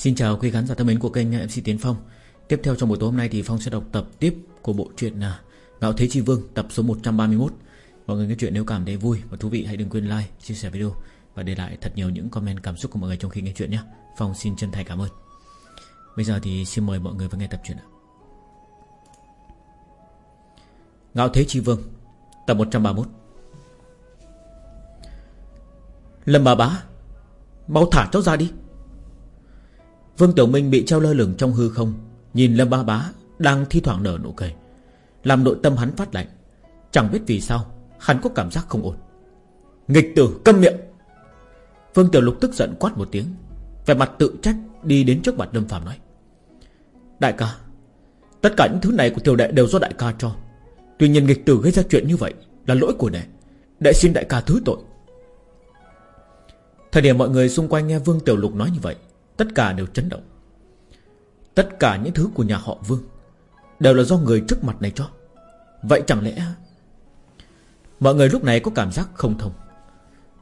Xin chào quý khán giả thân mến của kênh MC Tiến Phong. Tiếp theo trong buổi tối hôm nay thì Phong sẽ đọc tập tiếp của bộ truyện à, Ngạo Thế Chi Vương tập số 131 Mọi người nghe chuyện nếu cảm thấy vui và thú vị hãy đừng quên like, chia sẻ video Và để lại thật nhiều những comment cảm xúc của mọi người trong khi nghe chuyện nhé. Phong xin chân thành cảm ơn. Bây giờ thì xin mời mọi người vào nghe tập truyện Ngạo Thế Chi Vương Tập 131 Lâm bà bá Mau thả cháu ra đi. Vương Tiểu Minh bị treo lơ lửng trong hư không, Nhìn Lâm Ba Bá Đang thi thoảng nở nụ cười. Làm nội tâm hắn phát lạnh. Chẳng biết vì sao, Hắn có cảm giác không ổn. Nghịch tử câm miệng. Vương Tiểu Lục tức giận quát một tiếng Về mặt tự trách đi đến trước mặt Lâm Phạm nói. Đại ca, Tất cả những thứ này của tiểu đệ đều do đại ca cho. Tuy nhiên nghịch tử gây ra chuyện như vậy Là lỗi của đệ. Đệ xin đại ca thứ tội. Thời điểm mọi người xung quanh nghe Vương Tiểu Lục nói như vậy Tất cả đều chấn động. Tất cả những thứ của nhà họ Vương Đều là do người trước mặt này cho. Vậy chẳng lẽ Mọi người lúc này có cảm giác không thông?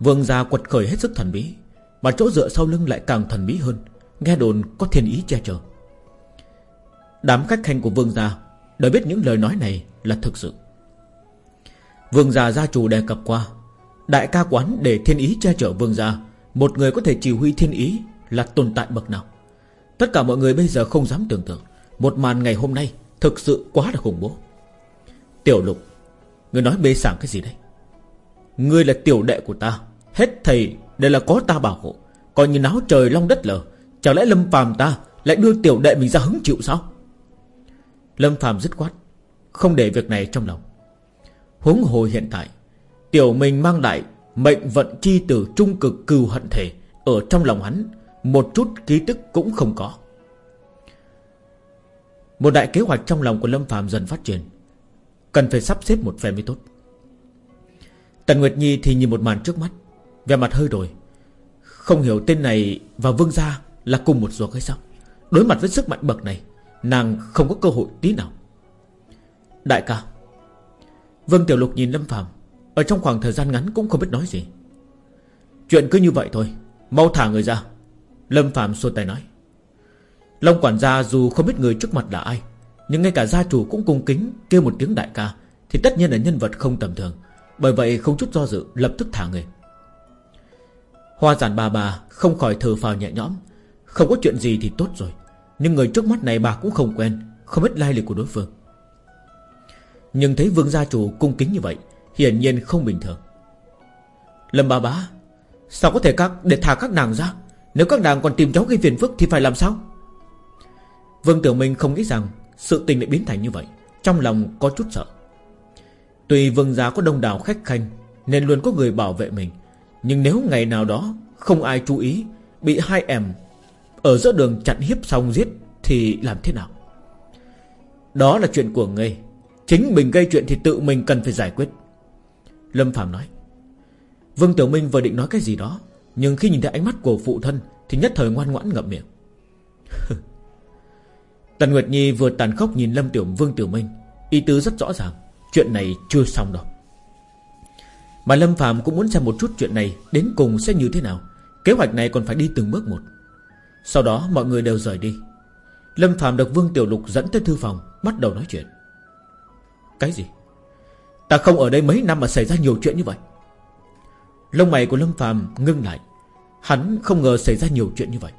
Vương gia quật khởi hết sức thần bí, Mà chỗ dựa sau lưng lại càng thần bí hơn. Nghe đồn có thiên ý che chở. Đám khách khanh của vương gia Đều biết những lời nói này là thực sự. Vương gia gia chủ đề cập qua, Đại ca quán để thiên ý che chở vương gia, Một người có thể chỉ huy thiên ý là tồn tại bậc nào? Tất cả mọi người bây giờ không dám tưởng tượng, Một màn ngày hôm nay Thực sự quá là khủng bố. Tiểu lục, Người nói bê sảng cái gì đấy? Ngươi là tiểu đệ của ta, Hết thầy đều là có ta bảo hộ. Coi như náo trời long đất lở, Chẳng lẽ Lâm phàm ta lại đưa tiểu đệ mình ra hứng chịu sao? Lâm phàm dứt quát Không để việc này trong lòng. Huống hồ hiện tại, Tiểu mình mang đại Mệnh vận chi từ trung cực cừu hận thể Ở trong lòng hắn một chút ký tức cũng không có. Một đại kế hoạch trong lòng của Lâm phàm dần phát triển. Cần phải sắp xếp một phe mới tốt. Tần Nguyệt Nhi thì nhìn một màn trước mắt. Về mặt hơi đổi. Không hiểu tên này và Vương Gia Là cùng một ruột hay sao? Đối mặt với sức mạnh bậc này, Nàng không có cơ hội tí nào. Đại ca. Vương Tiểu Lục nhìn Lâm Phạm Ở trong khoảng thời gian ngắn cũng không biết nói gì. Chuyện cứ như vậy thôi. Mau thả người ra. Lâm Phạm xua tay nói. Long quản gia dù không biết người trước mặt là ai, Nhưng ngay cả gia chủ cũng cung kính Kêu một tiếng đại ca, Thì tất nhiên là nhân vật không tầm thường. Bởi vậy không chút do dự, lập tức thả người. Hoa giản bà bà Không khỏi thở phào nhẹ nhõm. Không có chuyện gì thì tốt rồi, Nhưng người trước mắt này bà cũng không quen, Không biết lai lịch của đối phương. Nhưng thấy vương gia chủ cung kính như vậy, Hiển nhiên không bình thường. Lâm bà bá, Sao có thể các để thả các nàng ra? Nếu các nàng còn tìm cháu gây phiền phức Thì phải làm sao? Vương Tiểu Minh không nghĩ rằng Sự tình lại biến thành như vậy. Trong lòng có chút sợ. Tuy vương gia có đông đảo khách khanh Nên luôn có người bảo vệ mình, Nhưng nếu ngày nào đó Không ai chú ý, Bị hai em Ở giữa đường chặn hiếp xong giết Thì làm thế nào? Đó là chuyện của ngươi. Chính mình gây chuyện thì tự mình cần phải giải quyết. Lâm Phạm nói, Vương Tiểu Minh vừa định nói cái gì đó nhưng khi nhìn thấy ánh mắt của phụ thân Thì nhất thời ngoan ngoãn ngậm miệng. Tần Nguyệt Nhi vừa tàn khốc nhìn Lâm Tiểu Vương Tiểu Minh. Ý tứ rất rõ ràng, Chuyện này chưa xong đâu. Mà Lâm Phạm cũng muốn xem một chút chuyện này Đến cùng sẽ như thế nào. Kế hoạch này còn phải đi từng bước một. Sau đó mọi người đều rời đi. Lâm Phạm được Vương Tiểu Lục dẫn tới thư phòng, Bắt đầu nói chuyện. Cái gì? Ta không ở đây mấy năm mà xảy ra nhiều chuyện như vậy. Lông mày của Lâm Phạm ngưng lại. Hắn không ngờ xảy ra nhiều chuyện như vậy.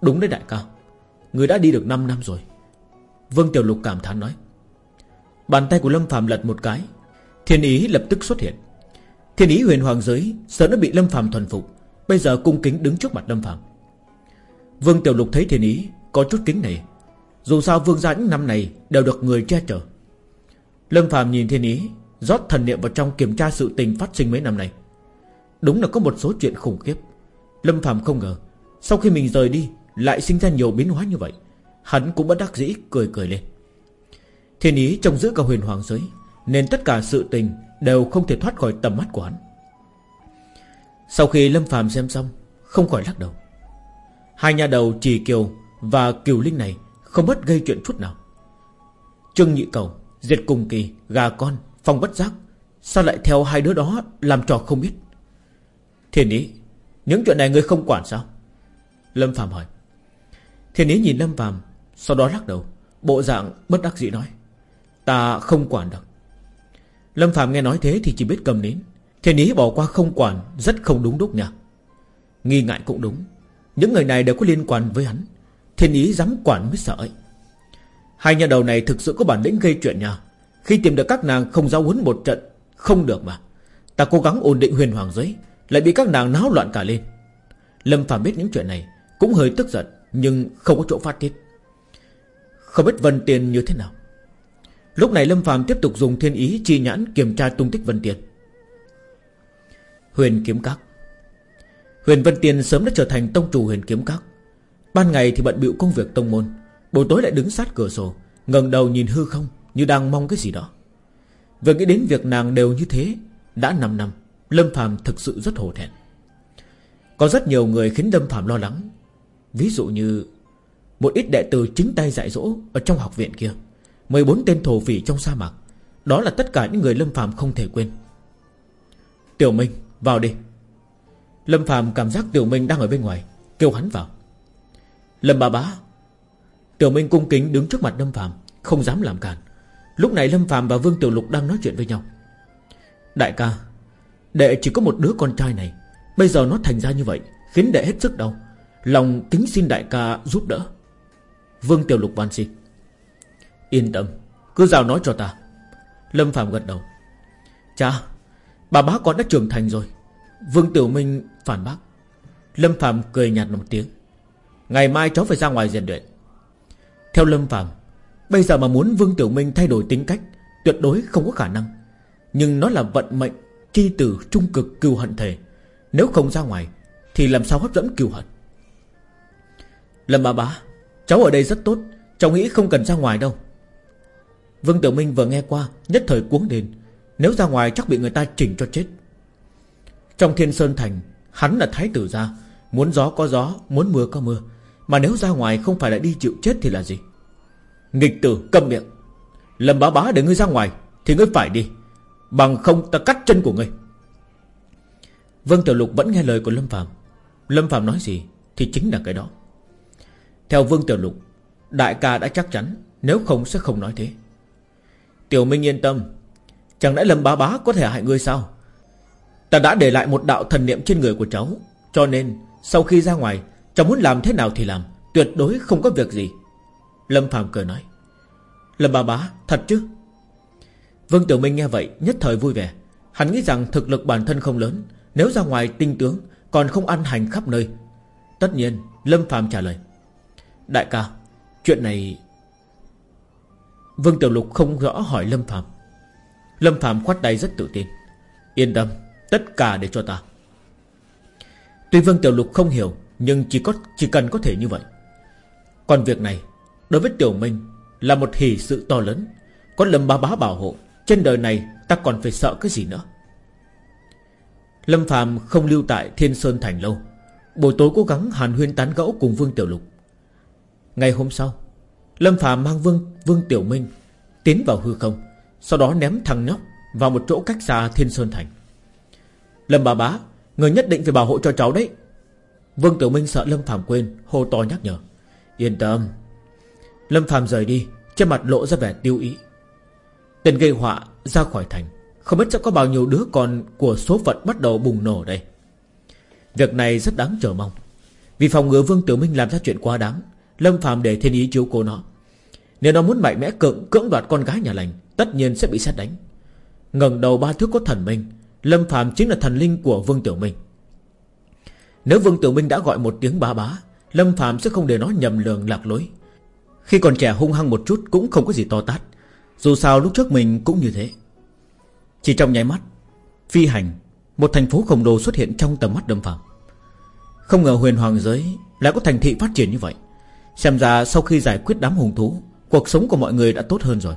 Đúng đấy đại ca, Người đã đi được 5 năm rồi. Vương Tiểu Lục cảm thán nói. Bàn tay của Lâm Phạm lật một cái, Thiên ý lập tức xuất hiện. Thiên ý huyền hoàng giới Sợ nó bị Lâm Phạm thuần phục, Bây giờ cung kính đứng trước mặt Lâm Phạm Vương Tiểu Lục thấy thiên ý Có chút kính này Dù sao vương gia những năm này Đều được người che chở. Lâm Phạm nhìn thiên ý, rót thần niệm vào trong kiểm tra sự tình phát sinh mấy năm này Đúng là có một số chuyện khủng khiếp. Lâm Phạm không ngờ, Sau khi mình rời đi, Lại sinh ra nhiều biến hóa như vậy. Hắn cũng bất đắc dĩ cười cười lên. Thiên ý trông giữ cả huyền hoàng giới, Nên tất cả sự tình Đều không thể thoát khỏi tầm mắt của hắn. Sau khi Lâm Phạm xem xong, Không khỏi lắc đầu. Hai nhà đầu Trì Kiều Và Kiều Linh này Không bất gây chuyện chút nào. Trương Nhị Cầu, Diệt Cùng Kỳ, Gà Con, Phong Bất Giác, Sao lại theo hai đứa đó Làm trò không biết? Thiên ý những chuyện này ngươi không quản sao? Lâm Phạm hỏi. Thiên ý nhìn Lâm Phạm Sau đó lắc đầu, Bộ dạng bất đắc dĩ nói, Ta không quản được. Lâm Phạm nghe nói thế thì chỉ biết cầm nín. Thiên ý bỏ qua không quản Rất không đúng đúc nha. Nghi ngại cũng đúng. Những người này đều có liên quan với hắn. Thiên ý dám quản mới sợ ấy. Hai nhà đầu này thực sự có bản lĩnh gây chuyện nha. Khi tìm được các nàng không giao huấn một trận, Không được mà. Ta cố gắng ổn định huyền hoàng giới lại bị các nàng náo loạn cả lên. Lâm Phạm biết những chuyện này, Cũng hơi tức giận, Nhưng không có chỗ phát tiết. Không biết Vân Tiên như thế nào. Lúc này Lâm Phạm tiếp tục dùng thiên ý chi nhãn kiểm tra tung tích Vân Tiên. Huyền Kiếm Các. Huyền Vân Tiên sớm đã trở thành tông chủ huyền kiếm các. Ban ngày thì bận bịu công việc tông môn, Buổi tối lại đứng sát cửa sổ, ngẩng đầu nhìn hư không Như đang mong cái gì đó. Vừa nghĩ đến việc nàng đều như thế, Đã 5 năm. Lâm Phạm thực sự rất hổ thẹn. Có rất nhiều người khiến Lâm Phạm lo lắng. Ví dụ như Một ít đệ tử chính tay dạy dỗ Ở trong học viện kia 14 tên thổ phỉ trong sa mạc. Đó là tất cả những người Lâm Phạm không thể quên. Tiểu Minh, vào đi. Lâm Phạm cảm giác Tiểu Minh đang ở bên ngoài, Kêu hắn vào. Lâm bà bá. Tiểu Minh cung kính đứng trước mặt Lâm Phạm Không dám làm cản Lúc này Lâm Phạm và Vương Tiểu Lục đang nói chuyện với nhau. Đại ca Đệ chỉ có một đứa con trai này. Bây giờ nó thành ra như vậy, Khiến đệ hết sức đau. Lòng kính xin đại ca giúp đỡ. Vương Tiểu Lục van xin. Yên tâm, Cứ giao nói cho ta. Lâm Phạm gật đầu. Cha, Bà bá con đã trưởng thành rồi. Vương Tiểu Minh phản bác. Lâm Phạm cười nhạt một tiếng. Ngày mai cháu phải ra ngoài rèn luyện. Theo Lâm Phạm Bây giờ mà muốn Vương Tiểu Minh thay đổi tính cách, Tuyệt đối không có khả năng. Nhưng nó là vận mệnh Chi tử trung cực cừu hận thể Nếu không ra ngoài, Thì làm sao hấp dẫn cừu hận? Lâm bà bá, Cháu ở đây rất tốt, Cháu nghĩ không cần ra ngoài đâu. Vương Tiểu Minh vừa nghe qua, Nhất thời cuống đến Nếu ra ngoài chắc bị người ta chỉnh cho chết. Trong thiên sơn thành, Hắn là thái tử gia, Muốn gió có gió, Muốn mưa có mưa. Mà nếu ra ngoài không phải là đi chịu chết thì là gì? Nghịch tử câm miệng. Lâm bá bá, để ngươi ra ngoài, Thì ngươi phải đi. Bằng không ta cắt chân của ngươi. Vương Tiểu Lục vẫn nghe lời của Lâm Phạm Lâm Phạm nói gì Thì chính là cái đó. Theo Vương Tiểu Lục, Đại ca đã chắc chắn, Nếu không sẽ không nói thế. Tiểu Minh yên tâm, Chẳng lẽ Lâm bá bá có thể hại ngươi sao? Ta đã để lại một đạo thần niệm trên người của cháu, Cho nên sau khi ra ngoài, Cháu muốn làm thế nào thì làm, Tuyệt đối không có việc gì. Lâm Phạm cười nói, Lâm bá bá, thật chứ? Vương Tiểu Minh nghe vậy, nhất thời vui vẻ. Hắn nghĩ rằng thực lực bản thân không lớn, Nếu ra ngoài tinh tướng, Còn không ăn hành khắp nơi. Tất nhiên, Lâm Phạm trả lời. Đại ca, Chuyện này Vương Tiểu Lục không rõ hỏi Lâm Phạm Lâm Phạm khoát tay rất tự tin. Yên tâm, Tất cả để cho ta. Tuy Vương Tiểu Lục không hiểu, Nhưng chỉ có, chỉ cần có thể như vậy. Còn việc này, Đối với Tiểu Minh, Là một hỷ sự to lớn, Có Lâm Ba Bá bảo hộ trên đời này, ta còn phải sợ cái gì nữa? Lâm Phạm không lưu tại Thiên Sơn Thành lâu. Buổi tối cố gắng hàn huyên tán gẫu cùng Vương Tiểu Lục. Ngày hôm sau, Lâm Phạm mang Vương Vương Tiểu Minh Tiến vào hư không, Sau đó ném thằng nhóc Vào một chỗ cách xa Thiên Sơn Thành. Lâm bà bá, Người nhất định phải bảo hộ cho cháu đấy. Vương Tiểu Minh sợ Lâm Phạm quên, Hô to nhắc nhở. Yên tâm. Lâm Phạm rời đi, Trên mặt lộ ra vẻ tiêu ý. Tên gây họa ra khỏi thành. Không biết sẽ có bao nhiêu đứa con Của số phận bắt đầu bùng nổ đây. Việc này rất đáng chờ mong. Vì phòng ngừa Vương Tiểu Minh làm ra chuyện quá đáng Lâm Phạm để thiên ý chiếu cô nó. Nếu nó muốn mạnh mẽ cưỡng, cưỡng đoạt con gái nhà lành Tất nhiên sẽ bị xét đánh. Ngẩng đầu ba thước có thần minh Lâm Phạm chính là thần linh của Vương Tiểu Minh. Nếu Vương Tiểu Minh đã gọi một tiếng bá bá Lâm Phạm sẽ không để nó nhầm lường lạc lối. Khi còn trẻ hung hăng một chút Cũng không có gì to tát. Dù sao lúc trước mình cũng như thế. Chỉ trong nháy mắt, Phi hành, Một thành phố khổng lồ xuất hiện trong tầm mắt Lâm Phạm Không ngờ huyền hoàng giới Lại có thành thị phát triển như vậy. Xem ra sau khi giải quyết đám hùng thú, Cuộc sống của mọi người đã tốt hơn rồi.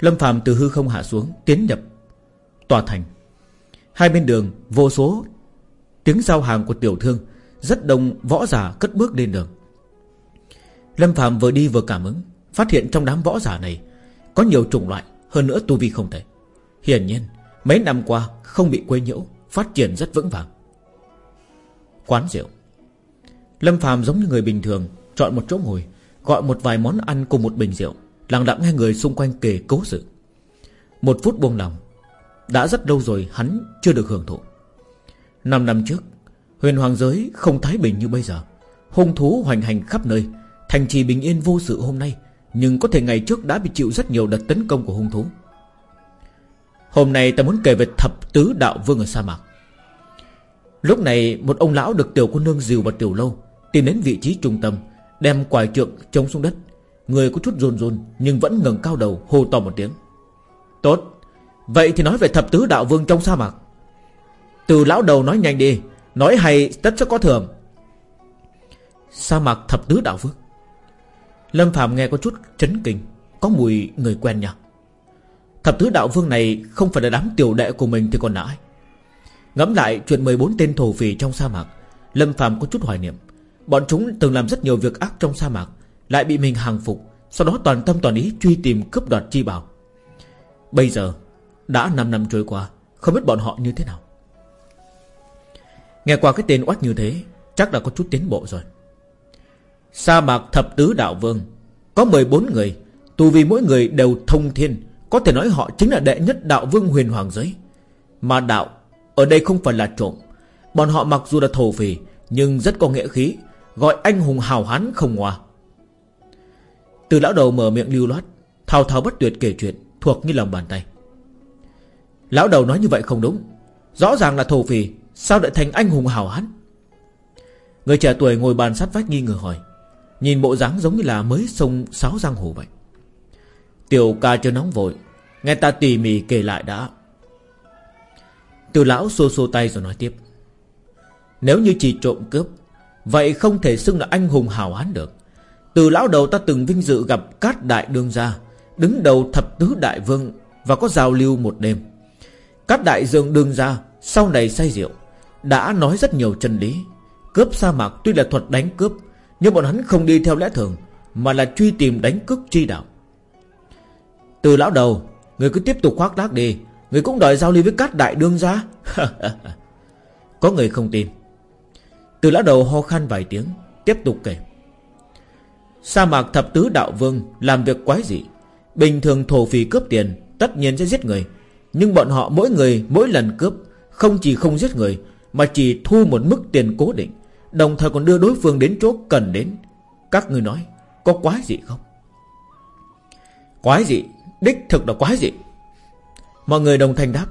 Lâm Phạm từ hư không hạ xuống, Tiến nhập tòa thành. Hai bên đường, vô số Tiếng giao hàng của tiểu thương, Rất đông võ giả cất bước lên đường. Lâm Phạm vừa đi vừa cảm ứng, Phát hiện trong đám võ giả này có nhiều chủng loại, Hơn nữa tu vi không thể. Hiển nhiên, mấy năm qua không bị quấy nhiễu, Phát triển rất vững vàng. Quán rượu. Lâm Phạm giống như người bình thường, Chọn một chỗ ngồi, Gọi một vài món ăn cùng một bình rượu, Lặng lặng nghe người xung quanh kể cố sự. Một phút buông lòng, Đã rất lâu rồi hắn chưa được hưởng thụ. Năm năm trước, Huyền hoàng giới không thái bình như bây giờ, Hung thú hoành hành khắp nơi, Thành trì bình yên vô sự hôm nay nhưng có thể ngày trước đã bị chịu rất nhiều đợt tấn công của hung thú. Hôm nay ta muốn kể về thập tứ đạo vương ở sa mạc. Lúc này, một ông lão được tiểu cô nương dìu và tiểu lâu Tìm đến vị trí trung tâm, Đem quài trượng chống xuống đất. Người có chút run run, Nhưng vẫn ngẩng cao đầu, hô to một tiếng. Tốt, Vậy thì nói về thập tứ đạo vương trong sa mạc. Từ lão đầu nói nhanh đi, Nói hay, tất sẽ có thưởng Sa mạc thập tứ đạo vương. Lâm Phạm nghe có chút chấn kinh, Có mùi người quen nhỉ? Thập tứ đạo vương này Không phải là đám tiểu đệ của mình thì còn là ai? Ngẫm lại chuyện 14 tên thổ phỉ trong sa mạc, Lâm Phạm có chút hoài niệm. Bọn chúng từng làm rất nhiều việc ác trong sa mạc, Lại bị mình hàng phục, Sau đó toàn tâm toàn ý truy tìm cướp đoạt chi bảo. Bây giờ, Đã 5 năm trôi qua, Không biết bọn họ như thế nào. Nghe qua cái tên oát như thế, Chắc đã có chút tiến bộ rồi. Sa mạc thập tứ đạo vương. Có 14 người Tu vì mỗi người đều thông thiên. Có thể nói họ chính là đệ nhất đạo vương huyền hoàng giới. Mà đạo, Ở đây không phải là trộm. Bọn họ mặc dù là thổ phỉ, Nhưng rất có nghĩa khí, Gọi anh hùng hào hán không hòa Từ lão đầu mở miệng lưu loát, Thao thao bất tuyệt kể chuyện, Thuộc như lòng bàn tay. Lão đầu nói như vậy không đúng. Rõ ràng là thổ phỉ, Sao lại thành anh hùng hào hán? Người trẻ tuổi ngồi bàn sát vách nghi ngờ hỏi. Nhìn bộ dáng giống như là mới sông Sáu giang hồ vậy. Tiểu ca chưa nóng vội, Nghe ta tỉ mỉ kể lại đã. Từ lão xô xô tay rồi nói tiếp. Nếu như chỉ trộm cướp, Vậy không thể xưng là anh hùng hào hán được. Từ lão đầu ta từng vinh dự gặp Cát đại đương gia, Đứng đầu thập tứ đại vương Và có giao lưu một đêm. Cát đại dương đương gia Sau này say rượu, Đã nói rất nhiều chân lý. Cướp sa mạc tuy là thuật đánh cướp nhưng bọn hắn không đi theo lẽ thường, Mà là truy tìm đánh cướp chi đạo. Từ lão đầu, Người cứ tiếp tục khoác lác đi, Người cũng đòi giao lưu với Cát đại đương gia. Có người không tin. Từ lão đầu ho khan vài tiếng, Tiếp tục kể. Sa mạc thập tứ đạo vương Làm việc quái dị. Bình thường thổ phì cướp tiền, Tất nhiên sẽ giết người. Nhưng bọn họ mỗi người, mỗi lần cướp, Không chỉ không giết người, Mà chỉ thu một mức tiền cố định. Đồng thời còn đưa đối phương đến chỗ cần đến. Các người nói, Có quái gì không? Quái gì? Đích thực là quái gì? Mọi người đồng thanh đáp.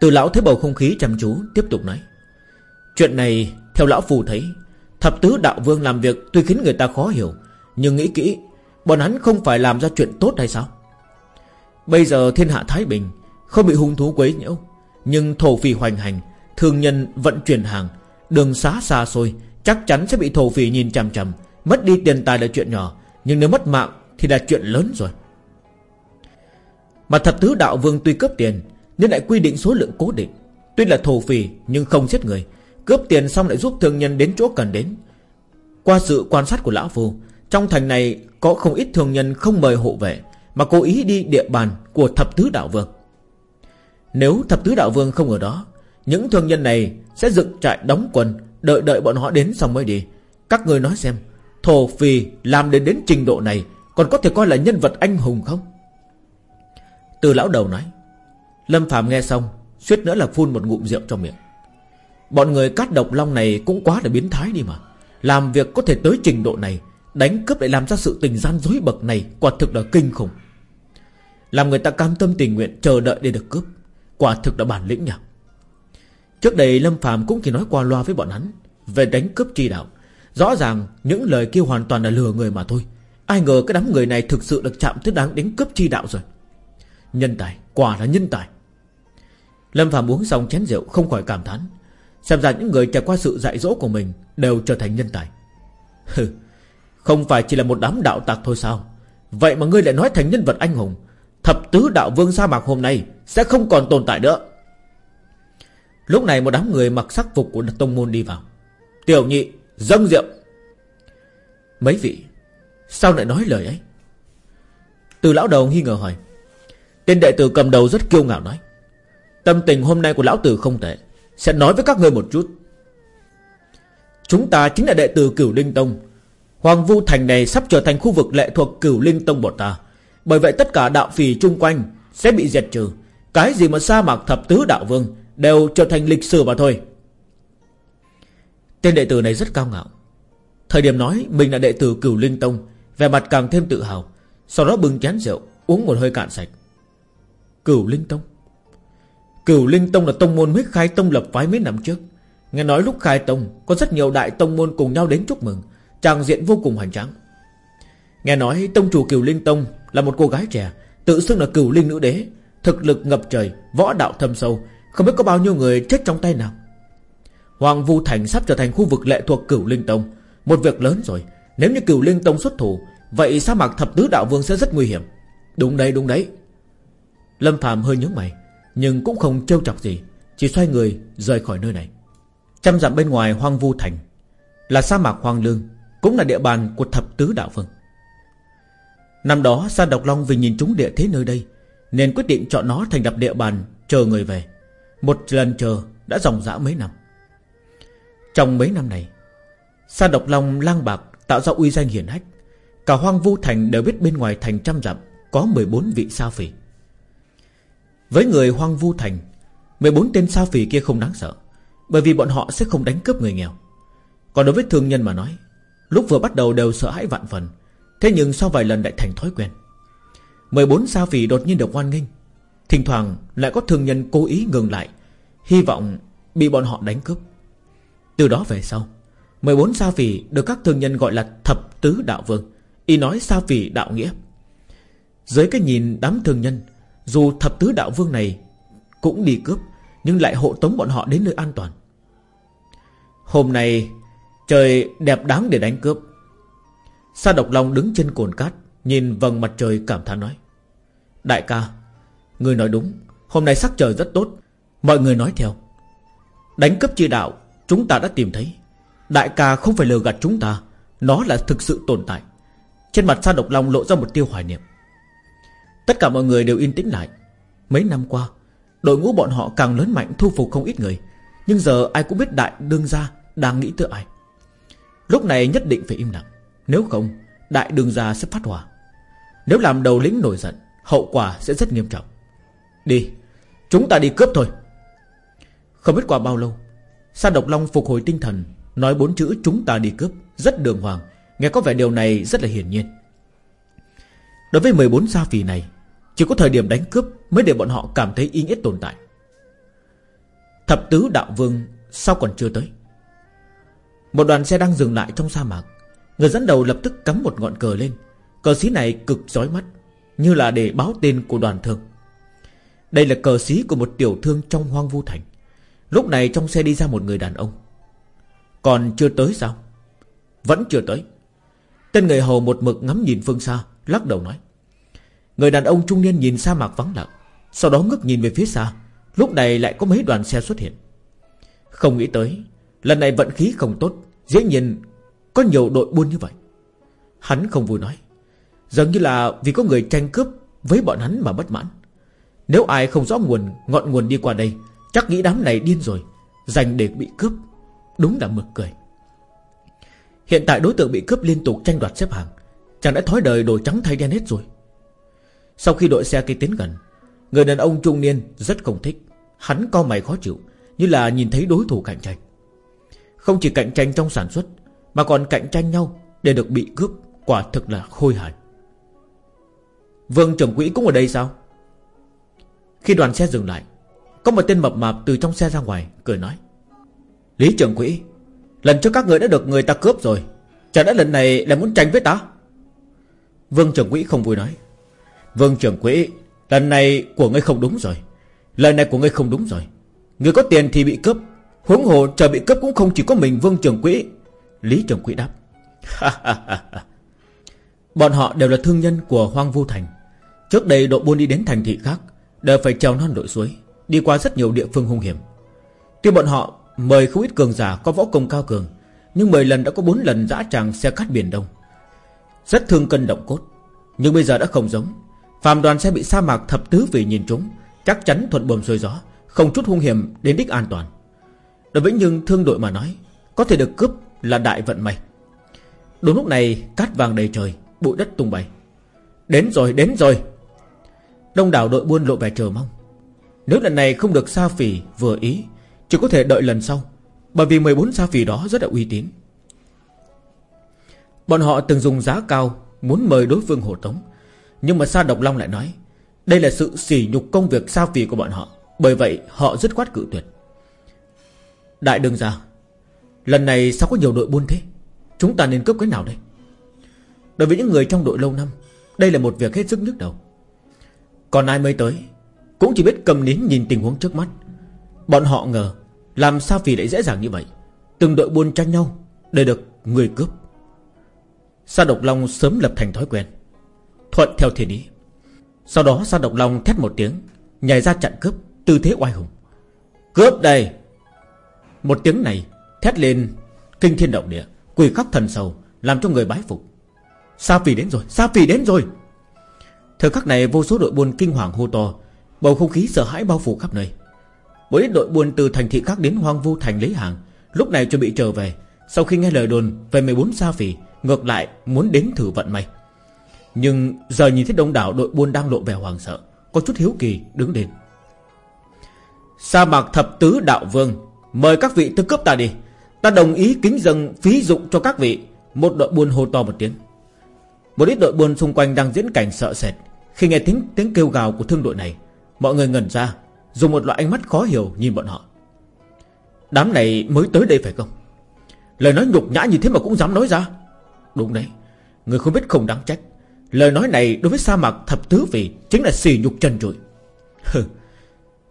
Từ lão thấy bầu không khí trầm chú, Tiếp tục nói. Chuyện này, theo lão phù thấy, Thập tứ đạo vương làm việc tuy khiến người ta khó hiểu, Nhưng nghĩ kỹ, Bọn hắn không phải làm ra chuyện tốt hay sao? Bây giờ thiên hạ Thái Bình, Không bị hung thú quấy nhiễu, Nhưng thổ phì hoành hành, Thương nhân vận chuyển hàng Đường xá xa xôi, Chắc chắn sẽ bị thổ phỉ nhìn chằm chằm. Mất đi tiền tài là chuyện nhỏ, Nhưng nếu mất mạng thì là chuyện lớn rồi. Mà thập tứ đạo vương tuy cướp tiền, Nhưng lại quy định số lượng cố định. Tuy là thổ phỉ, nhưng không giết người. Cướp tiền xong lại giúp thương nhân đến chỗ cần đến. Qua sự quan sát của Lão Phu, Trong thành này có không ít thương nhân không mời hộ vệ, Mà cố ý đi địa bàn của thập tứ đạo vương. Nếu thập tứ đạo vương không ở đó những thương nhân này sẽ dựng trại đóng quân Đợi đợi bọn họ đến xong mới đi. Các người nói xem, Thổ phì làm đến đến trình độ này, Còn có thể coi là nhân vật anh hùng không? Từ lão đầu nói, Lâm Phạm nghe xong, Suýt nữa là phun một ngụm rượu trong miệng. Bọn người cát độc long này cũng quá là biến thái đi mà. Làm việc có thể tới trình độ này, Đánh cướp để làm ra sự tình gian dối bậc này, Quả thực là kinh khủng. Làm người ta cam tâm tình nguyện chờ đợi để được cướp, Quả thực là bản lĩnh nhỉ? Trước đây Lâm Phạm cũng chỉ nói qua loa với bọn hắn Về đánh cướp tri đạo. Rõ ràng những lời kia hoàn toàn là lừa người mà thôi. Ai ngờ cái đám người này thực sự được chạm tới đáng đánh cướp chi đạo rồi. Nhân tài, quả là nhân tài. Lâm Phạm uống xong chén rượu không khỏi cảm thán. Xem ra những người trải qua sự dạy dỗ của mình Đều trở thành nhân tài. Hừ Không phải chỉ là một đám đạo tặc thôi sao? Vậy mà ngươi lại nói thành nhân vật anh hùng. Thập tứ đạo vương sa mạc hôm nay Sẽ không còn tồn tại nữa. Lúc này một đám người mặc sắc phục của tông môn đi vào. Tiểu nhị, Dâng rượu. Mấy vị, Sao lại nói lời ấy? Từ lão đầu nghi ngờ hỏi. Tên đệ tử cầm đầu rất kiêu ngạo nói. Tâm tình hôm nay của lão tử không tệ. Sẽ nói với các người một chút. Chúng ta chính là đệ tử cửu linh Tông. Hoàng Vu Thành này sắp trở thành khu vực lệ thuộc cửu linh tông bọn ta. Bởi vậy tất cả đạo phì chung quanh Sẽ bị diệt trừ. Cái gì mà sa mạc thập tứ đạo vương Đều trở thành lịch sử mà thôi. Tên đệ tử này rất cao ngạo. Thời điểm nói mình là đệ tử cửu linh tông về mặt càng thêm tự hào, Sau đó bưng chén rượu, Uống một hơi cạn sạch. Cửu linh tông. Cửu linh tông là tông môn huyết khai tông lập phái mấy năm trước. Nghe nói lúc khai tông, Có rất nhiều đại tông môn cùng nhau đến chúc mừng Tràng diện vô cùng hoành tráng. Nghe nói tông chủ cửu linh tông Là một cô gái trẻ, Tự xưng là cửu linh nữ đế, Thực lực ngập trời, Võ đạo thâm sâu không biết có bao nhiêu người chết trong tay nào. Hoàng Vu Thành sắp trở thành khu vực lệ thuộc cửu linh tông. Một việc lớn rồi. Nếu như cửu linh tông xuất thủ, Vậy sa mạc thập tứ đạo vương sẽ rất nguy hiểm. Đúng đấy đúng đấy. Lâm Phạm hơi nhớ mày, Nhưng cũng không trêu chọc gì, Chỉ xoay người rời khỏi nơi này. Trăm dặm bên ngoài hoang vu thành Là sa mạc hoang lương, Cũng là địa bàn của thập tứ đạo vương. Năm đó, Sa Độc Long vì nhìn trúng địa thế nơi đây, Nên quyết định chọn nó thành lập địa bàn Chờ người về. Một lần chờ đã dòng dã mấy năm. Trong mấy năm này, Sa Độc Long, lang bạc tạo ra uy danh hiển hách. Cả hoang vu thành đều biết bên ngoài thành trăm dặm Có 14 vị sa phỉ Với người hoang vu thành 14 tên sa phỉ kia không đáng sợ, Bởi vì bọn họ sẽ không đánh cướp người nghèo. Còn đối với thương nhân mà nói, Lúc vừa bắt đầu đều sợ hãi vạn phần, Thế nhưng sau vài lần lại thành thói quen. 14 sa phỉ đột nhiên được hoan nghênh Thỉnh thoảng lại có thương nhân cố ý ngừng lại, Hy vọng bị bọn họ đánh cướp. Từ đó về sau 14 sa phỉ được các thương nhân gọi là thập tứ đạo vương. Y nói sa phỉ đạo nghĩa. Dưới cái nhìn đám thương nhân, Dù thập tứ đạo vương này Cũng đi cướp, Nhưng lại hộ tống bọn họ đến nơi an toàn. Hôm nay, Trời đẹp đáng để đánh cướp. Sa độc long đứng trên cồn cát, Nhìn vầng mặt trời cảm thán nói, Đại ca Người nói đúng, Hôm nay sắc trời rất tốt. Mọi người nói theo. Đánh cướp chi đạo, Chúng ta đã tìm thấy. Đại ca không phải lừa gạt chúng ta, Nó là thực sự tồn tại. Trên mặt Sa Độc Long lộ ra một tiêu hoài niệm. Tất cả mọi người đều yên tĩnh lại. Mấy năm qua, Đội ngũ bọn họ càng lớn mạnh thu phục không ít người. Nhưng giờ ai cũng biết đại đương gia Đang nghĩ tới ai. Lúc này nhất định phải im lặng. Nếu không, đại đương gia sẽ phát hỏa. Nếu làm đầu lĩnh nổi giận, Hậu quả sẽ rất nghiêm trọng. Đi, Chúng ta đi cướp thôi. Không biết qua bao lâu, Sa độc long phục hồi tinh thần, Nói bốn chữ chúng ta đi cướp Rất đường hoàng, Nghe có vẻ điều này rất là hiển nhiên. Đối với 14 gia phì này, Chỉ có thời điểm đánh cướp Mới để bọn họ cảm thấy ý nghĩa tồn tại. Thập tứ đạo vương Sao còn chưa tới? Một đoàn xe đang dừng lại trong sa mạc, Người dẫn đầu lập tức cắm một ngọn cờ lên. Cờ xí này cực chói mắt, Như là để báo tên của đoàn thường đây là cờ xí của một tiểu thương trong hoang vu thành. Lúc này trong xe đi ra một người đàn ông. Còn chưa tới sao? Vẫn chưa tới. Tên người hầu một mực ngắm nhìn phương xa, Lắc đầu nói. Người đàn ông trung niên nhìn sa mạc vắng lặng, Sau đó ngước nhìn về phía xa. Lúc này lại có mấy đoàn xe xuất hiện. Không nghĩ tới, Lần này vận khí không tốt, Dễ nhìn, có nhiều đội buôn như vậy. Hắn không vui nói. Dường như là vì có người tranh cướp Với bọn hắn mà bất mãn. Nếu ai không rõ nguồn, ngọn nguồn đi qua đây, Chắc nghĩ đám này điên rồi Dành để bị cướp. Đúng là mực cười. Hiện tại đối tượng bị cướp liên tục tranh đoạt xếp hàng, Chẳng đã thói đời đồ trắng thay đen hết rồi? Sau khi đội xe kia tiến gần, Người đàn ông trung niên rất không thích. Hắn co mày khó chịu, Như là nhìn thấy đối thủ cạnh tranh. Không chỉ cạnh tranh trong sản xuất, Mà còn cạnh tranh nhau Để được bị cướp, Quả thực là khôi hài. Vương trưởng quỹ cũng ở đây sao? Khi đoàn xe dừng lại, Có một tên mập mạp từ trong xe ra ngoài, Cười nói. Lý trưởng quỹ, Lần trước các người đã được người ta cướp rồi, Chả đã lần này lại muốn tranh với ta? Vương trưởng quỹ không vui nói. Vương trưởng quỹ, Lần này của ngươi không đúng rồi, Lần này của ngươi không đúng rồi. Người có tiền thì bị cướp, Huống hồ chờ bị cướp cũng không chỉ có mình, Vương trưởng quỹ. Lý trưởng quỹ đáp. Bọn họ đều là thương nhân của Hoang Vu Thành. Trước đây đội buôn đi đến thành thị khác Đều phải trèo non đội suối, Đi qua rất nhiều địa phương hung hiểm. Tuy bọn họ mời không ít cường giả có võ công cao cường, Nhưng 10 lần đã có 4 lần dã tràng xe cát biển đông. Rất thương cân động cốt, Nhưng bây giờ đã không giống. Phạm đoàn sẽ bị sa mạc thập tứ vì nhìn chúng, Chắc chắn thuận buồm xuôi gió, Không chút hung hiểm đến đích an toàn. Đối với nhưng thương đội mà nói, Có thể được cướp là đại vận may. Đúng lúc này, cát vàng đầy trời, Bụi đất tung bay. Đến rồi đến rồi! Đông đảo đội buôn lộ vẻ chờ mong. Nếu lần này không được Sa Phỉ vừa ý, Chỉ có thể đợi lần sau, Bởi vì 14 Sa Phỉ đó rất là uy tín. Bọn họ từng dùng giá cao Muốn mời đối phương hộ tống, Nhưng mà Sa Độc Long lại nói, Đây là sự sỉ nhục công việc Sa Phỉ của bọn họ, Bởi vậy họ rất quát cự tuyệt. Đại đương ra Lần này sao có nhiều đội buôn thế? Chúng ta nên cướp cái nào đây? Đối với những người trong đội lâu năm, Đây là một việc hết sức nhức đầu. Còn ai mới tới? Cũng chỉ biết cầm nín nhìn tình huống trước mắt. Bọn họ ngờ, Làm sao vì lại dễ dàng như vậy? Từng đội buôn tranh nhau, Để được người cướp. Sa độc long sớm lập thành thói quen, Thuận theo thiên ý. Sau đó sa độc long thét một tiếng, Nhảy ra chặn cướp, Tư thế oai hùng. Cướp đây! Một tiếng này, thét lên Kinh thiên động địa, Quỳ khắc thần sầu, Làm cho người bái phục. Sa Phi đến rồi, Sa Phi đến rồi! Thời khắc này vô số đội buôn kinh hoàng hô to, Bầu không khí sợ hãi bao phủ khắp nơi. Mỗi ít đội buôn từ thành thị khác đến hoang vu thành lấy hàng, Lúc này chuẩn bị trở về. Sau khi nghe lời đồn về 14 Sa Phỉ, Ngược lại muốn đến thử vận may. Nhưng giờ nhìn thấy đông đảo đội buôn đang lộ vẻ hoàng sợ, Có chút hiếu kỳ đứng lên Sa mạc thập tứ đạo vương, Mời các vị tới cướp ta đi. Ta đồng ý kính dâng phí dụng cho các vị. Một đội buôn hô to một tiếng. Một ít đội buôn xung quanh đang diễn cảnh sợ sệt. Khi nghe tiếng tiếng kêu gào của thương đội này, Mọi người ngẩn ra, Dùng một loại ánh mắt khó hiểu nhìn bọn họ. Đám này mới tới đây phải không? Lời nói nhục nhã như thế mà cũng dám nói ra. Đúng đấy, Người không biết không đáng trách. Lời nói này đối với sa mạc thập tứ vị Chính là xỉ nhục chân trụi.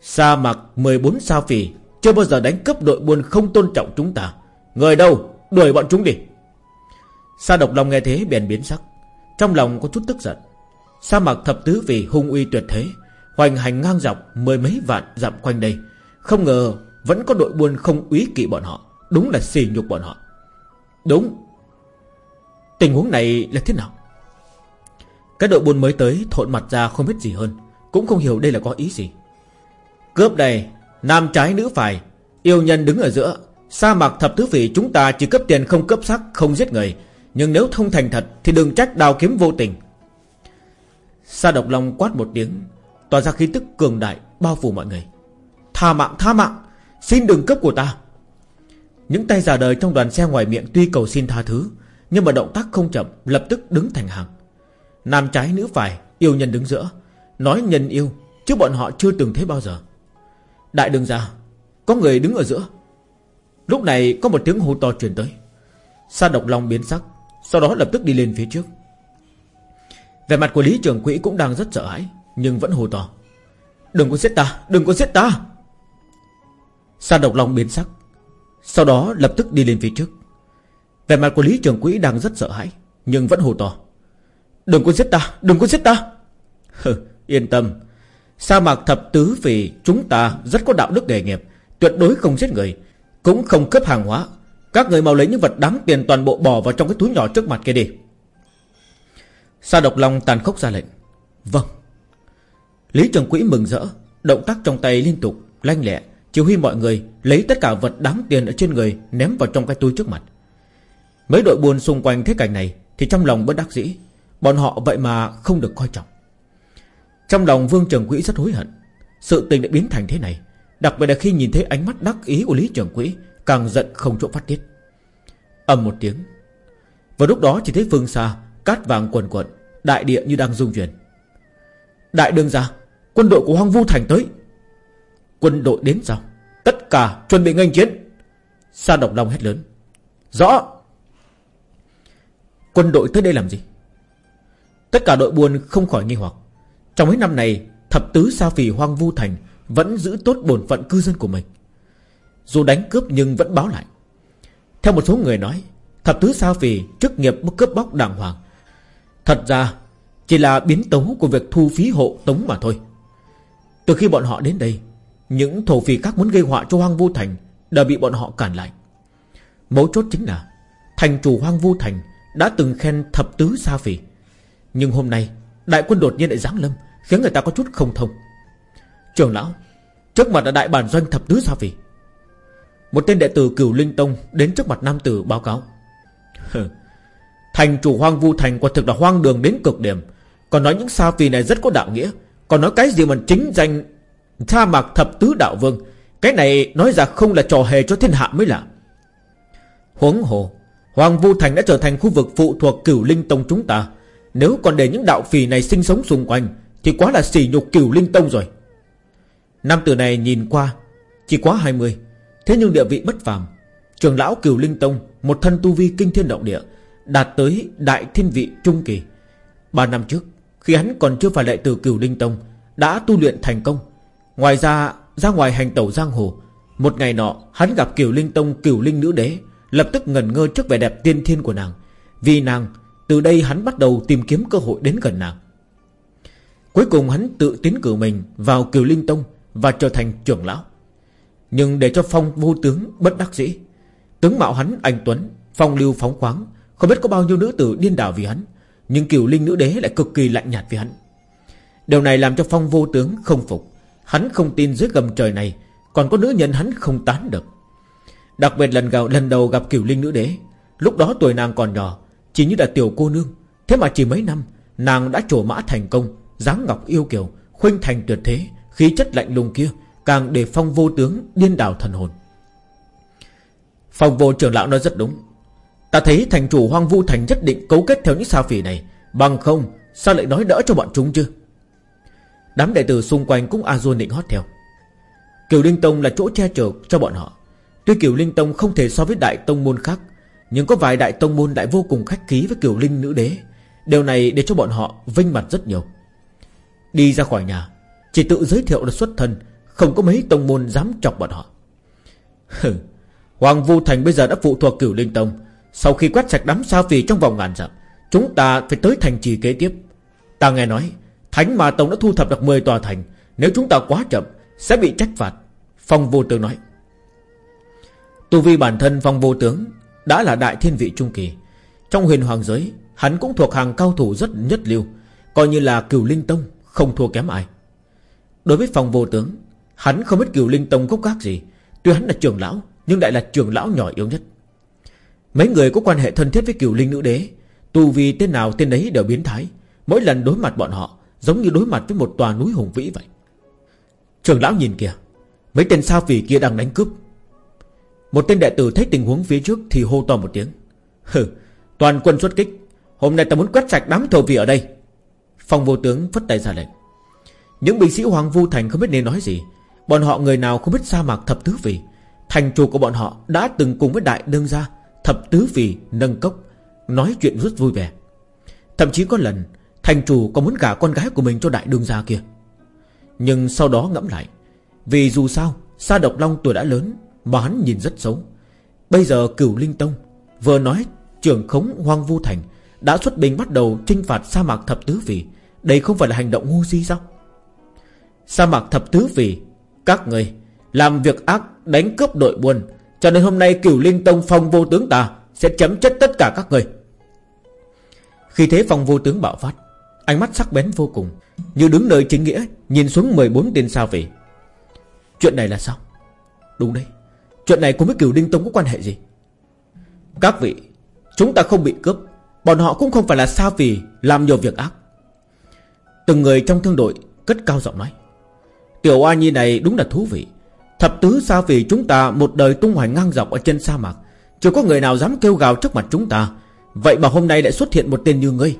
Sa mạc 14 sao phì chưa bao giờ đánh cướp đội buôn không tôn trọng chúng ta. Người đâu, Đuổi bọn chúng đi. Sa độc lòng nghe thế bèn biến sắc, Trong lòng có chút tức giận. Sa mạc thập tứ vì hung uy tuyệt thế, Hoành hành ngang dọc mười mấy vạn dặm quanh đây. Không ngờ Vẫn có đội buôn không úy kỵ bọn họ, Đúng là xì nhục bọn họ. Đúng. Tình huống này là thế nào? Cái đội buôn mới tới thộn mặt ra không biết gì hơn, Cũng không hiểu đây là có ý gì. Cướp đây Nam trái nữ phải, Yêu nhân đứng ở giữa. Sa mạc thập tứ vị chúng ta chỉ cấp tiền không cấp sắc Không giết người. Nhưng nếu thông thành thật Thì đừng trách đào kiếm vô tình. Sa độc long quát một tiếng, Tỏa ra khí tức cường đại Bao phủ mọi người. Tha mạng tha mạng, Xin đừng cấp của ta. Những tay già đời trong đoàn xe ngoài miệng Tuy cầu xin tha thứ, Nhưng mà động tác không chậm, Lập tức đứng thành hàng. Nam trái nữ phải, Yêu nhân đứng giữa, Nói nhân yêu, Chứ bọn họ chưa từng thấy bao giờ. Đại đường ra Có người đứng ở giữa. Lúc này có một tiếng hô to truyền tới. Sa độc long biến sắc, Sau đó lập tức đi lên phía trước. Về mặt của Lý Trường Quỹ cũng đang rất sợ hãi Nhưng vẫn hô to. Đừng có giết ta, đừng có giết ta! Sa độc long biến sắc Sau đó lập tức đi lên phía trước. Về mặt của Lý Trường Quỹ đang rất sợ hãi Nhưng vẫn hô to. Đừng có giết ta, đừng có giết ta! Yên tâm. Sa mạc thập tứ vì chúng ta rất có đạo đức nghề nghiệp Tuyệt đối không giết người Cũng không cướp hàng hóa. Các người mau lấy những vật đáng tiền toàn bộ bỏ vào trong cái túi nhỏ trước mặt kia đi. Sa độc long tàn khốc ra lệnh. Vâng. Lý Trường Quỹ mừng rỡ, Động tác trong tay liên tục, lanh lẹ, Chỉ huy mọi người lấy tất cả vật đáng tiền ở trên người Ném vào trong cái túi trước mặt. Mấy đội buôn xung quanh thế cảnh này Thì trong lòng bất đắc dĩ, Bọn họ vậy mà không được coi trọng. Trong lòng Vương Trường Quỹ rất hối hận, Sự tình đã biến thành thế này, Đặc biệt là khi nhìn thấy ánh mắt đắc ý của Lý Trường Quỹ Càng giận không chỗ phát tiết. Ầm một tiếng, Và lúc đó chỉ thấy phương xa Cát vàng quần quận Đại địa như đang rung chuyển. Đại đương ra, Quân đội của hoang Vu Thành tới. Quân đội đến sao? Tất cả chuẩn bị nghênh chiến. Sa Độc Long hét lớn. Rõ! Quân đội tới đây làm gì? Tất cả đội buôn không khỏi nghi hoặc. Trong mấy năm này, Thập tứ Sa Phì Hoang Vu Thành Vẫn giữ tốt bổn phận cư dân của mình. Dù đánh cướp nhưng vẫn báo lại. Theo một số người nói, Thập tứ Sa Phì chức nghiệp cướp bóc đàng hoàng Thật ra, Chỉ là biến tấu của việc thu phí hộ tống mà thôi. Từ khi bọn họ đến đây, Những thổ phỉ các muốn gây họa cho Hoang Vu Thành Đã bị bọn họ cản lại. Mấu chốt chính là, Thành chủ Hoang Vu Thành Đã từng khen thập tứ Sa Phỉ. Nhưng hôm nay, Đại quân đột nhiên lại giáng lâm, Khiến người ta có chút không thông. Trường lão, Trước mặt là đại bản doanh thập tứ xa phỉ. Một tên đệ tử cửu linh tông Đến trước mặt nam tử báo cáo. Thành chủ hoang vu thành quả thực là hoang đường đến cực điểm. Còn nói những sao phi này rất có đạo nghĩa. Còn nói cái gì mà chính danh Sa mạc thập tứ đạo vương, Cái này nói ra không là trò hề cho thiên hạ mới lạ. Huống hồ Hoàng Vu Thành đã trở thành khu vực phụ thuộc cửu linh tông chúng ta. Nếu còn để những đạo phì này sinh sống xung quanh, Thì quá là sỉ nhục cửu linh tông rồi. Nam tử này nhìn qua, Chỉ quá 20 Thế nhưng địa vị bất phàm. Trường lão cửu linh tông, Một thân tu vi kinh thiên động địa Đạt tới đại thiên vị trung kỳ. Ba năm trước, Khi hắn còn chưa phải đệ tử cửu linh tông, Đã tu luyện thành công. Ngoài ra ra ngoài hành tẩu giang hồ, Một ngày nọ, hắn gặp cửu linh tông cửu linh nữ đế, Lập tức ngẩn ngơ trước vẻ đẹp tiên thiên của nàng. Vì nàng, Từ đây hắn bắt đầu tìm kiếm cơ hội đến gần nàng. Cuối cùng hắn tự tiến cử mình Vào cửu linh tông Và trở thành trưởng lão. Nhưng để cho phong vô tướng bất đắc dĩ, Tướng mạo hắn anh Tuấn, Phong lưu phóng khoáng không biết có bao nhiêu nữ tử điên đảo vì hắn, Nhưng cửu linh nữ đế lại cực kỳ lạnh nhạt vì hắn. Điều này làm cho phong vô tướng không phục. Hắn không tin dưới gầm trời này, Còn có nữ nhân hắn không tán được. Đặc biệt lần gạo lần đầu gặp cửu linh nữ đế, Lúc đó tuổi nàng còn nhỏ, Chỉ như là tiểu cô nương. Thế mà chỉ mấy năm, Nàng đã trổ mã thành công, dáng ngọc yêu kiều, Khuynh thành tuyệt thế, Khí chất lạnh lùng kia Càng để phong vô tướng điên đảo thần hồn. Phong vô trưởng lão nói rất đúng. Ta thấy thành chủ hoang vu thành nhất định cấu kết theo những sao phỉ này. Bằng không, Sao lại nói đỡ cho bọn chúng chứ? Đám đệ tử xung quanh cũng a dôn định hót theo. Kiều Linh Tông là chỗ che chở cho bọn họ. Tuy Kiều Linh Tông không thể so với đại tông môn khác, Nhưng có vài đại tông môn lại vô cùng khách khí với Kiều Linh nữ đế. Điều này để cho bọn họ vinh mặt rất nhiều. Đi ra khỏi nhà, Chỉ tự giới thiệu là xuất thân, Không có mấy tông môn dám chọc bọn họ. Hoàng Vu Thành bây giờ đã phụ thuộc Cửu Linh Tông. Sau khi quét sạch đám sa phì trong vòng ngàn dặm, Chúng ta phải tới thành trì kế tiếp. Ta nghe nói, Thánh Ma Tông đã thu thập được 10 tòa thành. Nếu chúng ta quá chậm, Sẽ bị trách phạt. Phong vô tướng nói. Tu vi bản thân phong vô tướng Đã là đại thiên vị trung kỳ. Trong huyền hoàng giới, Hắn cũng thuộc hàng cao thủ rất nhất lưu, Coi như là cửu linh tông, Không thua kém ai. Đối với phong vô tướng, Hắn không biết cửu linh tông gốc gác gì. Tuy hắn là trưởng lão, Nhưng lại là trưởng lão nhỏ yếu nhất. Mấy người có quan hệ thân thiết với cửu linh nữ đế. Tu vi tên nào tên đấy đều biến thái. Mỗi lần đối mặt bọn họ, Giống như đối mặt với một tòa núi hùng vĩ vậy. Trưởng lão nhìn kìa. Mấy tên sao phỉ kia đang đánh cướp. Một tên đệ tử thấy tình huống phía trước Thì hô to một tiếng. Hừ, toàn quân xuất kích. Hôm nay ta muốn quét sạch đám thổ vị ở đây. Phong vô tướng phất tay ra lệnh. Những binh sĩ Hoàng Vu Thành không biết nên nói gì. Bọn họ người nào không biết sa mạc thập tứ vị Thành chủ của bọn họ đã từng cùng với đại đương gia Thập tứ vị nâng cốc, Nói chuyện rất vui vẻ. Thậm chí có lần, Thành chủ còn muốn gả con gái của mình cho đại đương gia kia. Nhưng sau đó ngẫm lại, Vì dù sao, Sa độc long tuổi đã lớn Mà hắn nhìn rất xấu. Bây giờ cửu linh tông, Vừa nói trưởng khống hoang vu thành, Đã xuất binh bắt đầu trinh phạt sa mạc thập tứ vị Đây không phải là hành động ngu si sao? Sa mạc thập tứ vị Các người, Làm việc ác đánh cướp đội buôn cho nên hôm nay cửu linh tông phong vô tướng ta Sẽ chấm chất tất cả các người. Khi thế phong vô tướng bạo phát, Ánh mắt sắc bén vô cùng, Như đứng nơi chính nghĩa, Nhìn xuống 14 tên sao vị. Chuyện này là sao? Đúng đấy, Chuyện này cùng với cửu linh tông có quan hệ gì? Các vị, Chúng ta không bị cướp, Bọn họ cũng không phải là sao vì Làm nhiều việc ác. Từng người trong thương đội Cất cao giọng nói, Tiểu a nhi này đúng là thú vị Thập tứ xa vì chúng ta một đời tung hoành ngang dọc ở trên sa mạc. Chưa có người nào dám kêu gào trước mặt chúng ta. Vậy mà hôm nay lại xuất hiện một tên như ngươi.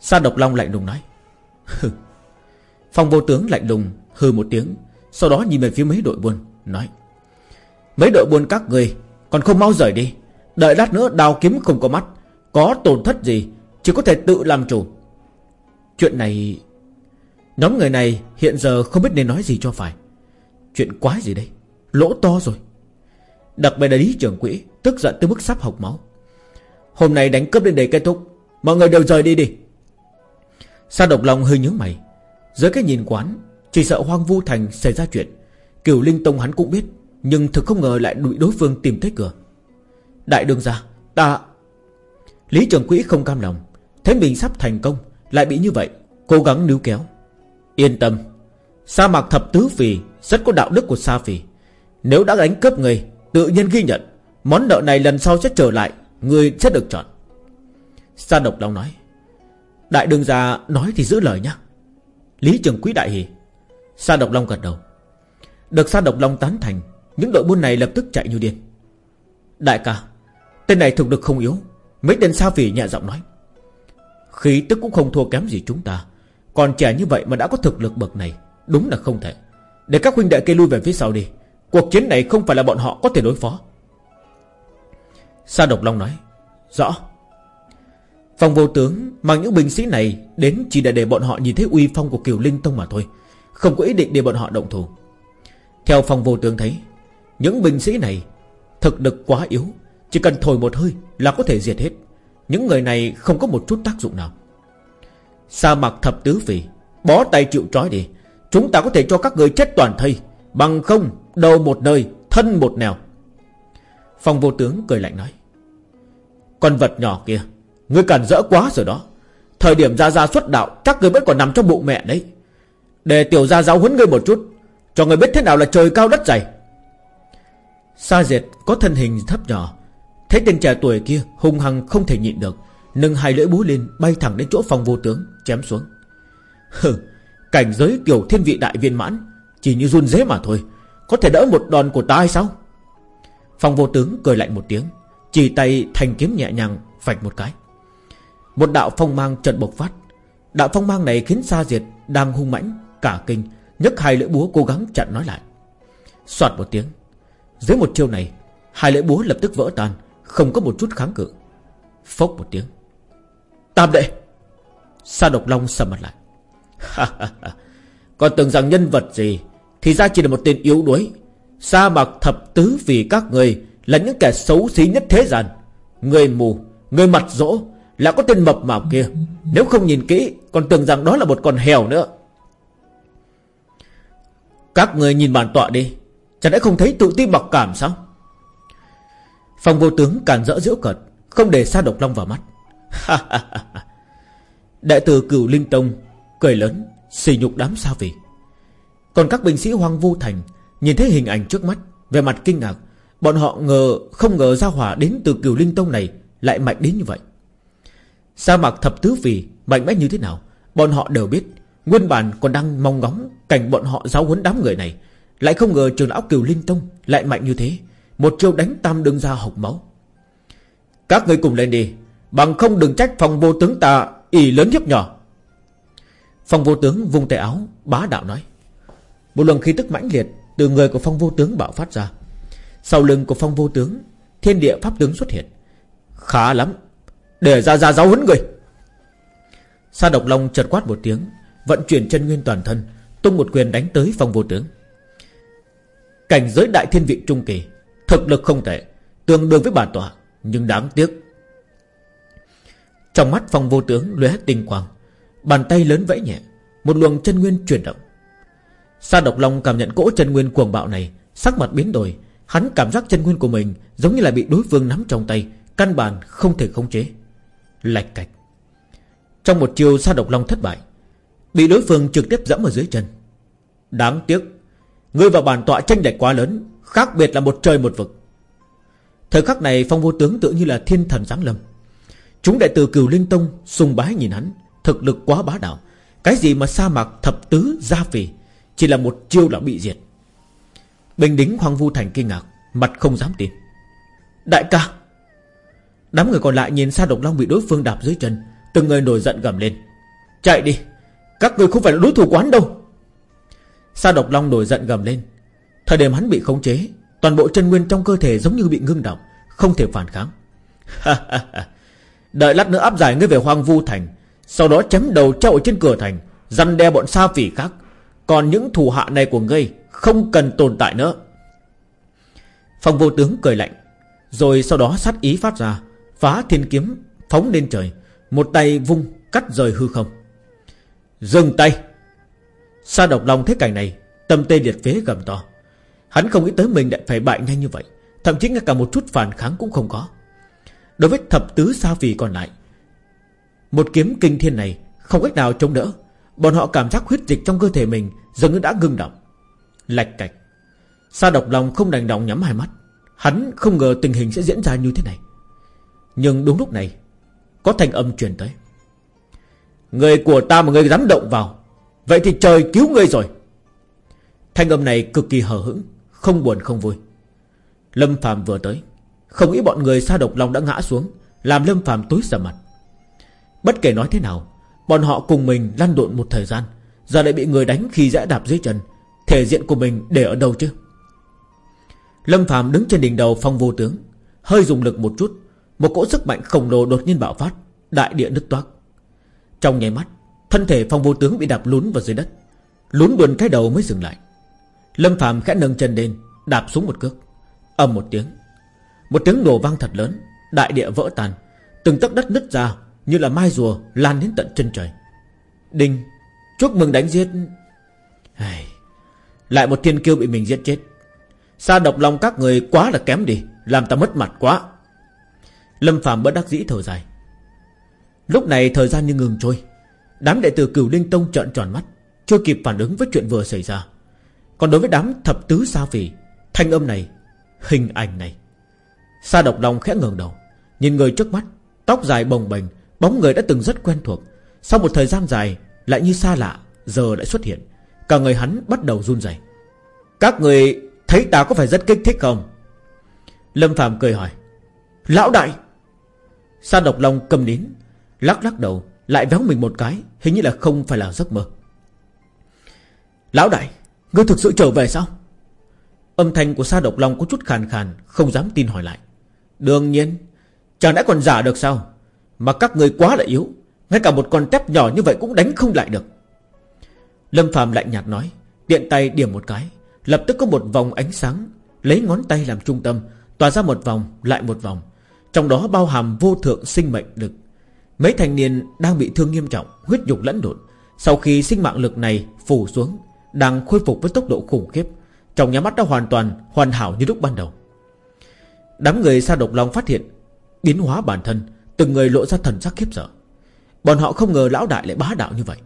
Sa độc long lạnh lùng nói. Phong vô tướng lạnh lùng hừ một tiếng, Sau đó nhìn về phía mấy đội buôn, Nói. Mấy đội buôn các người Còn không mau rời đi. Đợi lát nữa đào kiếm không có mắt, Có tổn thất gì, Chỉ có thể tự làm chủ. Chuyện này, Nhóm người này hiện giờ không biết nên nói gì cho phải. Chuyện quái gì đây? Lỗ to rồi. Đặc biệt là lý trưởng quỹ Tức giận tới mức sắp học máu. Hôm nay đánh cướp đến đây kết thúc, Mọi người đều rời đi đi. Sa độc lòng hơi nhớ mày. Dưới cái nhìn quán, Chỉ sợ hoang vu thành xảy ra chuyện. Cửu Linh Tông hắn cũng biết, Nhưng thực không ngờ lại đuổi đối phương tìm tới cửa. Đại đường ra, Ta Lý trưởng quỹ không cam lòng. Thấy mình sắp thành công, Lại bị như vậy, Cố gắng níu kéo. Yên tâm. Sa mạc thập tứ phì rất có đạo đức của Sa Phi. Nếu đã đánh cướp người, Tự nhiên ghi nhận, Món nợ này lần sau sẽ trở lại, Người sẽ được chọn. Sa độc long nói, Đại đương gia nói thì giữ lời nhá. Lý trường quý đại Hì Sa độc long gật đầu. Được sa độc long tán thành, Những đội buôn này lập tức chạy như điên. Đại ca, Tên này thực lực không yếu. Mấy tên sa phỉ nhẹ giọng nói, Khí tức cũng không thua kém gì chúng ta, Còn trẻ như vậy mà đã có thực lực bậc này, Đúng là không thể. Để các huynh đệ kia lui về phía sau đi. Cuộc chiến này không phải là bọn họ có thể đối phó. Sa độc long nói, Rõ. Phòng vô tướng mang những binh sĩ này Đến chỉ để để bọn họ nhìn thấy uy phong của Kiều Linh Tông mà thôi, Không có ý định để bọn họ động thủ. Theo phòng vô tướng thấy, Những binh sĩ này Thực lực quá yếu, Chỉ cần thổi một hơi là có thể diệt hết. Những người này không có một chút tác dụng nào. Sa mạc thập tứ phỉ Bó tay chịu trói đi Chúng ta có thể cho các người chết toàn thây, Bằng không, đầu một nơi, Thân một nẻo. Phòng vô tướng cười lạnh nói, Con vật nhỏ kia, Ngươi cản rỡ quá rồi đó. Thời điểm ra ra xuất đạo, Chắc ngươi vẫn còn nằm trong bụng mẹ đấy. Để tiểu gia giáo huấn ngươi một chút, Cho ngươi biết thế nào là trời cao đất dày. Sa diệt có thân hình thấp nhỏ, Thấy tên trẻ tuổi kia hung hăng không thể nhịn được, Nâng hai lưỡi búa lên, Bay thẳng đến chỗ phòng vô tướng, Chém xuống. Hừ Cảnh giới tiểu thiên vị đại viên mãn, Chỉ như run dế mà thôi, Có thể đỡ một đòn của ta hay sao? Phong vô tướng cười lạnh một tiếng, Chỉ tay thành kiếm nhẹ nhàng vạch một cái. Một đạo phong mang trận bộc phát. Đạo phong mang này khiến Sa Diệt đang hung mãnh, Cả kinh, nhấc hai lưỡi búa cố gắng chặn nói lại. Xoạt một tiếng, Dưới một chiêu này, Hai lưỡi búa lập tức vỡ tan, Không có một chút kháng cự. Phốc một tiếng. Tam đệ! Sa độc long sầm mặt lại. Còn tưởng rằng nhân vật gì Thì ra chỉ là một tên yếu đuối. Sa mạc thập tứ vì các người Là những kẻ xấu xí nhất thế gian. Người mù, người mặt rỗ Là có tên mập mạp kia. Nếu không nhìn kỹ Còn tưởng rằng đó là một con hèo nữa. Các người nhìn bản tọa đi Chẳng lẽ không thấy tự ti mặc cảm sao? Phòng vô tướng cản rỡ diễu cợt Không để sa độc long vào mắt. Đại tử cửu linh tông Cười lớn Xỉ nhục đám sao vì Còn các binh sĩ hoang vu thành Nhìn thấy hình ảnh trước mắt Về mặt kinh ngạc. Bọn họ ngờ, không ngờ ra hỏa đến từ cửu linh tông này Lại mạnh đến như vậy. Sa mạc thập tứ vì mạnh mẽ như thế nào, Bọn họ đều biết. Nguyên bản còn đang mong ngóng Cảnh bọn họ giáo huấn đám người này. Lại không ngờ trường lão cửu linh tông Lại mạnh như thế, Một chiêu đánh tam đương ra hộc máu. Các người cùng lên đi, Bằng không đừng trách phòng vô tướng ta ỉ lớn hiếp nhỏ. Phong vô tướng vung tay áo, Bá đạo nói. Một luồng khí tức mãnh liệt Từ người của phong vô tướng bạo phát ra. Sau lưng của phong vô tướng, Thiên địa pháp tướng xuất hiện. Khá lắm, Để ra ra giáo huấn người. Sa độc long chợt quát một tiếng, Vận chuyển chân nguyên toàn thân, Tung một quyền đánh tới phong vô tướng. Cảnh giới đại thiên vị trung kỳ, Thực lực không tệ, Tương đương với bản tọa Nhưng đáng tiếc. Trong mắt phong vô tướng lóe tinh quang. Bàn tay lớn vẫy nhẹ, Một luồng chân nguyên chuyển động. Sa độc long cảm nhận cỗ chân nguyên cuồng bạo này, Sắc mặt biến đổi. Hắn cảm giác chân nguyên của mình Giống như là bị đối phương nắm trong tay, Căn bản không thể khống chế. Lạch cạch. Trong một chiều, sa độc long thất bại, Bị đối phương trực tiếp dẫm ở dưới chân. Đáng tiếc, Ngươi và bản tọa tranh lệch quá lớn, Khác biệt là một trời một vực. Thời khắc này, phong vô tướng tự như là thiên thần giáng lâm. Chúng đệ tử cửu linh tông sùng bái nhìn hắn Thực lực quá bá đạo. Cái gì mà sa mạc thập tứ gia phì, Chỉ là một chiêu là bị diệt. Bình đính Hoàng Vu Thành kinh ngạc, Mặt không dám tin. Đại ca! Đám người còn lại nhìn sa độc long bị đối phương đạp dưới chân, Từng người nổi giận gầm lên. Chạy đi! Các người không phải là đối thủ quán đâu! Sa độc long nổi giận gầm lên. Thời điểm hắn bị khống chế, Toàn bộ chân nguyên trong cơ thể giống như bị ngưng động, Không thể phản kháng. Đợi lát nữa áp giải ngươi về Hoang Vu Thành sau đó chém đầu treo ở trên cửa thành, Răn đe bọn sa phỉ khác. Còn những thủ hạ này của ngươi Không cần tồn tại nữa. Phong vô tướng cười lạnh, Rồi sau đó sát ý phát ra, Phá thiên kiếm, phóng lên trời, Một tay vung cắt rời hư không. Dừng tay! Sa độc long thế cảnh này, Tâm tê liệt phế gầm to. Hắn không nghĩ tới mình lại phải bại nhanh như vậy, Thậm chí ngay cả một chút phản kháng cũng không có. Đối với thập tứ sa phỉ còn lại một kiếm kinh thiên này, Không cách nào chống đỡ. Bọn họ cảm giác huyết dịch trong cơ thể mình Dường như đã ngưng động. Lạch cạch. Sa độc lòng không đành động nhắm hai mắt. Hắn không ngờ tình hình sẽ diễn ra như thế này. Nhưng đúng lúc này, Có thanh âm truyền tới. Người của ta mà người dám động vào, Vậy thì trời cứu ngươi rồi. Thanh âm này cực kỳ hờ hững, Không buồn không vui. Lâm Phạm vừa tới, Không nghĩ bọn người sa độc long đã ngã xuống, Làm Lâm Phạm tối sầm mặt. Bất kể nói thế nào, Bọn họ cùng mình lăn lộn một thời gian, Giờ lại bị người đánh khi dã đạp dưới chân. Thể diện của mình để ở đâu chứ? Lâm Phạm đứng trên đỉnh đầu phong vô tướng, Hơi dùng lực một chút, Một cỗ sức mạnh khổng lồ đột nhiên bạo phát, Đại địa nứt toác. Trong nháy mắt, Thân thể phong vô tướng bị đạp lún vào dưới đất, Lún buồn cái đầu mới dừng lại. Lâm Phạm khẽ nâng chân lên, Đạp xuống một cước. Âm một tiếng Một tiếng nổ vang thật lớn, Đại địa vỡ tan, Từng tấc đất nứt ra như là mai rùa lan đến tận chân trời. Đinh, Chúc mừng đánh giết. Lại một thiên kiêu bị mình giết chết. Sa độc lòng các người quá là kém đi, Làm ta mất mặt quá. Lâm Phạm bất đắc dĩ thở dài. Lúc này thời gian như ngừng trôi. Đám đệ tử cửu Linh Tông trợn tròn mắt, Chưa kịp phản ứng với chuyện vừa xảy ra. Còn đối với đám thập tứ sa phỉ Thanh âm này, Hình ảnh này, Sa độc lòng khẽ ngẩng đầu, Nhìn người trước mắt, Tóc dài bồng bềnh Bóng người đã từng rất quen thuộc. Sau một thời gian dài, Lại như xa lạ, Giờ lại xuất hiện. Cả người hắn bắt đầu run rẩy. Các người thấy ta có phải rất kích thích không? Lâm Phạm cười hỏi. Lão đại! Sa độc long cầm nín, Lắc lắc đầu, Lại véo mình một cái, Hình như là không phải là giấc mơ. Lão đại, Ngươi thực sự trở về sao? Âm thanh của sa độc long có chút khàn khàn, Không dám tin hỏi lại. Đương nhiên Chẳng đã còn giả được sao? Mà các người quá là yếu, Ngay cả một con tép nhỏ như vậy cũng đánh không lại được. Lâm Phạm lạnh nhạt nói, tiện tay điểm một cái, Lập tức có một vòng ánh sáng, Lấy ngón tay làm trung tâm, Tỏa ra một vòng, lại một vòng. Trong đó bao hàm vô thượng sinh mệnh lực. Mấy thanh niên đang bị thương nghiêm trọng, Huyết nhục lẫn đột Sau khi sinh mạng lực này phủ xuống, Đang khôi phục với tốc độ khủng khiếp, Trong nhà mắt đã hoàn toàn hoàn hảo như lúc ban đầu. Đám người sa độc long phát hiện Biến hóa bản thân Từng người lộ ra thần sắc khiếp sợ. Bọn họ không ngờ lão đại lại bá đạo như vậy.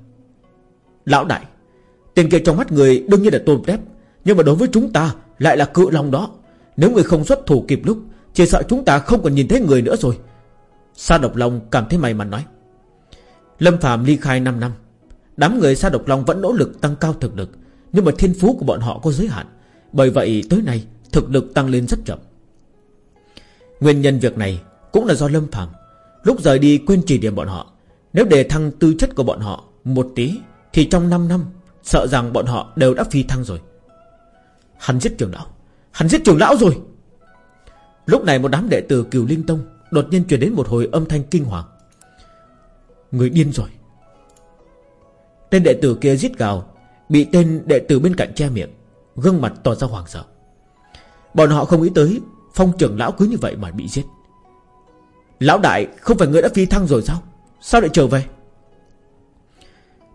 Lão đại Tiền kia trong mắt người đương nhiên là tôm tép Nhưng mà đối với chúng ta lại là cự long đó. Nếu người không xuất thủ kịp lúc, Chỉ sợ chúng ta không còn nhìn thấy người nữa rồi. Sa độc long cảm thấy may mắn nói. Lâm Phạm ly khai 5 năm. Đám người Sa độc long vẫn nỗ lực tăng cao thực lực, Nhưng mà thiên phú của bọn họ có giới hạn. Bởi vậy tới nay, Thực lực tăng lên rất chậm. Nguyên nhân việc này Cũng là do Lâm Phạm Lúc rời đi quên chỉ điểm bọn họ. Nếu để thăng tư chất của bọn họ Một tí, Thì trong 5 năm, Sợ rằng bọn họ đều đã phi thăng rồi. Hắn giết trưởng lão. Hắn giết trưởng lão rồi. Lúc này một đám đệ tử cửu Linh Tông Đột nhiên truyền đến một hồi âm thanh kinh hoàng. Người điên rồi. Tên đệ tử kia giết gào, Bị tên đệ tử bên cạnh che miệng, Gương mặt tỏ ra hoàng sợ. Bọn họ không nghĩ tới Phong trưởng lão cứ như vậy mà bị giết. Lão đại, không phải người đã phi thăng rồi sao? Sao lại trở về?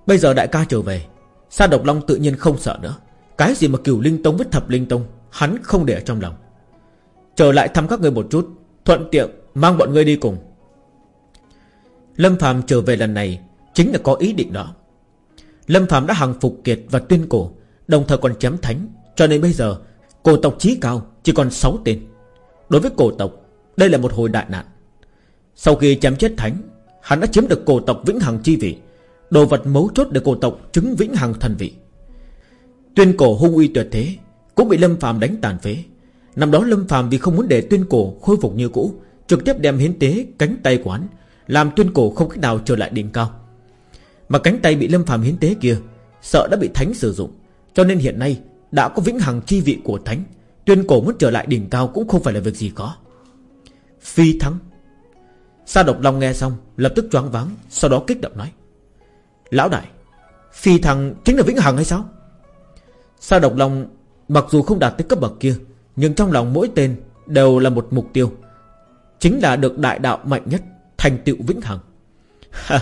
Bây giờ đại ca trở về, Sa độc long tự nhiên không sợ nữa. Cái gì mà cửu linh tông với thập linh tông, Hắn không để ở trong lòng. Trở lại thăm các người một chút, Thuận tiện mang bọn người đi cùng. Lâm Phạm trở về lần này Chính là có ý định đó. Lâm Phạm đã hàng phục kiệt và tuyên cổ, Đồng thời còn chém thánh, Cho nên bây giờ cổ tộc trí cao chỉ còn 6 tên. Đối với cổ tộc, Đây là một hồi đại nạn. Sau khi chém chết thánh, Hắn đã chiếm được cổ tộc vĩnh hằng chi vị, Đồ vật mấu chốt để cổ tộc chứng vĩnh hằng thần vị. Tuyên cổ hung uy tuyệt thế, Cũng bị Lâm phàm đánh tàn phế. Năm đó Lâm phàm vì không muốn để tuyên cổ khôi phục như cũ, Trực tiếp đem hiến tế, cánh tay của hắn, Làm tuyên cổ không cách nào trở lại đỉnh cao. Mà cánh tay bị Lâm phàm hiến tế kia, Sợ đã bị thánh sử dụng, Cho nên hiện nay đã có vĩnh hằng chi vị của thánh. Tuyên cổ muốn trở lại đỉnh cao Cũng không phải là việc gì có. Phi thắng Sa độc long nghe xong, Lập tức choáng váng, Sau đó kích động nói. Lão đại, Phi thằng chính là Vĩnh Hằng hay sao? Sa độc long Mặc dù không đạt tới cấp bậc kia, Nhưng trong lòng mỗi tên đều là một mục tiêu. Chính là được đại đạo mạnh nhất, Thành tựu Vĩnh Hằng.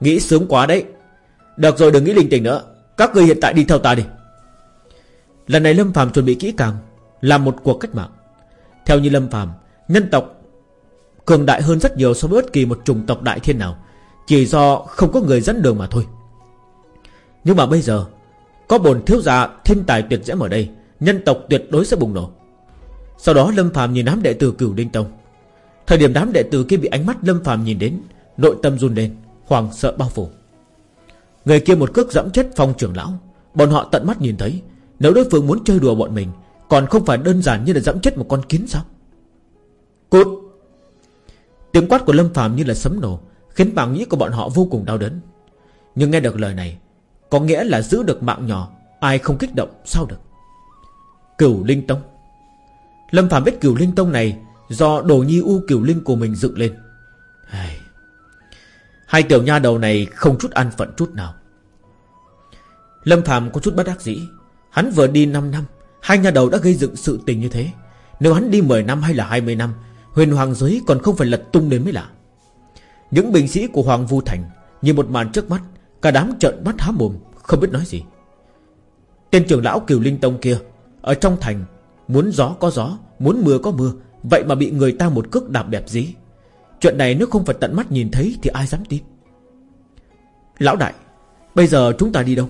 Nghĩ sướng quá đấy. Được rồi, đừng nghĩ linh tinh nữa. Các người hiện tại đi theo ta đi. Lần này Lâm Phạm chuẩn bị kỹ càng, Làm một cuộc cách mạng. Theo như Lâm Phạm Nhân tộc cường đại hơn rất nhiều so với bất kỳ một chủng tộc đại thiên nào, chỉ do không có người dẫn đường mà thôi. Nhưng mà bây giờ, Có bồn thiếu gia thiên tài tuyệt diễm ở đây, Nhân tộc tuyệt đối sẽ bùng nổ. Sau đó Lâm phàm nhìn đám đệ tử cửu Đinh Tông. Thời điểm đám đệ tử kia bị ánh mắt Lâm phàm nhìn đến, Nội tâm run lên Hoàng sợ bao phủ. Người kia một cước dẫm chết phong trưởng lão, Bọn họ tận mắt nhìn thấy, Nếu đối phương muốn chơi đùa bọn mình, Còn không phải đơn giản như là dẫm chết một con kiến sao? Cút! Tiếng quát của Lâm phàm như là sấm nổ Khiến mạng nhĩ của bọn họ vô cùng đau đớn. Nhưng nghe được lời này Có nghĩa là giữ được mạng nhỏ Ai không kích động sao được? Cửu Linh Tông. Lâm Phạm biết Cửu Linh Tông này Do đồ nhi u Cửu Linh của mình dựng lên. Hai, tiểu nha đầu này không chút an phận chút nào. Lâm Phạm có chút bất đắc dĩ Hắn vừa đi 5 năm Hai nha đầu đã gây dựng sự tình như thế. Nếu hắn đi 10 năm hay là 20 năm Huyền Hoàng giới còn không phải lật tung đến mới lạ. Những binh sĩ của Hoàng Vu Thành Nhìn một màn trước mắt, Cả đám trợn mắt há mồm, Không biết nói gì. Tên trưởng lão Kiều Linh Tông kia, Ở trong thành, Muốn gió có gió, Muốn mưa có mưa, Vậy mà bị người ta một cước đạp đẹp dí. Chuyện này nếu không phải tận mắt nhìn thấy Thì ai dám tin? Lão đại, Bây giờ chúng ta đi đâu?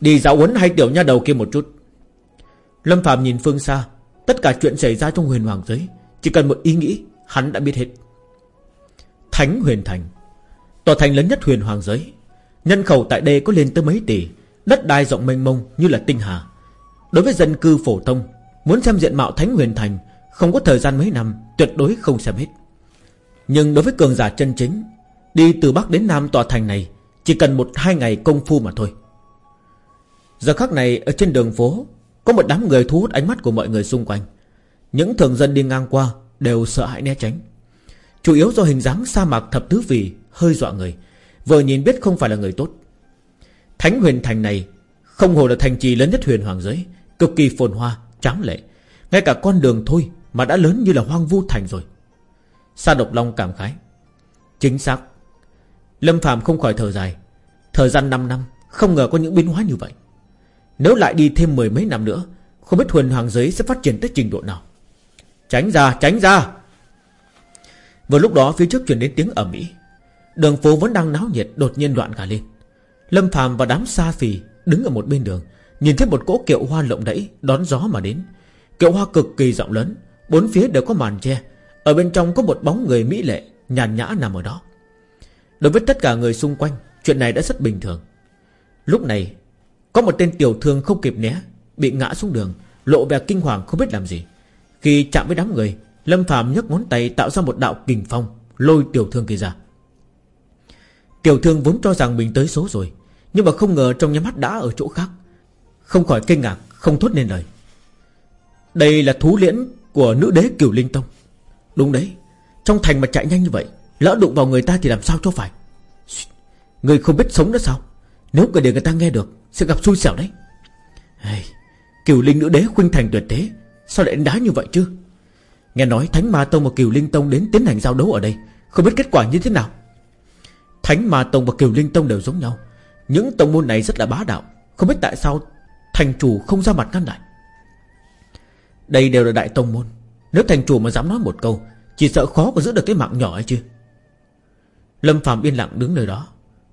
Đi giáo huấn hai tiểu nha đầu kia một chút. Lâm Phạm nhìn phương xa, Tất cả chuyện xảy ra trong huyền hoàng giới chỉ cần một ý nghĩ, Hắn đã biết hết. Thánh huyền thành. Tòa thành lớn nhất huyền hoàng giới. Nhân khẩu tại đây có lên tới mấy tỷ. Đất đai rộng mênh mông như là tinh hà. Đối với dân cư phổ thông, Muốn xem diện mạo Thánh Huyền Thành, Không có thời gian mấy năm, Tuyệt đối không xem hết. Nhưng đối với cường giả chân chính, Đi từ Bắc đến Nam tòa thành này, Chỉ cần một hai ngày công phu mà thôi. Giờ khắc này, ở trên đường phố, Có một đám người thu hút ánh mắt của mọi người xung quanh. Những thường dân đi ngang qua Đều sợ hãi né tránh. Chủ yếu do hình dáng sa mạc thập tứ vì Hơi dọa người Vừa nhìn biết không phải là người tốt. Thánh huyền thành này Không hồ là thành trì lớn nhất huyền hoàng giới Cực kỳ phồn hoa, tráng lệ. Ngay cả con đường thôi mà đã lớn như là hoang vu thành rồi. Sa độc long cảm khái. Chính xác. Lâm phàm không khỏi thở dài. Thời gian 5 năm Không ngờ có những biến hóa như vậy. Nếu lại đi thêm mười mấy năm nữa Không biết huyền hoàng giới sẽ phát triển tới trình độ nào. Tránh ra, tránh ra. Vừa lúc đó phía trước truyền đến tiếng ở ĩ. Đường phố vẫn đang náo nhiệt Đột nhiên đoạn cả lên. Lâm phàm và đám xa phì đứng ở một bên đường Nhìn thấy một cỗ kiệu hoa lộng đẫy Đón gió mà đến. Kiệu hoa cực kỳ rộng lớn Bốn phía đều có màn che Ở bên trong có một bóng người mỹ lệ Nhàn nhã nằm ở đó. Đối với tất cả người xung quanh Chuyện này đã rất bình thường. Lúc này Có một tên tiểu thương không kịp né Bị ngã xuống đường Lộ vẻ kinh hoàng không biết làm gì. Khi chạm với đám người Lâm Phạm nhấc ngón tay tạo ra một đạo kình phong Lôi tiểu thương kia ra. Tiểu thương vốn cho rằng mình tới số rồi Nhưng mà không ngờ trong nhà mắt đã ở chỗ khác. Không khỏi kinh ngạc Không thốt nên lời. Đây là thú liễn của nữ đế Kiều Linh Tông. Đúng đấy Trong thành mà chạy nhanh như vậy Lỡ đụng vào người ta thì làm sao cho phải? Người không biết sống nữa sao? Nếu cả để người ta nghe được Sẽ gặp xui xẻo đấy. Hey, Kiều Linh nữ đế khuynh thành tuyệt thế Sao lại đá như vậy chứ? Nghe nói Thánh Ma Tông và Kiều Linh Tông đến tiến hành giao đấu ở đây, Không biết kết quả như thế nào? Thánh Ma Tông và Kiều Linh Tông đều giống nhau. Những tông môn này rất là bá đạo, Không biết tại sao Thành chủ không ra mặt ngăn lại. Đây đều là đại tông môn. Nếu thành chủ mà dám nói một câu, Chỉ sợ khó có giữ được cái mạng nhỏ ấy chứ. Lâm Phạm yên lặng đứng nơi đó,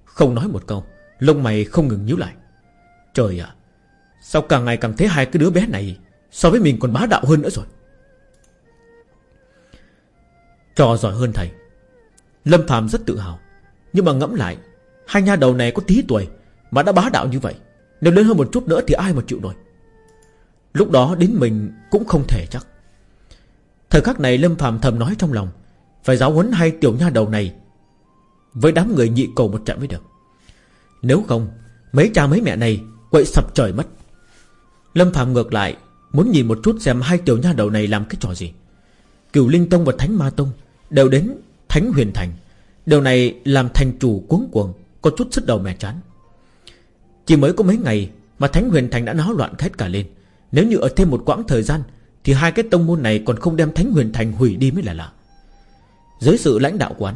Không nói một câu, Lông mày không ngừng nhíu lại. Trời ạ, Sao càng ngày càng thấy hai cái đứa bé này So với mình còn bá đạo hơn nữa rồi. Trò giỏi hơn thầy. Lâm Phạm rất tự hào. Nhưng mà ngẫm lại, Hai nha đầu này có tí tuổi Mà đã bá đạo như vậy, Nếu lớn hơn một chút nữa thì ai mà chịu nổi? Lúc đó đến mình cũng không thể chắc. Thời khắc này Lâm Phạm thầm nói trong lòng, Phải giáo huấn hai tiểu nha đầu này Với đám người nhị cầu một trận mới được. Nếu không, Mấy cha mấy mẹ này quậy sập trời mất. Lâm Phạm ngược lại Muốn nhìn một chút xem hai tiểu nha đầu này làm cái trò gì. Cửu Linh Tông và Thánh Ma Tông Đều đến Thánh Huyền Thành. Điều này làm thành chủ cuống cuồng, Có chút sức đầu mẻ chán. Chỉ mới có mấy ngày Mà Thánh Huyền Thành đã náo loạn hết cả lên. Nếu như ở thêm một quãng thời gian, Thì hai cái tông môn này còn không đem Thánh Huyền Thành hủy đi mới là lạ. Dưới sự lãnh đạo quán,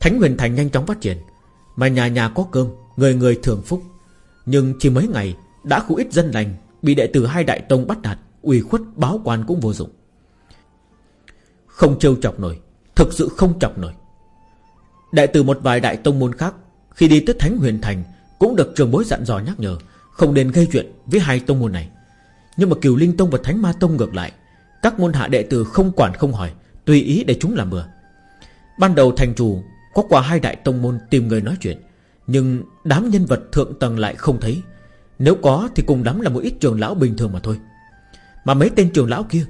Thánh Huyền Thành nhanh chóng phát triển. Mà nhà nhà có cơm, Người người thường phúc. Nhưng chỉ mấy ngày, Đã khu ít dân lành Bị đệ tử hai đại tông bắt đạt ủy khuất báo quan cũng vô dụng. Không trêu chọc nổi, Thực sự không chọc nổi. Đại tử một vài đại tông môn khác, Khi đi tới Thánh Huyền Thành, Cũng được trường bối dặn dò nhắc nhở, Không nên gây chuyện với hai tông môn này. Nhưng mà Kiều Linh Tông và Thánh Ma Tông ngược lại, Các môn hạ đệ tử không quản không hỏi, Tùy ý để chúng làm bừa. Ban đầu thành chủ Có qua hai đại tông môn tìm người nói chuyện, Nhưng đám nhân vật thượng tầng lại không thấy. Nếu có thì cùng đám là một ít trường lão bình thường mà thôi. Mà mấy tên trường lão kia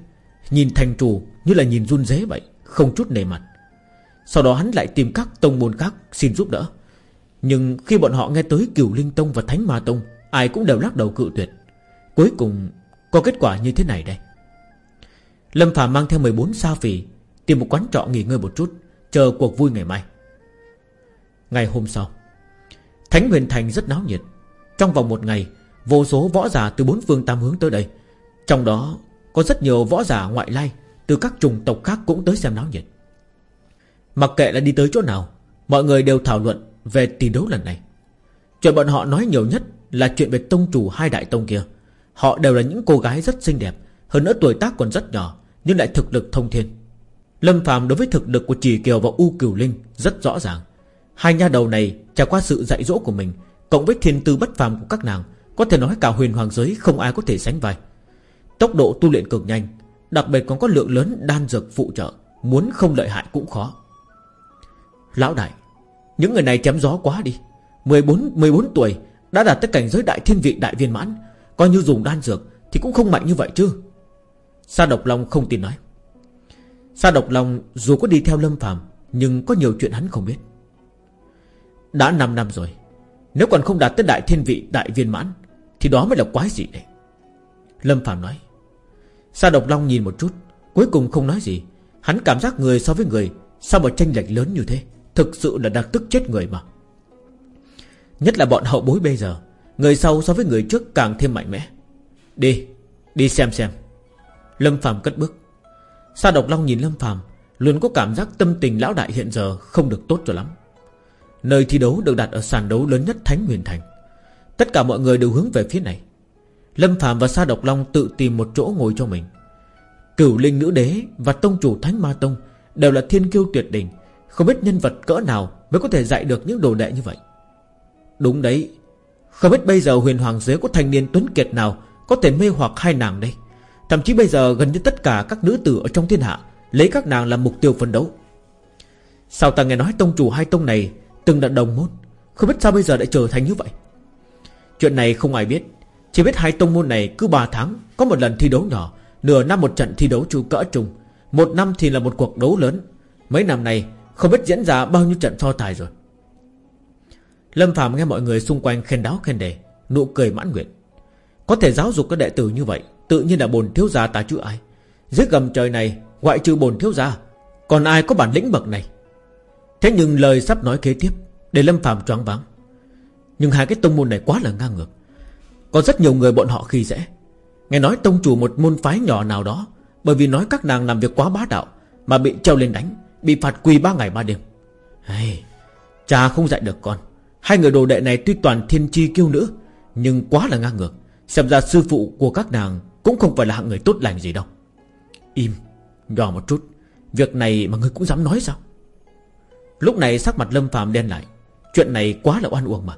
Nhìn thành chủ như là nhìn run rế vậy, Không chút nề mặt. Sau đó hắn lại tìm các tông môn khác xin giúp đỡ. Nhưng khi bọn họ nghe tới Kiều Linh Tông và Thánh Ma Tông, Ai cũng đều lắc đầu cự tuyệt. Cuối cùng, có kết quả như thế này đây. Lâm Phạm mang theo 14 sa phì Tìm một quán trọ nghỉ ngơi một chút, Chờ cuộc vui ngày mai. Ngày hôm sau, Thánh Huyền Thành rất náo nhiệt. Trong vòng một ngày, Vô số võ giả từ bốn phương tam hướng tới đây trong đó, có rất nhiều võ giả ngoại lai Từ các chủng tộc khác cũng tới xem náo nhiệt. Mặc kệ là đi tới chỗ nào, Mọi người đều thảo luận về tỷ đấu lần này. Chuyện bọn họ nói nhiều nhất Là chuyện về tông chủ hai đại tông kia. Họ đều là những cô gái rất xinh đẹp, Hơn nữa tuổi tác còn rất nhỏ, Nhưng lại thực lực thông thiên. Lâm Phạm đối với thực lực của Trì Kiều và U Cửu Linh Rất rõ ràng. Hai nha đầu này trải qua sự dạy dỗ của mình, Cộng với thiên tư bất phàm của các nàng, Có thể nói cả huyền hoàng giới không ai có thể sánh vai. Tốc độ tu luyện cực nhanh Đặc biệt còn có lượng lớn đan dược phụ trợ Muốn không lợi hại cũng khó. Lão đại Những người này chém gió quá đi. 14, 14 tuổi Đã đạt tới cảnh giới đại thiên vị đại viên mãn Coi như dùng đan dược Thì cũng không mạnh như vậy chứ. Sa độc long không tin nói. Sa độc long dù có đi theo lâm phàm Nhưng có nhiều chuyện hắn không biết. Đã 5 năm rồi Nếu còn không đạt tới đại thiên vị đại viên mãn Thì đó mới là quái gì đấy Lâm phàm nói. Sa độc long nhìn một chút, Cuối cùng không nói gì. Hắn cảm giác người so với người Sao mà tranh lệch lớn như thế, Thực sự là đang tức chết người mà. Nhất là bọn hậu bối bây giờ, Người sau so với người trước càng thêm mạnh mẽ. Đi Đi xem xem. Lâm Phạm cất bước. Sa độc long nhìn Lâm Phạm Luôn có cảm giác tâm tình lão đại hiện giờ Không được tốt cho lắm. Nơi thi đấu được đặt ở sàn đấu lớn nhất Thánh Huyền Thành. Tất cả mọi người đều hướng về phía này. Lâm Phạm và Sa Độc Long tự tìm một chỗ ngồi cho mình. Cửu Linh Nữ Đế Và Tông Chủ Thánh Ma Tông Đều là thiên kiêu tuyệt đỉnh, Không biết nhân vật cỡ nào Mới có thể dạy được những đồ đệ như vậy. Đúng đấy, Không biết bây giờ huyền hoàng giới có thanh niên tuấn kiệt nào Có thể mê hoặc hai nàng đây? Thậm chí bây giờ gần như tất cả các nữ tử ở trong thiên hạ Lấy các nàng làm mục tiêu phấn đấu. Sao ta nghe nói tông chủ hai tông này Từng là đồng môn, Không biết sao bây giờ lại trở thành như vậy? Chuyện này không ai biết. Chỉ biết hai tông môn này cứ 3 tháng, Có một lần thi đấu nhỏ, Nửa năm một trận thi đấu chu cỡ trùng. Một năm thì là một cuộc đấu lớn. Mấy năm nay, không biết diễn ra bao nhiêu trận so tài rồi. Lâm Phạm nghe mọi người xung quanh khen đáo khen đề, Nụ cười mãn nguyện. Có thể giáo dục các đệ tử như vậy, Tự nhiên là bồn thiếu gia ta chứ ai. Dưới gầm trời này, Ngoại trừ bồn thiếu gia, Còn ai có bản lĩnh bậc này? Thế nhưng lời sắp nói kế tiếp, Để Lâm Phạm choáng váng. Nhưng hai cái tông môn này quá là ngang ngược. Có rất nhiều người bọn họ khi dễ. Nghe nói tông chủ một môn phái nhỏ nào đó Bởi vì nói các nàng làm việc quá bá đạo Mà bị treo lên đánh Bị phạt quỳ ba ngày ba đêm. Hey, Cha không dạy được con. Hai người đồ đệ này tuy toàn thiên chi kiêu nữ Nhưng quá là ngang ngược. Xem ra sư phụ của các nàng Cũng không phải là hạng người tốt lành gì đâu. Im Nhỏ một chút. Việc này mà ngươi cũng dám nói sao? Lúc này sắc mặt Lâm phàm đen lại. Chuyện này quá là oan uổng mà.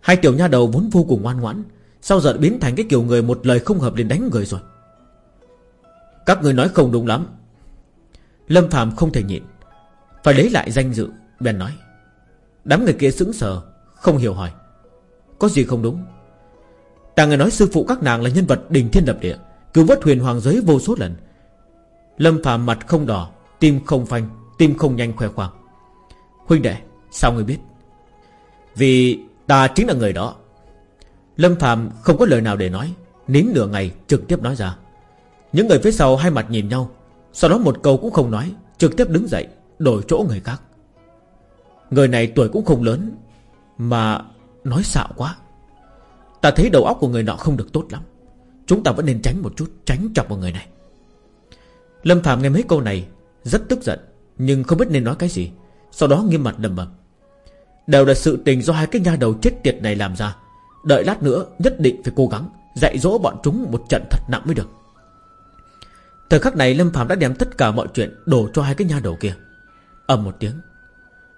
Hai tiểu nha đầu vốn vô cùng ngoan ngoãn, Sao giờ biến thành cái kiểu người một lời không hợp liền đánh người rồi? Các người nói không đúng lắm. Lâm phạm không thể nhịn, Phải lấy lại danh dự, Bèn nói. Đám người kia sững sờ, Không hiểu hỏi. Có gì không đúng? Ta nghe nói sư phụ các nàng là nhân vật đình thiên lập địa, Cứu vớt huyền hoàng giới vô số lần. Lâm phạm mặt không đỏ, Tim không phanh, Tim không nhanh khoe khoang. Huynh đệ, Sao người biết? Vì ta chính là người đó. Lâm Phạm không có lời nào để nói, Nín nửa ngày trực tiếp nói ra. Những người phía sau hai mặt nhìn nhau, Sau đó một câu cũng không nói, Trực tiếp đứng dậy, Đổi chỗ người khác. Người này tuổi cũng không lớn, Mà nói xạo quá. Ta thấy đầu óc của người nọ không được tốt lắm. Chúng ta vẫn nên tránh một chút, Tránh chọc vào người này. Lâm Phạm nghe mấy câu này, Rất tức giận, Nhưng không biết nên nói cái gì. Sau đó nghiêm mặt đầm bầm. Đều là sự tình do hai cái nha đầu chết tiệt này làm ra. Đợi lát nữa, nhất định phải cố gắng Dạy dỗ bọn chúng một trận thật nặng mới được. Thời khắc này, Lâm Phạm đã đem tất cả mọi chuyện Đổ cho hai cái nha đầu kia. Ầm một tiếng,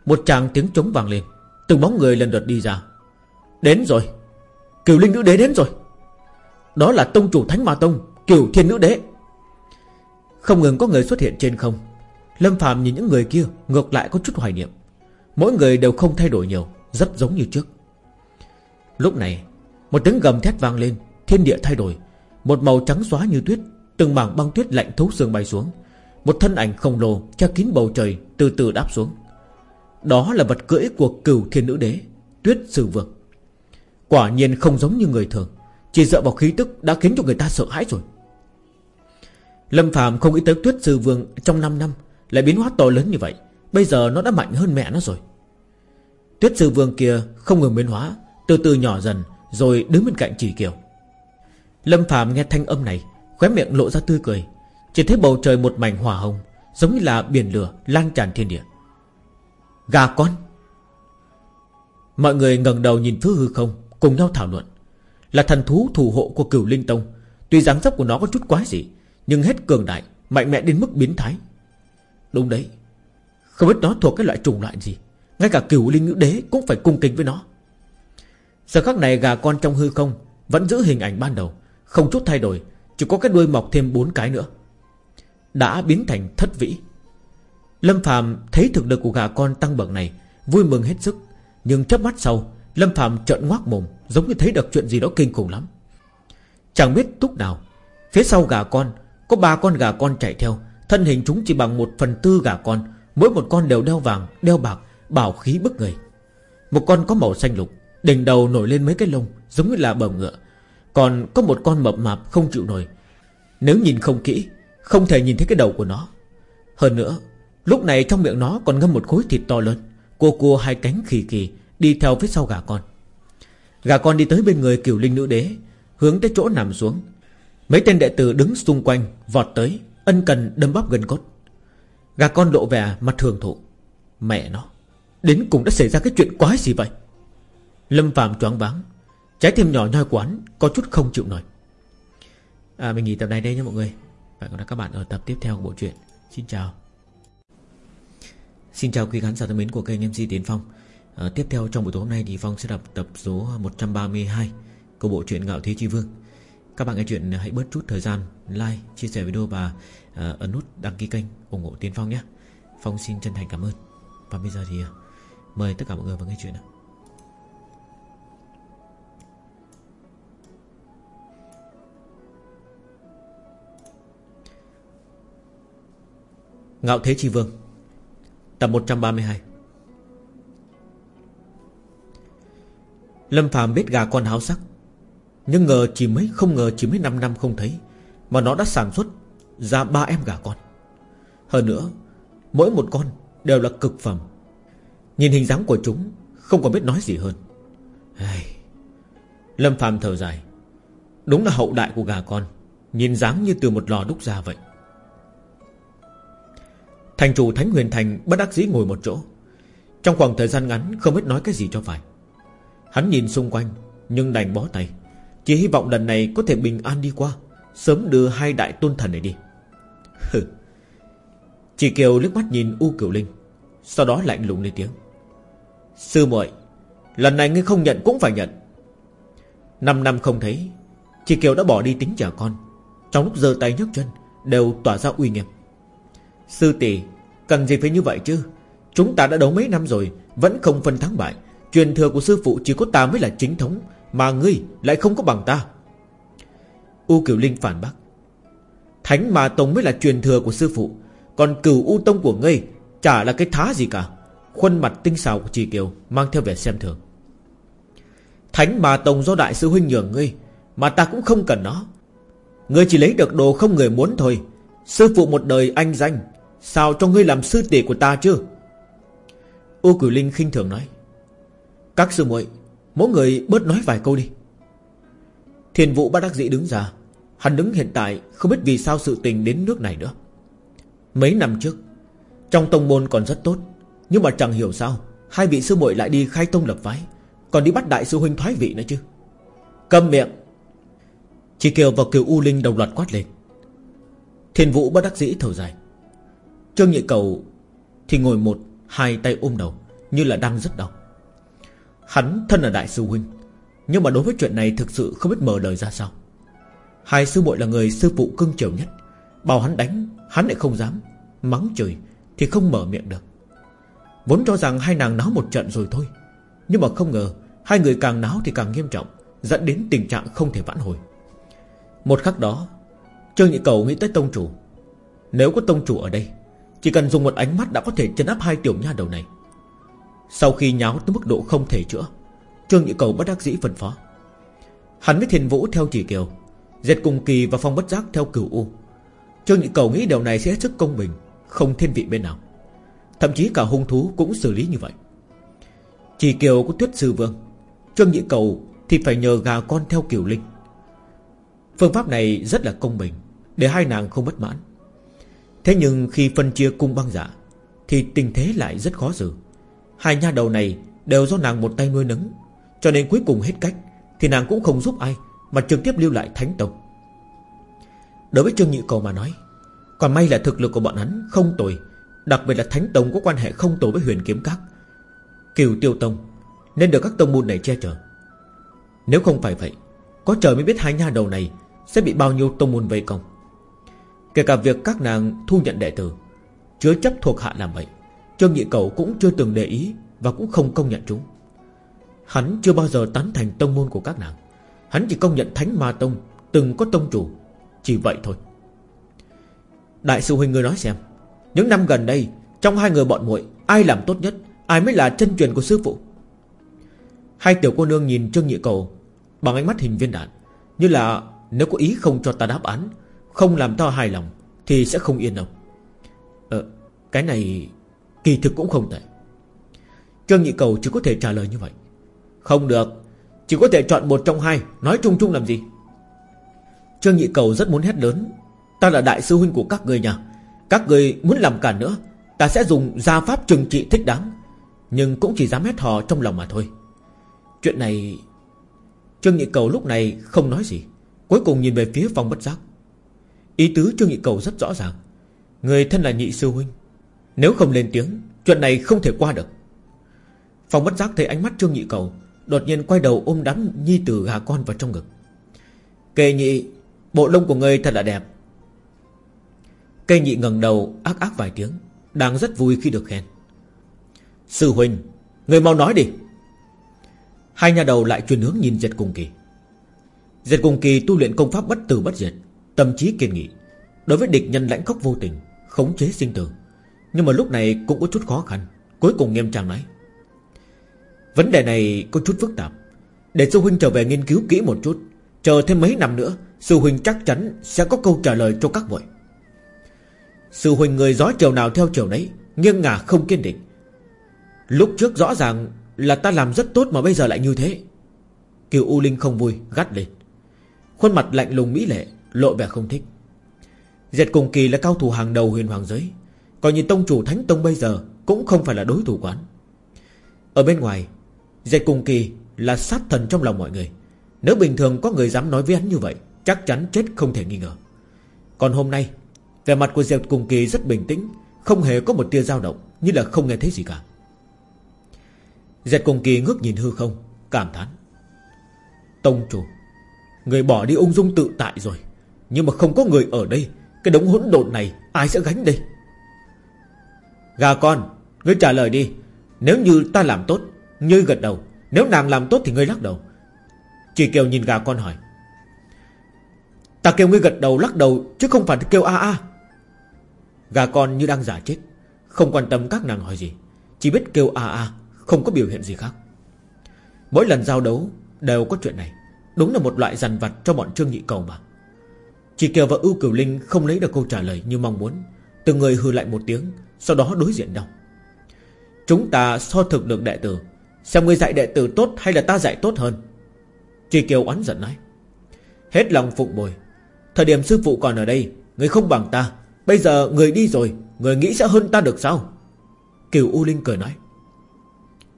Một tràng tiếng trống vang lên. Từng bóng người lần lượt đi ra. Đến rồi, Kiều Linh Nữ Đế đến rồi. Đó là tông chủ Thánh Ma Tông, Kiều Thiên Nữ Đế. Không ngừng có người xuất hiện trên không. Lâm Phạm nhìn những người kia, Ngược lại có chút hoài niệm. Mỗi người đều không thay đổi nhiều, Rất giống như trước. Lúc này, Một tiếng gầm thét vang lên, Thiên địa thay đổi. Một màu trắng xóa như tuyết, Từng mảng băng tuyết lạnh thấu xương bay xuống. Một thân ảnh khổng lồ che kín bầu trời Từ từ đáp xuống. Đó là vật cưỡi của cửu thiên nữ đế, Tuyết sư vương. Quả nhiên không giống như người thường, Chỉ dựa vào khí tức đã khiến cho người ta sợ hãi rồi. Lâm Phạm không nghĩ tới tuyết sư vương Trong 5 năm lại biến hóa to lớn như vậy. Bây giờ nó đã mạnh hơn mẹ nó rồi. Tuyết sư vương kia không ngừng biến hóa, Từ từ nhỏ dần, Rồi đứng bên cạnh chỉ kiều. Lâm phàm nghe thanh âm này, Khóe miệng lộ ra tươi cười. Chỉ thấy bầu trời một mảnh hỏa hồng, Giống như là biển lửa lan tràn thiên địa. Gà con! Mọi người ngẩng đầu nhìn phía hư không, Cùng nhau thảo luận. Là thần thú thủ hộ của cửu linh tông, Tuy dáng dấp của nó có chút quái dị, Nhưng hết cường đại, Mạnh mẽ đến mức biến thái. Đúng đấy không biết nó thuộc cái loại trùng loại gì. Ngay cả cửu linh nữ đế cũng phải cung kính với nó. Giờ khắc này gà con trong hư không Vẫn giữ hình ảnh ban đầu, Không chút thay đổi, Chỉ có cái đuôi mọc thêm bốn cái nữa. Đã biến thành thất vĩ. Lâm Phạm thấy thực lực của gà con tăng bậc này, Vui mừng hết sức. Nhưng chớp mắt sau, Lâm Phạm trợn ngoác mồm, Giống như thấy được chuyện gì đó kinh khủng lắm. Chẳng biết lúc nào, Phía sau gà con, Có ba con gà con chạy theo, Thân hình chúng chỉ bằng một phần tư gà con Mỗi một con đều đeo vàng, đeo bạc Bảo khí bức người. Một con có màu xanh lục Đỉnh đầu nổi lên mấy cái lông Giống như là bờm ngựa. Còn có một con mập mạp không chịu nổi. Nếu nhìn không kỹ Không thể nhìn thấy cái đầu của nó. Hơn nữa Lúc này trong miệng nó còn ngâm một khối thịt to lớn. Cua cua hai cánh khì kỳ Đi theo phía sau gà con. Gà con đi tới bên người kiều linh nữ đế Hướng tới chỗ nằm xuống. Mấy tên đệ tử đứng xung quanh Vọt tới Ân cần đâm bắp gần cốt. Gà con lộ vẻ mặt thường thụ. Mẹ nó Đến cùng đã xảy ra cái chuyện quái gì vậy? Lâm Phạm choáng váng Trái tim nhỏ nhoi quán Có chút không chịu nổi. À, Mình nghỉ tập này đây nha mọi người. Và còn các bạn ở tập tiếp theo của bộ truyện. Xin chào. Xin chào quý khán giả thân mến của kênh MC Tiến Phong. À, Tiếp theo trong buổi tối hôm nay thì Phong sẽ đọc tập số 132 Của bộ truyện Ngạo Thế Chi Vương. Các bạn nghe chuyện à, hãy bớt chút thời gian Like, chia sẻ video và uh, ấn nút đăng ký kênh ủng hộ Tiến Phong nhé. Phong xin chân thành cảm ơn. Và bây giờ thì uh, mời tất cả mọi người vào nghe chuyện nào. Ngạo Thế Chi Vương Tập 132 Lâm Phàm biết gà con háo sắc nhưng ngờ chỉ mấy, không ngờ chỉ mấy 5 năm không thấy, Mà nó đã sản xuất ra ba em gà con. Hơn nữa, Mỗi một con đều là cực phẩm. Nhìn hình dáng của chúng, Không còn biết nói gì hơn. Ai... Lâm Phàm thở dài. Đúng là hậu đại của gà con, Nhìn dáng như từ một lò đúc ra vậy. Thành chủ Thánh Huyền Thành bất đắc dĩ ngồi một chỗ. Trong khoảng thời gian ngắn, Không biết nói cái gì cho phải. Hắn nhìn xung quanh, Nhưng đành bó tay. Chỉ hy vọng lần này có thể bình an đi qua, Sớm đưa hai đại tôn thần này đi. Hừ. Chỉ Kiều liếc mắt nhìn U Kiều Linh, Sau đó lạnh lùng lên tiếng. Sư muội, Lần này ngươi không nhận cũng phải nhận. Năm năm không thấy Chị Kiều đã bỏ đi tính trả con. Trong lúc giơ tay nhấc chân, Đều tỏa ra uy nghiêm. Sư tỷ, Cần gì phải như vậy chứ? Chúng ta đã đấu mấy năm rồi, Vẫn không phân thắng bại. Truyền thừa của sư phụ chỉ có ta mới là chính thống mà ngươi lại không có bằng ta. U Cửu Linh phản bác, Thánh Ma Tông mới là truyền thừa của sư phụ, Còn cửu U Tông của ngươi Chả là cái thá gì cả. Khuôn mặt tinh xào của Trì Kiều Mang theo vẻ xem thường. Thánh Ma Tông do đại sư huynh nhường ngươi, Mà ta cũng không cần nó. Ngươi chỉ lấy được đồ không người muốn thôi. Sư phụ một đời anh danh, Sao cho ngươi làm sư tỷ của ta chứ? U Cửu Linh khinh thường nói, Các sư muội Mỗi người bớt nói vài câu đi. Thiền vụ bác đắc dĩ đứng ra. Hắn đứng hiện tại, không biết vì sao sự tình đến nước này nữa. Mấy năm trước, Trong tông môn còn rất tốt, Nhưng mà chẳng hiểu sao, Hai vị sư muội lại đi khai tông lập phái, Còn đi bắt đại sư huynh thoái vị nữa chứ. Cầm miệng. Chỉ Kiều và Kiều U Linh đồng loạt quát lên. Thiền vũ bất đắc dĩ thở dài. Trương Nhị Cầu Thì ngồi một, Hai tay ôm đầu, Như là đang rất đau. Hắn thân là đại sư huynh, Nhưng mà đối với chuyện này thực sự không biết mở lời ra sao. Hai sư muội là người sư phụ cưng chiều nhất, Bảo hắn đánh, Hắn lại không dám, Mắng trời Thì Thì không mở miệng được. Vốn cho rằng hai nàng náo một trận rồi thôi, Nhưng mà không ngờ Hai người càng náo thì càng nghiêm trọng, Dẫn đến tình trạng không thể vãn hồi. Một khắc đó, Trương Nhị Cầu nghĩ tới tông chủ. Nếu có tông chủ ở đây, Chỉ cần dùng một ánh mắt đã có thể chấn áp hai tiểu nha đầu này sau khi nháo tới mức độ không thể chữa, Trương Nhị Cầu bất đắc dĩ phân phó. Hắn với Thiên Vũ theo chỉ kiều Dệt cùng kỳ và phong bất giác theo cửu U. Trương Nhị Cầu nghĩ điều này sẽ hết sức công bình, Không thiên vị bên nào. Thậm chí cả hung thú cũng xử lý như vậy. Chỉ kiều có tuyết sư vương, Trương Nhị Cầu thì phải nhờ gà con theo kiểu linh. Phương pháp này rất là công bình, Để hai nàng không bất mãn. Thế nhưng khi phân chia cung băng giả, Thì tình thế lại rất khó xử. Hai nha đầu này đều do nàng một tay nuôi nấng, Cho nên cuối cùng hết cách Thì nàng cũng không giúp ai Mà trực tiếp lưu lại Thánh tộc. Đối với Trương Nhị Cầu mà nói, Còn may là thực lực của bọn hắn không tồi, Đặc biệt là Thánh Tông có quan hệ không tồi với huyền kiếm các Kiều Tiêu Tông Nên được các tông môn này che chở Nếu không phải vậy, Có trời mới biết hai nha đầu này Sẽ bị bao nhiêu tông môn vây công Kể cả việc các nàng thu nhận đệ tử, Chứa chấp thuộc hạ làm vậy Trương Nhị Cầu cũng chưa từng để ý Và cũng không công nhận chúng. Hắn chưa bao giờ tán thành tông môn của các nàng. Hắn chỉ công nhận Thánh Ma Tông Từng có tông chủ, Chỉ vậy thôi. Đại sư Huynh ngươi nói xem, Những năm gần đây, Trong hai người bọn muội, Ai làm tốt nhất, Ai mới là chân truyền của sư phụ? Hai tiểu cô nương nhìn Trương Nhị Cầu Bằng ánh mắt hình viên đạn, Như là nếu có ý không cho ta đáp án, Không làm ta hài lòng, Thì sẽ không yên đâu. Ờ Cái này Kỳ thực cũng không tệ. Trương Nhị Cầu chỉ có thể trả lời như vậy. Không được, Chỉ có thể chọn một trong hai, Nói chung chung làm gì? Trương Nhị Cầu rất muốn hét lớn, Ta là đại sư huynh của các người nhà, Các người muốn làm cản nữa, Ta sẽ dùng gia pháp trừng trị thích đáng, Nhưng cũng chỉ dám hét hò trong lòng mà thôi. Chuyện này, Trương Nhị Cầu lúc này không nói gì, Cuối cùng nhìn về phía phòng bất giác. Ý tứ Trương Nhị Cầu rất rõ ràng, Người thân là nhị sư huynh nếu không lên tiếng, Chuyện này không thể qua được. Phòng bất giác thấy ánh mắt Trương Nhị Cầu, Đột nhiên quay đầu ôm đám nhi tử gà con vào trong ngực. Kê nhị, Bộ lông của ngươi thật là đẹp. Cây nhị ngẩng đầu ác ác vài tiếng, Đang rất vui khi được khen. Sư huynh Người mau nói đi. Hai nhà đầu lại chuyển hướng nhìn Diệt Cùng Kỳ. Diệt Cùng Kỳ tu luyện công pháp bất tử bất diệt, Tâm trí kiên nghị. Đối với địch nhân lãnh khốc vô tình, Khống chế sinh tử nhưng mà lúc này cũng có chút khó khăn. Cuối cùng nghiêm trang nói, Vấn đề này có chút phức tạp. Để sư huynh trở về nghiên cứu kỹ một chút, Chờ thêm mấy năm nữa, Sư huynh chắc chắn sẽ có câu trả lời cho các vị Sư huynh người gió chiều nào theo chiều đấy Nghiêng ngả không kiên định. Lúc trước rõ ràng là ta làm rất tốt mà bây giờ lại như thế. Kiều U Linh không vui, Gắt lên. Khuôn mặt lạnh lùng mỹ lệ, Lộ vẻ không thích. Diệt cùng kỳ là cao thủ hàng đầu huyền hoàng giới. Còn như tông chủ thánh tông bây giờ Cũng không phải là đối thủ quán. Ở bên ngoài, Dạy cùng kỳ là sát thần trong lòng mọi người. Nếu bình thường có người dám nói với hắn như vậy, Chắc chắn chết không thể nghi ngờ. Còn hôm nay, Vẻ mặt của Diệp Cùng Kỳ rất bình tĩnh, Không hề có một tia dao động, Như là không nghe thấy gì cả. Diệp Cùng Kỳ ngước nhìn hư không, Cảm thán. Tông chủ, Người bỏ đi ung dung tự tại rồi, Nhưng mà không có người ở đây, Cái đống hỗn độn này ai sẽ gánh đây? Gà con, Ngươi trả lời đi. Nếu như ta làm tốt, Ngươi gật đầu. Nếu nàng làm tốt thì ngươi lắc đầu. Chỉ kêu nhìn gà con hỏi. Ta kêu ngươi gật đầu, lắc đầu, Chứ không phải kêu a a. Gà con như đang giả chết, Không quan tâm các nàng hỏi gì. Chỉ biết kêu a a, Không có biểu hiện gì khác. Mỗi lần giao đấu đều có chuyện này. Đúng là một loại dằn vặt cho bọn Trương Nhị Cầu mà. Chỉ Kiều và Ưu Cửu Linh Không lấy được câu trả lời như mong muốn. Từng người hư lại một tiếng sau đó đối diện nhau. Chúng ta so thực được đệ tử, Xem người dạy đệ tử tốt hay là ta dạy tốt hơn. Chỉ Kiều oán giận nói, Hết lòng phụng bồi. Thời điểm sư phụ còn ở đây, Người không bằng ta. Bây giờ người đi rồi, Người nghĩ sẽ hơn ta được sao? Kiều U Linh cười nói,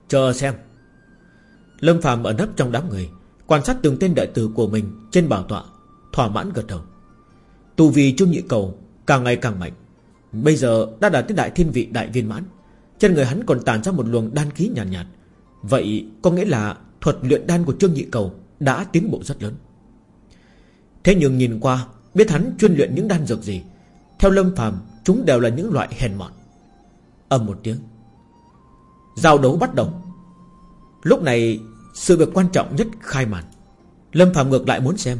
Chờ xem. Lâm Phạm ở nấp trong đám người, Quan sát từng tên đệ tử của mình Trên bảo tọa, Thỏa mãn gật đầu. Tu vi Trung Nhị Cầu Càng ngày càng mạnh. Bây giờ đã đạt tới đại thiên vị đại viên mãn. Trên người hắn còn tàn ra một luồng đan khí nhàn nhạt, nhạt. Vậy có nghĩa là Thuật luyện đan của Trương Nhị Cầu Đã tiến bộ rất lớn. Thế nhưng nhìn qua Biết hắn chuyên luyện những đan dược gì Theo Lâm phàm Chúng đều là những loại hèn mọn. Âm một tiếng. Giao đấu bắt đầu. Lúc này sự việc quan trọng nhất khai màn. Lâm Phạm ngược lại muốn xem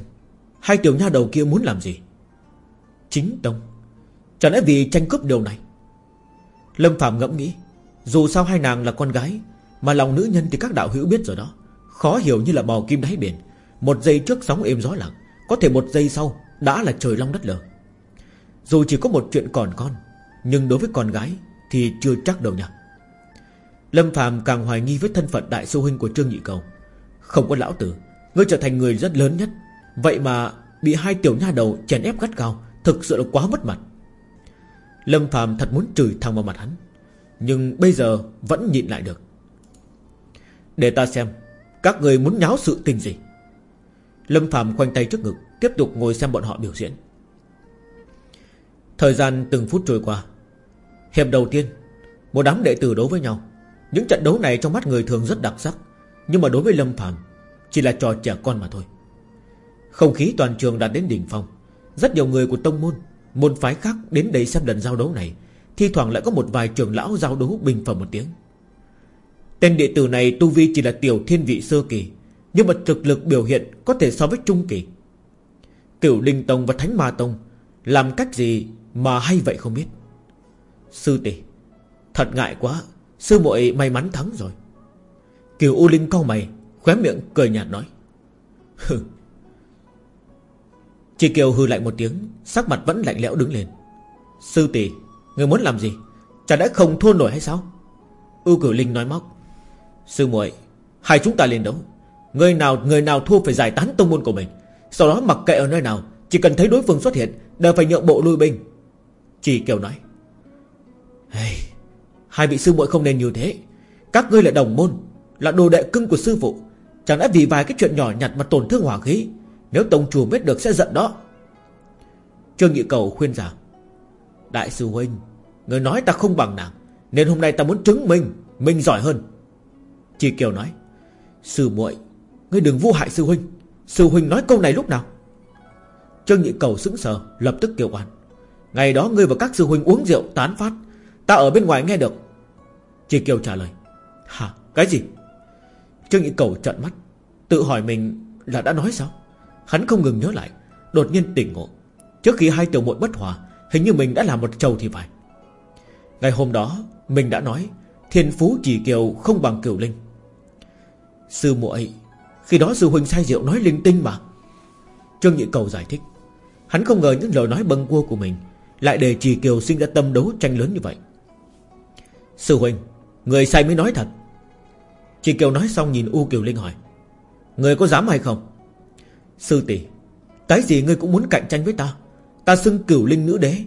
Hai tiểu nha đầu kia muốn làm gì? Chính tông. Chẳng lẽ vì tranh cướp điều này? Lâm Phạm ngẫm nghĩ, Dù sao hai nàng là con gái, Mà lòng nữ nhân thì các đạo hữu biết rồi đó. Khó hiểu như là bò kim đáy biển. Một giây trước sóng êm gió lặng, Có thể một giây sau đã là trời long đất lở. Dù chỉ có một chuyện còn con, Nhưng đối với con gái Thì chưa chắc đâu nha Lâm Phạm càng hoài nghi với thân phận đại sư huynh của Trương Nhị Cầu. Không có lão tử, Ngươi trở thành người rất lớn nhất. Vậy mà bị hai tiểu nha đầu chèn ép gắt cao Thực sự là quá mất mặt. Lâm Phạm thật muốn chửi thẳng vào mặt hắn, Nhưng bây giờ vẫn nhịn lại được. Để ta xem, Các người muốn nháo sự tình gì? Lâm Phạm khoanh tay trước ngực, Tiếp tục ngồi xem bọn họ biểu diễn. Thời gian từng phút trôi qua. Hiệp đầu tiên, Một đám đệ tử đấu với nhau. Những trận đấu này trong mắt người thường rất đặc sắc, Nhưng mà đối với Lâm Phạm Chỉ là trò trẻ con mà thôi. Không khí toàn trường đạt đến đỉnh phong. Rất nhiều người của tông môn Môn phái khác đến đây xem lần giao đấu này, Thi thoảng lại có một vài trưởng lão giao đấu bình phẩm một tiếng. Tên đệ tử này tu vi chỉ là tiểu thiên vị sơ kỳ, Nhưng mà thực lực biểu hiện Có thể so với trung kỳ. Cửu Linh Tông và Thánh Ma Tông, Làm cách gì mà hay vậy không biết. Sư tỷ, Thật ngại quá, Sư muội may mắn thắng rồi. Kiều U Linh cau mày, Khóe miệng cười nhạt nói. Hừ Chị Kiều hư lại một tiếng Sắc mặt vẫn lạnh lẽo đứng lên. Sư tỷ Người muốn làm gì? Chả đã không thua nổi hay sao? Ưu cử linh nói móc. Sư muội Hai chúng ta lên đấu. Người nào người nào thua phải giải tán tông môn của mình. Sau đó mặc kệ ở nơi nào Chỉ cần thấy đối phương xuất hiện Đều phải nhượng bộ lui binh. Chị Kiều nói. Hey, Hai vị sư muội không nên như thế. Các ngươi là đồng môn Là đồ đệ cưng của sư phụ. Chẳng lẽ vì vài cái chuyện nhỏ nhặt mà tổn thương hỏa khí nếu tông chủ biết được sẽ giận đó. Trương Nhị Cầu khuyên rằng, Đại sư Huynh, Người nói ta không bằng nàng, Nên hôm nay ta muốn chứng minh Mình giỏi hơn. Chị Kiều nói, Sư muội, Ngươi đừng vô hại sư Huynh. Sư Huynh nói câu này lúc nào? Trương Nhị Cầu sững sờ, Lập tức kêu oan, Ngày đó ngươi và các sư Huynh uống rượu tán phát, Ta ở bên ngoài nghe được. Chị Kiều trả lời, Hả, cái gì? Trương Nhị Cầu trợn mắt, Tự hỏi mình là đã nói sao? Hắn không ngừng nhớ lại, Đột nhiên tỉnh ngộ. Trước khi hai tiểu muội bất hòa, Hình như mình đã làm một trầu thì phải. Ngày hôm đó, Mình đã nói, Thiên phú chỉ kiều không bằng kiều linh. Sư muội, Khi đó sư huynh say rượu nói linh tinh mà. Trương Nhị Cầu giải thích. Hắn không ngờ những lời nói bâng cua của mình Lại để Trì Kiều sinh ra tâm đấu tranh lớn như vậy. Sư huynh, Người say mới nói thật. Trì Kiều nói xong nhìn U Kiều Linh hỏi, Người có dám hay không? Sư tỷ Cái gì ngươi cũng muốn cạnh tranh với ta? Ta xưng cửu linh nữ đế.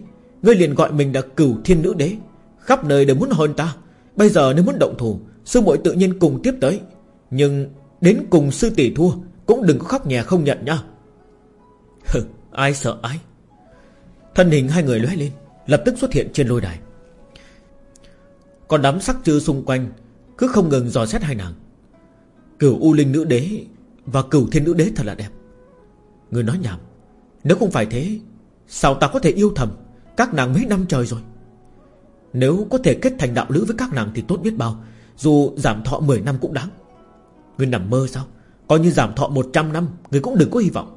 Ngươi liền gọi mình là cửu thiên nữ đế. Khắp nơi đều muốn hơn ta. Bây giờ nếu muốn động thủ Sư muội tự nhiên cùng tiếp tới. Nhưng đến cùng sư tỷ thua Cũng đừng có khóc nhè không nhận nha. Hừ, ai sợ ai? Thân hình hai người lóe lên Lập tức xuất hiện trên lôi đài. Còn đám sắc chư xung quanh Cứ không ngừng dò xét hai nàng. Cửu U Linh Nữ Đế Và Cửu Thiên Nữ Đế thật là đẹp. Người nói nhảm. Nếu không phải thế, Sao ta có thể yêu thầm Các nàng mấy năm trời rồi? Nếu có thể kết thành đạo lữ với các nàng thì tốt biết bao, Dù giảm thọ 10 năm cũng đáng. Người nằm mơ sao? Coi như giảm thọ 100 năm, Người cũng đừng có hy vọng.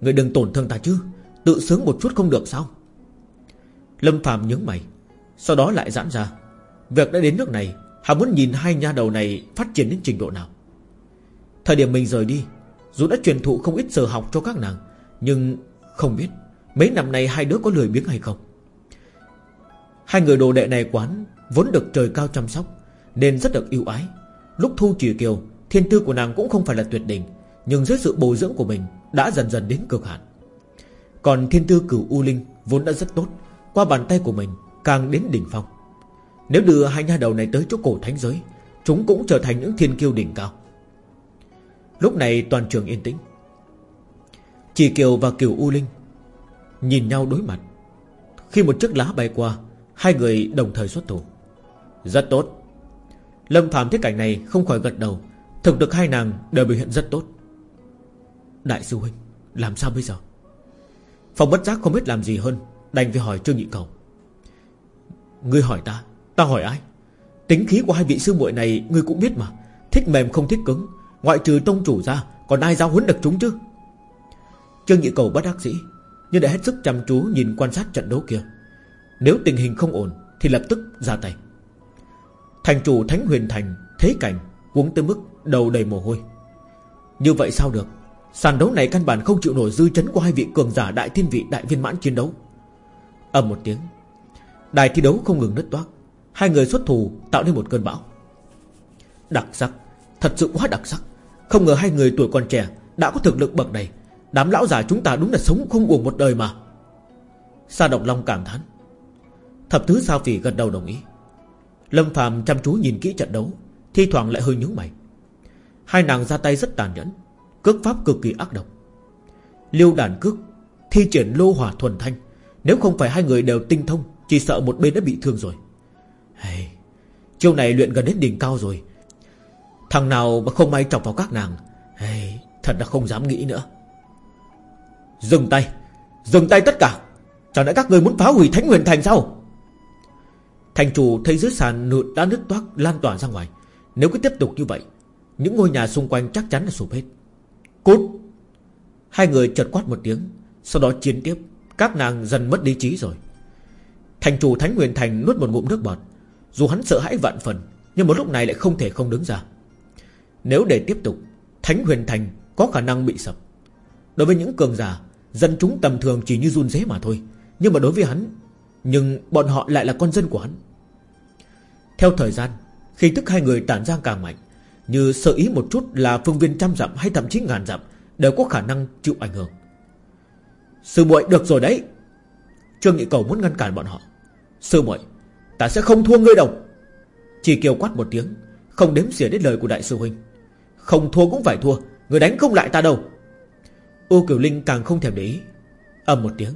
Người đừng tổn thương ta chứ, Tự sướng một chút không được sao? Lâm Phạm nhướng mày, Sau đó lại giãn ra. Việc đã đến nước này hà muốn nhìn hai nha đầu này phát triển đến trình độ nào? Thời điểm mình rời đi dù đã truyền thụ không ít giờ học cho các nàng, Nhưng không biết Mấy năm nay hai đứa có lười biếng hay không. Hai người đồ đệ này quán Vốn được trời cao chăm sóc, Nên rất được yêu ái. Lúc thu trì kiều, Thiên tư của nàng cũng không phải là tuyệt đỉnh, Nhưng dưới sự bồi dưỡng của mình Đã dần dần đến cực hạn. Còn thiên tư cửu U Linh Vốn đã rất tốt, Qua bàn tay của mình càng đến đỉnh phong. Nếu đưa hai nha đầu này tới chỗ cổ thánh giới, Chúng cũng trở thành những thiên kiêu đỉnh cao. Lúc này toàn trường yên tĩnh. Chỉ Kiều và Kiều U Linh Nhìn nhau đối mặt. Khi một chiếc lá bay qua, Hai người đồng thời xuất thủ. Rất tốt. Lâm Phạm thấy cảnh này không khỏi gật đầu. Thực được hai nàng đều biểu hiện rất tốt. Đại sư huynh, Làm sao bây giờ? Phòng bất giác không biết làm gì hơn, Đành phải hỏi Trương Nhị Cầu. Ngươi hỏi ta Ta hỏi ai? Tính khí của hai vị sư muội này Ngươi cũng biết mà, Thích mềm không thích cứng. Ngoại trừ tông chủ ra, Còn ai giáo huấn được chúng chứ? Trương Nhị Cầu bất đắc dĩ Nhưng đã hết sức chăm chú nhìn quan sát trận đấu kia. Nếu tình hình không ổn, Thì lập tức ra tay. Thành chủ Thánh Huyền Thành, Thế cảnh Cuống tới mức đầu đầy mồ hôi. Như vậy sao được? Sàn đấu này căn bản không chịu nổi dư chấn của hai vị cường giả đại thiên vị, đại viên mãn chiến đấu. Ầm một tiếng, Đài thi đấu không ngừng nứt toác. Hai người xuất thủ tạo nên một cơn bão. Đặc sắc, Thật sự quá đặc sắc. Không ngờ hai người tuổi còn trẻ Đã có thực lực bậc này. Đám lão già chúng ta đúng là sống không uổng một đời mà. Sa Độc Long cảm thán. Thập tứ Sao Phỉ gật đầu đồng ý. Lâm Phạm chăm chú nhìn kỹ trận đấu Thi thoảng lại hơi nhướng mày. Hai nàng ra tay rất tàn nhẫn Cước pháp cực kỳ ác độc. Liêu đàn cước Thi triển lô hỏa thuần thanh Nếu không phải hai người đều tinh thông Chỉ sợ một bên đã bị thương rồi. Hey, Chiêu này luyện gần đến đỉnh cao rồi Thằng nào mà không may chọc vào các nàng hey, Thật là không dám nghĩ nữa. Dừng tay Dừng tay tất cả. Chẳng lẽ các người muốn phá hủy Thánh Huyền Thành sao? Thành chủ thấy dưới sàn nụt đã nứt toát lan tỏa ra ngoài. Nếu cứ tiếp tục như vậy Những ngôi nhà xung quanh chắc chắn là sụp hết. Cút! Hai người chợt quát một tiếng Sau đó chiến tiếp. Các nàng dần mất lý trí rồi. Thành chủ Thánh Huyền Thành nuốt một ngụm nước bọt. Dù hắn sợ hãi vạn phần Nhưng một lúc này lại không thể không đứng ra. Nếu để tiếp tục, Thánh Huyền Thành có khả năng bị sập. Đối với những cường giả, Dân chúng tầm thường chỉ như run rế mà thôi. Nhưng mà đối với hắn, Nhưng bọn họ lại là con dân của hắn. Theo thời gian, Khi tức hai người tản ra càng mạnh, Như sợ ý một chút là phương viên trăm dặm Hay thậm chí ngàn dặm Đều có khả năng chịu ảnh hưởng. Sư muội, được rồi đấy. Trương Nghị Cầu muốn ngăn cản bọn họ. Sư muội, Ta sẽ không thua ngươi đâu. Chỉ kiều quát một tiếng, Không đếm xỉa đến lời của đại sư huynh. Không thua cũng phải thua, Người đánh không lại ta đâu. Ô Kiều Linh càng không thèm để ý. Ầm một tiếng.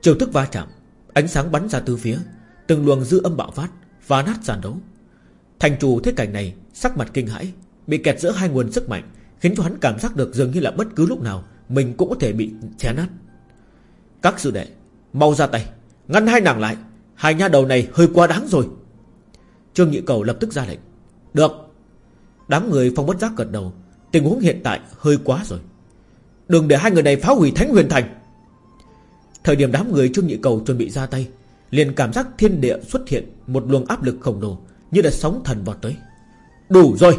Chiều thức va chạm, Ánh sáng bắn ra từ phía, Từng luồng dư âm bạo phát Phá nát sàn đấu. Thành chủ thế cảnh này, Sắc mặt kinh hãi, Bị kẹt giữa hai nguồn sức mạnh, Khiến cho hắn cảm giác được dường như là bất cứ lúc nào Mình cũng có thể bị xé nát. Các sư đệ, Mau ra tay, Ngăn hai nàng lại. Hai nha đầu này hơi quá đáng rồi. Trương Nhị Cầu lập tức ra lệnh. Được. Đám người phong bất giác gật đầu. Tình huống hiện tại hơi quá rồi. Đừng để hai người này phá hủy Thánh Huyền Thành. Thời điểm đám người Trương Nhị Cầu chuẩn bị ra tay, liền cảm giác thiên địa xuất hiện Một luồng áp lực khổng lồ Như là sóng thần vọt tới. Đủ rồi!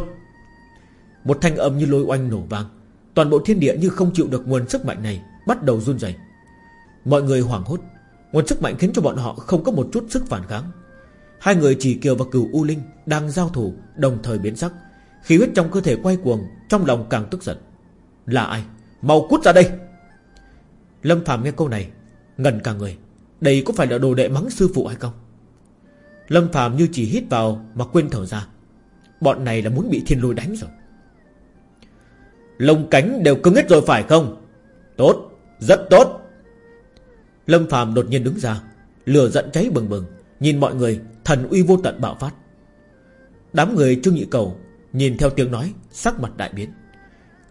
Một thanh âm như lôi oanh nổ vang. Toàn bộ thiên địa như không chịu được nguồn sức mạnh này Bắt đầu run rẩy. Mọi người hoảng hốt. Nguồn sức mạnh khiến cho bọn họ không có một chút sức phản kháng. Hai người chỉ kiều và cửu U Linh Đang giao thủ, đồng thời biến sắc. Khí huyết trong cơ thể quay cuồng, Trong lòng càng tức giận. Là ai? Mau cút ra đây! Lâm Phạm nghe câu này Ngần cả người. Đây có phải là đồ đệ mắng sư phụ hay không? Lâm Phạm như chỉ hít vào Mà quên thở ra. Bọn này là muốn bị thiên lôi đánh rồi. Lông cánh đều cứng hết rồi phải không? Tốt, Rất tốt! Lâm Phạm đột nhiên đứng ra, Lửa giận cháy bừng bừng, Nhìn mọi người thần uy vô tận bạo phát. Đám người Trương Nhị Cầu Nhìn theo tiếng nói, Sắc mặt đại biến.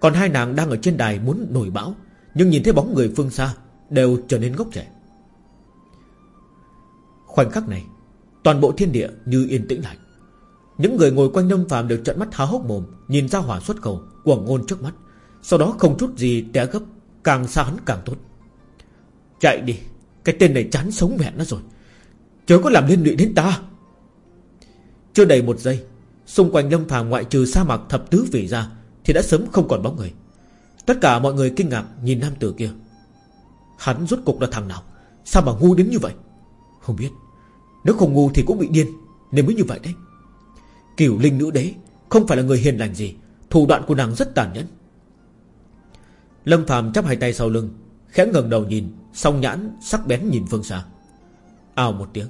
Còn hai nàng đang ở trên đài muốn nổi bão, Nhưng nhìn thấy bóng người phương xa, Đều trở nên ngốc trẻ. Khoảnh khắc này, Toàn bộ thiên địa như yên tĩnh lại. Những người ngồi quanh Lâm Phạm đều trợn mắt há hốc mồm, Nhìn ra hỏa xuất khẩu của ngôn trước mắt. Sau đó không chút gì té gấp, Càng xa hắn càng tốt. Chạy đi, Cái tên này chán sống mẹ nó rồi. Chớ có làm liên lụy đến ta. Chưa đầy một giây Xung quanh Lâm Phàm ngoại trừ sa mạc thập tứ vị ra, Thì đã sớm không còn bóng người. Tất cả mọi người kinh ngạc nhìn nam tử kia. Hắn rốt cục là thằng nào? Sao mà ngu đến như vậy? Không biết. Nếu không ngu thì cũng bị điên, Nên mới như vậy đấy. Cửu linh nữ đế Không phải là người hiền lành gì, Thủ đoạn của nàng rất tàn nhẫn. Lâm phàm chắp hai tay sau lưng, Khẽ ngẩng đầu nhìn, Song nhãn sắc bén nhìn phương xa. Ào một tiếng.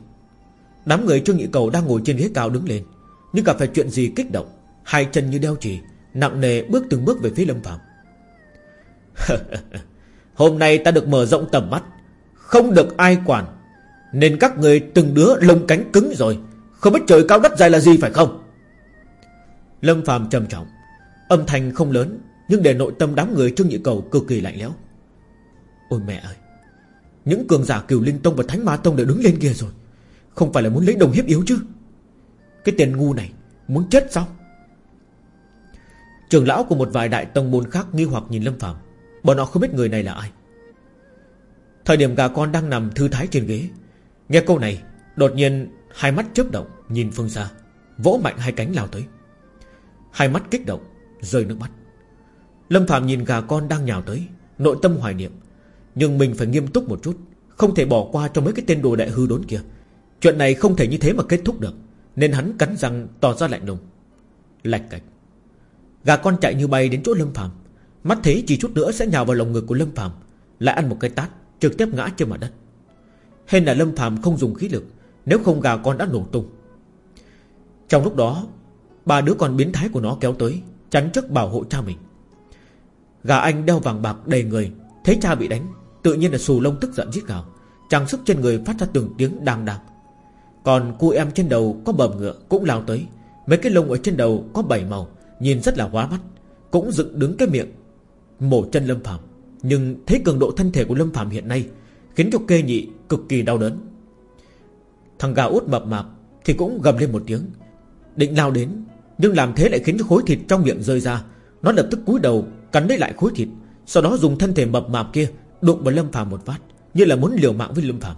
Đám người Trương Nhị Cầu đang ngồi trên ghế cao đứng lên. Nhưng gặp phải chuyện gì kích động, Hai chân như đeo chỉ Nặng nề bước từng bước về phía Lâm Phạm. Hôm nay ta được mở rộng tầm mắt, Không được ai quản, Nên các người từng đứa lông cánh cứng rồi, Không biết trời cao đất dài là gì phải không? Lâm Phạm trầm trọng, Âm thanh không lớn, Nhưng để nội tâm đám người Trương Nhị Cầu cực kỳ lạnh lẽo. Ôi mẹ ơi, Những cường giả cửu Linh Tông và Thánh Ma Tông đều đứng lên kia rồi, Không phải là muốn lấy đồng hiếp yếu chứ? Cái tiền ngu này Muốn chết sao? Trường lão của một vài đại tông môn khác nghi hoặc nhìn Lâm Phạm Bọn họ không biết người này là ai. Thời điểm gà con đang nằm thư thái trên ghế, Nghe câu này, Đột nhiên hai mắt chớp động, Nhìn phương xa, Vỗ mạnh hai cánh lao tới. Hai mắt kích động, Rơi nước mắt. Lâm Phạm nhìn gà con đang nhào tới, Nội tâm hoài niệm, Nhưng mình phải nghiêm túc một chút, Không thể bỏ qua cho mấy cái tên đồ đại hư đốn kia. Chuyện này không thể như thế mà kết thúc được. Nên hắn cắn răng tỏ ra lạnh lùng. Lạch cạch. Gà con chạy như bay đến chỗ Lâm Phạm Mắt thấy chỉ chút nữa sẽ nhào vào lồng ngực của Lâm Phạm Lại ăn một cái tát, Trực tiếp ngã trên mặt đất. Hên là Lâm Phạm không dùng khí lực, Nếu không gà con đã nổ tung. Trong lúc đó, Ba đứa con biến thái của nó kéo tới, Chắn trước bảo hộ cha mình. Gà anh đeo vàng bạc đầy người, Thấy cha bị đánh, Tự nhiên là xù lông tức giận giết gào. Trang sức trên người phát ra từng tiếng đang đang còn cô em trên đầu có bầm ngựa Cũng lao tới. Mấy cái lông ở trên đầu có bảy màu, Nhìn rất là hóa mắt. Cũng dựng đứng cái miệng, Mổ chân Lâm Phạm Nhưng thấy cường độ thân thể của Lâm Phạm hiện nay Khiến cho kê nhị cực kỳ đau đớn. Thằng gà út mập mạp Thì cũng gầm lên một tiếng, Định lao đến, Nhưng làm thế lại khiến cho khối thịt trong miệng rơi ra. Nó lập tức cúi đầu, cắn lấy lại khối thịt, Sau đó dùng thân thể mập mạp kia Đụng vào Lâm Phạm một phát, Như là muốn liều mạng với Lâm Phạm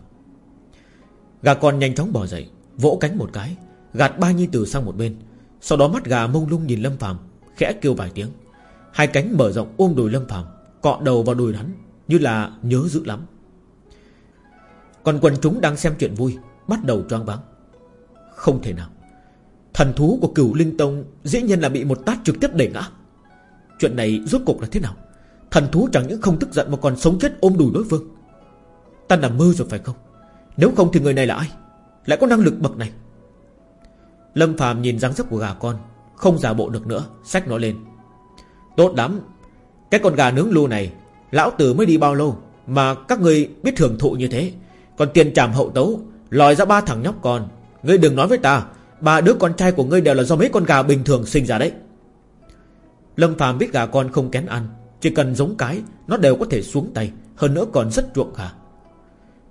Gà con nhanh chóng bỏ dậy, Vỗ cánh một cái, Gạt ba nhi tử sang một bên. Sau đó mắt gà mông lung nhìn Lâm Phạm Khẽ kêu vài tiếng. Hai cánh mở rộng ôm đùi Lâm Phạm Cọ đầu vào đùi hắn, Như là nhớ dữ lắm. Còn quần chúng đang xem chuyện vui, Bắt đầu choáng váng. Không thể nào. Thần thú của cửu linh tông Dĩ nhiên là bị một tát trực tiếp đẩy ngã. Chuyện này rốt cục là thế nào? Thần thú chẳng những không tức giận Mà còn sống chết ôm đùi đối phương. Ta nằm mơ rồi phải không? Nếu không thì người này là ai? Lại có năng lực bậc này. Lâm Phạm nhìn dáng dấp của gà con, Không giả bộ được nữa, Xách nó lên. Tốt lắm, Cái con gà nướng lưu này, Lão tử mới đi bao lâu Mà các người biết thưởng thụ như thế. Còn tiền trảm hậu tấu, Lòi ra ba thằng nhóc con. Ngươi đừng nói với ta, Ba đứa con trai của ngươi đều là do mấy con gà bình thường sinh ra đấy. Lâm Phạm biết gà con không kén ăn, Chỉ cần giống cái, Nó đều có thể xuống tay, Hơn nữa còn rất chuộng gà.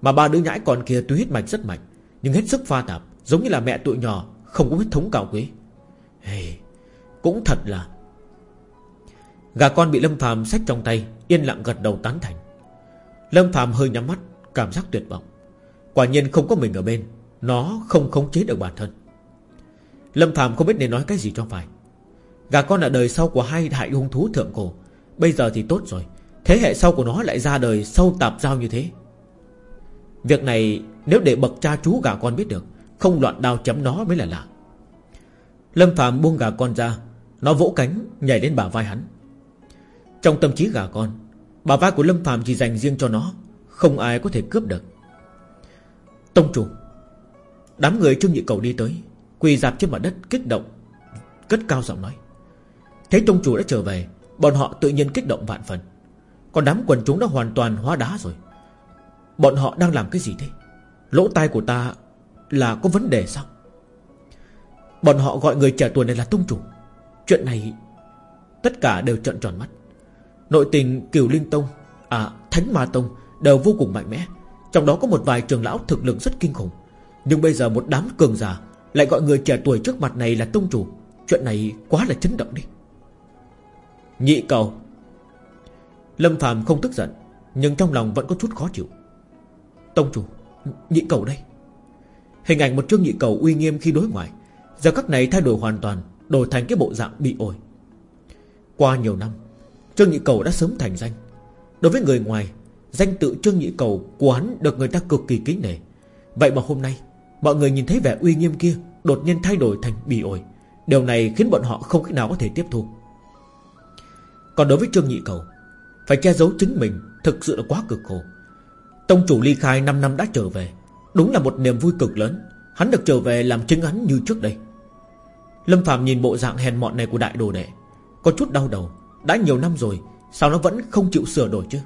Mà ba đứa nhãi con kia tuy huyết mạch rất mạnh Nhưng hết sức pha tạp Giống như là mẹ tụi nhỏ Không có huyết thống cao quý. Hey, Cũng thật là. Gà con bị Lâm Phạm xách trong tay Yên lặng gật đầu tán thành. Lâm Phạm hơi nhắm mắt Cảm giác tuyệt vọng. Quả nhiên không có mình ở bên Nó không khống chế được bản thân. Lâm Phạm không biết nên nói cái gì cho phải. Gà con là đời sau của hai đại hung thú thượng cổ Bây giờ thì tốt rồi Thế hệ sau của nó lại ra đời sâu tạp giao như thế. Việc này Nếu để bậc cha chú gà con biết được, Không loạn đao chấm nó mới là lạ. Lâm Phạm buông gà con ra, Nó vỗ cánh nhảy lên bả vai hắn. Trong tâm trí gà con, Bả vai của Lâm Phạm chỉ dành riêng cho nó, Không ai có thể cướp được. Tông chủ, Đám người Trương Nhị Cầu đi tới, Quỳ dạp trên mặt đất kích động, Cất cao giọng nói. Thấy tông chủ đã trở về, Bọn họ tự nhiên kích động vạn phần. Còn đám quần chúng đã hoàn toàn hóa đá rồi. Bọn họ đang làm cái gì thế? Lỗ tai của ta Là có vấn đề sao? Bọn họ gọi người trẻ tuổi này là tông chủ. Chuyện này Tất cả đều trợn tròn mắt. Nội tình Kiều Linh Tông À Thánh Ma Tông Đều vô cùng mạnh mẽ. Trong đó có một vài trường lão thực lực rất kinh khủng. Nhưng bây giờ một đám cường giả Lại gọi người trẻ tuổi trước mặt này là tông chủ. Chuyện này quá là chấn động đi. Nhị cầu. Lâm Phạm không tức giận, Nhưng trong lòng vẫn có chút khó chịu. Tông chủ, Nhị cầu đây. Hình ảnh một trương nhị cầu uy nghiêm khi đối ngoại, Giờ các này thay đổi hoàn toàn, Đổi thành cái bộ dạng bị ổi. Qua nhiều năm, Trương nhị cầu đã sớm thành danh. Đối với người ngoài, Danh tự trương nhị cầu của hắn được người ta cực kỳ kính nể. Vậy mà hôm nay, Mọi người nhìn thấy vẻ uy nghiêm kia Đột nhiên thay đổi thành bị ổi. Điều này khiến bọn họ không cách nào có thể tiếp thu. Còn đối với Trương Nhị Cầu, Phải che giấu chính mình Thực sự là quá cực khổ. Tông chủ ly khai 5 năm đã trở về. Đúng là một niềm vui cực lớn. Hắn được trở về làm chứng hắn như trước đây. Lâm Phạm nhìn bộ dạng hèn mọn này của đại đồ đệ, Có chút đau đầu. Đã nhiều năm rồi, Sao nó vẫn không chịu sửa đổi chứ?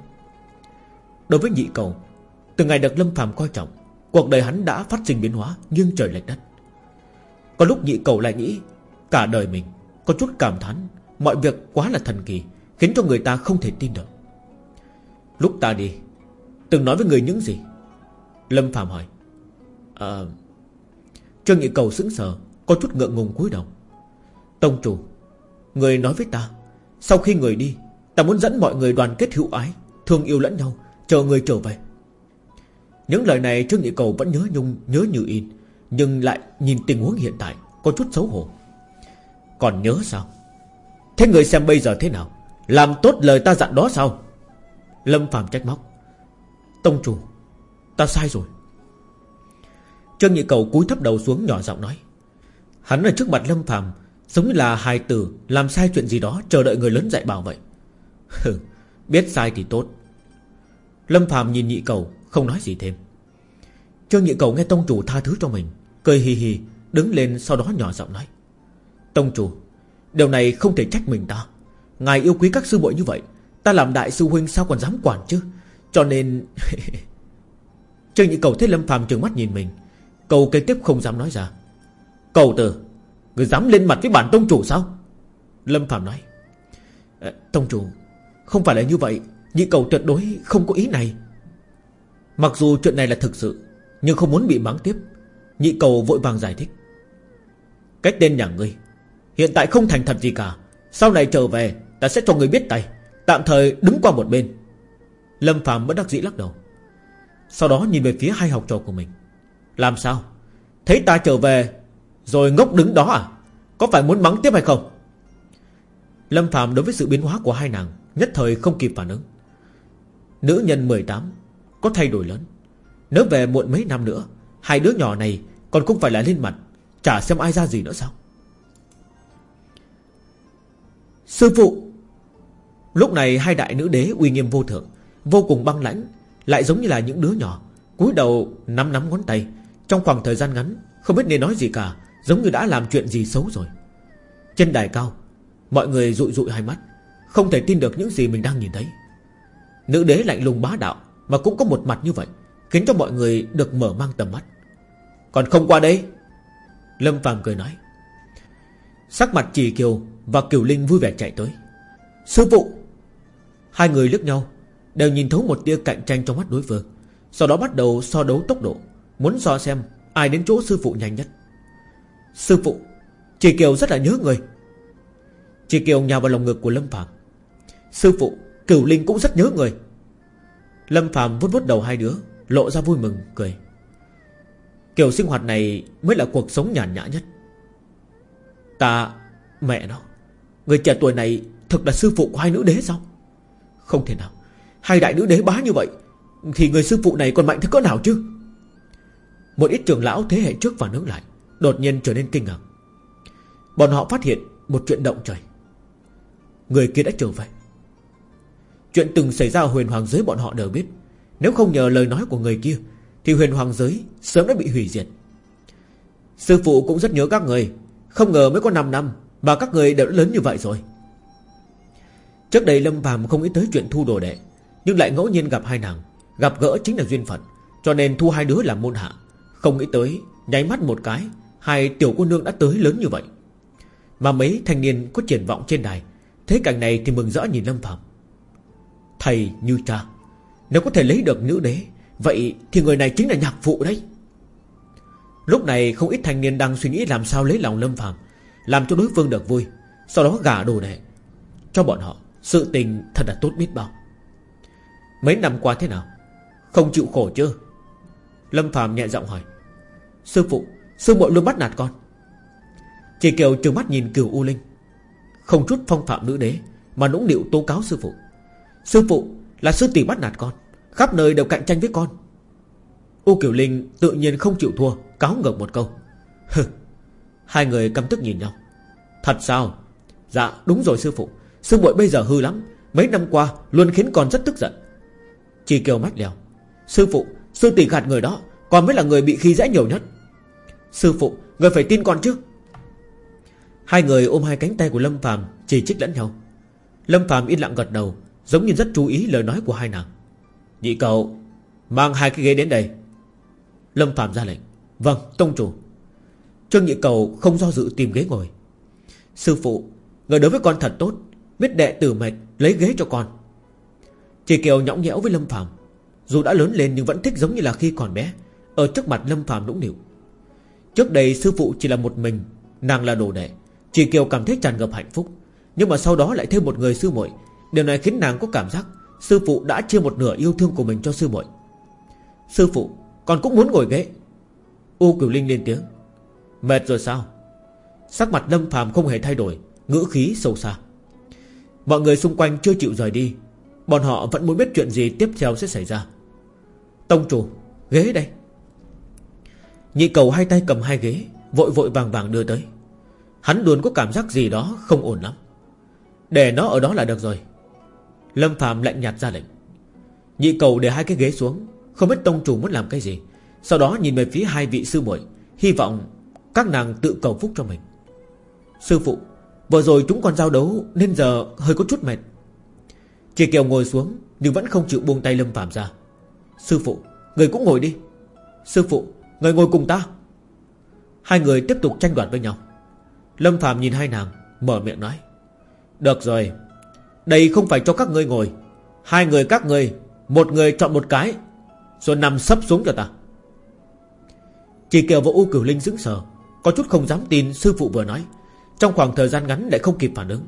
Đối với nhị cầu, Từ ngày được Lâm Phạm coi trọng, Cuộc đời hắn đã phát sinh biến hóa Nghiêng trời lệch đất. Có lúc nhị cầu lại nghĩ, Cả đời mình Có chút cảm thán, Mọi việc quá là thần kỳ, Khiến cho người ta không thể tin được. Lúc ta đi Từng nói với người những gì? Lâm Phạm hỏi. À, Trương Nhị Cầu sững sờ Có chút ngượng ngùng cúi đầu. Tông chủ Người nói với ta Sau khi người đi Ta muốn dẫn mọi người đoàn kết hữu ái Thương yêu lẫn nhau Chờ người trở về. Những lời này Trương Nhị Cầu vẫn nhớ nhung Nhớ như in Nhưng lại nhìn tình huống hiện tại Có chút xấu hổ. Còn nhớ sao? Thế người xem bây giờ thế nào? Làm tốt lời ta dặn đó sao? Lâm Phạm trách móc. Tông chủ, Ta sai rồi. Trương Nhị Cầu cúi thấp đầu xuống nhỏ giọng nói. Hắn ở trước mặt Lâm Phàm Giống như là hài tử Làm sai chuyện gì đó Chờ đợi người lớn dạy bảo vậy. Biết sai thì tốt. Lâm Phàm nhìn Nhị Cầu, Không nói gì thêm. Trương Nhị Cầu nghe Tông Chủ tha thứ cho mình, Cười hì hì, Đứng lên sau đó nhỏ giọng nói. Tông Chủ, Điều này không thể trách mình ta. Ngài yêu quý các sư muội như vậy, Ta làm đại sư huynh sao còn dám quản chứ? Cho nên, Trương Nhị Cầu thấy Lâm Phạm trừng mắt nhìn mình, Cầu kế tiếp không dám nói ra. Cầu tử, Người dám lên mặt với bản tông chủ sao? Lâm Phạm nói ờ, Tông chủ, Không phải là như vậy, Nhị cầu tuyệt đối không có ý này. Mặc dù chuyện này là thực sự, Nhưng không muốn bị mắng tiếp, Nhị cầu vội vàng giải thích Cách tên nhà ngươi, Hiện tại không thành thật gì cả, Sau này trở về, Ta sẽ cho người biết tay, Tạm thời đứng qua một bên. Lâm Phạm bất đắc dĩ lắc đầu. Sau đó nhìn về phía hai học trò của mình. Làm sao? Thấy ta trở về, Rồi ngốc đứng đó à? Có phải muốn mắng tiếp hay không? Lâm Phạm đối với sự biến hóa của hai nàng, Nhất thời không kịp phản ứng. Nữ nhân 18 Có thay đổi lớn. Nếu về muộn mấy năm nữa, Hai đứa nhỏ này còn không phải là lên mặt, Chả xem ai ra gì nữa sao? Sư phụ! Lúc này hai đại nữ đế uy nghiêm vô thượng Vô cùng băng lãnh, Lại giống như là những đứa nhỏ, cúi đầu nắm nắm ngón tay. Trong khoảng thời gian ngắn, Không biết nên nói gì cả, Giống như đã làm chuyện gì xấu rồi. Trên đài cao, Mọi người rụi rụi hai mắt, Không thể tin được những gì mình đang nhìn thấy. Nữ đế lạnh lùng bá đạo Mà cũng có một mặt như vậy, Khiến cho mọi người được mở mang tầm mắt. Còn không qua đây? Lâm Phàm cười nói. Sắc mặt Trì Kiều và Kiều Linh vui vẻ chạy tới. Sư phụ! Hai người liếc nhau Đều nhìn thấu một tia cạnh tranh trong mắt đối phương. Sau đó bắt đầu so đấu tốc độ, Muốn so xem ai đến chỗ sư phụ nhanh nhất. Sư phụ Chị Kiều rất là nhớ người. Chị Kiều nhào vào lòng ngực của Lâm Phạm Sư phụ, Cửu Linh cũng rất nhớ người. Lâm Phạm vuốt vuốt đầu hai đứa, Lộ ra vui mừng, cười. Kiểu sinh hoạt này mới là cuộc sống nhàn nhã nhất. Ta, Mẹ nó, Người trẻ tuổi này thực là sư phụ của hai nữ đế sao? Không thể nào. Hai đại nữ đế bá như vậy, Thì người sư phụ này còn mạnh thế cỡ nào chứ? Một ít trưởng lão thế hệ trước và nước lại, Đột nhiên trở nên kinh ngạc. Bọn họ phát hiện một chuyện động trời. Người kia đã trở về. Chuyện từng xảy ra ở huyền hoàng giới bọn họ đều biết. Nếu không nhờ lời nói của người kia, Thì huyền hoàng giới sớm đã bị hủy diệt. Sư phụ cũng rất nhớ các người. Không ngờ mới có 5 năm Mà các người đều đã lớn như vậy rồi. Trước đây Lâm Phàm không nghĩ tới chuyện thu đồ đệ. Nhưng lại ngẫu nhiên gặp hai nàng. Gặp gỡ chính là duyên phận, Cho nên thu hai đứa làm môn hạ. Không nghĩ tới, Nháy mắt một cái, Hai tiểu cô nương đã tới lớn như vậy. Mà mấy thanh niên có triển vọng trên đài, Thế cảnh này thì mừng rỡ nhìn Lâm Phạm. Thầy như cha, Nếu có thể lấy được nữ đế, Vậy thì người này chính là nhạc phụ đấy. Lúc này không ít thanh niên đang suy nghĩ làm sao lấy lòng Lâm Phạm, Làm cho đối phương được vui, Sau đó gả đồ đệ Cho bọn họ, sự tình thật là tốt biết bao. Mấy năm qua thế nào? Không chịu khổ chưa Lâm Phạm nhẹ giọng hỏi. Sư phụ, Sư muội luôn bắt nạt con. Chị Kiều trừng mắt nhìn Kiều U Linh. Không chút phong phạm nữ đế, Mà nũng nịu tố cáo sư phụ. Sư phụ là sư tỷ bắt nạt con, Khắp nơi đều cạnh tranh với con. U Kiều Linh tự nhiên không chịu thua, Cáo ngược một câu. Hừ, Hai người căm tức nhìn nhau. Thật sao? Dạ đúng rồi sư phụ. Sư muội bây giờ hư lắm. Mấy năm qua luôn khiến con rất tức giận. Chi kêu mắt lèo Sư phụ, Sư tỷ gạt người đó, còn mới là người bị khi dễ nhiều nhất. Sư phụ, Người phải tin con chứ. Hai người ôm hai cánh tay của Lâm Phàm Chỉ trích lẫn nhau. Lâm Phàm yên lặng gật đầu, Giống như rất chú ý lời nói của hai nàng. Nhị cậu, Mang hai cái ghế đến đây. Lâm Phạm ra lệnh. Vâng tông chủ. Trương Nhị Cầu không do dự tìm ghế ngồi. Sư phụ, Người đối với con thật tốt, Biết đệ tử mệt lấy ghế cho con. Chỉ Kiều nhõng nhẽo với Lâm Phạm Dù đã lớn lên nhưng vẫn thích giống như là khi còn bé. Ở trước mặt Lâm Phạm nũng nịu. Trước đây sư phụ chỉ là một mình, Nàng là đồ đệ. Chỉ Kiều cảm thấy tràn ngập hạnh phúc. Nhưng mà sau đó lại thêm một người sư muội. Điều này khiến nàng có cảm giác Sư phụ đã chia một nửa yêu thương của mình cho sư muội. Sư phụ Còn cũng muốn ngồi ghế. U Cửu Linh lên tiếng. Mệt rồi sao? Sắc mặt Lâm Phạm không hề thay đổi, Ngữ khí sâu xa. Mọi người xung quanh chưa chịu rời đi. Bọn họ vẫn muốn biết chuyện gì tiếp theo sẽ xảy ra. Tông chủ, Ghế đây. Nhị cầu hai tay cầm hai ghế, Vội vội vàng vàng đưa tới. Hắn luôn có cảm giác gì đó không ổn lắm. Để nó ở đó là được rồi. Lâm Phạm lạnh nhạt ra lệnh. Nhị cầu để hai cái ghế xuống, Không biết tông chủ muốn làm cái gì. Sau đó nhìn về phía hai vị sư muội, Hy vọng các nàng tự cầu phúc cho mình. Sư phụ, Vừa rồi chúng còn giao đấu Nên giờ hơi có chút mệt. Chị Kiều ngồi xuống, Nhưng vẫn không chịu buông tay Lâm Phạm ra. Sư phụ, Người cũng ngồi đi. Sư phụ, Người ngồi cùng ta. Hai người tiếp tục tranh đoạt với nhau. Lâm Phạm nhìn hai nàng, Mở miệng nói, Được rồi, Đây không phải cho các ngươi ngồi. Hai người các ngươi, Một người chọn một cái, Rồi nằm sấp xuống cho ta. Chỉ Kiều và U Cửu Linh dững sờ, Có chút không dám tin sư phụ vừa nói. Trong khoảng thời gian ngắn lại không kịp phản ứng.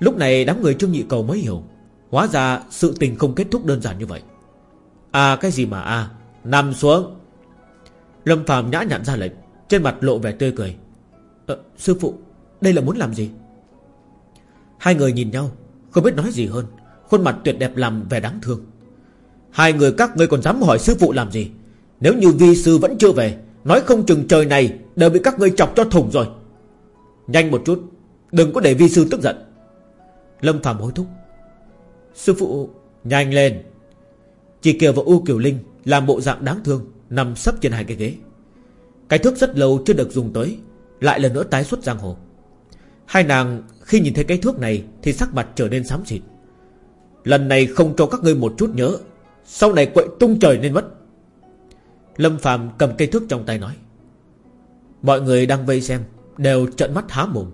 Lúc này đám người Trương Nhị Cầu mới hiểu. Hóa ra sự tình không kết thúc đơn giản như vậy. À cái gì mà à? Nằm xuống. Lâm Phạm nhã nhặn ra lệnh. Trên mặt lộ vẻ tươi cười. À, Sư phụ Đây là muốn làm gì? Hai người nhìn nhau Không biết nói gì hơn. Khuôn mặt tuyệt đẹp làm vẻ đáng thương. Hai người các ngươi còn dám hỏi sư phụ làm gì? Nếu như vi sư vẫn chưa về Nói không chừng trời này Đều bị các ngươi chọc cho thủng rồi. Nhanh một chút Đừng có để vi sư tức giận. Lâm Phạm hối thúc. Sư phụ Nhanh lên. Chỉ Kiều và U Kiều Linh Làm bộ dạng đáng thương, Nằm sấp trên hai cái ghế. Cái thước rất lâu chưa được dùng tới, Lại lần nữa tái xuất giang hồ. Hai nàng khi nhìn thấy cái thước này Thì sắc mặt trở nên xám xịt. Lần này không cho các ngươi một chút nhớ, Sau này quậy tung trời nên mất. Lâm Phạm cầm cây thước trong tay nói. Mọi người đang vây xem, Đều trợn mắt há mồm.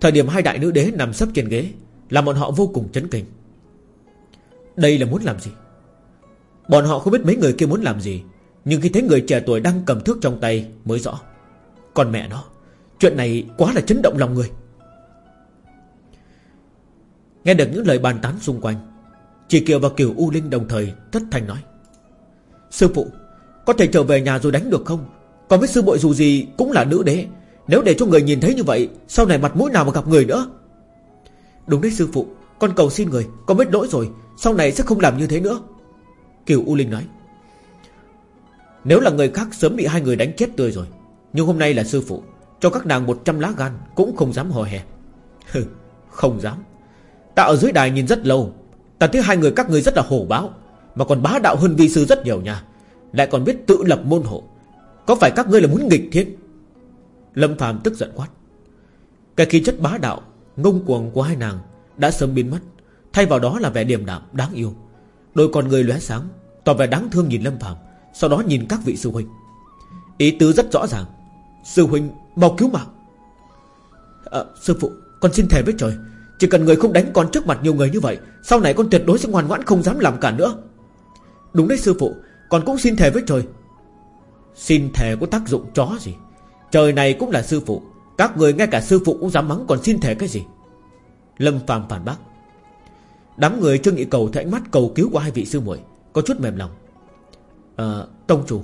Thời điểm hai đại nữ đế nằm sấp trên ghế làm bọn họ vô cùng chấn kinh. Đây là muốn làm gì? Bọn họ không biết mấy người kia muốn làm gì, Nhưng khi thấy người trẻ tuổi đang cầm thước trong tay Mới rõ. Còn mẹ nó, Chuyện này quá là chấn động lòng người. Nghe được những lời bàn tán xung quanh, chị Kiều và Kiều U Linh đồng thời thất thành nói. Sư phụ, Có thể trở về nhà rồi đánh được không? Còn với sư bội dù gì cũng là nữ đế. Nếu để cho người nhìn thấy như vậy, Sau này mặt mũi nào mà gặp người nữa? Đúng đấy sư phụ, Con cầu xin người, Con biết lỗi rồi, Sau này sẽ không làm như thế nữa. Kiều U Linh nói, Nếu là người khác sớm bị hai người đánh chết tươi rồi, Nhưng hôm nay là sư phụ, Cho các nàng 100 lá gan Cũng không dám hò hè. Không dám. Ta ở dưới đài nhìn rất lâu, Ta thấy hai người các người rất là hổ báo, Mà còn bá đạo hơn vi sư rất nhiều nha. Lại còn biết tự lập môn hộ, Có phải các ngươi là muốn nghịch thiên? Lâm Phạm tức giận quát, Cái khí chất bá đạo Ngông cuồng của hai nàng Đã sớm biến mất Thay vào đó là vẻ điềm đạm đáng yêu. Đôi con người lóe sáng Tỏ vẻ đáng thương nhìn Lâm Phạm Sau đó nhìn các vị sư huynh. Ý tứ rất rõ ràng Sư huynh mau cứu mạng. À, Sư phụ con xin thề với trời Chỉ cần người không đánh con trước mặt nhiều người như vậy Sau này con tuyệt đối sẽ ngoan ngoãn không dám làm cả nữa. Đúng đấy sư phụ Con cũng xin thề với trời. Xin thề có tác dụng chó gì? Trời này cũng là sư phụ các người ngay cả sư phụ cũng dám mắng còn xin thể cái gì? Lâm phàm phản bác. Đám người Trương Nghị Cầu thấy ánh mắt cầu cứu của hai vị sư muội Có chút mềm lòng. À, Tông chủ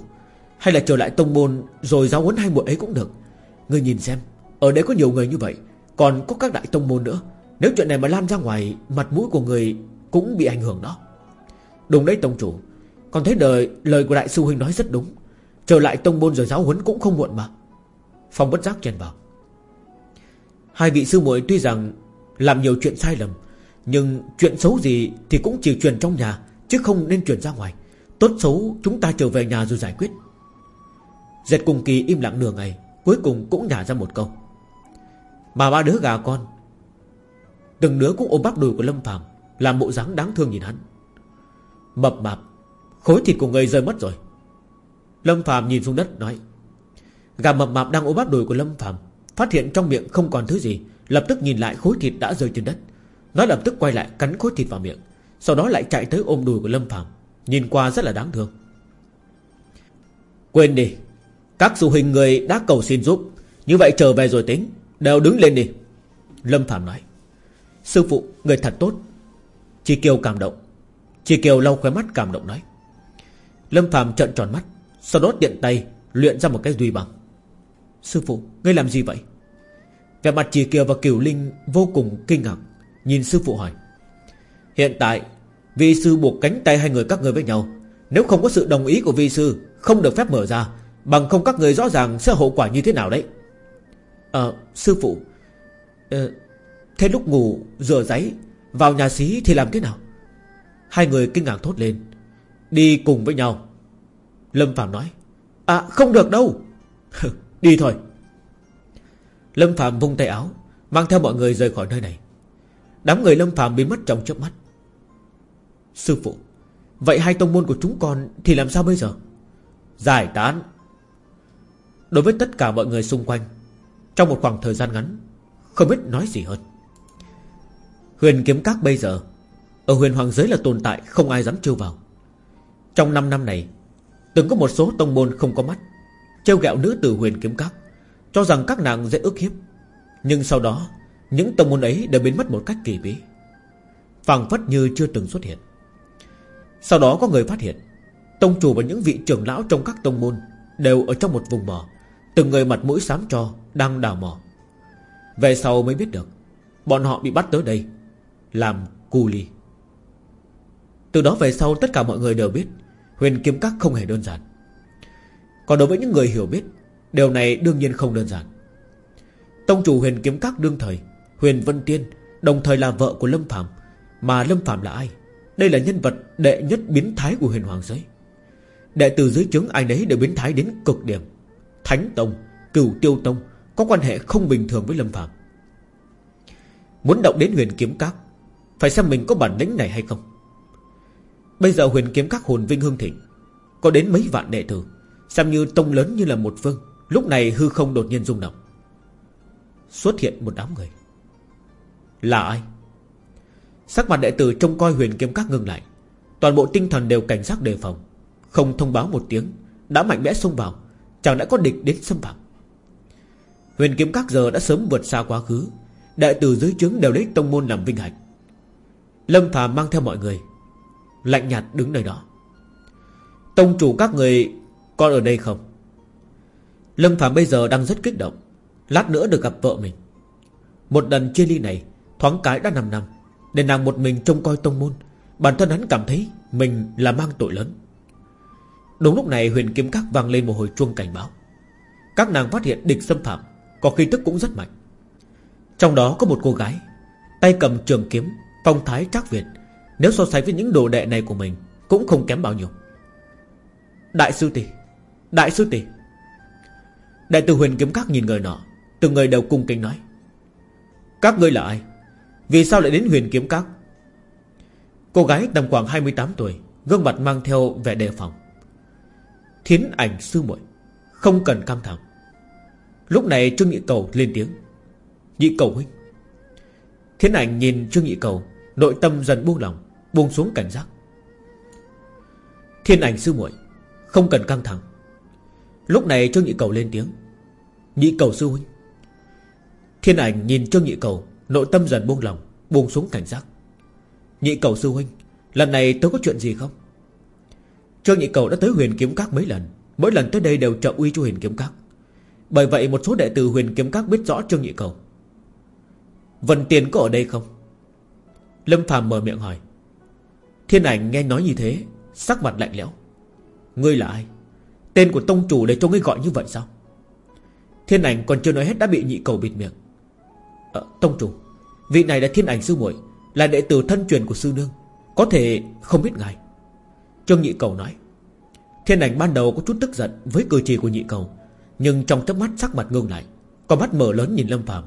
Hay là trở lại tông môn Rồi giáo huấn hai muội ấy cũng được. Người nhìn xem Ở đây có nhiều người như vậy Còn có các đại tông môn nữa. Nếu chuyện này mà lan ra ngoài Mặt mũi của người cũng bị ảnh hưởng đó. Đúng đấy tông chủ. Còn thấy đời lời của đại sư huynh nói rất đúng. Trở lại tông môn rồi giáo huấn cũng không muộn mà. Phong bất giác chen vào. Hai vị sư muội tuy rằng Làm nhiều chuyện sai lầm, Nhưng chuyện xấu gì Thì cũng chỉ truyền trong nhà, Chứ không nên truyền ra ngoài. Tốt xấu chúng ta trở về nhà rồi giải quyết. Dệt cùng kỳ im lặng nửa ngày, Cuối cùng cũng nhả ra một câu. Mà ba đứa gà con, Từng đứa cũng ôm bắp đùi của Lâm Phạm Làm bộ dáng đáng thương nhìn hắn. Mập mạp, Khối thịt của người rơi mất rồi. Lâm Phạm nhìn xuống đất nói, Gà mập mạp đang ôm bắp đùi của Lâm Phạm Phát hiện trong miệng không còn thứ gì, Lập tức nhìn lại khối thịt đã rơi trên đất. Nó lập tức quay lại cắn khối thịt vào miệng, Sau đó lại chạy tới ôm đùi của Lâm Phạm Nhìn qua rất là đáng thương. Quên đi, Các du hình người đã cầu xin giúp, Như vậy trở về rồi tính, Đều đứng lên đi. Lâm Phạm nói. Sư phụ, người thật tốt. Chị Kiều cảm động. Chị Kiều lau khóe mắt cảm động nói. Lâm Phạm trợn tròn mắt, Sau đó tiện tay luyện ra một cái duy bằng. Sư phụ, ngươi làm gì vậy? Vẻ mặt chỉ Kiều và Kiều Linh vô cùng kinh ngạc Nhìn sư phụ hỏi. Hiện tại Vi sư buộc cánh tay hai người các người với nhau. Nếu không có sự đồng ý của vi sư Không được phép mở ra Bằng không các người rõ ràng sẽ hậu quả như thế nào đấy? Ờ sư phụ. À, Thế lúc ngủ rửa giấy Vào nhà xí thì làm thế nào? Hai người kinh ngạc thốt lên. Đi cùng với nhau. Lâm Phạm nói. À không được đâu. Đi thôi. Lâm Phạm vung tay áo, Mang theo mọi người rời khỏi nơi này. Đám người Lâm Phạm biến mất trong chớp mắt. Sư phụ, Vậy hai tông môn của chúng con Thì làm sao bây giờ? Giải tán. Đối với tất cả mọi người xung quanh, Trong một khoảng thời gian ngắn, Không biết nói gì hơn. Huyền kiếm các bây giờ, Ở huyền hoàng giới là tồn tại Không ai dám trêu vào. Trong 5 năm này, Từng có một số tông môn không có mắt, Trêu gẹo nữ tử huyền kiếm các. Cho rằng các nàng dễ ức hiếp. Nhưng sau đó, Những tông môn ấy đều biến mất một cách kỳ bí. Phảng phất như chưa từng xuất hiện. Sau đó có người phát hiện, Tông chủ và những vị trưởng lão trong các tông môn Đều ở trong một vùng mỏ Từng người mặt mũi xám cho, Đang đào mỏ Về sau mới biết được, Bọn họ bị bắt tới đây, Làm cu ly Từ đó về sau, tất cả mọi người đều biết, Huyền kiếm các không hề đơn giản. Còn đối với những người hiểu biết Điều này đương nhiên không đơn giản. Tông chủ huyền kiếm các đương thời, Huyền Vân Tiên, Đồng thời là vợ của Lâm Phạm Mà Lâm Phạm là ai? Đây là nhân vật đệ nhất biến thái của huyền hoàng giới. Đệ tử dưới chứng ai nấy đều biến thái đến cực điểm. Thánh Tông, Cửu Tiêu Tông Có quan hệ không bình thường với Lâm Phạm Muốn động đến huyền kiếm các, Phải xem mình có bản lĩnh này hay không. Bây giờ huyền kiếm các hồn vinh hương thịnh, Có đến mấy vạn đệ tử, Xem như tông lớn như là một phương. Lúc này hư không đột nhiên rung động. Xuất hiện một đám người. Là ai? Sắc mặt đệ tử trông coi huyền kiếm các ngừng lại. Toàn bộ tinh thần đều cảnh giác đề phòng. Không thông báo một tiếng, Đã mạnh mẽ xông vào. Chẳng đã có địch đến xâm phạm? Huyền kiếm các giờ đã sớm vượt xa quá khứ. Đệ tử dưới trướng đều lấy tông môn làm vinh hạnh. Lâm phàm mang theo mọi người, Lạnh nhạt đứng nơi đó. Tông chủ các người Còn ở đây không? Lâm Phạm bây giờ đang rất kích động. Lát nữa được gặp vợ mình. Một lần chia ly này, Thoáng cái đã 5 năm Để nàng một mình trông coi tông môn. Bản thân hắn cảm thấy Mình là mang tội lớn. Đúng lúc này huyền kiếm các vang lên một hồi chuông cảnh báo. Các nàng phát hiện địch xâm phạm, Có khí tức cũng rất mạnh. Trong đó có một cô gái, Tay cầm trường kiếm, Phong thái trác Việt. Nếu so sánh với những đồ đệ này của mình, Cũng không kém bao nhiêu. Đại sư tỷ, Đại sư tỷ. Đại tử huyền kiếm các nhìn người nọ, Từng người đều cung kính nói. Các ngươi là ai? Vì sao lại đến huyền kiếm các? Cô gái tầm khoảng 28 tuổi, Gương mặt mang theo vẻ đề phòng. Thiến ảnh sư muội, Không cần cam thẳng. Lúc này Trương Nhị Cầu lên tiếng. Nhị Cầu huynh. Thiến ảnh nhìn Trương Nhị Cầu, Nội tâm dần buông lòng Buông xuống cảnh giác. Thiên ảnh sư muội, Không cần căng thẳng. Lúc này Trương Nhị Cầu lên tiếng. Nhị Cầu sư huynh. Thiên ảnh nhìn Trương Nhị Cầu, Nội tâm dần buông lòng, Buông xuống cảnh giác. Nhị Cầu sư huynh, Lần này tôi có chuyện gì không? Trương Nhị Cầu đã tới huyền kiếm các mấy lần, Mỗi lần tới đây đều trợ uy cho huyền kiếm các. Bởi vậy một số đệ tử huyền kiếm các biết rõ Trương Nhị Cầu. Vân Tiền có ở đây không? Lâm Phàm mở miệng hỏi. Thiên ảnh nghe nói như thế, Sắc mặt lạnh lẽo. Ngươi là ai? Tên của tông chủ để cho ngươi gọi như vậy sao? Thiên ảnh còn chưa nói hết đã bị nhị cầu bịt miệng. À, Tông chủ Vị này là thiên ảnh sư muội Là đệ tử thân truyền của sư nương Có thể không biết ngài. Trương Nhị Cầu nói Thiên ảnh ban đầu có chút tức giận Với cử chỉ của Nhị Cầu Nhưng trong chớp mắt sắc mặt ngưng lại Có mắt mở lớn nhìn Lâm Phạm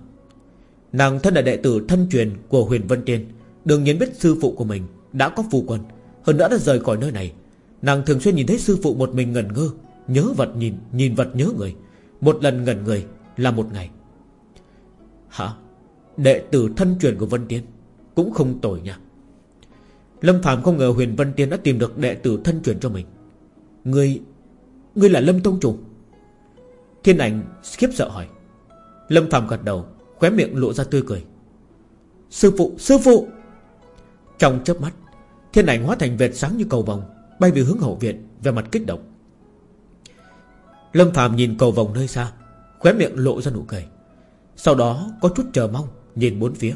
Nàng thân là đệ tử thân truyền của huyền Vân Tiên Đương nhiên biết sư phụ của mình Đã có phù quân Hơn nữa đã rời khỏi nơi này. Nàng thường xuyên nhìn thấy sư phụ một mình ngẩn ngơ Nhớ vật nhìn, nhìn vật nhớ người. Một lần ngẩn người là một ngày. Hả? Đệ tử thân truyền của Vân Tiên Cũng không tồi nha. Lâm Phạm không ngờ Huyền Vân Tiên đã tìm được đệ tử thân truyền cho mình. Ngươi Ngươi là Lâm Tông Chủ? Thiên ảnh khiếp sợ hỏi. Lâm Phạm gật đầu Khóe miệng lộ ra tươi cười. Sư phụ, sư phụ! Trong chớp mắt Thiên ảnh hóa thành vệt sáng như cầu vòng Bay về hướng hậu viện Về mặt kích động. Lâm Phạm nhìn cầu vòng nơi xa, Khóe miệng lộ ra nụ cười. Sau đó có chút chờ mong, Nhìn bốn phía.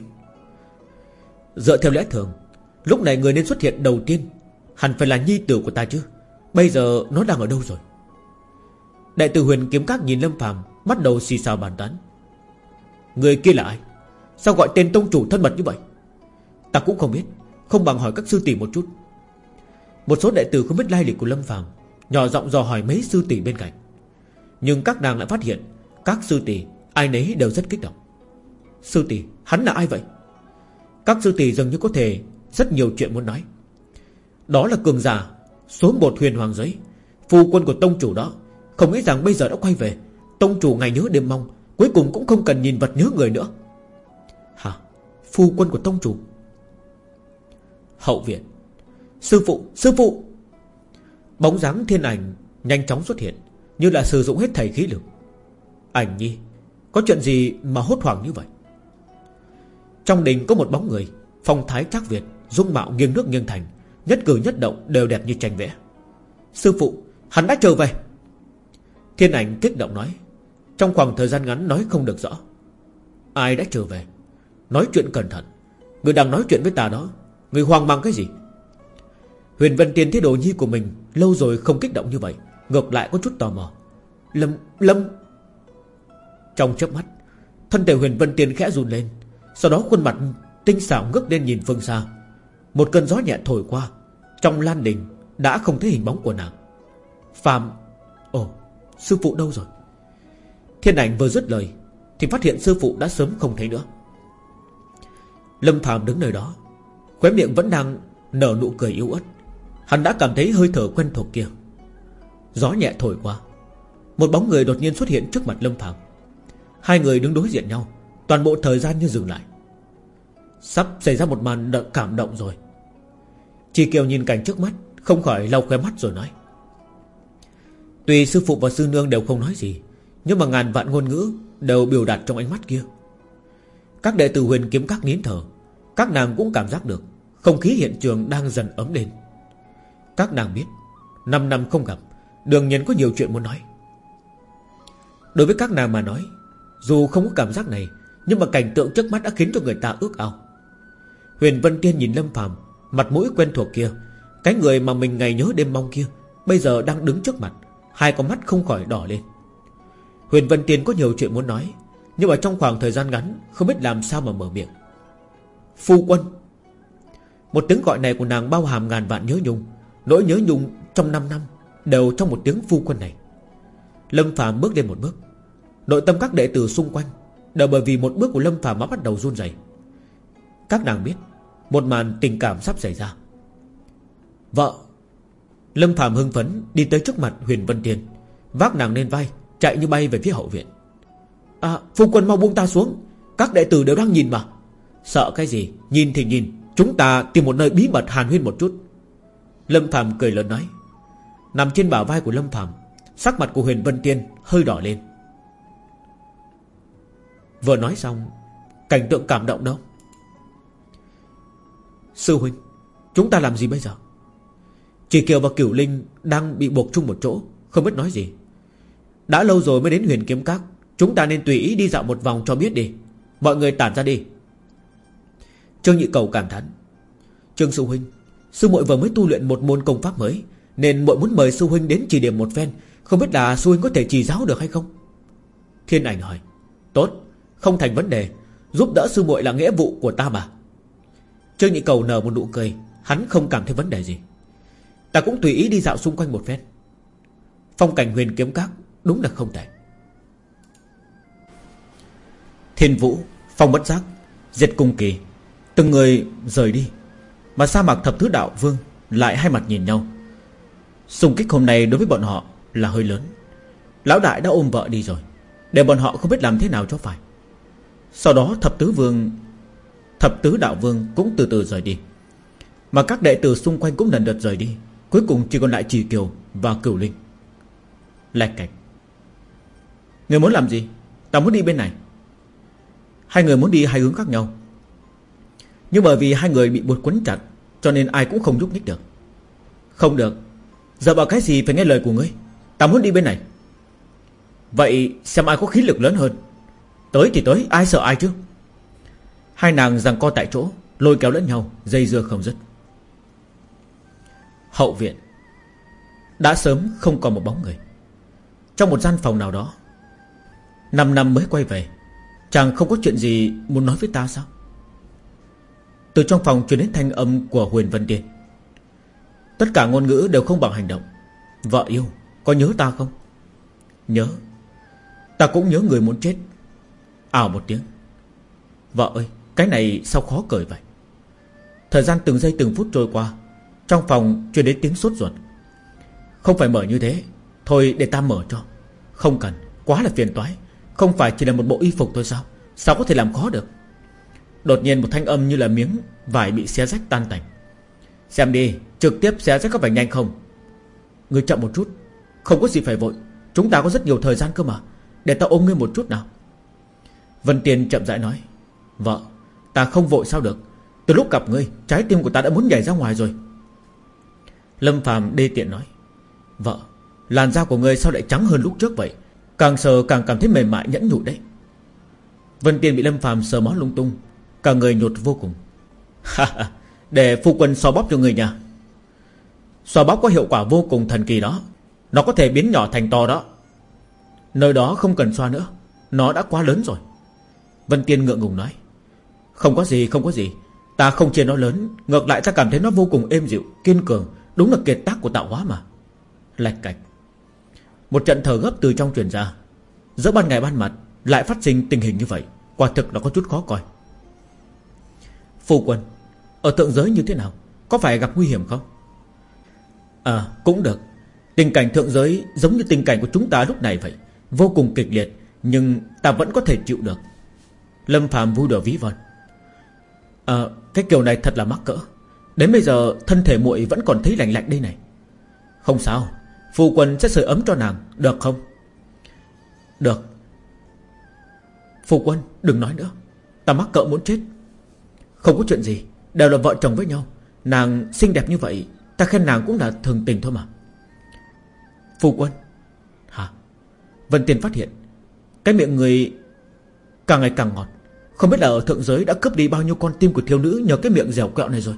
Dựa theo lẽ thường, Lúc này người nên xuất hiện đầu tiên Hẳn phải là nhi tử của ta chứ. Bây giờ nó đang ở đâu rồi? Đại tử huyền kiếm các nhìn Lâm Phạm Bắt đầu xì xào bàn tán. Người kia là ai? Sao gọi tên tông chủ thân mật như vậy? Ta cũng không biết, Không bằng hỏi các sư tỷ một chút. Một số đệ tử không biết lai lịch của Lâm Phạm Nhỏ giọng dò hỏi mấy sư tỷ bên cạnh. Nhưng các nàng lại phát hiện, Các sư tỷ, ai nấy đều rất kích động. Sư tỷ, hắn là ai vậy? Các sư tỷ dường như có thể Rất nhiều chuyện muốn nói. Đó là cường giả, Số một huyền hoàng giới, Phu quân của tông chủ đó. Không nghĩ rằng bây giờ đã quay về, Tông chủ ngày nhớ đêm mong, Cuối cùng cũng không cần nhìn vật nhớ người nữa. Hả? Phu quân của tông chủ? Hậu viện. Sư phụ Sư phụ! Bóng dáng thiên ảnh Nhanh chóng xuất hiện. Như là sử dụng hết thầy khí lực. Ảnh nhi, Có chuyện gì mà hốt hoảng như vậy? Trong đình có một bóng người, Phong thái chắc Việt, Dung mạo nghiêng nước nghiêng thành, Nhất cử nhất động đều đẹp như tranh vẽ. Sư phụ, Hắn đã trở về. Thiên ảnh kích động nói, Trong khoảng thời gian ngắn nói không được rõ. Ai đã trở về? Nói chuyện cẩn thận. Người đang nói chuyện với ta đó, Người hoang mang cái gì? Huyền Vân Tiên thấy đồ nhi của mình Lâu rồi không kích động như vậy Ngược lại có chút tò mò. Lâm, Lâm. Trong chớp mắt Thân thể Huyền Vân Tiên khẽ run lên. Sau đó khuôn mặt tinh xảo ngước lên nhìn phương xa. Một cơn gió nhẹ thổi qua Trong lan đình Đã không thấy hình bóng của nàng. Phạm Ồ sư phụ đâu rồi? Thiên ảnh vừa dứt lời Thì phát hiện sư phụ đã sớm không thấy nữa. Lâm Phạm đứng nơi đó Khóe miệng vẫn đang nở nụ cười yếu ớt. Hắn đã cảm thấy hơi thở quen thuộc kia. Gió nhẹ thổi qua. Một bóng người đột nhiên xuất hiện trước mặt Lâm Phạm Hai người đứng đối diện nhau. Toàn bộ thời gian như dừng lại. Sắp xảy ra một màn đợt cảm động rồi. Chi Kiều nhìn cảnh trước mắt, Không khỏi lau khóe mắt rồi nói. Tuy sư phụ và sư nương đều không nói gì, Nhưng mà ngàn vạn ngôn ngữ Đều biểu đạt trong ánh mắt kia. Các đệ tử huyền kiếm các nín thở, Các nàng cũng cảm giác được Không khí hiện trường đang dần ấm lên Các nàng biết, Năm năm không gặp đương nhiên có nhiều chuyện muốn nói. Đối với các nàng mà nói, Dù không có cảm giác này, Nhưng mà cảnh tượng trước mắt đã khiến cho người ta ước ao. Huyền Vân Tiên nhìn Lâm Phàm, Mặt mũi quen thuộc kia, Cái người mà mình ngày nhớ đêm mong kia, Bây giờ đang đứng trước mặt, Hai con mắt không khỏi đỏ lên. Huyền Vân Tiên có nhiều chuyện muốn nói, Nhưng mà trong khoảng thời gian ngắn, Không biết làm sao mà mở miệng. Phu quân. Một tiếng gọi này của nàng bao hàm ngàn vạn nhớ nhung, Nỗi nhớ nhung trong 5 năm. Đều trong một tiếng phu quân này. Lâm Phạm bước lên một bước. Nội tâm các đệ tử xung quanh, Đều bởi vì một bước của Lâm Phạm mà bắt đầu run rẩy. Các nàng biết, Một màn tình cảm sắp xảy ra. Vợ, Lâm Phạm hưng phấn đi tới trước mặt Huyền Vân Tiên, Vác nàng lên vai, Chạy như bay về phía hậu viện. À phu quân mau buông ta xuống, Các đệ tử đều đang nhìn mà. Sợ cái gì, Nhìn thì nhìn, Chúng ta tìm một nơi bí mật hàn huyên một chút. Lâm Phạm cười lớn nói. Nằm trên bả vai của Lâm Phạm Sắc mặt của Huyền Vân Tiên hơi đỏ lên. Vừa nói xong, Cảnh tượng cảm động đâu? Sư huynh, Chúng ta làm gì bây giờ? Chỉ Kiều và Cửu Linh Đang bị buộc chung một chỗ, Không biết nói gì. Đã lâu rồi mới đến huyền kiếm các, Chúng ta nên tùy ý đi dạo một vòng cho biết đi. Mọi người tản ra đi. Trương Nhị Cầu cảm thán. Trương Sư Huynh, Sư muội vừa mới tu luyện một môn công pháp mới nên muội muốn mời Sư Huynh đến chỉ điểm một phen, Không biết là Sư Huynh có thể chỉ giáo được hay không? Thiên ảnh hỏi. Tốt, Không thành vấn đề. Giúp đỡ sư muội là nghĩa vụ của ta mà. Trương Nhị Cầu nở một nụ cười. Hắn không cảm thấy vấn đề gì. Ta cũng tùy ý đi dạo xung quanh một phen. Phong cảnh huyền kiếm các Đúng là không tệ. Thiên vũ, Phong bất giác, Diệt cung kỳ, Từng người rời đi. Mà sa mạc thập thứ đạo vương Lại hai mặt nhìn nhau. Xung kích hôm nay đối với bọn họ là hơi lớn. Lão đại đã ôm vợ đi rồi, Để bọn họ không biết làm thế nào cho phải. Sau đó thập tứ vương, Thập tứ đạo vương cũng từ từ rời đi. Mà các đệ tử xung quanh cũng lần lượt rời đi, Cuối cùng chỉ còn lại Trì Kiều và Cửu Linh. Lạch cạch. Người muốn làm gì? Ta muốn đi bên này. Hai người muốn đi hai hướng khác nhau. Nhưng bởi vì hai người bị buộc quấn chặt, Cho nên ai cũng không giúp nhích được. Không được. Giờ bảo cái gì phải nghe lời của ngươi? Ta muốn đi bên này. Vậy xem ai có khí lực lớn hơn. Tới thì tới, ai sợ ai chứ? Hai nàng giằng co tại chỗ, Lôi kéo lẫn nhau, Dây dưa không dứt. Hậu viện. Đã sớm không còn một bóng người. Trong một gian phòng nào đó, Năm năm mới quay về, Chàng không có chuyện gì muốn nói với ta sao? Từ trong phòng truyền đến thanh âm của Huyền Vân Tiên. Tất cả ngôn ngữ đều không bằng hành động. Vợ yêu, Có nhớ ta không? Nhớ. Ta cũng nhớ người muốn chết. Ảo một tiếng. Vợ ơi, Cái này sao khó cười vậy? Thời gian từng giây từng phút trôi qua, Trong phòng truyền đến tiếng sốt ruột. Không phải mở như thế. Thôi để ta mở cho. Không cần, Quá là phiền toái. Không phải chỉ là một bộ y phục thôi sao? Sao có thể làm khó được? Đột nhiên một thanh âm như là miếng Vải bị xé rách tan tành. Xem đi Trực tiếp xé rách có phải nhanh không? Người chậm một chút. Không có gì phải vội. Chúng ta có rất nhiều thời gian cơ mà. Để ta ôm ngươi một chút nào. Vân Tiên chậm rãi nói. Vợ, Ta không vội sao được. Từ lúc gặp ngươi, Trái tim của ta đã muốn nhảy ra ngoài rồi. Lâm Phạm đê tiện nói. Vợ, Làn da của ngươi sao lại trắng hơn lúc trước vậy? Càng sờ càng cảm thấy mềm mại nhẫn nhụi đấy. Vân Tiên bị Lâm Phạm sờ mó lung tung. Cả người nhột vô cùng. Để phu quân so bóp cho người nhà Xoa bóp có hiệu quả vô cùng thần kỳ đó. Nó có thể biến nhỏ thành to đó. Nơi đó không cần xoa nữa. Nó đã quá lớn rồi. Vân Tiên ngượng ngùng nói. Không có gì, không có gì. Ta không chê nó lớn. Ngược lại ta cảm thấy nó vô cùng êm dịu, Kiên cường. Đúng là kiệt tác của tạo hóa mà. Lạch cạch. Một trận thở gấp từ trong truyền ra. Giữa ban ngày ban mặt, Lại phát sinh tình hình như vậy. Quả thực là có chút khó coi. Phu quân, Ở thượng giới như thế nào? Có phải gặp nguy hiểm không? À cũng được. Tình cảnh thượng giới giống như tình cảnh của chúng ta lúc này vậy. Vô cùng kịch liệt, Nhưng ta vẫn có thể chịu được. Lâm Phạm vui đùa ví von. À cái kiểu này thật là mắc cỡ. Đến bây giờ, thân thể muội vẫn còn thấy lạnh lạnh đây này. Không sao. Phu quân sẽ sưởi ấm cho nàng. Được không? Được. Phu quân, đừng nói nữa. Ta mắc cỡ muốn chết. Không có chuyện gì. Đều là vợ chồng với nhau. Nàng xinh đẹp như vậy Ta khen nàng cũng là thường tình thôi mà. Phu quân. Hả? Vân Tiên phát hiện, Cái miệng người Càng ngày càng ngọt. Không biết là ở thượng giới đã cướp đi bao nhiêu con tim của thiếu nữ Nhờ cái miệng dẻo quẹo này rồi.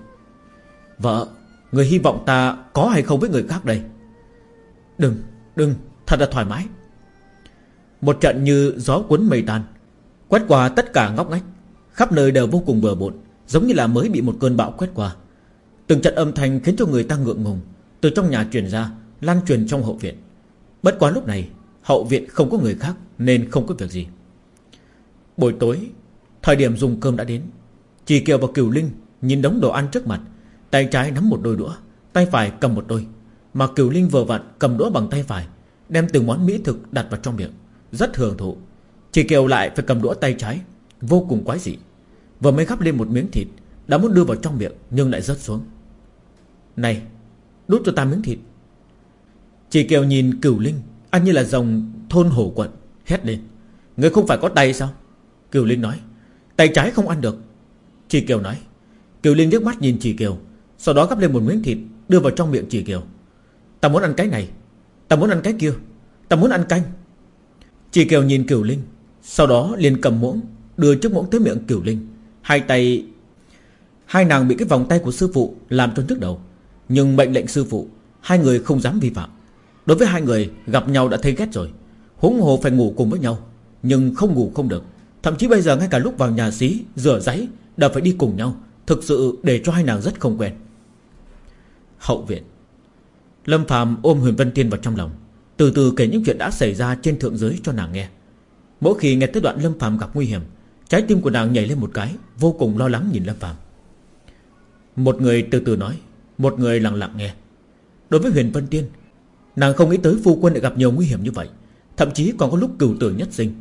Vợ, Người hy vọng ta có hay không với người khác đây? Đừng Đừng, Thật là thoải mái. Một trận như gió cuốn mây tan, Quét qua tất cả ngóc ngách, Khắp nơi đều vô cùng bừa bộn, Giống như là mới bị một cơn bão quét qua. Từng trận âm thanh khiến cho người ta ngượng ngùng. Từ trong nhà truyền ra, Lan truyền trong hậu viện. Bất quá lúc này, Hậu viện không có người khác Nên không có việc gì. Buổi tối, Thời điểm dùng cơm đã đến Chỉ Kiều và Kiều Linh Nhìn đống đồ ăn trước mặt, Tay trái nắm một đôi đũa, Tay phải cầm một đôi. Mà Kiều Linh vừa vặn cầm đũa bằng tay phải, Đem từng món mỹ thực đặt vào trong miệng, Rất hưởng thụ. Chỉ Kiều lại phải cầm đũa tay trái, Vô cùng quái dị. Vừa mới gắp lên một miếng thịt, Đã muốn đưa vào trong miệng Nhưng lại rớt xuống này, Đút cho ta miếng thịt. Chị Kiều nhìn cửu linh Ăn như là dòng thôn hổ quận, Hét lên. Người không phải có tay sao? Cửu Linh nói. Tay trái không ăn được. Chị Kiều nói. Kiều Linh liếc mắt nhìn chị Kiều Sau đó gắp lên một miếng thịt, Đưa vào trong miệng chị Kiều Ta muốn ăn cái này, Ta muốn ăn cái kia, Ta muốn ăn canh. Chị Kiều nhìn Kiều Linh, Sau đó liền cầm muỗng, Đưa chiếc muỗng tới miệng Kiều Linh. Hai tay, Hai nàng bị cái vòng tay của sư phụ Làm cho nhức đầu nhưng mệnh lệnh sư phụ, Hai người không dám vi phạm. Đối với hai người, gặp nhau đã thấy ghét rồi. Huống hồ phải ngủ cùng với nhau, Nhưng không ngủ không được. Thậm chí bây giờ ngay cả lúc vào nhà xí, Rửa giấy, đã phải đi cùng nhau. Thực sự để cho hai nàng rất không quen. Hậu viện. Lâm Phạm ôm Huyền Vân Tiên vào trong lòng. Từ từ kể những chuyện đã xảy ra trên thượng giới cho nàng nghe. Mỗi khi nghe tới đoạn Lâm Phạm gặp nguy hiểm, Trái tim của nàng nhảy lên một cái, Vô cùng lo lắng nhìn Lâm Phạm Một người từ từ nói một người lặng lặng nghe. Đối với Huyền Vân Tiên, Nàng không nghĩ tới phu quân lại gặp nhiều nguy hiểm như vậy, Thậm chí còn có lúc cửu tử nhất sinh.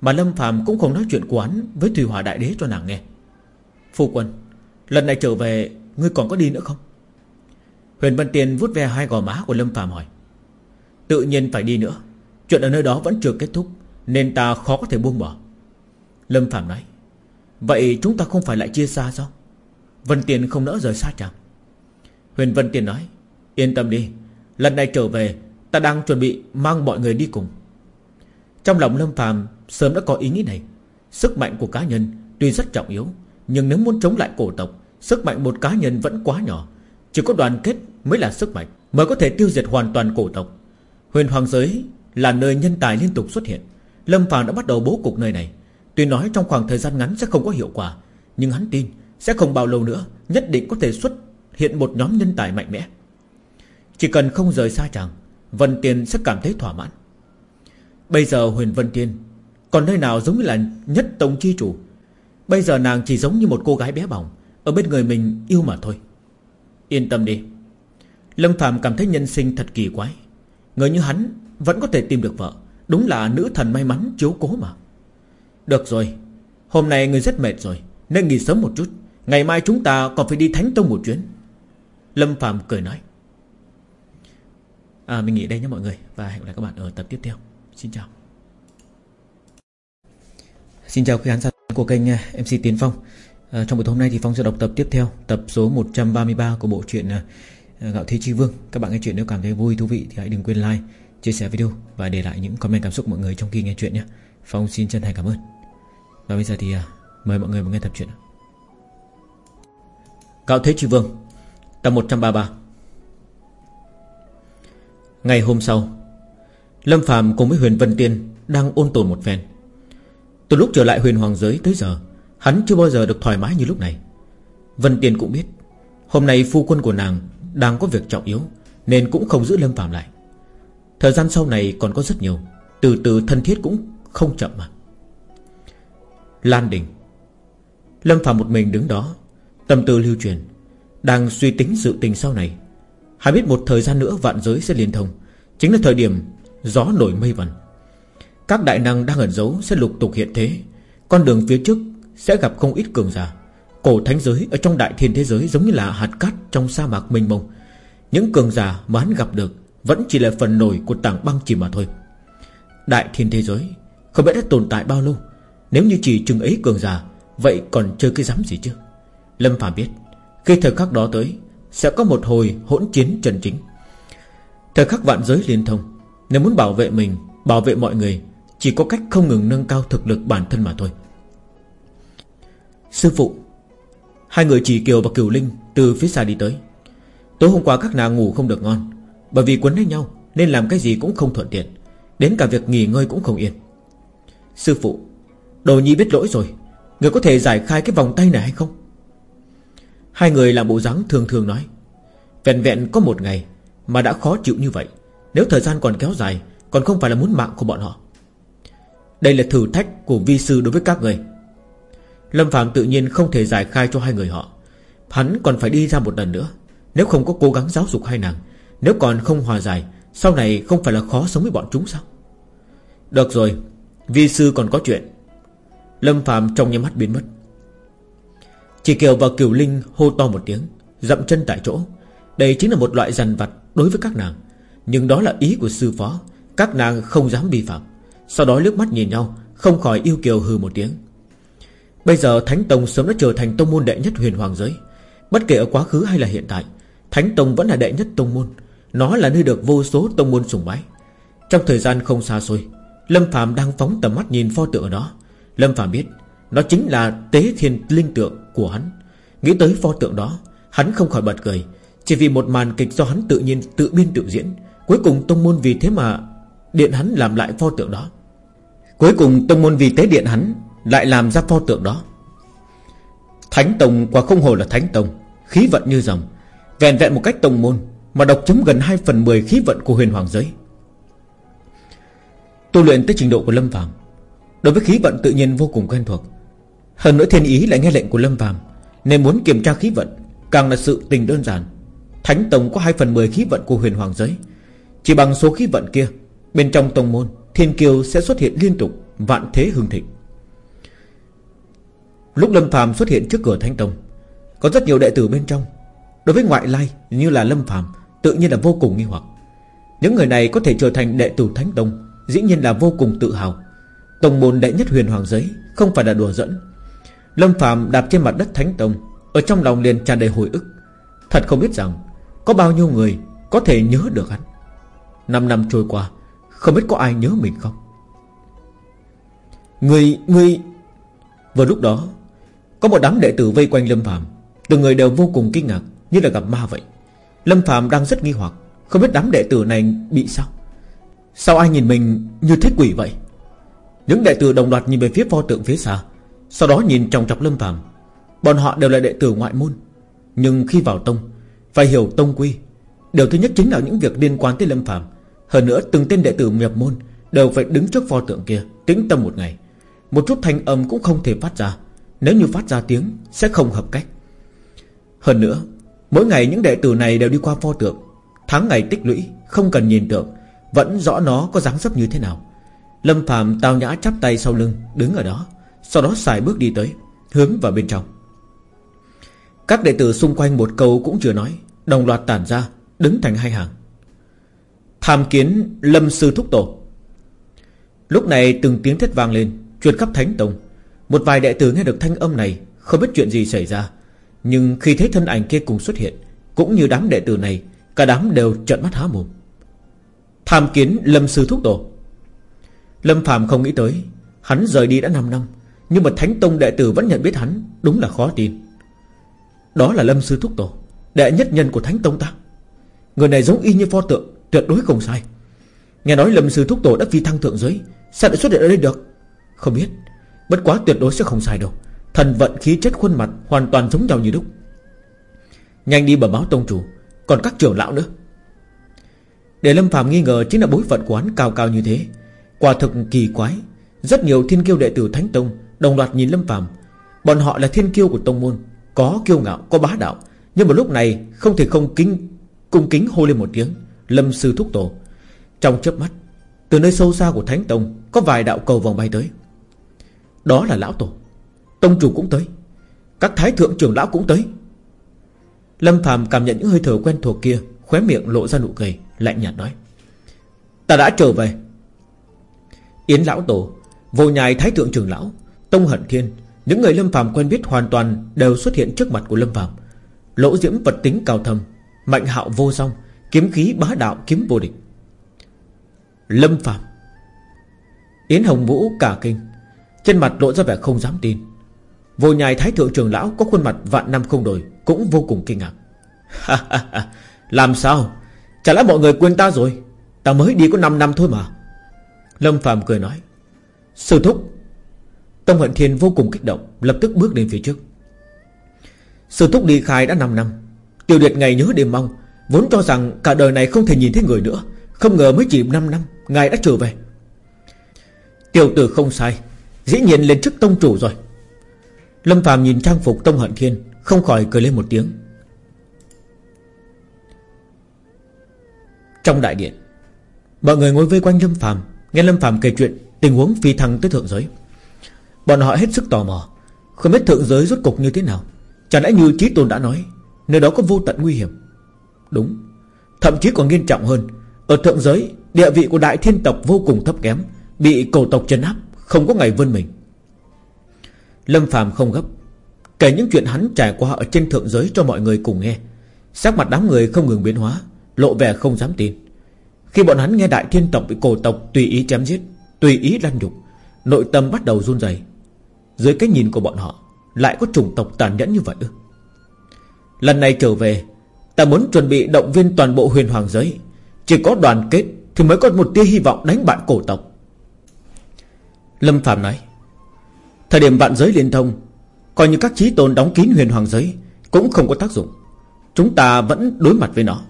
Mà Lâm Phạm cũng không nói chuyện quán Với Thủy Hòa Đại Đế cho nàng nghe. Phu quân, Lần này trở về, Ngươi còn có đi nữa không? Huyền Vân Tiên vuốt ve hai gò má của Lâm Phạm hỏi. Tự nhiên phải đi nữa, Chuyện ở nơi đó vẫn chưa kết thúc, Nên ta khó có thể buông bỏ. Lâm Phạm nói. Vậy chúng ta không phải lại chia xa sao? Vân Tiền không nỡ rời xa chàng. Huyền Vân tiên nói, Yên tâm đi, Lần này trở về, Ta đang chuẩn bị mang mọi người đi cùng. Trong lòng Lâm Phàm Sớm đã có ý nghĩ này. Sức mạnh của cá nhân tuy rất trọng yếu, Nhưng nếu muốn chống lại cổ tộc, Sức mạnh một cá nhân vẫn quá nhỏ. Chỉ có đoàn kết mới là sức mạnh Mới có thể tiêu diệt hoàn toàn cổ tộc. Huyền Hoàng Giới là nơi nhân tài liên tục xuất hiện. Lâm Phàm đã bắt đầu bố cục nơi này. Tuy nói trong khoảng thời gian ngắn sẽ không có hiệu quả, Nhưng hắn tin Sẽ không bao lâu nữa Nhất định có thể xuất hiện một nhóm nhân tài mạnh mẽ. Chỉ cần không rời xa chàng, Vân Tiên sẽ cảm thấy thỏa mãn. Bây giờ Huyền Vân Tiên Còn nơi nào giống như là nhất tông chi chủ? Bây giờ nàng chỉ giống như một cô gái bé bỏng, Ở bên người mình yêu mà thôi. Yên tâm đi. Lâm Phạm cảm thấy nhân sinh thật kỳ quái. Người như hắn vẫn có thể tìm được vợ, Đúng là nữ thần may mắn chiếu cố mà. Được rồi, Hôm nay người rất mệt rồi, Nên nghỉ sớm một chút. Ngày mai chúng ta còn phải đi Thánh Tông một chuyến. Lâm Phạm cười nói. À, Mình nghỉ đây nhé mọi người Và hẹn gặp lại các bạn ở tập tiếp theo. Xin chào. Xin chào quý khán giả của kênh à, MC Tiến Phong. À, Trong buổi hôm nay thì Phong sẽ đọc tập tiếp theo Tập số 133 của bộ truyện à, à, Gạo Thế Chi Vương. Các bạn nghe chuyện nếu cảm thấy vui, thú vị Thì hãy đừng quên like, chia sẻ video Và để lại những comment cảm xúc mọi người trong khi nghe chuyện nhé. Phong xin chân thành cảm ơn. Và bây giờ thì mời mọi người vào nghe tập truyện Gạo Thế Chi Vương. Tập 133 Ngày hôm sau, Lâm Phạm cùng với Huyền Vân Tiên Đang ôn tồn một phen. Từ lúc trở lại huyền hoàng giới tới giờ, Hắn chưa bao giờ được thoải mái như lúc này. Vân Tiên cũng biết, Hôm nay phu quân của nàng Đang có việc trọng yếu, Nên cũng không giữ Lâm Phạm lại. Thời gian sau này còn có rất nhiều, Từ từ thân thiết cũng không chậm mà. Lan Đình. Lâm Phạm một mình đứng đó, Tâm tư lưu truyền. Đang suy tính sự tình sau này. Hãy biết một thời gian nữa vạn giới sẽ liên thông. Chính là thời điểm gió nổi mây vần Các đại năng đang ẩn giấu Sẽ lục tục hiện thế. Con đường phía trước sẽ gặp không ít cường giả. Cổ thánh giới ở trong đại thiên thế giới Giống như là hạt cát trong sa mạc mênh mông. Những cường giả mà hắn gặp được Vẫn chỉ là phần nổi của tảng băng chỉ mà thôi. Đại thiên thế giới Không biết đã tồn tại bao lâu. Nếu như chỉ chừng ấy cường giả, Vậy còn chơi cái dám gì chứ? Lâm Phàm biết. Khi thời khắc đó tới, Sẽ có một hồi hỗn chiến chân chính. Thời khắc vạn giới liên thông, Nếu muốn bảo vệ mình, Bảo vệ mọi người, Chỉ có cách không ngừng nâng cao thực lực bản thân mà thôi. Sư phụ, Hai người chỉ Kiều và Kiều Linh Từ phía xa đi tới. Tối hôm qua các nàng ngủ không được ngon, Bởi vì quấn lấy nhau Nên làm cái gì cũng không thuận tiện, Đến cả việc nghỉ ngơi cũng không yên. Sư phụ, Đồ nhi biết lỗi rồi, Người có thể giải khai cái vòng tay này hay không? Hai người làm bộ dáng thường thường nói. Vẹn vẹn có một ngày Mà đã khó chịu như vậy, Nếu thời gian còn kéo dài, Còn không phải là muốn mạng của bọn họ. Đây là thử thách của vi sư đối với các người. Lâm Phạm tự nhiên không thể giải khai cho hai người họ. Hắn còn phải đi ra một lần nữa, Nếu không có cố gắng giáo dục hai nàng, Nếu còn không hòa giải, Sau này không phải là khó sống với bọn chúng sao? Được rồi, Vi sư còn có chuyện. Lâm Phạm trong nhà mắt biến mất. Chỉ Kiều và Kiều Linh hô to một tiếng, Dậm chân tại chỗ. Đây chính là một loại dằn vặt đối với các nàng. Nhưng đó là ý của sư phó, Các nàng không dám vi phạm. Sau đó liếc mắt nhìn nhau, Không khỏi yêu Kiều hừ một tiếng. Bây giờ Thánh Tông sớm đã trở thành tông môn đệ nhất huyền hoàng giới. Bất kể ở quá khứ hay là hiện tại, Thánh Tông vẫn là đệ nhất tông môn. Nó là nơi được vô số tông môn sùng bái. Trong thời gian không xa xôi, Lâm Phạm đang phóng tầm mắt nhìn pho tượng ở đó. Lâm Phạm biết, Nó chính là tế thiên linh tượng của hắn. Nghĩ tới pho tượng đó, Hắn không khỏi bật cười. Chỉ vì một màn kịch do hắn tự nhiên tự biên tự diễn, Cuối cùng tông môn vì thế mà Điện hắn làm lại pho tượng đó. Cuối cùng tông môn vì tế điện hắn lại làm ra pho tượng đó. Thánh Tông quả không hồ là Thánh Tông, Khí vận như dòng, Vẹn vẹn một cách tông môn Mà độc chiếm gần 2 phần 10 khí vận của huyền hoàng giới. Tu luyện tới trình độ của Lâm Phàm, Đối với khí vận tự nhiên vô cùng quen thuộc hơn nữa thiên ý lại nghe lệnh của Lâm Phàm, Nên muốn kiểm tra khí vận, Càng là sự tình đơn giản. Thánh Tông có 2 phần 10 khí vận của huyền hoàng giới. Chỉ bằng số khí vận kia, Bên trong tông môn, Thiên kiều sẽ xuất hiện liên tục, Vạn thế hưng thịnh. Lúc Lâm Phàm xuất hiện trước cửa Thánh Tông, Có rất nhiều đệ tử bên trong. Đối với ngoại lai như là Lâm Phàm, Tự nhiên là vô cùng nghi hoặc. Những người này có thể trở thành đệ tử Thánh Tông, Dĩ nhiên là vô cùng tự hào. Tông môn đệ nhất huyền hoàng giới Không phải là đùa dẫn Lâm Phạm đạp trên mặt đất Thánh Tông Ở trong lòng liền tràn đầy hồi ức. Thật không biết rằng Có bao nhiêu người có thể nhớ được hắn. Năm năm trôi qua Không biết có ai nhớ mình không? Người, người Vào lúc đó Có một đám đệ tử vây quanh Lâm Phạm Từng người đều vô cùng kinh ngạc Như là gặp ma vậy. Lâm Phạm đang rất nghi hoặc Không biết đám đệ tử này bị sao? Sao ai nhìn mình như thế quỷ vậy? Những đệ tử đồng loạt nhìn về phía pho tượng phía xa sau đó nhìn trong trọc Lâm Phạm Bọn họ đều là đệ tử ngoại môn. Nhưng khi vào tông, Phải hiểu tông quy. Điều thứ nhất chính là những việc liên quan tới Lâm Phạm Hơn nữa, từng tên đệ tử nhập môn Đều phải đứng trước pho tượng kia, Tĩnh tâm một ngày. Một chút thanh âm cũng không thể phát ra. Nếu như phát ra tiếng, sẽ không hợp cách. Hơn nữa, Mỗi ngày những đệ tử này đều đi qua pho tượng. Tháng ngày tích lũy, Không cần nhìn tượng, Vẫn rõ nó có dáng dấp như thế nào. Lâm Phạm tao nhã chắp tay sau lưng, Đứng ở đó. Sau đó xài bước đi tới, Hướng vào bên trong. Các đệ tử xung quanh một câu cũng chưa nói, Đồng loạt tản ra, Đứng thành hai hàng. Tham kiến Lâm Sư Thúc Tổ. Lúc này từng tiếng thét vang lên, Truyền khắp Thánh Tông. Một vài đệ tử nghe được thanh âm này, Không biết chuyện gì xảy ra. Nhưng khi thấy thân ảnh kia cùng xuất hiện, Cũng như đám đệ tử này, Cả đám đều trợn mắt há mồm. Tham kiến Lâm Sư Thúc Tổ. Lâm Phạm không nghĩ tới, Hắn rời đi đã 5 năm nhưng mà Thánh Tông đệ tử vẫn nhận biết hắn, Đúng là khó tin. Đó là Lâm Sư Thúc Tổ, Đệ nhất nhân của Thánh Tông ta. Người này giống y như pho tượng, Tuyệt đối không sai. Nghe nói Lâm Sư Thúc Tổ đã phi thăng thượng giới, Sao lại xuất hiện ở đây được? Không biết, Bất quá tuyệt đối sẽ không sai đâu. Thần vận khí chất khuôn mặt hoàn toàn giống nhau như đúc. Nhanh đi bẩm báo tông chủ, Còn các trưởng lão nữa. Để Lâm Phạm nghi ngờ chính là bối phận của hắn cao cao như thế. Quả thực kỳ quái, Rất nhiều thiên kiêu đệ tử Thánh Tông Đồng loạt nhìn Lâm Phạm Bọn họ là thiên kiêu của tông môn Có kiêu ngạo, có bá đạo. Nhưng mà lúc này không thể không kính Cung kính hô lên một tiếng Lâm sư thúc tổ. Trong chớp mắt Từ nơi sâu xa của Thánh Tông Có vài đạo cầu vòng bay tới. Đó là lão tổ. Tông chủ cũng tới. Các thái thượng trưởng lão cũng tới. Lâm Phạm cảm nhận những hơi thở quen thuộc kia Khóe miệng lộ ra nụ cười Lạnh nhạt nói. Ta đã trở về. Yến lão tổ Vô nhai thái thượng trưởng lão Tông hận thiên, Những người Lâm Phạm quen biết hoàn toàn Đều xuất hiện trước mặt của Lâm Phạm Lỗ diễm vật tính cao thâm, Mạnh hạo vô song, Kiếm khí bá đạo kiếm vô địch. Lâm Phạm Yến Hồng Vũ cả kinh, Trên mặt lộ ra vẻ không dám tin. Vô nhai thái thượng trưởng lão Có khuôn mặt vạn năm không đổi, Cũng vô cùng kinh ngạc. Làm sao? Chả lẽ mọi người quên ta rồi? Ta mới đi có 5 năm thôi mà. Lâm Phạm cười nói, Sư thúc Tông Hận Thiên vô cùng kích động, Lập tức bước lên phía trước. Sư thúc đi khai đã 5 năm Tiêu Điệt ngày nhớ đêm mong, Vốn cho rằng cả đời này không thể nhìn thấy người nữa, Không ngờ mới chỉ 5 năm, Ngài đã trở về. Tiểu tử không sai, Dĩ nhiên lên chức tông chủ rồi. Lâm Phạm nhìn trang phục Tông Hận Thiên, Không khỏi cười lên một tiếng. Trong đại điện, Mọi người ngồi vây quanh Lâm Phạm Nghe Lâm Phạm kể chuyện, Tình huống phi thăng tới thượng giới. Bọn họ hết sức tò mò, Không biết thượng giới rốt cục như thế nào. Chẳng lẽ như trí Tôn đã nói, Nơi đó có vô tận nguy hiểm? Đúng, Thậm chí còn nghiêm trọng hơn, Ở thượng giới, Địa vị của đại thiên tộc vô cùng thấp kém, Bị cổ tộc trấn áp, Không có ngày vươn mình. Lâm phàm không gấp, Kể những chuyện hắn trải qua ở trên thượng giới cho mọi người cùng nghe. Sắc mặt đám người không ngừng biến hóa, Lộ vẻ không dám tin. Khi bọn hắn nghe đại thiên tộc bị cổ tộc Tùy ý chém giết, Tùy ý lăn nhục, Nội tâm bắt đầu run rẩy. Dưới cái nhìn của bọn họ, Lại có chủng tộc tàn nhẫn như vậy ư? Lần này trở về, Ta muốn chuẩn bị động viên toàn bộ huyền hoàng giới. Chỉ có đoàn kết Thì mới có một tia hy vọng đánh bại cổ tộc. Lâm Phạm nói, Thời điểm vạn giới liên thông, Coi như các trí tôn đóng kín huyền hoàng giới Cũng không có tác dụng. Chúng ta vẫn đối mặt với nó.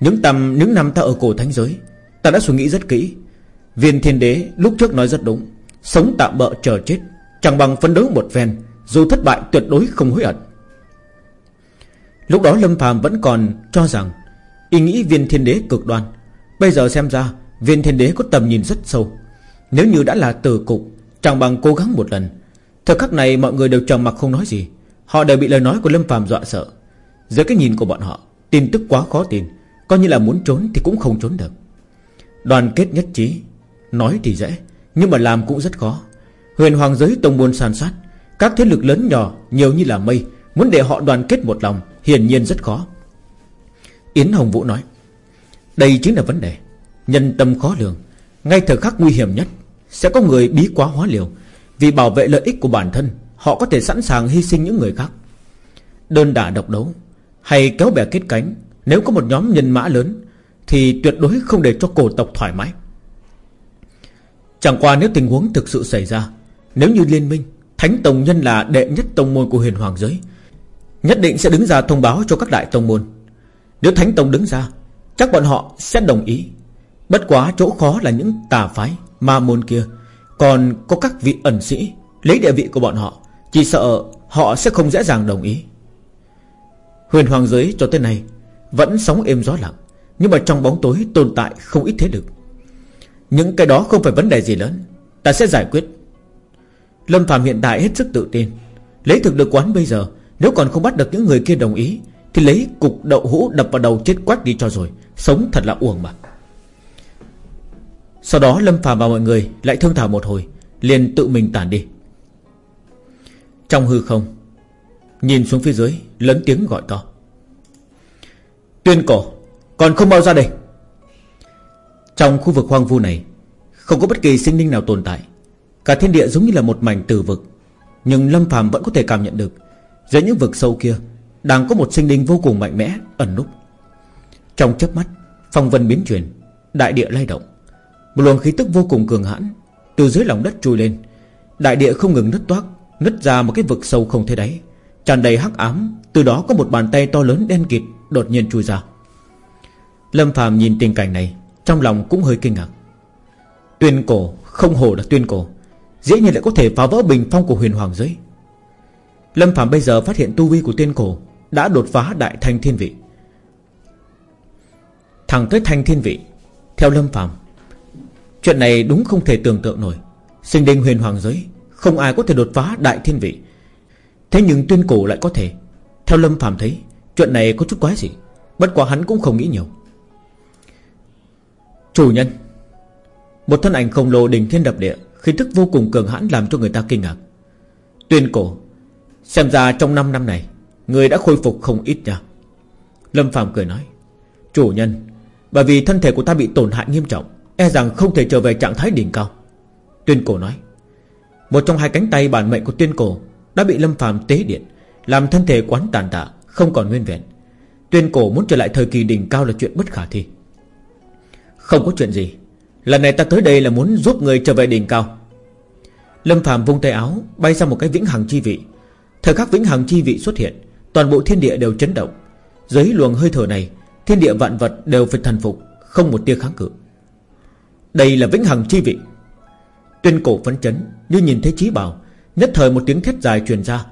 Những tầm, những năm ta ở cổ thánh giới, Ta đã suy nghĩ rất kỹ. Viên thiên đế lúc trước nói rất đúng, Sống tạm bỡ chờ chết. Chẳng bằng phấn đấu một phen, Dù thất bại tuyệt đối không hối hận. Lúc đó Lâm Phàm vẫn còn cho rằng Ý nghĩ viên thiên đế cực đoan. Bây giờ xem ra, Viên thiên đế có tầm nhìn rất sâu. Nếu như đã là từ cục, Chẳng bằng cố gắng một lần. Thời khắc này mọi người đều trầm mặc không nói gì. Họ đều bị lời nói của Lâm Phàm dọa sợ. Dưới cái nhìn của bọn họ, Tin tức quá khó tin. Coi như là muốn trốn thì cũng không trốn được. Đoàn kết nhất trí, Nói thì dễ, Nhưng mà làm cũng rất khó. Huyền hoàng giới tông môn san sát, Các thế lực lớn nhỏ, nhiều như là mây, Muốn để họ đoàn kết một lòng, Hiển nhiên rất khó. Yến Hồng Vũ nói, Đây chính là vấn đề. Nhân tâm khó lường, Ngay thời khắc nguy hiểm nhất, Sẽ có người bí quá hóa liều. Vì bảo vệ lợi ích của bản thân, Họ có thể sẵn sàng hy sinh những người khác. Đơn đả độc đấu, Hay kéo bè kết cánh, Nếu có một nhóm nhân mã lớn, Thì tuyệt đối không để cho cổ tộc thoải mái. Chẳng qua nếu tình huống thực sự xảy ra nếu như liên minh, Thánh Tông Nhân là đệ nhất tông môn của huyền hoàng giới, Nhất định sẽ đứng ra thông báo cho các đại tông môn. Nếu Thánh Tông đứng ra, Chắc bọn họ sẽ đồng ý. Bất quá chỗ khó là những tà phái, Ma môn kia. Còn có các vị ẩn sĩ, Lấy địa vị của bọn họ, Chỉ sợ họ sẽ không dễ dàng đồng ý. Huyền hoàng giới cho tới nay Vẫn sóng êm gió lặng, Nhưng mà trong bóng tối tồn tại không ít thế lực. Những cái đó không phải vấn đề gì lớn, Ta sẽ giải quyết. Lâm Phạm hiện tại hết sức tự tin. Lấy thực lực quán bây giờ, Nếu còn không bắt được những người kia đồng ý, Thì lấy cục đậu hũ đập vào đầu chết quách đi cho rồi. Sống thật là uổng mà. Sau đó Lâm Phạm và mọi người Lại thương thảo một hồi, liền tự mình tản đi. Trong hư không, Nhìn xuống phía dưới, Lớn tiếng gọi to. Tuyên cổ, Còn không bao ra đây. Trong khu vực hoang vu này, Không có bất kỳ sinh linh nào tồn tại. Cả thiên địa giống như là một mảnh tử vực. Nhưng Lâm phàm vẫn có thể cảm nhận được, Dưới những vực sâu kia, Đang có một sinh linh vô cùng mạnh mẽ ẩn núp. Trong chớp mắt, Phong vân biến chuyển, Đại địa lay động. Một luồng khí tức vô cùng cường hãn Từ dưới lòng đất trồi lên. Đại địa không ngừng nứt toác, Nứt ra một cái vực sâu không thấy đáy, tràn đầy hắc ám, Từ đó có một bàn tay to lớn đen kịt Đột nhiên chui ra. Lâm phàm nhìn tình cảnh này, Trong lòng cũng hơi kinh ngạc. Tuyên cổ, không hồ là tuyên cổ. Dĩ nhiên lại có thể phá vỡ bình phong của huyền hoàng giới. Lâm Phạm bây giờ phát hiện tu vi của tiên cổ Đã đột phá đại thanh thiên vị. Thẳng tới thanh thiên vị, Theo Lâm Phạm Chuyện này đúng không thể tưởng tượng nổi. Sinh đinh huyền hoàng giới, Không ai có thể đột phá đại thiên vị. Thế nhưng tuyên cổ lại có thể. Theo Lâm Phạm thấy, Chuyện này có chút quái gì Bất quá hắn cũng không nghĩ nhiều. Chủ nhân, Một thân ảnh khổng lồ đỉnh thiên đập địa Khí thức vô cùng cường hãn làm cho người ta kinh ngạc. Tuyên cổ, Xem ra trong 5 năm này, Người đã khôi phục không ít nha. Lâm Phạm cười nói, Chủ nhân, Bởi vì thân thể của ta bị tổn hại nghiêm trọng E rằng không thể trở về trạng thái đỉnh cao. Tuyên cổ nói, Một trong hai cánh tay bản mệnh của tuyên cổ Đã bị Lâm Phạm tế điện, Làm thân thể quán tàn tạ, Không còn nguyên vẹn. Tuyên cổ muốn trở lại thời kỳ đỉnh cao là chuyện bất khả thi. Không có chuyện gì. Lần này ta tới đây là muốn giúp người trở về đỉnh cao. Lâm Phạm vung tay áo, Bay ra một cái vĩnh hằng chi vị. Thời khắc vĩnh hằng chi vị xuất hiện, Toàn bộ thiên địa đều chấn động. Dưới luồng hơi thở này, Thiên địa vạn vật đều phải thần phục, Không một tia kháng cự. Đây là vĩnh hằng chi vị. Tuyên cổ phấn chấn, Như nhìn thấy trí bảo, Nhất thời một tiếng thét dài truyền ra.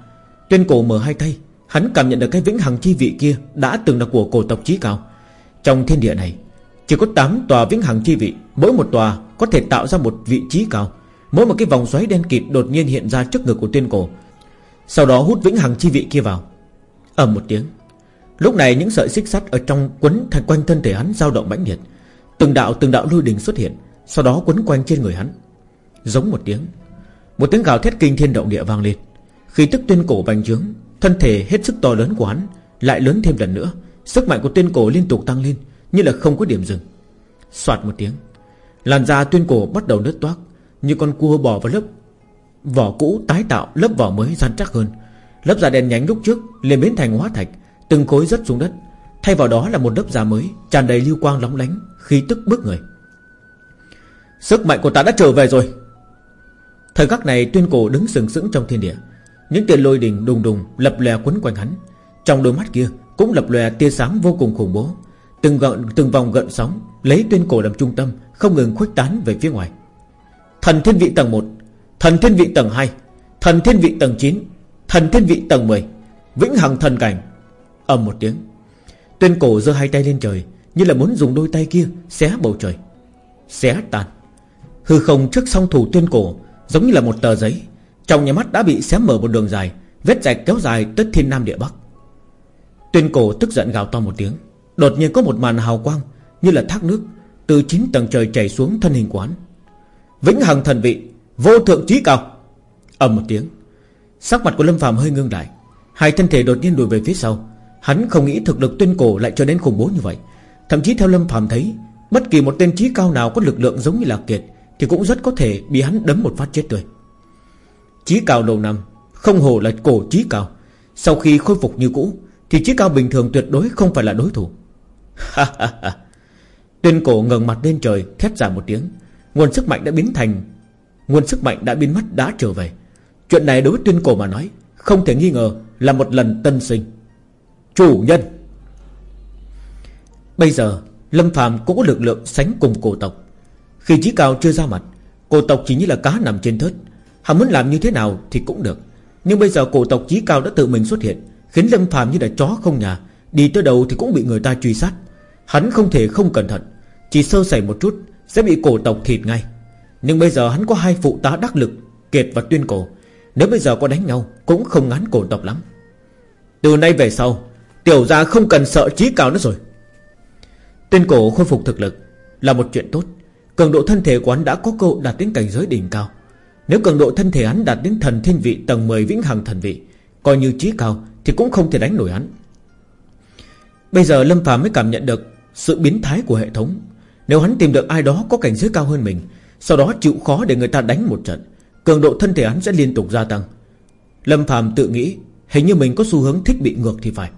Tuyên cổ mở hai tay, Hắn cảm nhận được cái vĩnh hằng chi vị kia Đã từng là của cổ tộc trí cao. Trong thiên địa này chỉ có 8 tòa vĩnh hằng chi vị, Mỗi một tòa có thể tạo ra một vị trí cao. Mỗi một cái vòng xoáy đen kịt đột nhiên hiện ra trước ngực của tiên cổ. Sau đó hút vĩnh hằng chi vị kia vào. Ầm một tiếng. Lúc này những sợi xích sắt ở trong quấn thành quanh thân thể hắn dao động mãnh liệt. Từng đạo từng đạo lôi đình xuất hiện, Sau đó quấn quanh trên người hắn. Giống một tiếng. Một tiếng gào thét kinh thiên động địa vang lên. Khi tức tuyên cổ bành trướng, Thân thể hết sức to lớn của hắn Lại lớn thêm lần nữa. Sức mạnh của tuyên cổ liên tục tăng lên như là không có điểm dừng. Xoạt một tiếng, Làn da tuyên cổ bắt đầu nứt toác, Như con cua bò vào lớp Vỏ cũ tái tạo, lớp vỏ mới rắn chắc hơn. Lớp da đen nhánh lúc trước liền biến thành hóa thạch, Từng khối rớt xuống đất. Thay vào đó là một lớp da mới, tràn đầy lưu quang lóng lánh, Khí tức bước người. Sức mạnh của ta đã trở về rồi. Thời khắc này tuyên cổ đứng sừng sững trong thiên địa. Những tia lôi đình đùng đùng lập lè quấn quanh hắn. Trong đôi mắt kia cũng lập lòe tia sáng vô cùng khủng bố. Từng gợn, từng vòng gợn sóng, Lấy tuyên cổ làm trung tâm, Không ngừng khuếch tán về phía ngoài. Thần thiên vị tầng 1 Thần thiên vị tầng 2 Thần thiên vị tầng 9 Thần thiên vị tầng 10 Vĩnh hằng thần cảnh. Ầm một tiếng, Tuyên cổ giơ hai tay lên trời, Như là muốn dùng đôi tay kia xé bầu trời, Xé tan. Hư không trước song thủ tuyên cổ, Giống như là một tờ giấy, Trong nhà mắt đã bị xé mở một đường dài, Vết rạch kéo dài tới thiên nam địa bắc. Tuyên cổ tức giận gào to một tiếng. Đột nhiên có một màn hào quang, Như là thác nước, Từ chín tầng trời chảy xuống thân hình quán Vĩnh hằng thần vị, Vô thượng trí cao. Ầm một tiếng, Sắc mặt của Lâm phàm hơi ngưng lại. Hai thân thể đột nhiên lùi về phía sau. Hắn không nghĩ thực lực tuyên cổ lại trở nên khủng bố như vậy. Thậm chí theo Lâm phàm thấy, Bất kỳ một tên trí cao nào có lực lượng giống như Lạc Kiệt Thì cũng rất có thể bị hắn đấm một phát chết tươi. Trí cao đầu năm, Không hồ là cổ trí cao. Sau khi khôi phục như cũ, Thì trí cao bình thường tuyệt đối không phải là đối thủ. Tuyên cổ ngẩng mặt lên trời, Thét ra một tiếng. Nguồn sức mạnh đã biến thành, Nguồn sức mạnh đã biến mất, đã trở về. Chuyện này đối với tuyên cổ mà nói, Không thể nghi ngờ là một lần tân sinh. Chủ nhân! Bây giờ, Lâm phàm cũng có lực lượng sánh cùng cổ tộc. Khi chí cao chưa ra mặt, Cổ tộc chỉ như là cá nằm trên thớt. Hắn muốn làm như thế nào thì cũng được. Nhưng bây giờ cổ tộc chí cao đã tự mình xuất hiện, Khiến Lâm phàm như là chó không nhà. Đi tới đầu thì cũng bị người ta truy sát. Hắn không thể không cẩn thận, Chỉ sơ sẩy một chút Sẽ bị cổ tộc thịt ngay. Nhưng bây giờ hắn có hai phụ tá đắc lực, Kiệt và tuyên cổ. Nếu bây giờ có đánh nhau, Cũng không ngắn cổ tộc lắm. Từ nay về sau, Tiểu gia không cần sợ trí cao nữa rồi. Tuyên cổ khôi phục thực lực, Là một chuyện tốt. Cường độ thân thể của hắn đã có cơ đạt đến cảnh giới đỉnh cao. Nếu cường độ thân thể hắn đạt đến thần thiên vị tầng 10 vĩnh hằng thần vị, Coi như trí cao Thì cũng không thể đánh nổi hắn. Bây giờ Lâm phàm mới cảm nhận được sự biến thái của hệ thống. Nếu hắn tìm được ai đó có cảnh giới cao hơn mình, Sau đó chịu khó để người ta đánh một trận, Cường độ thân thể hắn sẽ liên tục gia tăng. Lâm Phạm tự nghĩ, Hình như mình có xu hướng thích bị ngược thì phải.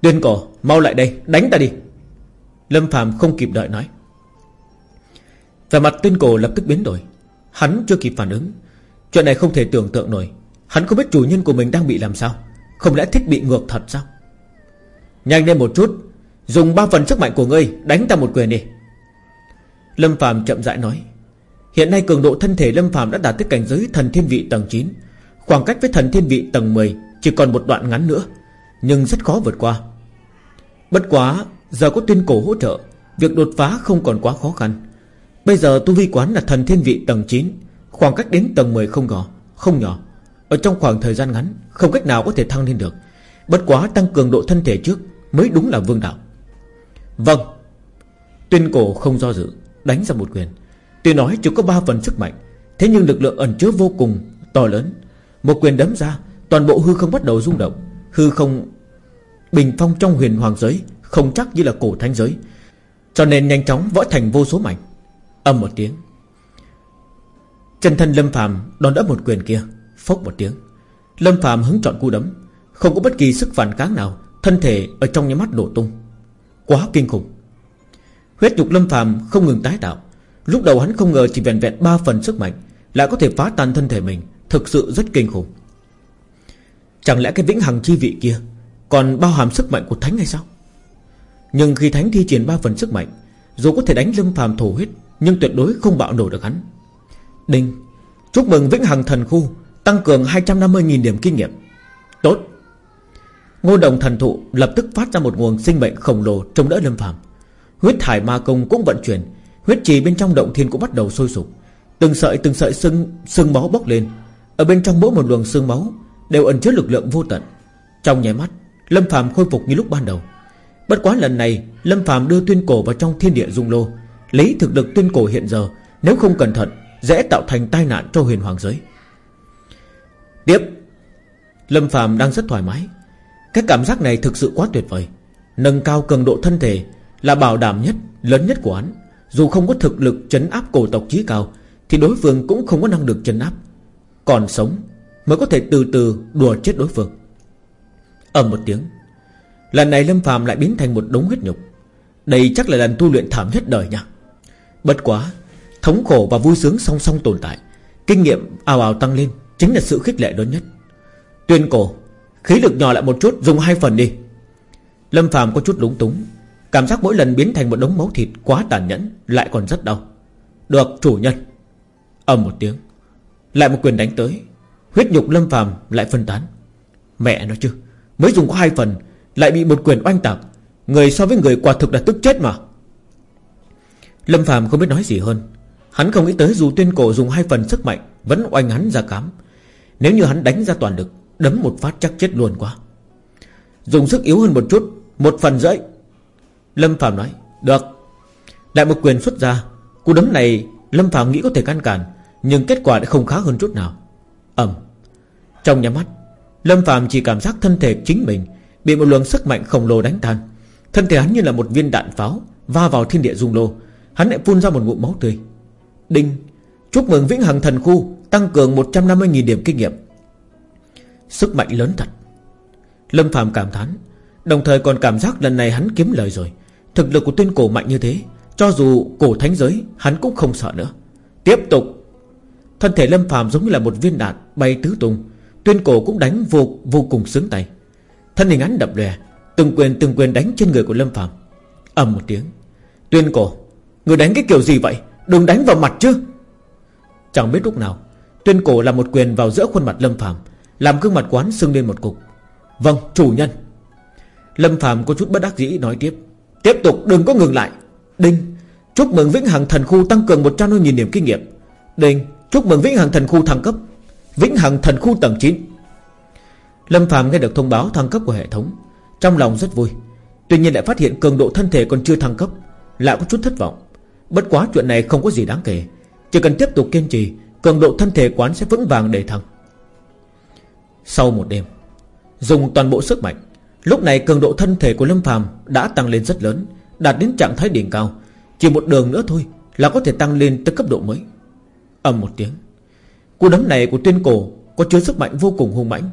Tuyên cổ, mau lại đây, đánh ta đi. Lâm Phạm không kịp đợi nói. Về mặt tuyên cổ lập tức biến đổi. Hắn chưa kịp phản ứng. Chuyện này không thể tưởng tượng nổi. Hắn không biết chủ nhân của mình đang bị làm sao. Không lẽ thích bị ngược thật sao? Nhanh lên một chút Dùng ba phần sức mạnh của ngươi, Đánh ta một quyền đi. Lâm Phạm chậm rãi nói, Hiện nay cường độ thân thể Lâm Phạm đã đạt tới cảnh giới thần thiên vị tầng 9 Khoảng cách với thần thiên vị tầng 10 Chỉ còn một đoạn ngắn nữa, Nhưng rất khó vượt qua. Bất quá, giờ có tuyên cổ hỗ trợ, Việc đột phá không còn quá khó khăn. Bây giờ tu vi quán là thần thiên vị tầng 9 Khoảng cách đến tầng 10 không nhỏ Không nhỏ. Ở trong khoảng thời gian ngắn, Không cách nào có thể thăng lên được. Bất quá tăng cường độ thân thể trước Mới đúng là vương đạo. Vâng. Tuyên cổ không do dự, Đánh ra một quyền. Tuy nói chỉ có ba phần sức mạnh, Thế nhưng lực lượng ẩn chứa vô cùng to lớn. Một quyền đấm ra, Toàn bộ hư không bắt đầu rung động. Hư không Bình phong trong huyền hoàng giới, Không chắc như là cổ thánh giới. Cho nên nhanh chóng vỡ thành vô số mảnh. Âm một tiếng. Chân thân Lâm phàm đón đỡ một quyền kia, Phốc một tiếng. Lâm phàm hứng trọn cú đấm, Không có bất kỳ sức phản kháng nào, Thân thể ở trong những mắt đổ tung. Quá kinh khủng. Huyết nhục Lâm phàm không ngừng tái tạo. Lúc đầu hắn không ngờ chỉ vẹn vẹn ba phần sức mạnh Lại có thể phá tan thân thể mình, Thực sự rất kinh khủng. Chẳng lẽ cái vĩnh hằng chi vị kia Còn bao hàm sức mạnh của thánh hay sao? Nhưng khi thánh thi triển ba phần sức mạnh, Dù có thể đánh lâm phàm thổ huyết, Nhưng tuyệt đối không bạo nổ được hắn. Đinh, Chúc mừng vĩnh hằng thần khu, Tăng cường 250.000 điểm kinh nghiệm. Tốt. Ngô đồng thần thụ lập tức phát ra một nguồn sinh mệnh khổng lồ Chống đỡ lâm phàm. Huyết thải ma công cũng vận chuyển Huyết trì bên trong động thiên cũng bắt đầu sôi sục. Từng sợi từng sợi sưng, sưng máu bốc lên. Ở bên trong mỗi một luồng sương máu Đều ẩn chứa lực lượng vô tận. Trong nháy mắt Lâm phàm khôi phục như lúc ban đầu. Bất quá lần này Lâm phàm đưa tuyên cổ vào trong thiên địa dung lô Lấy thực lực tuyên cổ hiện giờ Nếu không cẩn thận Dễ tạo thành tai nạn cho huyền hoàng giới. Tiếp Lâm phàm đang rất thoải mái. Cái cảm giác này thực sự quá tuyệt vời. Nâng cao cường độ thân thể Là bảo đảm nhất, lớn nhất của hắn. Dù không có thực lực chấn áp cổ tộc trí cao Thì đối phương cũng không có năng lực chấn áp. Còn sống Mới có thể từ từ đùa chết đối phương. Ầm một tiếng Lần này Lâm phàm lại biến thành một đống huyết nhục. Đây chắc là lần tu luyện thảm nhất đời nha. Bất quá Thống khổ và vui sướng song song tồn tại Kinh nghiệm ào ào tăng lên Chính là sự khích lệ lớn nhất. Tuyên cổ Khí lực nhỏ lại một chút, dùng hai phần đi. Lâm phàm có chút lúng túng. Cảm giác mỗi lần biến thành một đống máu thịt Quá tàn nhẫn lại còn rất đau. Được, chủ nhân. Ầm một tiếng. Lại một quyền đánh tới. Huyết nhục lâm phàm lại phân tán. Mẹ nó chứ, Mới dùng có hai phần, Lại bị một quyền oanh tạc. Người so với người quả thực là tức chết mà. Lâm phàm không biết nói gì hơn. Hắn không nghĩ tới dù tuyên cổ dùng hai phần sức mạnh, Vẫn oanh hắn ra cám. Nếu như hắn đánh ra toàn lực Đấm một phát chắc chết luôn quá. Dùng sức yếu hơn một chút, Một phần rưỡi. Lâm phàm nói, Được. Lại một quyền xuất ra, Cú đấm này Lâm Phạm nghĩ có thể ngăn cản, Nhưng kết quả lại không khá hơn chút nào. Ầm. Trong nhà mắt, Lâm Phạm chỉ cảm giác thân thể chính mình Bị một luồng sức mạnh khổng lồ đánh tan. Thân thể hắn như là một viên đạn pháo, Va vào thiên địa dung lô. Hắn lại phun ra một ngụm máu tươi. Đinh. Chúc mừng Vĩnh Hằng Thần Khu, Tăng cường 150.000 điểm kinh nghiệm. Sức mạnh lớn thật. Lâm Phạm cảm thán, Đồng thời còn cảm giác lần này hắn kiếm lời rồi. Thực lực của tuyên cổ mạnh như thế, Cho dù cổ thánh giới, Hắn cũng không sợ nữa. Tiếp tục. Thân thể Lâm Phạm giống như là một viên đạn Bay tứ tung. Tuyên cổ cũng đánh vô vô cùng sướng tay. Thân hình hắn đập lè Từng quyền từng quyền đánh trên người của Lâm Phạm ầm một tiếng. Tuyên cổ, Người đánh cái kiểu gì vậy? Đừng đánh vào mặt chứ. Chẳng biết lúc nào, Tuyên cổ là một quyền vào giữa khuôn mặt Lâm Phạm làm gương mặt quán sưng lên một cục. Vâng chủ nhân. Lâm Phạm có chút bất đắc dĩ nói tiếp. Tiếp tục, đừng có ngừng lại. Đinh, Chúc mừng Vĩnh Hằng Thần Khu tăng cường 150.000 điểm kinh nghiệm. Đinh, Chúc mừng Vĩnh Hằng Thần Khu thăng cấp. Vĩnh Hằng Thần Khu tầng 9 Lâm Phạm nghe được thông báo thăng cấp của hệ thống, Trong lòng rất vui. Tuy nhiên lại phát hiện cường độ thân thể còn chưa thăng cấp, Lại có chút thất vọng. Bất quá chuyện này không có gì đáng kể. Chỉ cần tiếp tục kiên trì, Cường độ thân thể quán sẽ vững vàng để thăng. Sau một đêm. Dùng toàn bộ sức mạnh Lúc này cường độ thân thể của Lâm Phàm đã tăng lên rất lớn Đạt đến trạng thái đỉnh cao. Chỉ một đường nữa thôi Là có thể tăng lên tới cấp độ mới. Ầm một tiếng. Cú đấm này của tuyên cổ Có chứa sức mạnh vô cùng hung mãnh.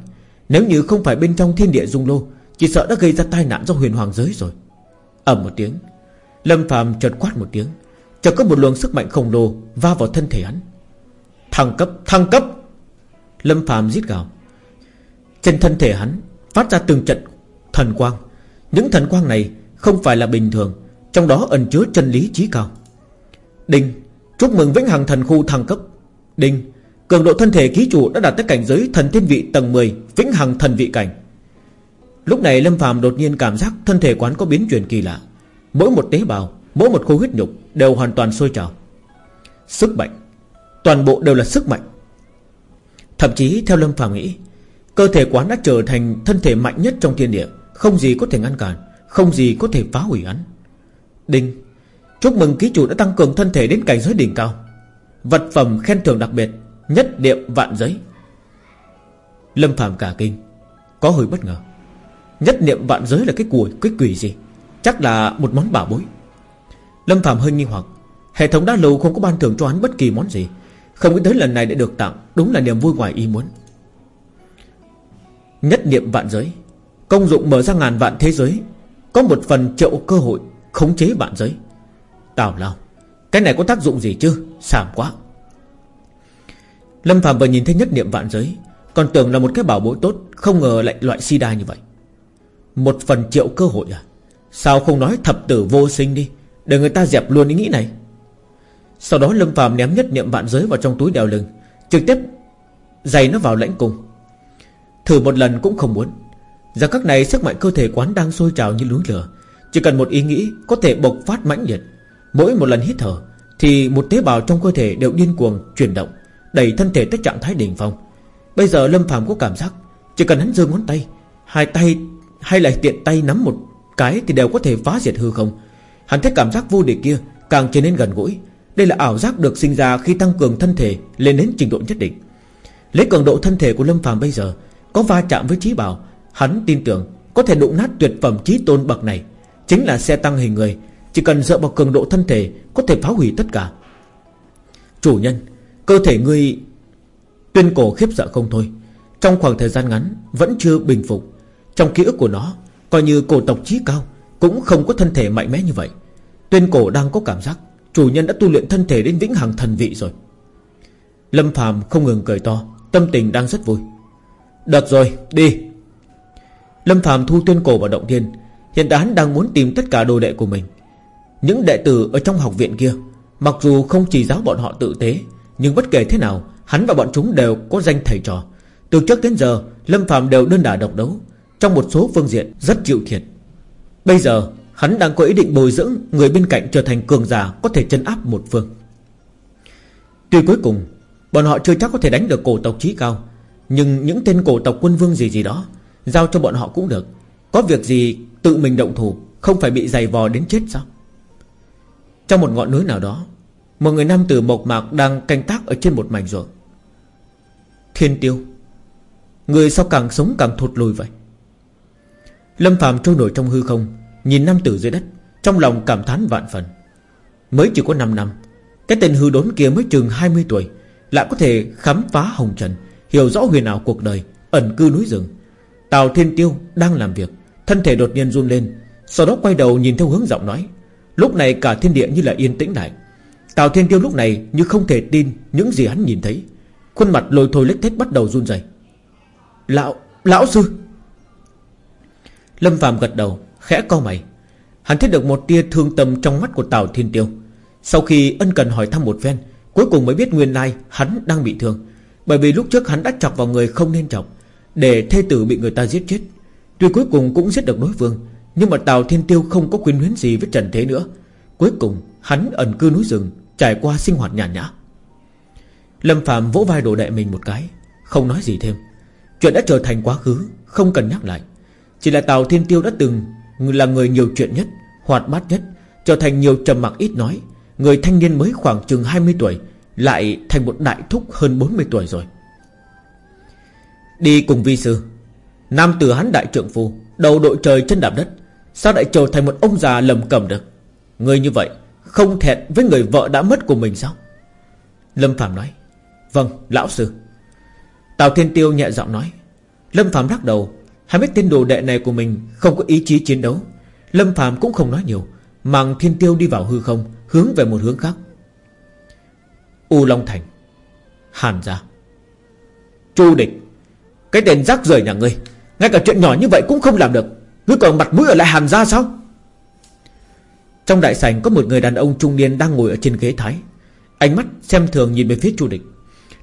Nếu như không phải bên trong thiên địa dung lô Chỉ sợ đã gây ra tai nạn do huyền hoàng giới rồi. Ầm một tiếng. Lâm Phàm chợt quát một tiếng Chợt có một luồng sức mạnh khổng lồ Va vào thân thể hắn. Thăng cấp, thăng cấp! Lâm Phàm giết gào. Trên thân thể hắn Phát ra từng trận thần quang. Những thần quang này không phải là bình thường, Trong đó ẩn chứa chân lý trí cao. Đinh, Chúc mừng Vĩnh Hằng Thần Khu thăng cấp. Đinh, Cường độ thân thể ký chủ đã đạt tới cảnh giới thần thiên vị tầng 10 Vĩnh Hằng thần vị cảnh. Lúc này Lâm Phàm đột nhiên cảm giác thân thể quán có biến chuyển kỳ lạ. Mỗi một tế bào, Mỗi một khu huyết nhục đều hoàn toàn sôi trào. Sức mạnh, Toàn bộ đều là sức mạnh. Thậm chí theo Lâm Phàm nghĩ Cơ thể quán đã trở thành thân thể mạnh nhất trong thiên địa. Không gì có thể ngăn cản Không gì có thể phá hủy hắn. Đinh Chúc mừng ký chủ đã tăng cường thân thể đến cảnh giới đỉnh cao. Vật phẩm khen thưởng đặc biệt Nhất điệm vạn giới. Lâm Phạm cả kinh Có hơi bất ngờ. Nhất niệm vạn giới là cái cùi, cái quỷ gì? Chắc là một món bảo bối. Lâm Phạm hơi nghi hoặc Hệ thống đã lâu không có ban thưởng cho hắn bất kỳ món gì. Không nghĩ tới lần này đã được tặng Đúng là niềm vui ngoài ý muốn. Nhất niệm vạn giới. Công dụng mở ra ngàn vạn thế giới, Có một phần triệu cơ hội Khống chế vạn giới. Tào lao, Cái này có tác dụng gì chứ? Sảm quá. Lâm Phạm vừa nhìn thấy nhất niệm vạn giới, Còn tưởng là một cái bảo bối tốt, Không ngờ lại loại si đa như vậy. Một phần triệu cơ hội à? Sao không nói thập tử vô sinh đi, Để người ta dẹp luôn ý nghĩ này? Sau đó Lâm Phạm ném nhất niệm vạn giới vào trong túi đeo lưng Trực tiếp Giày nó vào lãnh cùng Thử một lần cũng không muốn. Giờ các này sức mạnh cơ thể quán đang sôi trào như núi lửa. Chỉ cần một ý nghĩ Có thể bộc phát mãnh liệt. Mỗi một lần hít thở, Thì một tế bào trong cơ thể đều điên cuồng, chuyển động, Đẩy thân thể tới trạng thái đỉnh phong. Bây giờ Lâm phàm có cảm giác, Chỉ cần hắn giơ ngón tay, Hai tay, hay là tiện tay nắm một cái Thì đều có thể phá diệt hư không. Hắn thấy cảm giác vô địch kia càng trở nên gần gũi. Đây là ảo giác được sinh ra khi tăng cường thân thể Lên đến trình độ nhất định. Lấy cường độ thân thể của Lâm phàm bây giờ có va chạm với trí bảo, Hắn tin tưởng có thể đụng nát tuyệt phẩm trí tôn bậc này. Chính là xe tăng hình người, Chỉ cần dựa vào cường độ thân thể Có thể phá hủy tất cả. Chủ nhân, Cơ thể ngươi Tuyên cổ khiếp sợ không thôi. Trong khoảng thời gian ngắn, Vẫn chưa bình phục. Trong ký ức của nó, Coi như cổ tộc trí cao, Cũng không có thân thể mạnh mẽ như vậy. Tuyên cổ đang có cảm giác, Chủ nhân đã tu luyện thân thể đến vĩnh hằng thần vị rồi. Lâm phàm không ngừng cười to, Tâm tình đang rất vui. Được rồi, đi. Lâm phàm thu tuyên cổ vào động thiên Hiện tại hắn đang muốn tìm tất cả đồ đệ của mình. Những đệ tử ở trong học viện kia, Mặc dù không chỉ giáo bọn họ tự tế, Nhưng bất kể thế nào, Hắn và bọn chúng đều có danh thầy trò. Từ trước đến giờ, Lâm phàm đều đơn đả độc đấu, Trong một số phương diện rất chịu thiệt. Bây giờ, hắn đang có ý định bồi dưỡng Người bên cạnh trở thành cường giả Có thể chân áp một phương. Tuy cuối cùng, Bọn họ chưa chắc có thể đánh được cổ tộc trí cao nhưng những tên cổ tộc quân vương gì gì đó, Giao cho bọn họ cũng được. Có việc gì tự mình động thủ, Không phải bị giày vò đến chết sao? Trong một ngọn núi nào đó, Một người nam tử mộc mạc đang canh tác Ở trên một mảnh ruộng. Thiên tiêu, Người sao càng sống càng thụt lùi vậy? Lâm phàm trôi nổi trong hư không, Nhìn nam tử dưới đất, Trong lòng cảm thán vạn phần. Mới chỉ có 5 năm, Cái tên hư đốn kia mới chừng 20 tuổi, Lại có thể khám phá hồng trần Hiểu rõ huyền ảo cuộc đời Ẩn cư núi rừng. Tào Thiên Tiêu đang làm việc Thân thể đột nhiên run lên Sau đó quay đầu nhìn theo hướng giọng nói. Lúc này cả thiên địa như là yên tĩnh lại. Tào Thiên Tiêu lúc này như không thể tin Những gì hắn nhìn thấy. Khuôn mặt lôi thôi lết thết bắt đầu run rẩy. Lão, lão sư! Lâm Phạm gật đầu Khẽ co mày. Hắn thấy được một tia thương tâm trong mắt của Tào Thiên Tiêu. Sau khi ân cần hỏi thăm một phen Cuối cùng mới biết nguyên lai hắn đang bị thương. Bởi vì lúc trước hắn đã chọc vào người không nên chọc, Để thê tử bị người ta giết chết. Tuy cuối cùng cũng giết được đối phương, Nhưng mà Tào Thiên Tiêu không có quyến luyến gì với Trần Thế nữa. Cuối cùng, hắn ẩn cư núi rừng, Trải qua sinh hoạt nhàn nhã. Lâm Phạm vỗ vai đồ đệ mình một cái, Không nói gì thêm. Chuyện đã trở thành quá khứ, Không cần nhắc lại. Chỉ là Tào Thiên Tiêu đã từng Là người nhiều chuyện nhất, Hoạt bát nhất, Trở thành nhiều trầm mặc ít nói. Người thanh niên mới khoảng chừng 20 tuổi lại thành một đại thúc hơn 40 tuổi rồi. Đi cùng vi sư, Nam tử hắn đại trượng phu, Đầu đội trời chân đạp đất, Sao lại trở thành một ông già lầm cầm được? Người như vậy Không thẹn với người vợ đã mất của mình sao? Lâm Phạm nói Vâng lão sư. Tào Thiên Tiêu nhẹ giọng nói, Lâm Phạm lắc đầu Hai biết tên đồ đệ này của mình Không có ý chí chiến đấu. Lâm Phạm cũng không nói nhiều, Mang Thiên Tiêu đi vào hư không, Hướng về một hướng khác. U Long Thành. Hàn gia. Chu Địch. Cái tên rác rời nhà ngươi, Ngay cả chuyện nhỏ như vậy cũng không làm được. Ngươi còn mặt mũi ở lại Hàn gia sao? Trong đại sảnh có một người đàn ông trung niên Đang ngồi ở trên ghế thái. Ánh mắt xem thường nhìn về phía Chu Địch.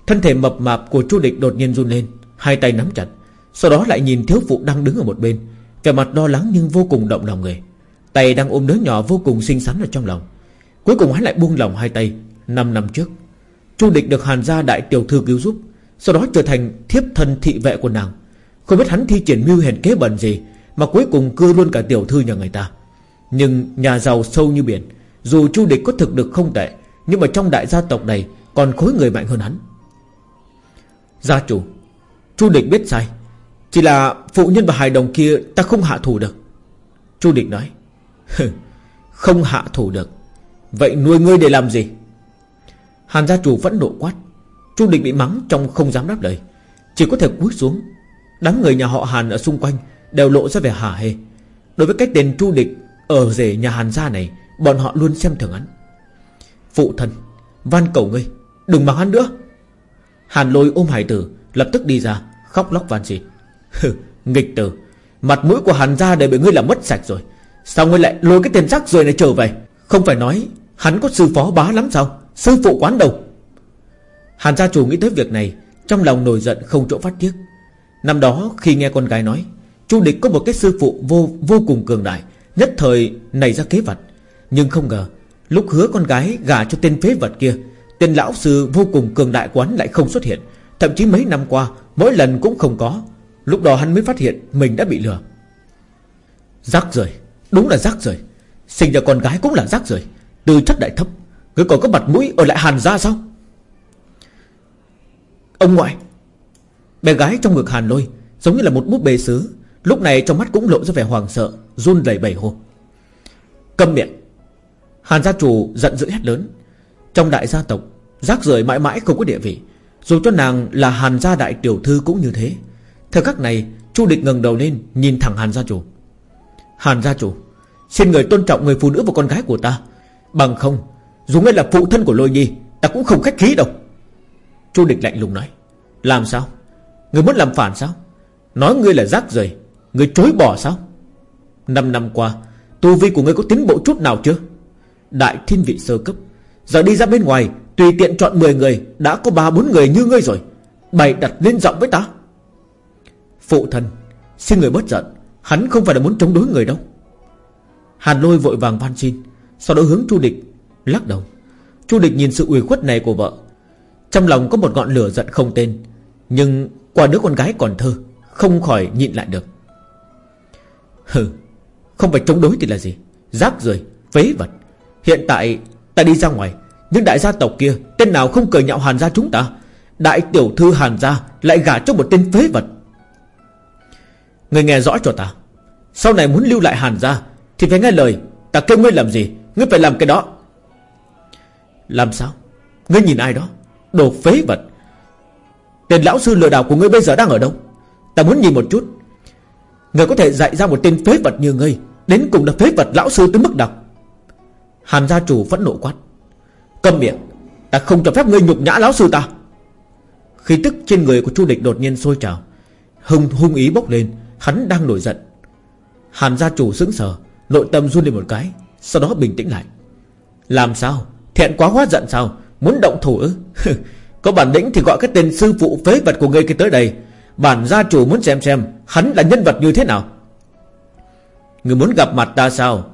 Thân thể mập mạp của Chu Địch đột nhiên run lên, Hai tay nắm chặt, Sau đó lại nhìn thiếu phụ đang đứng ở một bên. Vẻ mặt lo lắng nhưng vô cùng động lòng người. Tay đang ôm đứa nhỏ vô cùng xinh xắn ở trong lòng. Cuối cùng hắn lại buông lòng hai tay, Năm năm trước. Chu Địch được Hàn gia đại tiểu thư cứu giúp, Sau đó trở thành thiếp thân thị vệ của nàng. Không biết hắn thi triển mưu hèn kế bẩn gì Mà cuối cùng cưa luôn cả tiểu thư nhà người ta. Nhưng nhà giàu sâu như biển, Dù Chu Địch có thực được không tệ, Nhưng mà trong đại gia tộc này Còn khối người mạnh hơn hắn. Gia chủ, Chu Địch biết sai. Chỉ là phụ nhân và hài đồng kia ta không hạ thủ được. Chu Địch nói Không hạ thủ được. Vậy nuôi ngươi để làm gì? Hàn gia chủ vẫn nộ quát. Chu Địch bị mắng trong không dám đáp lời. Chỉ có thể cúi xuống. Đám người nhà họ Hàn ở xung quanh Đều lộ ra vẻ hả hê. Đối với cách tên Chu Địch Ở rể nhà Hàn gia này, Bọn họ luôn xem thường hắn. Phụ thân, Van cầu ngươi, Đừng mắng hắn nữa. Hàn lôi ôm hải tử, Lập tức đi ra, Khóc lóc van xin. Nghịch tử, Mặt mũi của Hàn gia đều bị ngươi làm mất sạch rồi. Sao ngươi lại lôi cái tên rác rưởi này trở về? Không phải nói Hắn có sư phó bá lắm sao? Sư phụ quán đầu. Hàn gia chủ nghĩ tới việc này, Trong lòng nổi giận không chỗ phát tiếc Năm đó, khi nghe con gái nói, Chu địch có một cái sư phụ vô vô cùng cường đại, Nhất thời nảy ra kế vật. Nhưng không ngờ, Lúc hứa con gái gả cho tên phế vật kia, Tên lão sư vô cùng cường đại quán lại không xuất hiện. Thậm chí mấy năm qua, Mỗi lần cũng không có. Lúc đó hắn mới phát hiện mình đã bị lừa. Rác rời Đúng là rác rời Sinh ra con gái cũng là rác rời Từ chất đại thấp. Ngươi còn có mặt mũi, ở lại hàn ra sao? Ông ngoại, Bé gái trong ngực hàn lôi, Giống như là một búp bê sứ. Lúc này trong mắt cũng lộ ra vẻ hoàng sợ, Run lẩy bẩy hô. Câm miệng. Hàn gia chủ giận dữ hét lớn. Trong đại gia tộc, Rác rưởi mãi mãi không có địa vị. Dù cho nàng là hàn gia đại tiểu thư cũng như thế. Thời khắc này, Chu địch ngẩng đầu lên, Nhìn thẳng hàn gia chủ. Hàn gia chủ, Xin người tôn trọng người phụ nữ và con gái của ta. Bằng không dù ngươi là phụ thân của lôi nhi, Ta cũng không khách khí đâu. Chu địch lạnh lùng nói, Làm sao? Người muốn làm phản sao? Nói ngươi là rác rời, Ngươi chối bỏ sao? Năm năm qua, Tu vi của ngươi có tiến bộ chút nào chưa? Đại thiên vị sơ cấp, Giờ đi ra bên ngoài, Tùy tiện chọn 10 người, Đã có ba bốn người như ngươi rồi, Bày đặt lên giọng với ta. Phụ thân, Xin người bớt giận, Hắn không phải là muốn chống đối người đâu. Hàn lôi vội vàng van xin, Sau đó hướng Chu Địch Lắc đầu. Chu Địch nhìn sự ủy khuất này của vợ. Trong lòng có một ngọn lửa giận không tên, Nhưng qua đứa con gái còn thơ, Không khỏi nhịn lại được. Hừ, Không phải chống đối thì là gì? Rác rưởi, phế vật. Hiện tại, ta đi ra ngoài. Những đại gia tộc kia, Tên nào không cười nhạo hàn gia chúng ta? Đại tiểu thư hàn gia Lại gả cho một tên phế vật. Người nghe rõ cho ta. Sau này muốn lưu lại hàn gia, Thì phải nghe lời. Ta kêu ngươi làm gì? Ngươi phải làm cái đó. Làm sao? Ngươi nhìn ai đó? Đồ phế vật. Tên lão sư lừa đảo của ngươi bây giờ đang ở đâu? Ta muốn nhìn một chút. Ngươi có thể dạy ra một tên phế vật như ngươi, Đến cùng là phế vật lão sư tới mức nào? Hàn gia chủ vẫn nộ quát. Câm miệng, Ta không cho phép ngươi nhục nhã lão sư ta. Khi tức trên người của Chu Địch đột nhiên sôi trào Hung hung ý bốc lên, Hắn đang nổi giận. Hàn gia chủ sững sờ, Nội tâm run lên một cái, Sau đó bình tĩnh lại. Làm sao? Thẹn quá hóa giận sao? Muốn động thủ ư? Có bản lĩnh thì gọi cái tên sư phụ phế vật của ngươi kia tới đây. Bản gia chủ muốn xem xem Hắn là nhân vật như thế nào. Người muốn gặp mặt ta sao?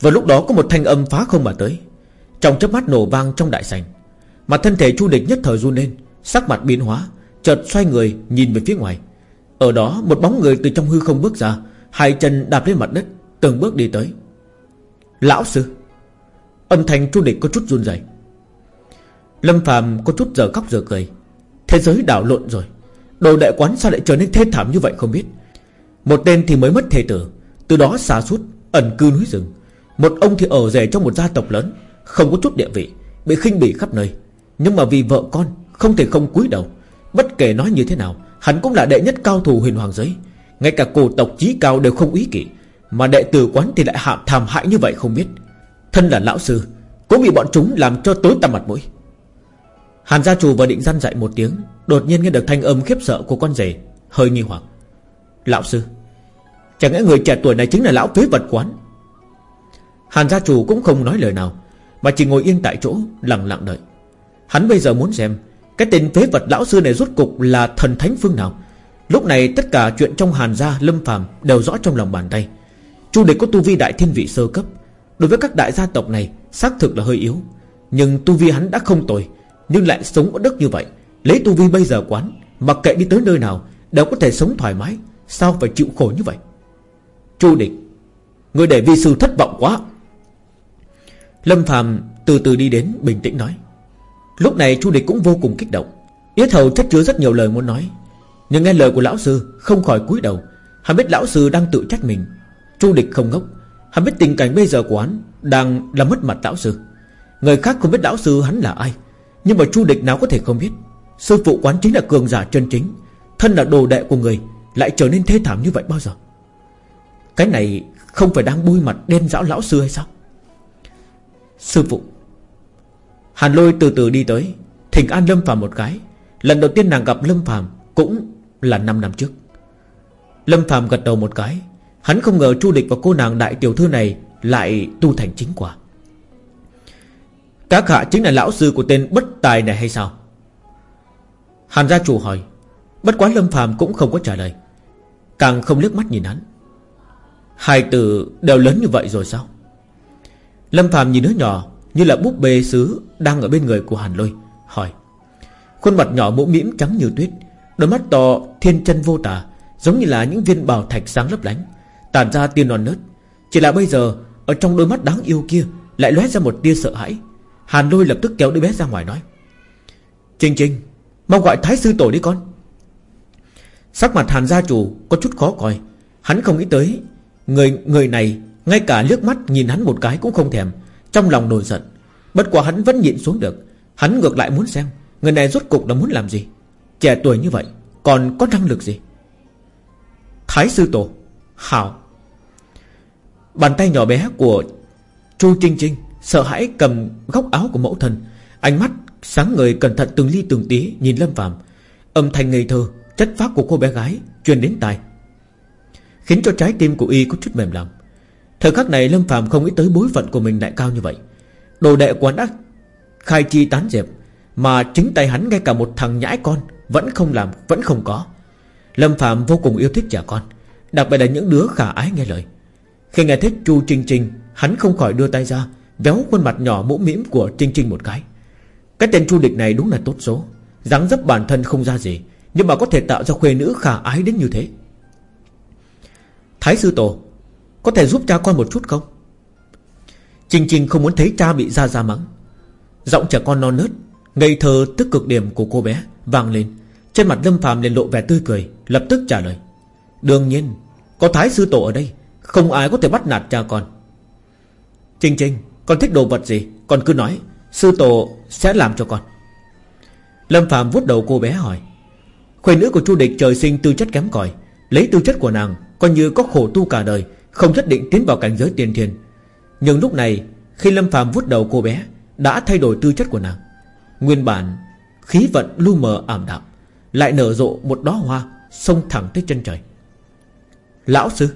Vào lúc đó có một thanh âm phá không mà tới. Trong chớp mắt nổ vang trong đại sảnh. Mà thân thể chu địch nhất thời run lên, Sắc mặt biến hóa, Chợt xoay người nhìn về phía ngoài. Ở đó, một bóng người từ trong hư không bước ra, Hai chân đạp lên mặt đất, Từng bước đi tới. Lão sư! Âm thanh chu địch có chút run rẩy. Lâm Phạm có chút giờ khóc giờ cười. Thế giới đảo lộn rồi. Đồ đại quán sao lại trở nên thê thảm như vậy không biết? Một tên thì mới mất thề tử. Từ đó xa suốt, Ẩn cư núi rừng. Một ông thì ở rể trong một gia tộc lớn. Không có chút địa vị, Bị khinh bỉ khắp nơi. Nhưng mà vì vợ con, Không thể không cúi đầu. Bất kể nói như thế nào, Hắn cũng là đệ nhất cao thủ huyền hoàng giới. Ngay cả cổ tộc trí cao đều không ý kỷ Mà đệ tử quán thì lại hạm thảm hại như vậy không biết. Thân là lão sư, Cũng bị bọn chúng làm cho tối tăm mặt mũi. Hàn gia chủ vừa định răn dạy một tiếng, Đột nhiên nghe được thanh âm khiếp sợ của con rể, Hơi nghi hoặc. Lão sư, Chẳng lẽ người trẻ tuổi này chính là lão phế vật quán? Hàn gia chủ cũng không nói lời nào, Mà chỉ ngồi yên tại chỗ, lặng lặng đợi. Hắn bây giờ muốn xem Cái tên phế vật lão sư này rốt cục là thần thánh phương nào. Lúc này tất cả chuyện trong hàn gia, lâm phàm Đều rõ trong lòng bàn tay. Chu địch có tu vi đại thiên vị sơ cấp Đối với các đại gia tộc này, Xác thực là hơi yếu. Nhưng tu vi hắn đã không tồi, Nhưng lại sống ở đất như vậy. Lấy tu vi bây giờ quán Mặc kệ đi tới nơi nào, Đều có thể sống thoải mái. Sao phải chịu khổ như vậy? Chu địch Người để vi sư thất vọng quá. Lâm phàm từ từ đi đến, bình tĩnh nói. Lúc này Chu địch cũng vô cùng kích động. Yết hầu chất chứa rất nhiều lời muốn nói. Nhưng nghe lời của lão sư, Không khỏi cúi đầu. Hắn biết lão sư đang tự trách mình. Chu địch không ngốc. Hắn biết tình cảnh bây giờ của hắn Đang là mất mặt lão sư. Người khác không biết lão sư hắn là ai, Nhưng mà Chu địch nào có thể không biết. Sư phụ quán chính là cường giả chân chính, Thân là đồ đệ của người, Lại trở nên thê thảm như vậy bao giờ? Cái này không phải đang bôi mặt đen dão lão sư hay sao? Sư phụ. Hàn lôi từ từ đi tới, Thỉnh an Lâm Phàm một cái. Lần đầu tiên nàng gặp Lâm Phàm Cũng là 5 năm trước. Lâm Phàm gật đầu một cái Hắn không ngờ Chu Địch và cô nàng đại tiểu thư này Lại tu thành chính quả. Các hạ chính là lão sư của tên bất tài này hay sao? Hàn gia chủ hỏi. Bất quá Lâm Phàm cũng không có trả lời. Càng không liếc mắt nhìn hắn. Hai từ đều lớn như vậy rồi sao? Lâm Phàm nhìn đứa nhỏ Như là búp bê sứ Đang ở bên người của Hàn Lôi, Hỏi. Khuôn mặt nhỏ mũ mĩm trắng như tuyết, Đôi mắt to thiên chân vô tả, Giống như là những viên bảo thạch sáng lấp lánh. Tản ra tia non nớt. Chỉ là bây giờ, Ở trong đôi mắt đáng yêu kia Lại lóe ra một tia sợ hãi. Hàn Lôi lập tức kéo đứa bé ra ngoài nói Trinh Trinh Mau gọi thái sư tổ đi con. Sắc mặt hàn gia chủ có chút khó coi. Hắn không nghĩ tới, Người người này ngay cả liếc mắt nhìn hắn một cái cũng không thèm. Trong lòng nổi giận, Bất quả hắn vẫn nhịn xuống được. Hắn ngược lại muốn xem, Người này rốt cục là muốn làm gì? Trẻ tuổi như vậy, Còn có năng lực gì? Thái sư tổ Hảo Bàn tay nhỏ bé của Chu Trinh Trinh Sợ hãi cầm góc áo của mẫu thân Ánh mắt Sáng người cẩn thận từng ly từng tí Nhìn Lâm Phạm Âm thanh ngây thơ Chất phát của cô bé gái Truyền đến tai. Khiến cho trái tim của y có chút mềm lòng. Thời khắc này Lâm Phạm không nghĩ tới bối phận của mình lại cao như vậy. Đồ đệ quán ác Khai chi tán dẹp Mà chính tay hắn ngay cả một thằng nhãi con Vẫn không làm, vẫn không có. Lâm Phạm vô cùng yêu thích trẻ con. Đặc biệt là những đứa khả ái nghe lời. Khi nghe thấy Chu Trinh Trinh Hắn không khỏi đưa tay ra, Véo khuôn mặt nhỏ mũ mĩm của Trinh Trinh một cái. Cái tên Chu Địch này đúng là tốt số, dáng dấp bản thân không ra gì, Nhưng mà có thể tạo ra khuê nữ khả ái đến như thế. Thái sư tổ, Có thể giúp cha con một chút không? Trinh trinh không muốn thấy cha bị ra ra mắng. Giọng trẻ con non nớt, Ngây thơ tức cực điểm của cô bé vang lên. Trên mặt Lâm Phạm liền lộ vẻ tươi cười, Lập tức trả lời. Đương nhiên, Có Thái Sư Tổ ở đây, Không ai có thể bắt nạt cha con. Trinh Trinh Con thích đồ vật gì, Con cứ nói, Sư Tổ sẽ làm cho con. Lâm Phạm vuốt đầu cô bé hỏi, Khuê nữ của Chu Địch trời sinh tư chất kém cỏi, Lấy tư chất của nàng Coi như có khổ tu cả đời, Không nhất định tiến vào cảnh giới tiên thiên. Nhưng lúc này, Khi Lâm Phạm vuốt đầu cô bé, Đã thay đổi tư chất của nàng. Nguyên bản, khí vận lu mờ ảm đạm, Lại nở rộ một đóa hoa Xông thẳng tới chân trời. Lão sư.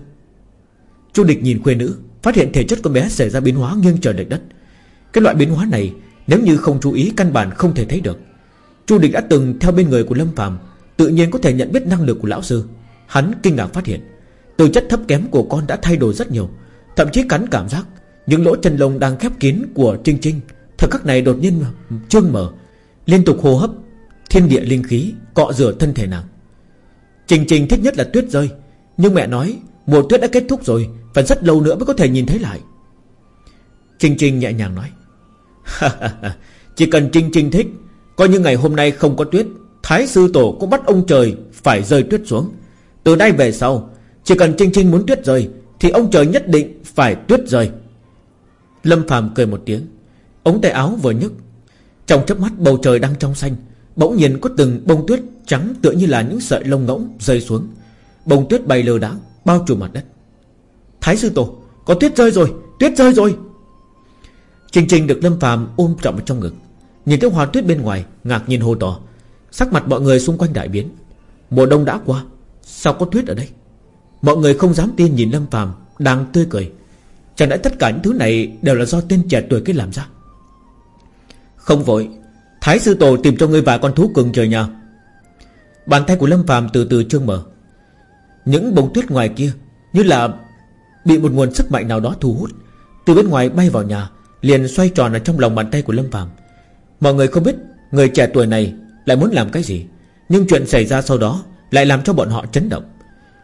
Chu địch nhìn khuê nữ, Phát hiện thể chất con bé xảy ra biến hóa nghiêng trời lệch đất. Cái loại biến hóa này, Nếu như không chú ý, căn bản không thể thấy được. Chu địch đã từng theo bên người của Lâm Phàm, Tự nhiên có thể nhận biết năng lực của lão sư. Hắn kinh ngạc phát hiện Từ chất thấp kém của con đã thay đổi rất nhiều. Thậm chí cắn cảm giác, Những lỗ chân lông đang khép kín của Trinh Trinh, Thời khắc này đột nhiên trương mở, Liên tục hô hấp, Thiên địa linh khí cọ rửa thân thể nàng. Trình Trình thích nhất là tuyết rơi. Nhưng mẹ nói, Mùa tuyết đã kết thúc rồi, Phải rất lâu nữa mới có thể nhìn thấy lại. Trinh trinh nhẹ nhàng nói Chỉ cần trinh trinh thích, Coi như ngày hôm nay không có tuyết, Thái sư tổ cũng bắt ông trời Phải rơi tuyết xuống. Từ nay về sau, Chỉ cần trinh trinh muốn tuyết rơi, Thì ông trời nhất định phải tuyết rơi. Lâm Phàm cười một tiếng, Ống tay áo vừa nhấc. Trong chớp mắt, bầu trời đang trong xanh, Bỗng nhiên có từng bông tuyết trắng Tựa như là những sợi lông ngỗng rơi xuống. Bông tuyết bay lơ đãng Bao trùm mặt đất. Thái sư tổ, Có tuyết rơi rồi, Tuyết rơi rồi. Trình trình được Lâm phàm ôm trọng vào trong ngực. Nhìn thấy hoa tuyết bên ngoài, Ngạc nhiên hô to. Sắc mặt mọi người xung quanh đại biến. Mùa đông đã qua, Sao có tuyết ở đây? Mọi người không dám tin nhìn Lâm phàm Đang tươi cười. Chẳng lẽ tất cả những thứ này Đều là do tên trẻ tuổi kia làm ra? Không vội, Thái sư tổ tìm cho ngươi vài con thú cường trời nhà. Bàn tay của Lâm phàm từ từ trương mở. Những bông tuyết ngoài kia Như là Bị một nguồn sức mạnh nào đó thu hút. Từ bên ngoài bay vào nhà, Liền xoay tròn ở trong lòng bàn tay của Lâm Phạm. Mọi người không biết Người trẻ tuổi này lại muốn làm cái gì, Nhưng chuyện xảy ra sau đó Lại làm cho bọn họ chấn động.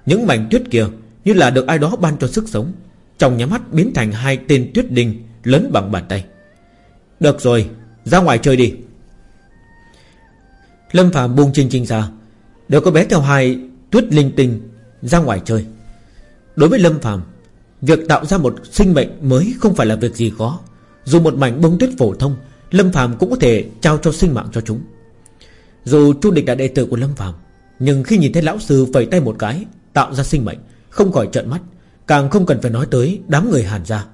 Những mảnh tuyết kia Như là được ai đó ban cho sức sống, Trong nhắm mắt biến thành hai tên tuyết đinh Lớn bằng bàn tay. Được rồi, ra ngoài chơi đi. Lâm Phạm buông Trinh Trinh ra. Đều có bé theo hai tuyết linh tinh ra ngoài chơi. Đối với Lâm Phạm Việc tạo ra một sinh mệnh mới không phải là việc gì khó. Dù một mảnh bông tuyết phổ thông, Lâm Phạm cũng có thể trao cho sinh mạng cho chúng. Dù Chu Địch là đệ tử của Lâm Phạm Nhưng khi nhìn thấy lão sư phẩy tay một cái, Tạo ra sinh mệnh, Không khỏi trợn mắt, Càng không cần phải nói tới đám người Hàn gia.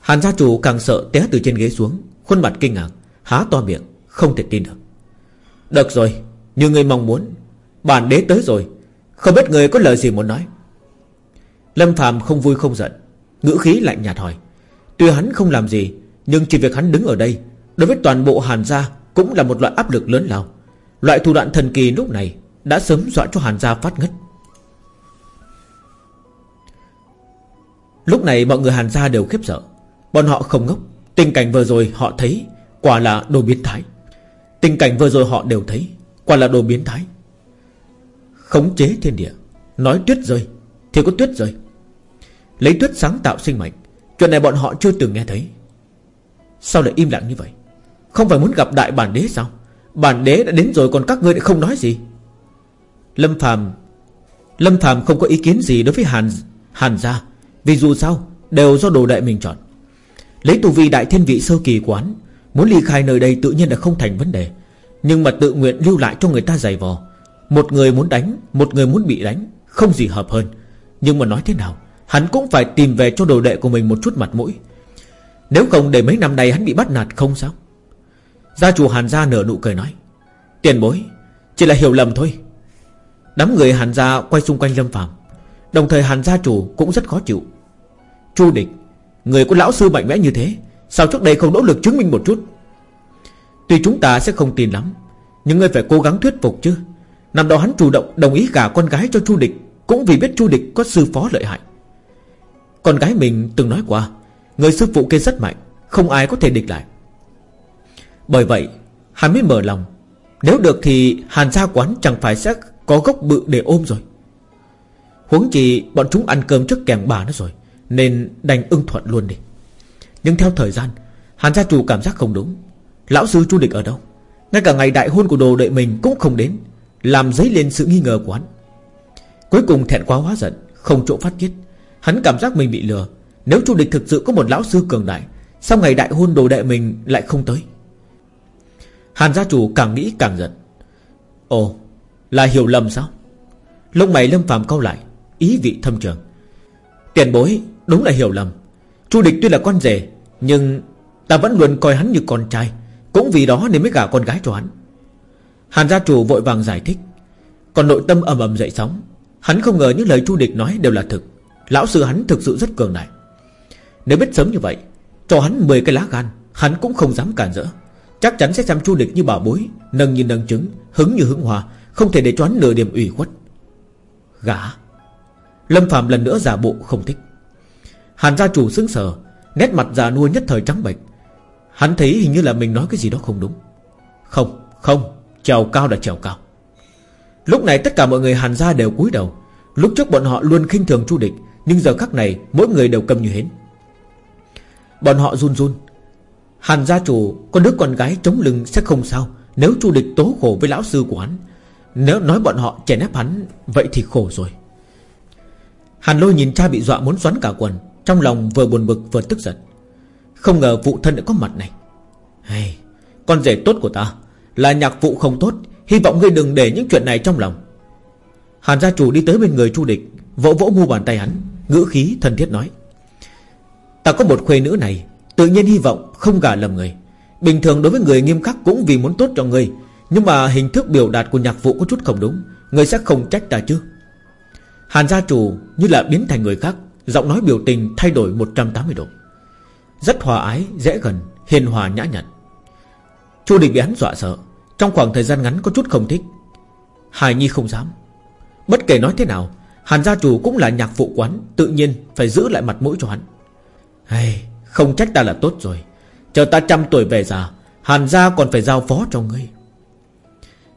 Hàn gia chủ càng sợ té từ trên ghế xuống, Khuôn mặt kinh ngạc, Há to miệng, Không thể tin được. Được rồi, Như người mong muốn, Bản đế tới rồi không biết người có lời gì muốn nói. Lâm Phạm không vui không giận, Ngữ khí lạnh nhạt hỏi, Tuy hắn không làm gì, Nhưng chỉ việc hắn đứng ở đây, Đối với toàn bộ Hàn gia Cũng là một loại áp lực lớn lao. Loại thủ đoạn thần kỳ lúc này Đã sớm dọa cho Hàn gia phát ngất. Lúc này mọi người Hàn gia đều khiếp sợ. Bọn họ không ngốc, Tình cảnh vừa rồi họ thấy Quả là đồ biến thái. Tình cảnh vừa rồi họ đều thấy Quả là đồ biến thái. Khống chế thiên địa. Nói tuyết rơi Thì có tuyết rơi. Lấy tuyết sáng tạo sinh mệnh. Chuyện này bọn họ chưa từng nghe thấy. Sao lại im lặng như vậy? Không phải muốn gặp đại bản đế sao? Bản đế đã đến rồi còn các ngươi lại không nói gì? Lâm Phàm Lâm Phàm không có ý kiến gì đối với Hàn Hàn gia. Vì dù sao, Đều do đồ đệ mình chọn. Lấy tu vi đại thiên vị sơ kỳ quán, Muốn ly khai nơi đây tự nhiên là không thành vấn đề. Nhưng mà tự nguyện lưu lại cho người ta giày vò. Một người muốn đánh, Một người muốn bị đánh, Không gì hợp hơn. Nhưng mà nói thế nào, Hắn cũng phải tìm về cho đồ đệ của mình một chút mặt mũi. Nếu không để mấy năm nay hắn bị bắt nạt không sao? Gia chủ Hàn Gia nở nụ cười nói, Tiền bối, Chỉ là hiểu lầm thôi. Đám người Hàn Gia quay xung quanh Lâm Phạm Đồng thời Hàn Gia chủ cũng rất khó chịu. Chu địch, Người có lão sư mạnh mẽ như thế, Sao trước đây không nỗ lực chứng minh một chút? Tuy chúng ta sẽ không tin lắm, Nhưng ngươi phải cố gắng thuyết phục chứ. Năm đó hắn chủ động đồng ý gả con gái cho Chu Địch, Cũng vì biết Chu Địch có sư phó lợi hại. Con gái mình từng nói qua, Người sư phụ kia rất mạnh, Không ai có thể địch lại. Bởi vậy, Hắn mới mở lòng. Nếu được thì Hàn gia quán chẳng phải sẽ có gốc bự để ôm rồi. Huống chi bọn chúng ăn cơm trước kèm bà nó rồi, Nên đành ưng thuận luôn đi. Nhưng theo thời gian, Hàn gia chủ cảm giác không đúng. Lão sư Chu Địch ở đâu? Ngay cả ngày đại hôn của đồ đệ mình cũng không đến. Làm dấy lên sự nghi ngờ của hắn. Cuối cùng thẹn quá hóa giận, Không chỗ phát tiết. Hắn cảm giác mình bị lừa. Nếu Chu Địch thực sự có một lão sư cường đại Sau ngày đại hôn đồ đệ mình lại không tới? Hàn gia chủ càng nghĩ càng giận. Ồ, Là hiểu lầm sao? Lông mày lâm phàm cau lại, Ý vị thâm trường. Tiền bối, đúng là hiểu lầm. Chu địch tuy là con rể, Nhưng ta vẫn luôn coi hắn như con trai. Cũng vì đó nên mới gả con gái cho hắn. Hàn gia chủ vội vàng giải thích. Còn nội tâm ầm ầm dậy sóng. Hắn không ngờ những lời chu địch nói đều là thực. Lão sư hắn thực sự rất cường đại. Nếu biết sớm như vậy Cho hắn 10 cái lá gan Hắn cũng không dám cản rỡ. Chắc chắn sẽ xem chu địch như bảo bối Nâng như nâng trứng Hứng như hứng hòa Không thể để cho hắn nửa điểm ủy khuất. Gã. Lâm Phạm lần nữa giả bộ không thích. Hàn gia chủ sững sờ Nét mặt già nua nhất thời trắng bệch. Hắn thấy hình như là mình nói cái gì đó không đúng. Không, không. Trèo cao là trèo cao. Lúc này tất cả mọi người hàn gia đều cúi đầu. Lúc trước bọn họ luôn khinh thường Chu Địch Nhưng giờ khắc này mỗi người đều cầm như hến. Bọn họ run run. Hàn gia chủ Con đứa con gái chống lưng sẽ không sao. Nếu Chu Địch tố khổ với lão sư của hắn Nếu nói bọn họ chèn ép hắn Vậy thì khổ rồi. Hàn lôi nhìn cha bị dọa muốn xoắn cả quần Trong lòng vừa buồn bực vừa tức giận. Không ngờ phụ thân đã có mặt này. Hey, Con rể tốt của ta là nhạc vụ không tốt Hy vọng ngươi đừng để những chuyện này trong lòng. Hàn gia chủ đi tới bên người Chu Địch Vỗ vỗ mu bàn tay hắn Ngữ khí thân thiết nói. Ta có một khuê nữ này Tự nhiên hy vọng không gả lầm người. Bình thường đối với người nghiêm khắc cũng vì muốn tốt cho người Nhưng mà hình thức biểu đạt của nhạc vụ có chút không đúng Người sẽ không trách ta chứ. Hàn gia chủ như là biến thành người khác Giọng nói biểu tình thay đổi 180 độ. Rất hòa ái, dễ gần Hiền hòa nhã nhặn. Chu địch bị hắn dọa sợ. Trong khoảng thời gian ngắn có chút không thích. Hài Nhi không dám. Bất kể nói thế nào Hàn gia chủ cũng là nhạc phụ quán Tự nhiên phải giữ lại mặt mũi cho hắn. Hey, Không trách ta là tốt rồi. Chờ ta trăm tuổi về già Hàn gia còn phải giao phó cho ngươi.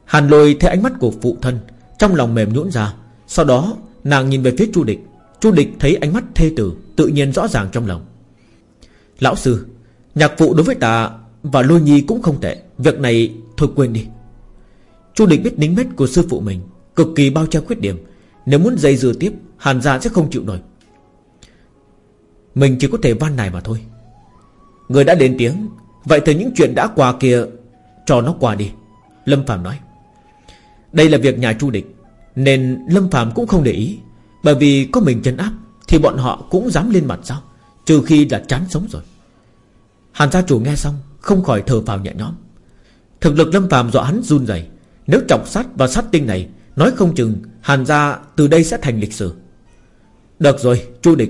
Hàn lôi thấy ánh mắt của phụ thân Trong lòng mềm nhũn ra. Sau đó nàng nhìn về phía Chu Địch. Chu Địch thấy ánh mắt thê tử Tự nhiên rõ ràng trong lòng. Lão sư Nhạc phụ đối với ta và lôi nhi cũng không tệ. Việc này thôi quên đi. Chu Địch biết nính mết của sư phụ mình, Cực kỳ bao che khuyết điểm. Nếu muốn dây dưa tiếp, Hàn gia sẽ không chịu nổi. Mình chỉ có thể van này mà thôi. Người đã đến tiếng, Vậy thì những chuyện đã qua kia, Cho nó qua đi. Lâm Phạm nói. Đây là việc nhà Chu Địch Nên Lâm Phạm cũng không để ý. Bởi vì có mình chân áp, Thì bọn họ cũng dám lên mặt sao? Trừ khi đã chán sống rồi. Hàn gia chủ nghe xong không khỏi thở phào nhẹ nhõm. Thực lực Lâm phàm dọa hắn run rẩy, Nếu trọng sát và sát tinh này, Nói không chừng Hàn gia từ đây sẽ thành lịch sử. Được rồi, Chu Địch,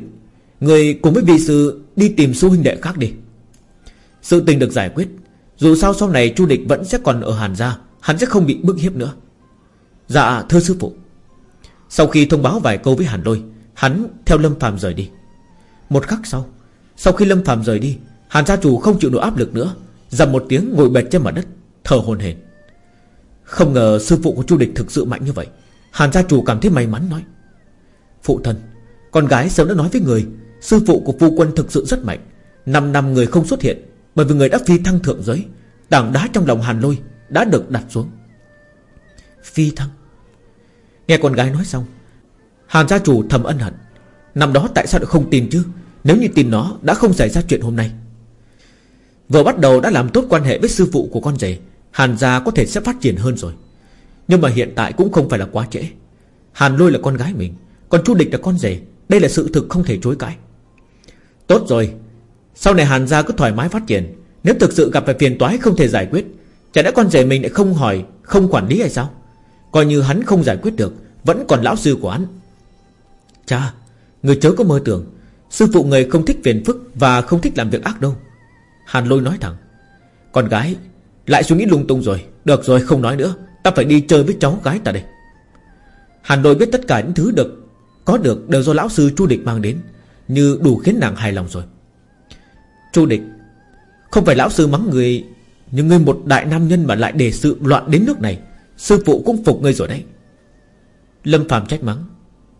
Người cùng với vị sư đi tìm su huynh đệ khác đi. Sự tình được giải quyết, Dù sao sau này Chu Địch vẫn sẽ còn ở Hàn gia, Hắn sẽ không bị bức hiếp nữa. Dạ thưa sư phụ. Sau khi thông báo vài câu với Hàn Lôi, Hắn theo Lâm Phạm rời đi. Một khắc sau Sau khi Lâm Phạm rời đi, Hàn gia chủ không chịu nổi áp lực nữa. Dầm một tiếng ngồi bệt trên mặt đất, Thở hồn hển. Không ngờ sư phụ của Chu Địch thực sự mạnh như vậy. Hàn gia chủ cảm thấy may mắn nói. Phụ thân, Con gái sớm đã nói với người, Sư phụ của phu quân thực sự rất mạnh. Năm năm người không xuất hiện, Bởi vì người đã phi thăng thượng giới, Tảng đá trong lòng hàn lôi Đã được đặt xuống. Phi thăng? Nghe con gái nói xong, Hàn gia chủ thầm ân hận. Năm đó tại sao lại không tin chứ? Nếu như tin nó, đã không xảy ra chuyện hôm nay. Vừa bắt đầu đã làm tốt quan hệ với sư phụ của con rể, Hàn gia có thể sẽ phát triển hơn rồi. Nhưng mà hiện tại cũng không phải là quá trễ. Hàn lôi là con gái mình, Còn Chu Địch là con rể, Đây là sự thực không thể chối cãi. Tốt rồi, Sau này Hàn gia cứ thoải mái phát triển. Nếu thực sự gặp phải phiền toái không thể giải quyết, Chả đã con rể mình lại không hỏi, Không quản lý hay sao? Coi như hắn không giải quyết được, Vẫn còn lão sư của hắn. Cha, Người chớ có mơ tưởng. Sư phụ người không thích phiền phức Và không thích làm việc ác đâu. Hàn lôi nói thẳng. Con gái, Lại suy nghĩ lung tung rồi. Được rồi, không nói nữa. Ta phải đi chơi với cháu gái ta đây. Hàn lôi biết tất cả những thứ được, Có được đều do lão sư Chu Địch mang đến, Như đủ khiến nàng hài lòng rồi. Chu Địch, Không phải lão sư mắng người, Nhưng ngươi một đại nam nhân mà lại để sự loạn đến nước này, Sư phụ cũng phục ngươi rồi đấy. Lâm Phạm trách mắng.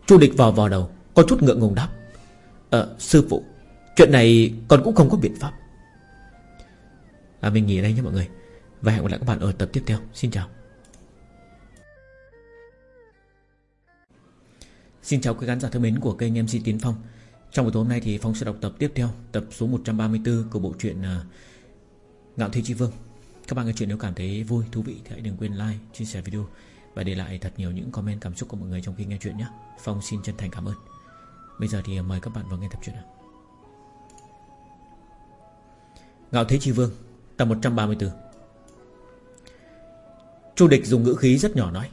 Chu Địch vào vò đầu, Có chút ngượng ngùng đáp. Ờ sư phụ, Chuyện này con cũng không có biện pháp à, mình nghỉ đây nhé mọi người. Và hẹn gặp lại các bạn ở tập tiếp theo. Xin chào. Xin chào quý khán giả thân mến của kênh MC Tiến Phong. Trong buổi tối hôm nay thì Phong sẽ đọc tập tiếp theo Tập số 134 của bộ truyện à, Ngạo Thi Chi Vương. Các bạn nghe chuyện nếu cảm thấy vui, thú vị Thì hãy đừng quên like, chia sẻ video Và để lại thật nhiều những comment cảm xúc của mọi người trong khi nghe chuyện nhé. Phong xin chân thành cảm ơn. Bây giờ thì mời các bạn vào nghe tập truyện nào. Ngạo Thế Chi Vương. Tập 134 Chu địch dùng ngữ khí rất nhỏ nói.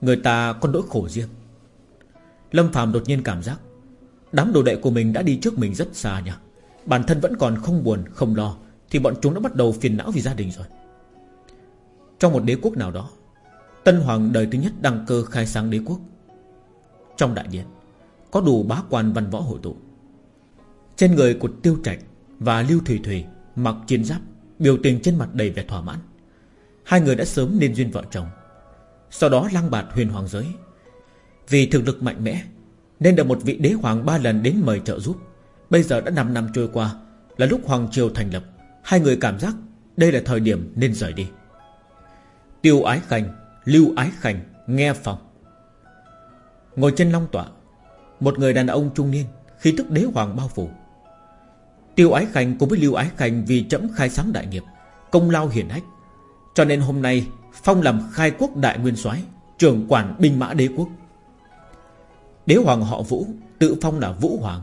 Người ta có nỗi khổ riêng. Lâm Phạm đột nhiên cảm giác Đám đồ đệ của mình đã đi trước mình rất xa nhỉ. Bản thân vẫn còn không buồn, không lo, Thì bọn chúng đã bắt đầu phiền não vì gia đình rồi. Trong một đế quốc nào đó, Tân Hoàng đời thứ nhất đăng cơ khai sáng đế quốc. Trong đại điện, Có đủ bá quan văn võ hội tụ. Trên người của Tiêu Trạch Và Lưu Thủy Thủy Mặc chiến giáp, Biểu tình trên mặt đầy vẻ thỏa mãn. Hai người đã sớm nên duyên vợ chồng. Sau đó lăng bạt huyền hoàng giới. Vì thực lực mạnh mẽ, Nên được một vị đế hoàng ba lần đến mời trợ giúp. Bây giờ đã 5 năm trôi qua, Là lúc Hoàng Triều thành lập. Hai người cảm giác đây là thời điểm nên rời đi. Tiêu Ái Khanh, Lưu Ái Khanh, Nghe phòng. Ngồi trên long tọa, Một người đàn ông trung niên Khi tức đế hoàng bao phủ. Tiêu Ái Khanh cùng với Lưu Ái Khanh Vì chấm khai sáng đại nghiệp, Công lao hiển hách. Cho nên hôm nay, Phong làm khai quốc đại nguyên soái, Trưởng quản binh mã đế quốc. Đế hoàng họ Vũ, Tự phong là Vũ Hoàng,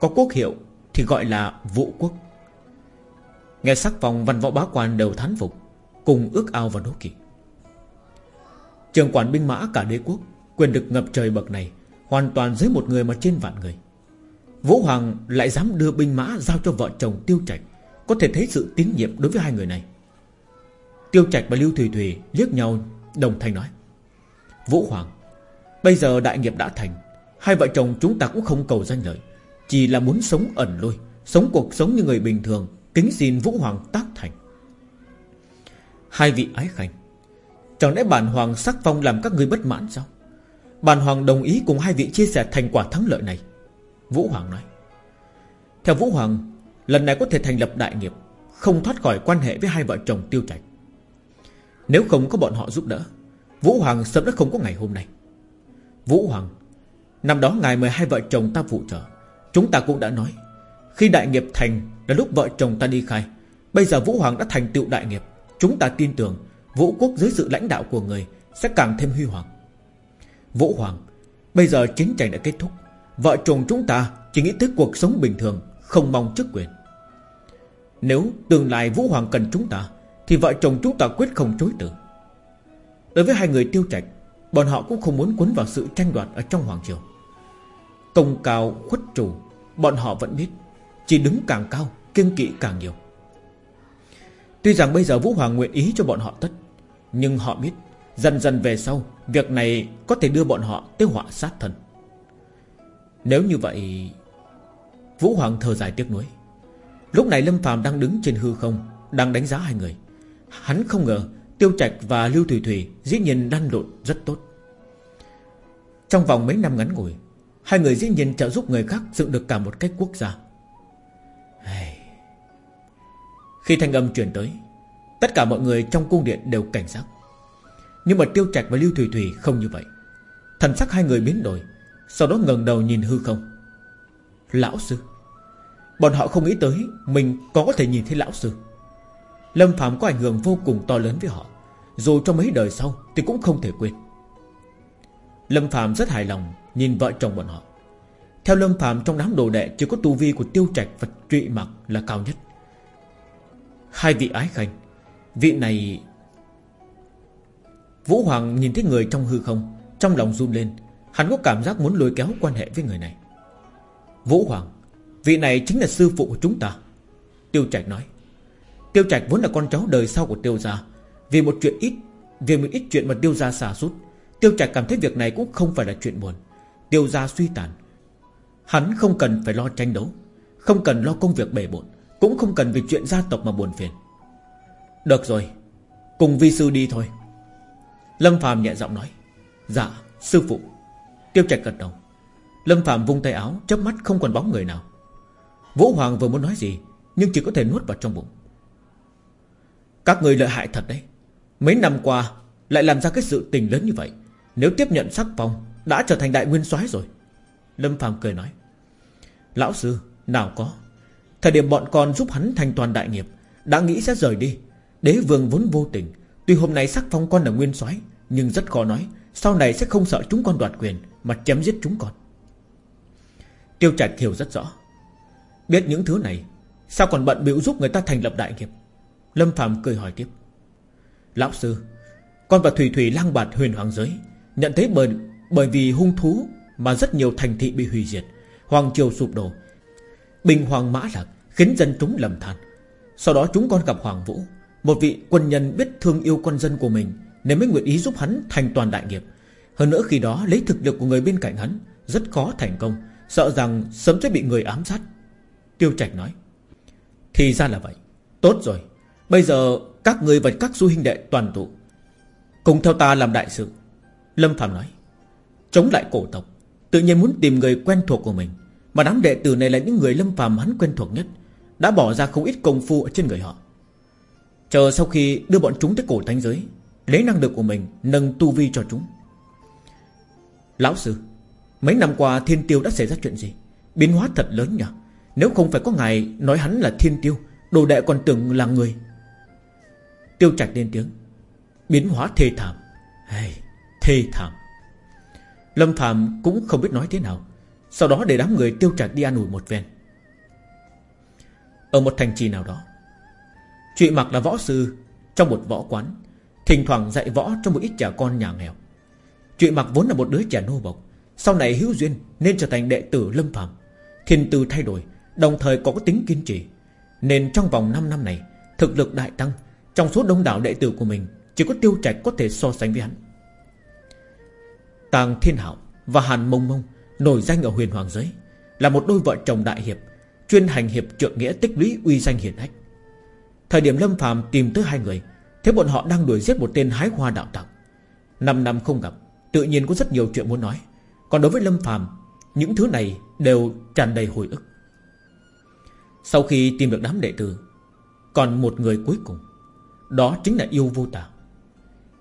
Có quốc hiệu thì gọi là Vũ Quốc. Nghe sắc phong văn võ bá quan đều thán phục, Cùng ước ao và đố kỵ. Trường quản binh mã cả đế quốc, Quyền được ngập trời bậc này Hoàn toàn dưới một người mà trên vạn người. Vũ Hoàng lại dám đưa binh mã Giao cho vợ chồng Tiêu Trạch. Có thể thấy sự tín nhiệm đối với hai người này. Tiêu Trạch và Lưu Thùy Thùy liếc nhau, đồng thanh nói, Vũ Hoàng, Bây giờ đại nghiệp đã thành. Hai vợ chồng chúng ta cũng không cầu danh lợi. Chỉ là muốn sống ẩn lôi, Sống cuộc sống như người bình thường, Kính xin Vũ Hoàng tác thành. Hai vị ái khanh, Chẳng lẽ bản hoàng sắc phong làm các người bất mãn sao? Bản hoàng đồng ý cùng hai vị chia sẻ thành quả thắng lợi này. Vũ Hoàng nói. Theo Vũ Hoàng, Lần này có thể thành lập đại nghiệp, Không thoát khỏi quan hệ với hai vợ chồng tiêu trạch. Nếu không có bọn họ giúp đỡ, Vũ Hoàng sớm đã không có ngày hôm nay. Vũ Hoàng, Năm đó ngài mời hai vợ chồng ta phụ trợ. Chúng ta cũng đã nói, Khi đại nghiệp thành là lúc vợ chồng ta đi khai, Bây giờ Vũ Hoàng đã thành tựu đại nghiệp. Chúng ta tin tưởng Vũ quốc dưới sự lãnh đạo của người Sẽ càng thêm huy hoàng. Vũ Hoàng, Bây giờ chiến tranh đã kết thúc. Vợ chồng chúng ta chỉ nghĩ tới cuộc sống bình thường, Không mong chức quyền. Nếu tương lai Vũ Hoàng cần chúng ta, Thì vợ chồng chúng ta quyết không chối từ. Đối với hai người tiêu trạch, Bọn họ cũng không muốn cuốn vào sự tranh đoạt Ở trong Hoàng Triều. Công cao, khuất trù, Bọn họ vẫn biết, Chỉ đứng càng cao kiên kỵ càng nhiều. Tuy rằng bây giờ Vũ Hoàng nguyện ý cho bọn họ tất, Nhưng họ biết, Dần dần về sau, Việc này có thể đưa bọn họ tới họa sát thân. Nếu như vậy, Vũ Hoàng thở dài tiếc nuối. Lúc này Lâm Phàm đang đứng trên hư không, Đang đánh giá hai người. Hắn không ngờ Tiêu Trạch và Lưu Thủy Thủy Dĩ nhiên lăn lộn rất tốt. Trong vòng mấy năm ngắn ngủi, Hai người dĩ nhiên trợ giúp người khác Dựng được cả một cách quốc gia. Khi thanh âm truyền tới, Tất cả mọi người trong cung điện đều cảnh giác. Nhưng mà Tiêu Trạch và Lưu Thủy Thủy không như vậy. Thần sắc hai người biến đổi sau đó ngẩng đầu nhìn hư không. Lão sư. Bọn họ không nghĩ tới Mình có có thể nhìn thấy lão sư. Lâm Phạm có ảnh hưởng vô cùng to lớn với họ. Dù cho mấy đời sau Thì cũng không thể quên. Lâm Phạm rất hài lòng Nhìn vợ chồng bọn họ. Theo Lâm Phạm trong đám đồ đệ Chỉ có tu vi của Tiêu Trạch và Trụy Mặc là cao nhất. Hai vị ái khanh, Vị này Vũ Hoàng nhìn thấy người trong hư không, Trong lòng run lên. Hắn có cảm giác muốn lôi kéo quan hệ với người này. Vũ Hoàng, Vị này chính là sư phụ của chúng ta. Tiêu Trạch nói. Tiêu Trạch vốn là con cháu đời sau của Tiêu Gia. Vì một chuyện ít, Vì một ít chuyện mà Tiêu Gia xả sút, Tiêu Trạch cảm thấy việc này cũng không phải là chuyện buồn. Tiêu Gia suy tàn. Hắn không cần phải lo tranh đấu, Không cần lo công việc bể bộn, Cũng không cần vì chuyện gia tộc mà buồn phiền. Được rồi, Cùng vi sư đi thôi. Lâm phàm nhẹ giọng nói. Dạ sư phụ. Tiêu Trạch gật đầu. Lâm Phạm vung tay áo, chớp mắt không còn bóng người nào. Vũ Hoàng vừa muốn nói gì, Nhưng chỉ có thể nuốt vào trong bụng. Các người lợi hại thật đấy. Mấy năm qua, lại làm ra cái sự tình lớn như vậy. Nếu tiếp nhận sắc phong, Đã trở thành đại nguyên soái rồi. Lâm Phàm cười nói. Lão sư, nào có. Thời điểm bọn con giúp hắn thành toàn đại nghiệp, Đã nghĩ sẽ rời đi. Đế vương vốn vô tình. Tuy hôm nay sắc phong con là nguyên soái, Nhưng rất khó nói. Sau này sẽ không sợ chúng con đoạt quyền Mà chém giết chúng con. Tiêu Trạch hiểu rất rõ. Biết những thứ này Sao còn bận biểu giúp người ta thành lập đại nghiệp? Lâm Phạm cười hỏi tiếp. Lão sư Con và Thủy Thủy lang bạt huyền hoàng giới Nhận thấy bởi, bởi vì hung thú Mà rất nhiều thành thị bị hủy diệt Hoàng triều sụp đổ. Bình hoàng mã lạc khiến dân chúng lầm than. Sau đó chúng con gặp Hoàng Vũ Một vị quân nhân biết thương yêu con dân của mình. Nên mới nguyện ý giúp hắn thành toàn đại nghiệp. Hơn nữa khi đó lấy thực lực của người bên cạnh hắn, Rất khó thành công, Sợ rằng sớm sẽ bị người ám sát. Tiêu Trạch nói, Thì ra là vậy. Tốt rồi. Bây giờ các người và các du huynh đệ toàn tụ, Cùng theo ta làm đại sự. Lâm Phạm nói, Chống lại cổ tộc, Tự nhiên muốn tìm người quen thuộc của mình, Mà đám đệ tử này là những người Lâm Phạm hắn quen thuộc nhất, Đã bỏ ra không ít công phu ở trên người họ. Chờ sau khi đưa bọn chúng tới cổ thánh giới Lấy năng lực của mình Nâng tu vi cho chúng. Lão sư Mấy năm qua thiên tiêu đã xảy ra chuyện gì? Biến hóa thật lớn nhỉ? Nếu không phải có ngài nói hắn là thiên tiêu Đồ đệ còn tưởng là người. Tiêu trạch lên tiếng. Biến hóa thê thảm. Hey, Thê thảm. Lâm Phạm cũng không biết nói thế nào. Sau đó để đám người tiêu trạch đi ăn ủi một ven Ở một thành trì nào đó Trụy mặc là võ sư Trong một võ quán. Thỉnh thoảng dạy võ cho một ít trẻ con nhà nghèo. Trụy mặc vốn là một đứa trẻ nô bộc, Sau này hữu duyên nên trở thành đệ tử Lâm Phạm Thiên tư thay đổi, Đồng thời có tính kiên trì. Nên trong vòng 5 năm này, Thực lực đại tăng, Trong số đông đảo đệ tử của mình, Chỉ có tiêu trạch có thể so sánh với hắn. Tàng Thiên Hảo Và Hàn Mông Mông Nổi danh ở huyền hoàng giới, Là một đôi vợ chồng đại hiệp, Chuyên hành hiệp trượng nghĩa tích lũy uy danh hiển hách. Thời điểm Lâm phàm tìm tới hai người Thế bọn họ đang đuổi giết một tên hái hoa đạo tặc. Năm năm không gặp, Tự nhiên có rất nhiều chuyện muốn nói. Còn đối với Lâm phàm, Những thứ này đều tràn đầy hồi ức. Sau khi tìm được đám đệ tử, Còn một người cuối cùng, Đó chính là yêu vô tà.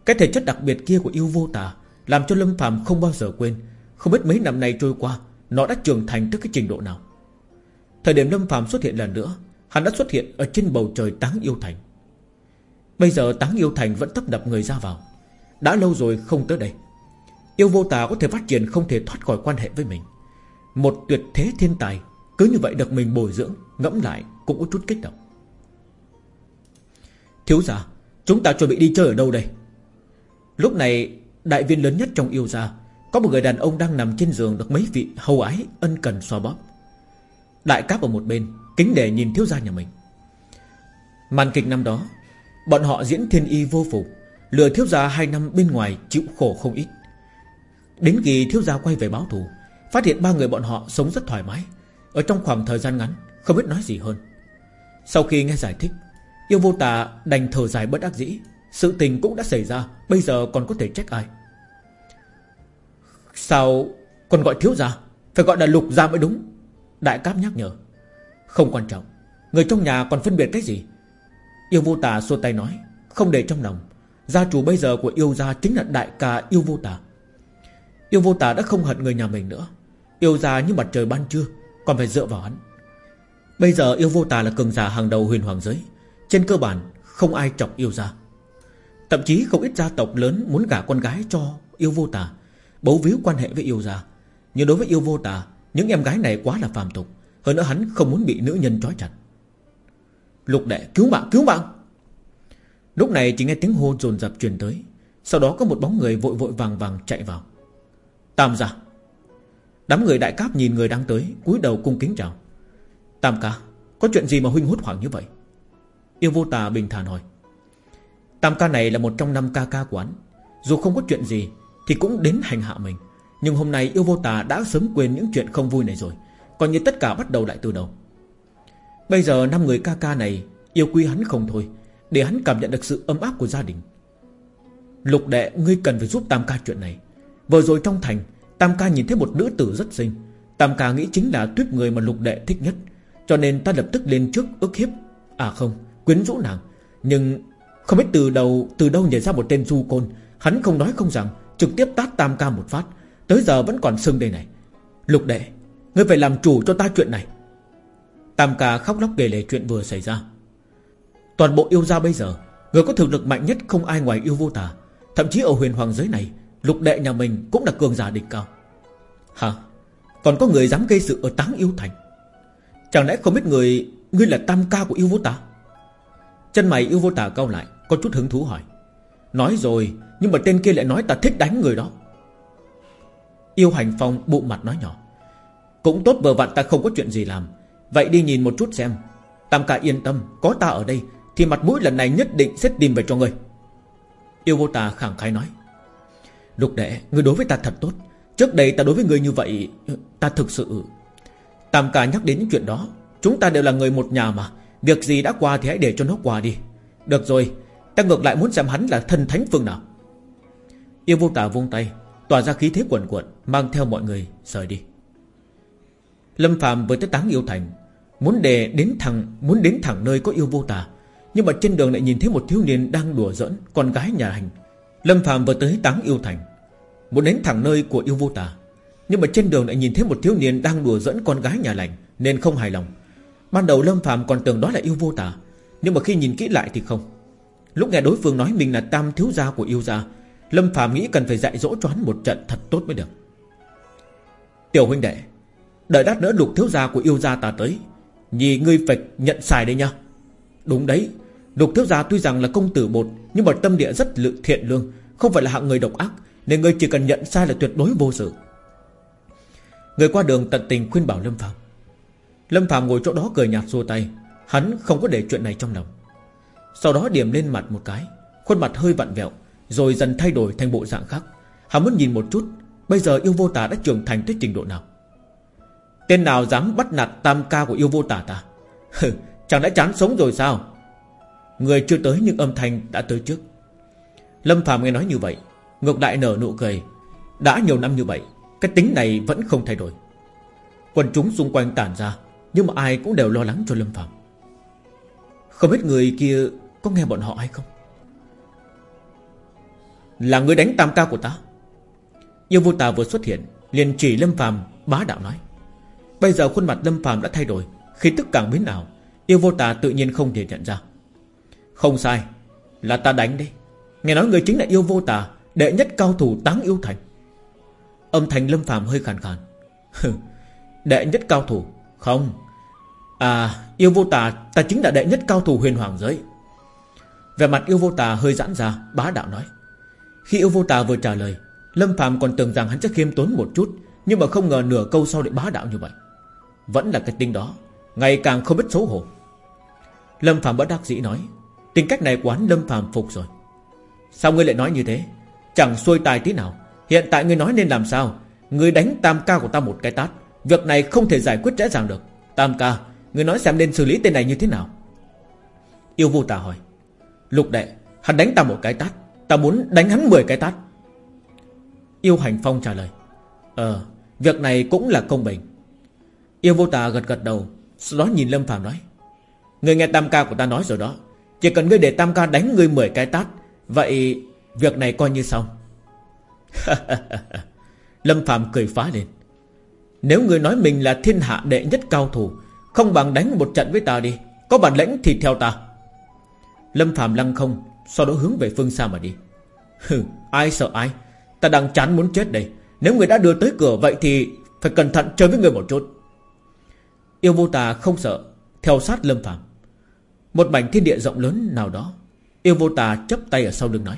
Cái thể chất đặc biệt kia của yêu vô tà Làm cho Lâm phàm không bao giờ quên. Không biết mấy năm nay trôi qua, Nó đã trưởng thành tới cái trình độ nào. Thời điểm Lâm phàm xuất hiện lần nữa, Hắn đã xuất hiện ở trên bầu trời Táng Yêu Thành. Bây giờ Táng Yêu Thành vẫn tấp đập người ra vào. Đã lâu rồi không tới đây. Yêu vô tà có thể phát triển không thể thoát khỏi quan hệ với mình. Một tuyệt thế thiên tài, Cứ như vậy được mình bồi dưỡng, Ngẫm lại cũng có chút kích động. Thiếu gia, Chúng ta chuẩn bị đi chơi ở đâu đây? Lúc này, đại viên lớn nhất trong yêu gia, Có một người đàn ông đang nằm trên giường Được mấy vị hầu ái ân cần xoa bóp. Đại cáp ở một bên, Kính để nhìn thiếu gia nhà mình. Màn kịch năm đó Bọn họ diễn thiên y vô phục, Lừa thiếu gia hai năm bên ngoài chịu khổ không ít. Đến khi thiếu gia quay về báo thù, Phát hiện ba người bọn họ sống rất thoải mái. Ở trong khoảng thời gian ngắn, Không biết nói gì hơn. Sau khi nghe giải thích, Yêu vô tà đành thở dài bất đắc dĩ. Sự tình cũng đã xảy ra, Bây giờ còn có thể trách ai? Sao còn gọi thiếu gia? Phải gọi là lục gia mới đúng. Đại cáp nhắc nhở. Không quan trọng. Người trong nhà còn phân biệt cái gì? Yêu vô tà xua tay nói, Không để trong lòng. Gia chủ bây giờ của yêu gia chính là đại ca yêu vô tà. Yêu vô tà đã không hận người nhà mình nữa. Yêu gia như mặt trời ban trưa, Còn phải dựa vào hắn. Bây giờ yêu vô tà là cường giả hàng đầu huyền hoàng giới. Trên cơ bản, không ai chọc yêu gia. Thậm chí không ít gia tộc lớn Muốn gả con gái cho yêu vô tà, Bấu víu quan hệ với yêu gia. Nhưng đối với yêu vô tà, Những em gái này quá là phàm tục. Hơn nữa hắn không muốn bị nữ nhân trói chặt. Lục đệ, cứu mạng cứu mạng. Lúc này chỉ nghe tiếng hô dồn dập truyền tới. Sau đó có một bóng người vội vội vàng vàng chạy vào. Tam gia. Đám người đại cáp nhìn người đang tới, cúi đầu cung kính chào. Tam ca, Có chuyện gì mà huynh hốt hoảng như vậy? Yêu vô tà bình thản hỏi. Tam ca này là một trong năm ca ca quán. Dù không có chuyện gì, Thì cũng đến hành hạ mình. Nhưng hôm nay yêu vô tà đã sớm quên những chuyện không vui này rồi. Còn như tất cả bắt đầu lại từ đầu. Bây giờ năm người ca ca này Yêu quý hắn không thôi Để hắn cảm nhận được sự ấm áp của gia đình. Lục đệ ngươi cần phải giúp Tam ca chuyện này. Vừa rồi trong thành Tam ca nhìn thấy một nữ tử rất xinh. Tam ca nghĩ chính là tuyết người mà lục đệ thích nhất Cho nên ta lập tức lên trước ức hiếp. À không, quyến rũ nàng. Nhưng Không biết từ đầu Từ đâu nhảy ra một tên du côn. Hắn không nói không rằng Trực tiếp tát tam ca một phát. Tới giờ vẫn còn sưng đây này. Lục đệ Ngươi phải làm chủ cho ta chuyện này. Tam ca khóc lóc kể lể chuyện vừa xảy ra. Toàn bộ yêu gia bây giờ, Người có thực lực mạnh nhất không ai ngoài yêu vô tà. Thậm chí ở huyền hoàng giới này, Lục đệ nhà mình cũng là cường giả đỉnh cao. Hả? Còn có người dám gây sự ở táng yêu thành? Chẳng lẽ không biết người, Ngươi là tam ca của yêu vô tà? Chân mày yêu vô tà cao lại, Có chút hứng thú hỏi. Nói rồi, Nhưng mà tên kia lại nói ta thích đánh người đó. Yêu hành phong bộ mặt nói nhỏ. Cũng tốt vừa vặn ta không có chuyện gì làm. Vậy đi nhìn một chút xem. Tam ca yên tâm, Có ta ở đây, Thì mặt mũi lần này nhất định sẽ tìm về cho ngươi. Yêu vô tà khẳng khái nói. Lục đệ, Ngươi đối với ta thật tốt. Trước đây ta đối với ngươi như vậy, Ta thực sự Tam ca nhắc đến những chuyện đó, Chúng ta đều là người một nhà mà. Việc gì đã qua thì hãy để cho nó qua đi. Được rồi, Ta ngược lại muốn xem hắn là thân thánh phương nào. Yêu vô tà vung tay, Tỏa ra khí thế quẩn cuộn Mang theo mọi người rời đi. Lâm Phạm với tới táng yêu thành Muốn đề đến thẳng Muốn đến thẳng nơi có yêu vô tà. Nhưng mà trên đường lại nhìn thấy một thiếu niên đang đùa giỡn, Con gái nhà hành. Lâm phàm vừa tới táng yêu thành. Muốn đến thẳng nơi của yêu vô tà. Nhưng mà trên đường lại nhìn thấy một thiếu niên đang đùa dẫn con gái nhà lành, Nên không hài lòng. Ban đầu Lâm phàm còn tưởng đó là yêu vô tà, Nhưng mà khi nhìn kỹ lại thì không. Lúc nghe đối phương nói mình là tam thiếu gia của yêu gia, Lâm phàm nghĩ cần phải dạy dỗ cho hắn một trận thật tốt mới được. Tiểu huynh đệ, Đợi đắt nữa lục thiếu gia của yêu gia ta tới Nhì ngươi phải nhận xài đây nha Đúng đấy. Lục thiếu gia tuy rằng là công tử bột, Nhưng mà tâm địa rất lự thiện lương, Không phải là hạng người độc ác, Nên ngươi chỉ cần nhận sai là tuyệt đối vô sự. Người qua đường tận tình khuyên bảo Lâm Phạm Lâm Phạm ngồi chỗ đó cười nhạt xua tay, Hắn không có để chuyện này trong lòng. Sau đó điểm lên mặt một cái, Khuôn mặt hơi vặn vẹo, Rồi dần thay đổi thành bộ dạng khác. Hắn muốn nhìn một chút, Bây giờ yêu vô tà đã trưởng thành tới trình độ nào? Tên nào dám bắt nạt tam ca của yêu vô tà ta? Chẳng đã chán sống rồi sao? Người chưa tới nhưng âm thanh đã tới trước. Lâm Phạm nghe nói như vậy, Ngược đại nở nụ cười. Đã nhiều năm như vậy, Cái tính này vẫn không thay đổi. Quần chúng xung quanh tản ra, Nhưng mà ai cũng đều lo lắng cho Lâm Phạm Không biết người kia Có nghe bọn họ hay không? Là người đánh tam ca của ta? Yêu vô tà vừa xuất hiện, liền chỉ Lâm Phạm bá đạo nói. Bây giờ khuôn mặt Lâm Phạm đã thay đổi Khi tức càng biến ảo, Yêu vô tà tự nhiên không thể nhận ra. Không sai, Là ta đánh đấy Nghe nói người chính là yêu vô tà, Đệ nhất cao thủ táng yêu thành. Âm thanh Lâm Phạm hơi khàn khàn. Đệ nhất cao thủ? Không. À yêu vô tà, Ta chính là đệ nhất cao thủ huyền hoàng giới. Về mặt yêu vô tà hơi giãn ra, Bá đạo nói. Khi yêu vô tà vừa trả lời, Lâm Phạm còn tưởng rằng hắn sẽ khiêm tốn một chút, Nhưng mà không ngờ nửa câu sau lại bá đạo như vậy. Vẫn là cái tính đó, Ngày càng không biết xấu hổ. Lâm Phạm bất đắc dĩ nói, Tính cách này quán Lâm Phạm phục rồi. Sao ngươi lại nói như thế? Chẳng xuôi tài tí nào. Hiện tại ngươi nói nên làm sao? Ngươi đánh tam ca của ta một cái tát. Việc này không thể giải quyết dễ dàng được. Tam ca, Ngươi nói xem nên xử lý tên này như thế nào? Yêu vô tà hỏi, Lục đệ, Hắn đánh ta một cái tát. Ta muốn đánh hắn 10 cái tát. Yêu hành phong trả lời Ờ Việc này cũng là công bình. Yêu vô tà gật gật đầu Sau đó nhìn Lâm Phạm nói Người nghe tam ca của ta nói rồi đó Chỉ cần ngươi để tam ca đánh ngươi 10 cái tát Vậy việc này coi như xong. Lâm Phạm cười phá lên Nếu người nói mình là thiên hạ đệ nhất cao thủ Không bằng đánh một trận với ta đi Có bản lĩnh thì theo ta. Lâm Phạm lăng không Sau đó hướng về phương xa mà đi. Hừ, ai sợ ai? Ta đang chán muốn chết đây. Nếu người đã đưa tới cửa vậy thì Phải cẩn thận chơi với người một chút. Yêu vô tà không sợ Theo sát Lâm Phạm Một mảnh thiên địa rộng lớn nào đó Yêu vô tà chấp tay ở sau lưng nói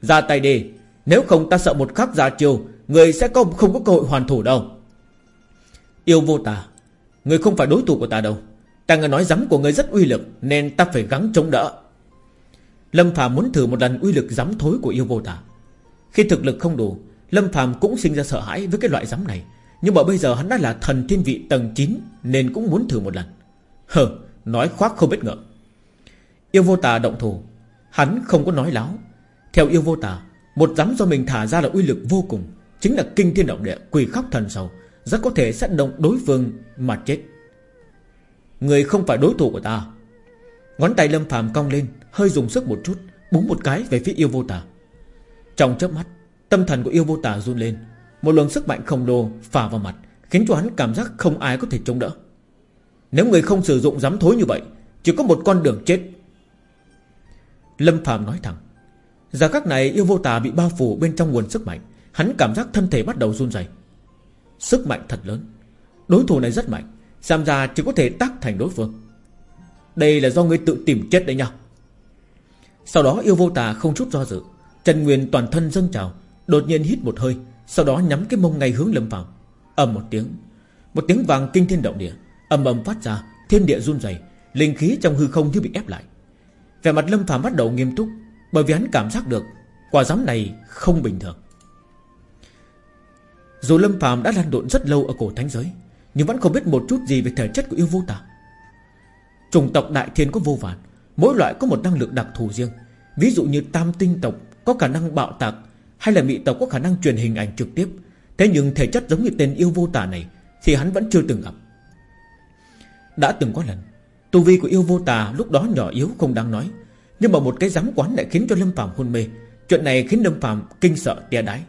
Ra tay đi Nếu không ta sợ một khắc ra chiều, Người sẽ không, không có cơ hội hoàn thủ đâu. Yêu vô tà Người không phải đối thủ của ta đâu. Ta nghe nói giấm của người rất uy lực Nên ta phải gắng chống đỡ. Lâm Phạm muốn thử một lần uy lực giấm thối của yêu vô tà. Khi thực lực không đủ Lâm Phạm cũng sinh ra sợ hãi với cái loại giấm này. Nhưng mà bây giờ hắn đã là thần thiên vị tầng 9 Nên cũng muốn thử một lần. Hờ, nói khoác không biết ngờ Yêu vô tà động thủ. Hắn không có nói láo. Theo yêu vô tà Một giấm do mình thả ra là uy lực vô cùng Chính là kinh thiên động địa quỳ khóc thần sầu Rất có thể sẽ động đối phương mà chết. Người không phải đối thủ của ta. Ngón tay lâm phàm cong lên Hơi dùng sức một chút Búng một cái về phía yêu vô tà. Trong chớp mắt Tâm thần của yêu vô tà run lên một luồng sức mạnh khổng lồ phả vào mặt, Khiến cho hắn cảm giác không ai có thể chống đỡ. Nếu người không sử dụng dám thối như vậy, Chỉ có một con đường chết. Lâm Phạm nói thẳng, Giờ các này yêu vô tà bị bao phủ bên trong nguồn sức mạnh, Hắn cảm giác thân thể bắt đầu run rẩy. Sức mạnh thật lớn, Đối thủ này rất mạnh, Xem ra chỉ có thể tác thành đối phương. Đây là do ngươi tự tìm chết đấy nha Sau đó yêu vô tà không chút do dự Trần Nguyên toàn thân dâng trào, Đột nhiên hít một hơi sau đó nhắm cái mông ngay hướng Lâm Phạm ầm một tiếng. Một tiếng vàng kinh thiên động địa. Ầm ầm phát ra, Thiên địa run rẩy, Linh khí trong hư không như bị ép lại. Vẻ mặt Lâm Phạm bắt đầu nghiêm túc, Bởi vì hắn cảm giác được Quả giám này không bình thường. Dù Lâm Phạm đã lan độn rất lâu ở cổ thánh giới, Nhưng vẫn không biết một chút gì về thể chất của yêu vô tà chủng tộc đại thiên có vô vàn, Mỗi loại có một năng lực đặc thù riêng. Ví dụ như tam tinh tộc Có khả năng bạo tạc hay là mị tộc có khả năng truyền hình ảnh trực tiếp? Thế nhưng thể chất giống như tên yêu vô tà này, Thì hắn vẫn chưa từng gặp. Đã từng có lần, Tu vi của yêu vô tà lúc đó nhỏ yếu không đáng nói, Nhưng mà một cái giám quán lại khiến cho Lâm Phạm hôn mê. Chuyện này khiến Lâm Phạm kinh sợ tia đái.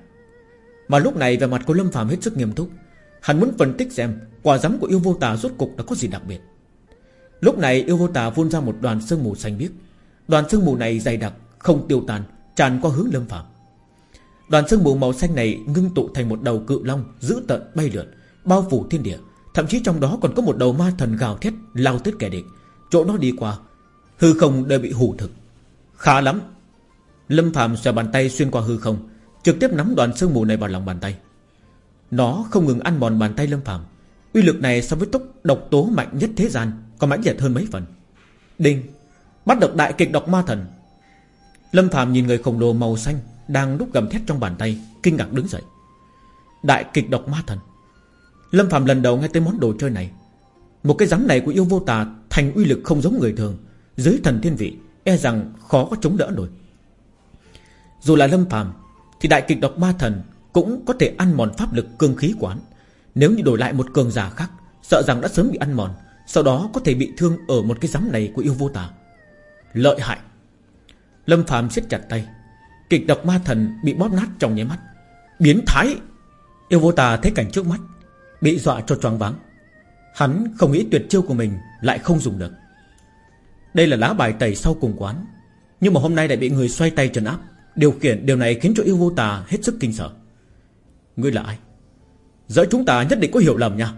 Mà lúc này về mặt của Lâm Phạm hết sức nghiêm túc. Hắn muốn phân tích xem Quả giám của yêu vô tà rốt cục đã có gì đặc biệt. Lúc này yêu vô tà vun ra một đoàn sương mù xanh biếc. Đoàn sương mù này dày đặc, Không tiêu tan, Tràn qua hướng Lâm Phạm Đoàn sương mù màu xanh này ngưng tụ thành một đầu cự long Giữ tận bay lượn, Bao phủ thiên địa. Thậm chí trong đó còn có một đầu ma thần gào thét, Lao tới kẻ địch. Chỗ nó đi qua, Hư không đều bị hủ thực. Khá lắm. Lâm Phạm xòe bàn tay xuyên qua hư không, Trực tiếp nắm đoàn sương mù này vào lòng bàn tay. Nó không ngừng ăn mòn bàn tay Lâm Phạm Uy lực này so với tốc độc tố mạnh nhất thế gian Còn mãnh liệt hơn mấy phần. Đinh. Bắt được đại kịch độc ma thần. Lâm Phạm nhìn người khổng lồ màu xanh đang lúc gầm thét trong bàn tay, Kinh ngạc đứng dậy. Đại kịch độc ma thần. Lâm Phạm lần đầu nghe tới món đồ chơi này. Một cái rắm này của yêu vô tà Thành uy lực không giống người thường. Dưới thần thiên vị E rằng khó có chống đỡ nổi. Dù là Lâm Phạm Thì đại kịch độc ma thần Cũng có thể ăn mòn pháp lực cương khí quán. Nếu như đổi lại một cường giả khác, Sợ rằng đã sớm bị ăn mòn, Sau đó có thể bị thương ở một cái rắm này của yêu vô tà. Lợi hại. Lâm Phạm siết chặt tay. Kịch độc ma thần bị bóp nát trong nháy mắt. Biến thái! Yêu vô tà thấy cảnh trước mắt, Bị dọa cho choáng váng. Hắn không nghĩ tuyệt chiêu của mình Lại không dùng được. Đây là lá bài tẩy sau cùng quán, Nhưng mà hôm nay lại bị người xoay tay trấn áp. Điều khiển điều này khiến cho yêu vô tà hết sức kinh sợ. Ngươi là ai? Giữa chúng ta nhất định có hiểu lầm nha.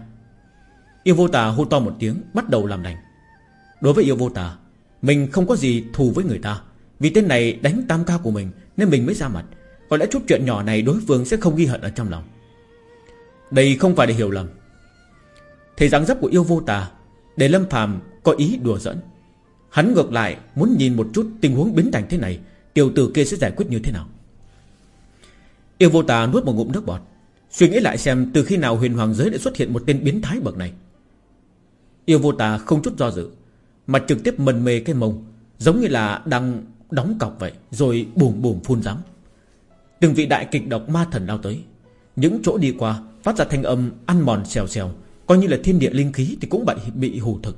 Yêu vô tà hô to một tiếng, Bắt đầu làm đành Đối với yêu vô tà Mình không có gì thù với người ta. Vì tên này đánh tam ca của mình, Nên mình mới ra mặt. Có lẽ chút chuyện nhỏ này đối phương sẽ không ghi hận ở trong lòng. Đây không phải để hiểu lầm. Thầy dáng dấp của yêu vô tà, Để Lâm phàm có ý đùa dẫn Hắn ngược lại muốn nhìn một chút tình huống biến thành thế này, Tiểu tử kia sẽ giải quyết như thế nào. Yêu vô tà nuốt một ngụm nước bọt, Suy nghĩ lại xem từ khi nào huyền hoàng giới đã xuất hiện một tên biến thái bậc này. Yêu vô tà không chút do dự Mà trực tiếp mần mê cái mông, Giống như là đang đóng cọc vậy Rồi bùm bùm phun rắm Từng vị đại kịch độc ma thần lao tới. Những chỗ đi qua Phát ra thanh âm ăn mòn xèo xèo Coi như là thiên địa linh khí thì cũng bị, bị hủ thực.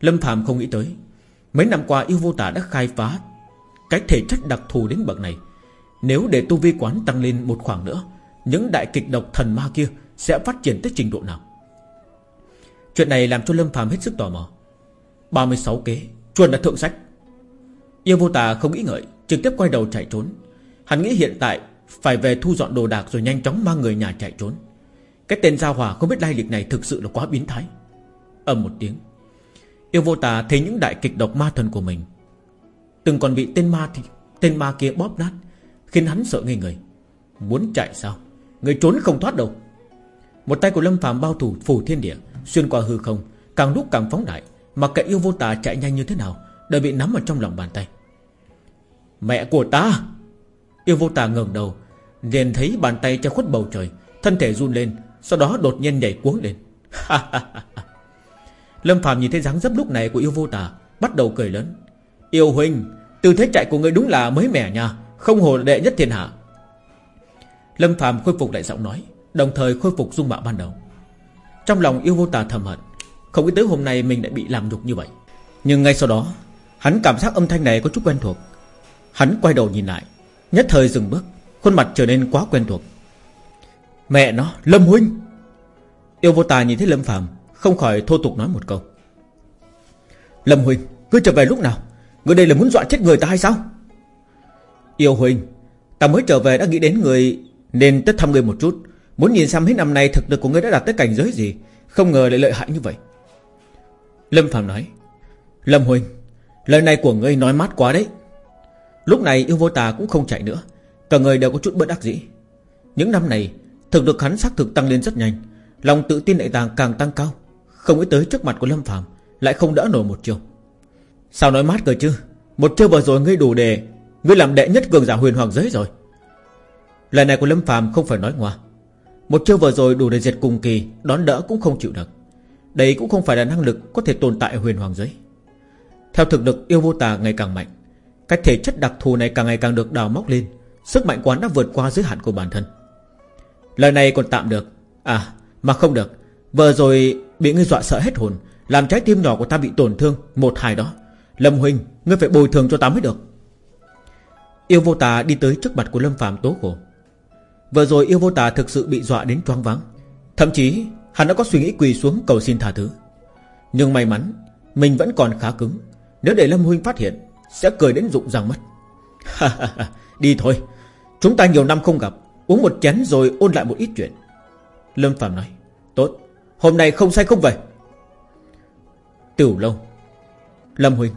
Lâm Phạm không nghĩ tới Mấy năm qua yêu vô tả đã khai phá Cái thể chất đặc thù đến bậc này. Nếu để tu vi quán tăng lên một khoảng nữa Những đại kịch độc thần ma kia Sẽ phát triển tới trình độ nào? Chuyện này làm cho Lâm Phạm hết sức tò mò. 36 kế chuẩn là thượng sách. Yêu vô tà không nghĩ ngợi, Trực tiếp quay đầu chạy trốn. Hắn nghĩ hiện tại phải về thu dọn đồ đạc rồi nhanh chóng mang người nhà chạy trốn. Cái tên Giao Hòa không biết lai lịch này thực sự là quá biến thái. Ầm một tiếng Yêu vô tà thấy những đại kịch độc ma thần của mình. Từng còn bị tên ma thì, Tên ma kia bóp nát, Khiến hắn sợ ngây người. Muốn chạy sao? Người trốn không thoát đâu. Một tay của Lâm phàm bao thủ phủ thiên địa, Xuyên qua hư không, Càng lúc càng phóng đại, Mặc kệ yêu vô tà chạy nhanh như thế nào, Đều bị nắm ở trong lòng bàn tay. Mẹ của ta. Yêu vô tà ngẩng đầu, liền thấy bàn tay che khuất bầu trời, Thân thể run lên, Sau đó đột nhiên nhảy cuống lên. Lâm Phạm nhìn thấy dáng dấp lúc này của yêu vô tà, Bắt đầu cười lớn. Yêu huynh, Tư thế chạy của người đúng là mới mẻ nha, Không hồ đệ nhất thiên hạ. Lâm Phạm khôi phục lại giọng nói, Đồng thời khôi phục dung mạo ban đầu. Trong lòng yêu vô tà thầm hận, Không nghĩ tới hôm nay mình lại bị làm nhục như vậy. Nhưng ngay sau đó, Hắn cảm giác âm thanh này có chút quen thuộc Hắn quay đầu nhìn lại, Nhất thời dừng bước, Khuôn mặt trở nên quá quen thuộc. Mẹ nó, Lâm Huynh! Yêu vô tà nhìn thấy Lâm Phạm Không khỏi thô tục nói một câu. Lâm Huynh Ngươi trở về lúc nào? Ngươi đây là muốn dọa chết người ta hay sao? Yêu Huynh, Ta mới trở về đã nghĩ đến người, Nên tất thăm người một chút. Muốn nhìn xem hết năm nay thực lực của ngươi đã đạt tới cảnh giới gì, Không ngờ lại lợi hại như vậy. Lâm Phạm nói, Lâm Huynh, Lời này của ngươi nói mát quá đấy. Lúc này yêu vô tà cũng không chạy nữa. Cả người đều có chút bất đắc dĩ. Những năm này, Thực lực hắn xác thực tăng lên rất nhanh. Lòng tự tin đại tàng càng tăng cao. Không nghĩ tới trước mặt của Lâm Phạm Lại không đỡ nổi một chiều. Sao nói mát cơ chứ? Một chiêu vừa rồi ngươi đủ để, Ngươi làm đệ nhất cường giả huyền hoàng giới rồi. Lời này của Lâm Phạm không phải nói ngoa. Một chiêu vừa rồi đủ để diệt cùng kỳ, Đón đỡ cũng không chịu được. Đây cũng không phải là năng lực có thể tồn tại ở huyền hoàng giới. Theo thực lực yêu vô tà ngày càng mạnh Cách thể chất đặc thù này càng ngày càng được đào móc lên. Sức mạnh quán đã vượt qua giới hạn của bản thân. Lời này còn tạm được. À mà không được. Vừa rồi bị ngươi dọa sợ hết hồn, Làm trái tim nhỏ của ta bị tổn thương, Một hài đó. Lâm Huynh, Ngươi phải bồi thường cho ta mới được. Yêu vô tà đi tới trước mặt của Lâm Phạm tố khổ. Vừa rồi yêu vô tà thực sự bị dọa đến choáng váng. Thậm chí, hắn đã có suy nghĩ quỳ xuống cầu xin tha thứ. Nhưng may mắn, Mình vẫn còn khá cứng. Nếu để Lâm Huynh phát hiện sẽ cười đến rụng răng mất Đi thôi, Chúng ta nhiều năm không gặp, Uống một chén rồi ôn lại một ít chuyện. Lâm Phạm nói, Tốt, Hôm nay không say không về. Tiểu lâu, Lâm Huynh,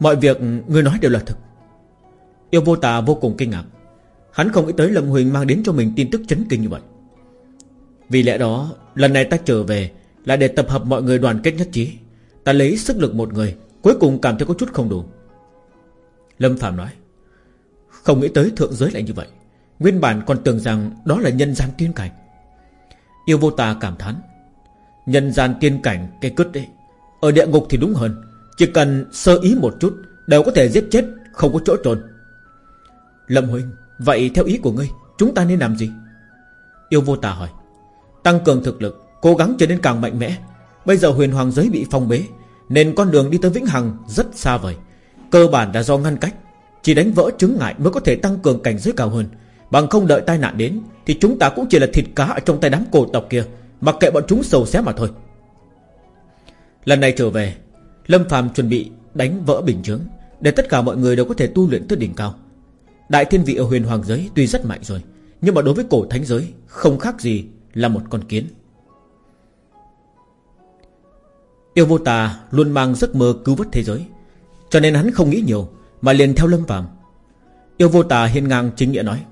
Mọi việc ngươi nói đều là thực. Yêu vô tà vô cùng kinh ngạc, Hắn không nghĩ tới Lâm Huynh mang đến cho mình tin tức chấn kinh như vậy. Vì lẽ đó, Lần này ta trở về Là để tập hợp mọi người đoàn kết nhất trí, Ta lấy sức lực một người, Cuối cùng cảm thấy có chút không đủ. Lâm Phạm nói, Không nghĩ tới thượng giới lại như vậy. Nguyên bản còn tưởng rằng đó là nhân gian tiên cảnh. Yêu vô tà cảm thán, Nhân gian tiên cảnh cái cứt đấy, Ở địa ngục thì đúng hơn. Chỉ cần sơ ý một chút Đều có thể giết chết, Không có chỗ trốn. Lâm Huynh, Vậy theo ý của ngươi, Chúng ta nên làm gì? Yêu vô tà hỏi, Tăng cường thực lực, Cố gắng trở nên càng mạnh mẽ. Bây giờ huyền hoàng giới bị phong bế, Nên con đường đi tới Vĩnh Hằng rất xa vời. Cơ bản là do ngăn cách, Chỉ đánh vỡ chứng ngại mới có thể tăng cường cảnh giới cao hơn. Bằng không đợi tai nạn đến, Thì chúng ta cũng chỉ là thịt cá ở trong tay đám cổ tộc kia, Mặc kệ bọn chúng sầu xé mà thôi. Lần này trở về, Lâm phàm chuẩn bị đánh vỡ bình chướng, Để tất cả mọi người đều có thể tu luyện tới đỉnh cao. Đại thiên vị ở huyền hoàng giới Tuy rất mạnh rồi, Nhưng mà đối với cổ thánh giới, Không khác gì là một con kiến. Yêu vô tà luôn mang giấc mơ cứu vớt thế giới. Cho nên hắn không nghĩ nhiều Mà liền theo lâm phàm. Yêu vô tà hiên ngang chính nghĩa nói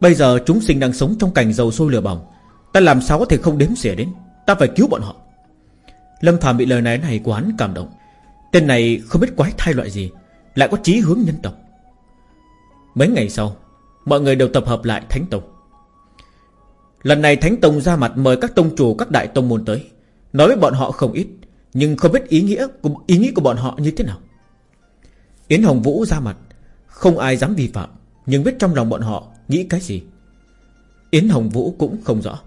Bây giờ chúng sinh đang sống trong cảnh dầu sôi lửa bỏng Ta làm sao có thể không đếm xỉa đến? Ta phải cứu bọn họ. Lâm Phạm bị lời nói này của hắn cảm động. Tên này không biết quái thai loại gì Lại có chí hướng nhân tộc. Mấy ngày sau Mọi người đều tập hợp lại Thánh Tông. Lần này Thánh Tông ra mặt mời các tông chủ các đại tông môn tới Nói với bọn họ không ít Nhưng không biết ý nghĩa của, ý nghĩa của bọn họ như thế nào. Yến Hồng Vũ ra mặt. Không ai dám vi phạm, Nhưng biết trong lòng bọn họ Nghĩ cái gì. Yến Hồng Vũ cũng không rõ.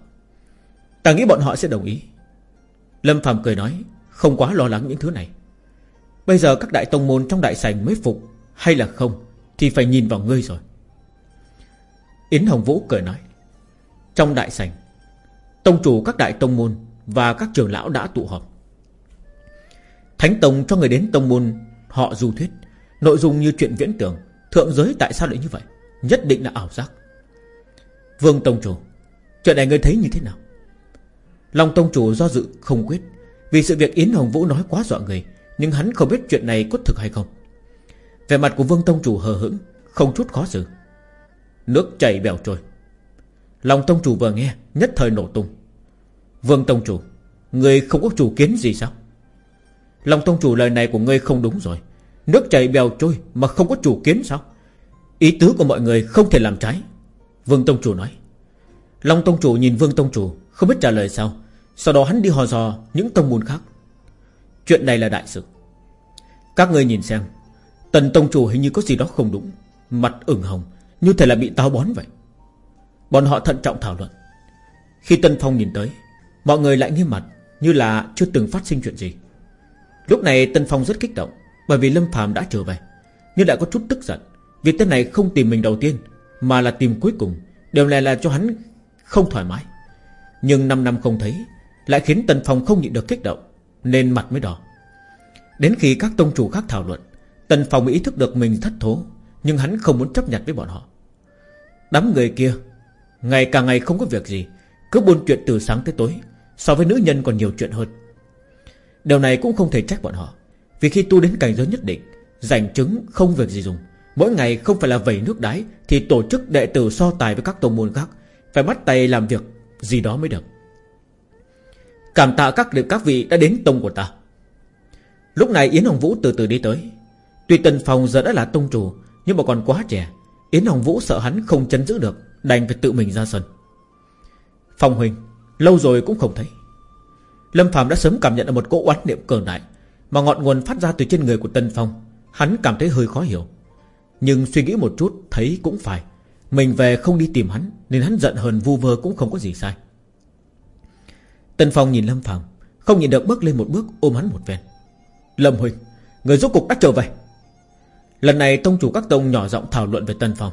Ta nghĩ bọn họ sẽ đồng ý. Lâm Phạm cười nói, Không quá lo lắng những thứ này. Bây giờ các đại tông môn trong đại sảnh mới phục, Hay là không, Thì phải nhìn vào ngươi rồi. Yến Hồng Vũ cười nói, Trong đại sảnh, Tông chủ các đại tông môn Và các trưởng lão đã tụ họp. Thánh Tông cho người đến tông môn, Họ du thuyết. Nội dung như chuyện viễn tưởng, Thượng giới tại sao lại như vậy? Nhất định là ảo giác. Vương Tông Chủ, Chuyện này ngươi thấy như thế nào? Long Tông Chủ do dự không quyết, Vì sự việc Yến Hồng Vũ nói quá dọa người, Nhưng hắn không biết chuyện này có thực hay không. Về mặt của Vương Tông Chủ hờ hững, Không chút khó xử. Nước chảy bèo trôi. Long Tông Chủ vừa nghe, Nhất thời nổ tung. Vương Tông Chủ Người không có chủ kiến gì sao? Long Tông Chủ lời này của ngươi không đúng rồi. Nước chảy bèo trôi mà không có chủ kiến sao? Ý tứ của mọi người không thể làm trái. Vương Tông Chủ nói. Long Tông Chủ nhìn Vương Tông Chủ, Không biết trả lời sao. Sau đó hắn đi hò dò những tông môn khác. Chuyện này là đại sự. Các người nhìn xem. Tần Tông Chủ hình như có gì đó không đúng. Mặt ửng hồng, Như thể là bị táo bón vậy. Bọn họ thận trọng thảo luận. Khi Tân Phong nhìn tới, Mọi người lại nghiêm mặt, Như là chưa từng phát sinh chuyện gì. Lúc này Tân Phong rất kích động. Bởi vì Lâm Phàm đã trở về, Nhưng lại có chút tức giận. Việc tên này không tìm mình đầu tiên, Mà là tìm cuối cùng Điều này là cho hắn không thoải mái. Nhưng 5 năm không thấy, Lại khiến Tần Phong không nhịn được kích động, Nên mặt mới đỏ. Đến khi các tông chủ khác thảo luận, Tần Phong ý thức được mình thất thố, Nhưng hắn không muốn chấp nhận với bọn họ. Đám người kia, Ngày càng ngày không có việc gì, Cứ buôn chuyện từ sáng tới tối, So với nữ nhân còn nhiều chuyện hơn. Điều này cũng không thể trách bọn họ. Vì khi tu đến cảnh giới nhất định Giành chứng không việc gì dùng. Mỗi ngày không phải là vẩy nước đái Thì tổ chức đệ tử so tài với các tông môn khác. Phải bắt tay làm việc, gì đó mới được. Cảm tạ các được các vị đã đến tông của ta. Lúc này Yến Hồng Vũ từ từ đi tới. Tuy Tần Phong giờ đã là tông chủ, Nhưng mà còn quá trẻ. Yến Hồng Vũ sợ hắn không chấn giữ được, Đành phải tự mình ra sân. Phong Huỳnh, Lâu rồi cũng không thấy. Lâm Phạm đã sớm cảm nhận được một cỗ oán niệm cường đại mà ngọn nguồn phát ra từ trên người của Tân Phong, Hắn cảm thấy hơi khó hiểu. Nhưng suy nghĩ một chút, thấy cũng phải. Mình về không đi tìm hắn, Nên hắn giận hờn vu vơ cũng không có gì sai. Tân Phong nhìn Lâm Phạm Không nhìn được bước lên một bước ôm hắn một ven Lâm Huỳnh Người rốt cục đã trở về. Lần này tông chủ các tông nhỏ giọng thảo luận về Tân Phong.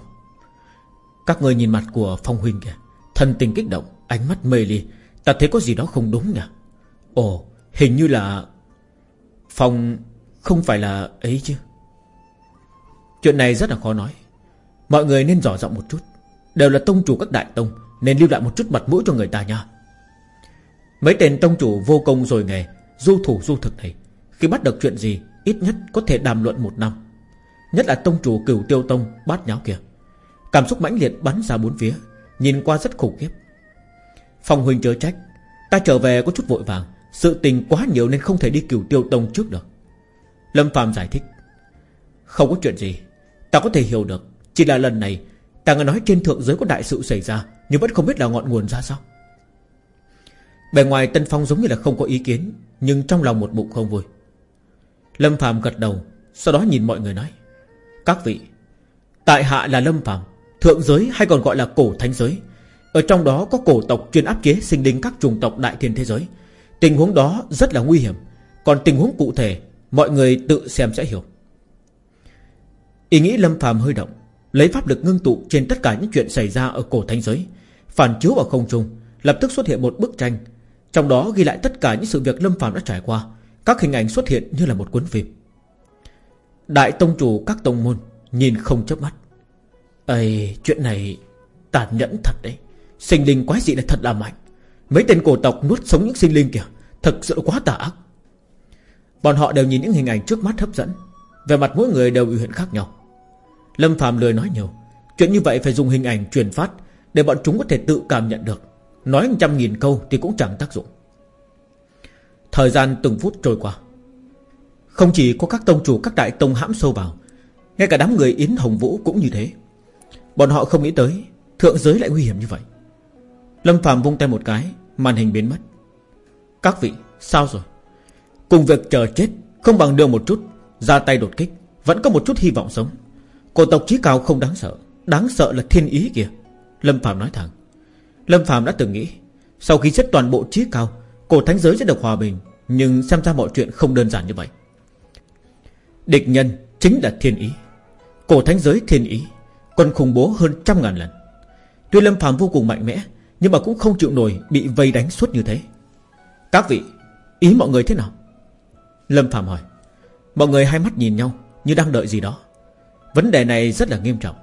Các người nhìn mặt của Phong Huynh kìa, Thân tình kích động, Ánh mắt mê ly. Ta thấy có gì đó không đúng nhỉ? Ồ, hình như là Phong không phải là ấy chứ? Chuyện này rất là khó nói. Mọi người nên rõ rộng một chút. Đều là tông chủ các đại tông, Nên lưu lại một chút mặt mũi cho người ta nha. Mấy tên tông chủ vô công rồi nghề, Du thủ du thực này. Khi bắt được chuyện gì, Ít nhất có thể đàm luận một năm. Nhất là tông chủ cửu tiêu tông, bát nháo kia. Cảm xúc mãnh liệt bắn ra bốn phía, Nhìn qua rất khủng khiếp. Phong huynh chớ trách, Ta trở về có chút vội vàng. Sự tình quá nhiều nên không thể đi cửu tiêu tông trước được. Lâm Phạm giải thích, Không có chuyện gì, Ta có thể hiểu được. Chỉ là lần này, Ta nghe nói trên thượng giới có đại sự xảy ra, Nhưng vẫn không biết là ngọn nguồn ra sao. Bề ngoài Tân Phong giống như là không có ý kiến, Nhưng trong lòng một bụng không vui. Lâm Phạm gật đầu, Sau đó nhìn mọi người nói, Các vị, Tại hạ là Lâm Phạm Thượng giới hay còn gọi là cổ thánh giới. Ở trong đó có cổ tộc chuyên áp chế, sinh linh các chủng tộc đại thiên thế giới. Tình huống đó rất là nguy hiểm. Còn tình huống cụ thể, Mọi người tự xem sẽ hiểu. Ý nghĩ Lâm Phàm hơi động, Lấy pháp lực ngưng tụ trên tất cả những chuyện xảy ra ở cổ thánh giới, Phản chiếu vào không trung, Lập tức xuất hiện một bức tranh. Trong đó ghi lại tất cả những sự việc Lâm Phàm đã trải qua. Các hình ảnh xuất hiện như là một cuốn phim. Đại tông chủ các tông môn Nhìn không chớp mắt. Ây, chuyện này Tàn nhẫn thật đấy. Sinh linh quái dị này thật là mạnh. Mấy tên cổ tộc nuốt sống những sinh linh kìa. Thật sự quá tà ác. Bọn họ đều nhìn những hình ảnh trước mắt hấp dẫn. Về mặt mỗi người đều biểu hiện khác nhau. Lâm Phạm lười nói nhiều. Chuyện như vậy phải dùng hình ảnh truyền phát Để bọn chúng có thể tự cảm nhận được. Nói trăm nghìn câu thì cũng chẳng tác dụng. Thời gian từng phút trôi qua. Không chỉ có các tông chủ, các đại tông hãm sâu vào, Ngay cả đám người Yến Hồng Vũ cũng như thế. Bọn họ không nghĩ tới, Thượng giới lại nguy hiểm như vậy. Lâm Phạm vung tay một cái Màn hình biến mất. Các vị, sao rồi? Cùng việc chờ chết, Không bằng đưa một chút, Ra tay đột kích, Vẫn có một chút hy vọng sống. Cổ tộc trí cao không đáng sợ Đáng sợ là thiên ý kìa. Lâm Phạm nói thẳng. Lâm Phạm đã từng nghĩ, Sau khi giết toàn bộ trí cao, Cổ thánh giới sẽ được hòa bình, Nhưng xem ra mọi chuyện không đơn giản như vậy. Địch nhân chính là thiên ý. Cổ thánh giới thiên ý Còn khủng bố hơn trăm ngàn lần. Tuy Lâm Phạm vô cùng mạnh mẽ nhưng mà cũng không chịu nổi Bị vây đánh suốt như thế. Các vị, Ý mọi người thế nào? Lâm Phạm hỏi. Mọi người hai mắt nhìn nhau Như đang đợi gì đó. Vấn đề này rất là nghiêm trọng.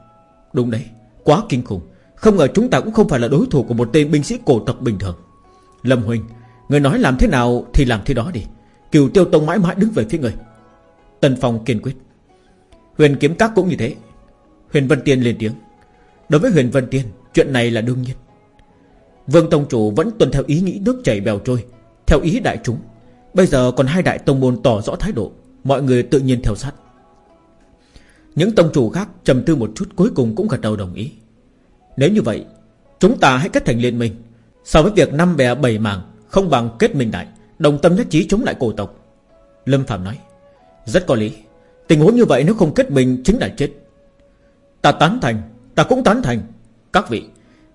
Đúng đấy, Quá kinh khủng. Không ngờ chúng ta cũng không phải là đối thủ của một tên binh sĩ cổ tộc bình thường. Lâm Huynh Người nói làm thế nào thì làm thế đó đi. Cựu Tiêu Tông mãi mãi đứng về phía người. Tần Phong kiên quyết. Huyền Kiếm Các cũng như thế. Huyền Vân Tiên lên tiếng. Đối với Huyền Vân Tiên, Chuyện này là đương nhiên. Vương Tông Chủ vẫn tuân theo ý nghĩ nước chảy bèo trôi, Theo ý đại chúng. Bây giờ còn hai đại tông môn tỏ rõ thái độ, Mọi người tự nhiên theo sát. Những tông chủ khác trầm tư một chút Cuối cùng cũng gật đầu đồng ý. Nếu như vậy, Chúng ta hãy kết thành liên minh. So với việc năm bè bảy mảng Không bằng kết minh đại, Đồng tâm nhất trí chống lại cổ tộc. Lâm Phạm nói, Rất có lý. Tình huống như vậy nếu không kết minh chính là chết. Ta tán thành, Ta cũng tán thành. Các vị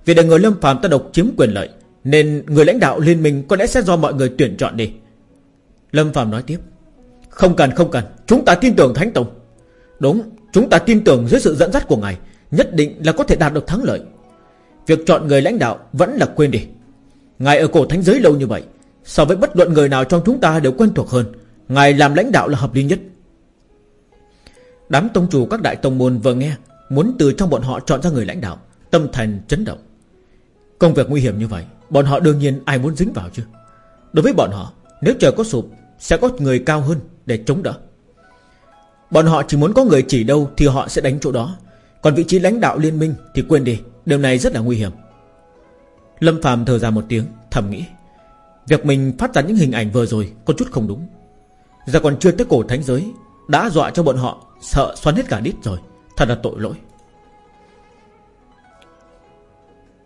vì để người Lâm Phạm ta độc chiếm quyền lợi, Nên người lãnh đạo liên minh có lẽ sẽ do mọi người tuyển chọn đi. Lâm Phạm nói tiếp, Không cần không cần, Chúng ta tin tưởng Thánh Tông. Đúng, Chúng ta tin tưởng dưới sự dẫn dắt của ngài, Nhất định là có thể đạt được thắng lợi. Việc chọn người lãnh đạo vẫn là quên đi. Ngài ở cổ thánh giới lâu như vậy, So với bất luận người nào trong chúng ta đều quen thuộc hơn. Ngài làm lãnh đạo là hợp lý nhất. Đám tông chủ các đại tông môn vừa nghe, Muốn từ trong bọn họ chọn ra người lãnh đạo, Tâm thần chấn động. Công việc nguy hiểm như vậy, Bọn họ đương nhiên ai muốn dính vào chứ? Đối với bọn họ, Nếu trời có sụp, Sẽ có người cao hơn để chống đỡ. Bọn họ chỉ muốn có người chỉ đâu Thì họ sẽ đánh chỗ đó. Còn vị trí lãnh đạo liên minh thì quên đi, Điều này rất là nguy hiểm. Lâm Phạm thở ra một tiếng, thầm nghĩ, Việc mình phát ra những hình ảnh vừa rồi Có chút không đúng. Giờ còn chưa tới cổ thánh giới, Đã dọa cho bọn họ sợ xoắn hết cả đít rồi, Thật là tội lỗi.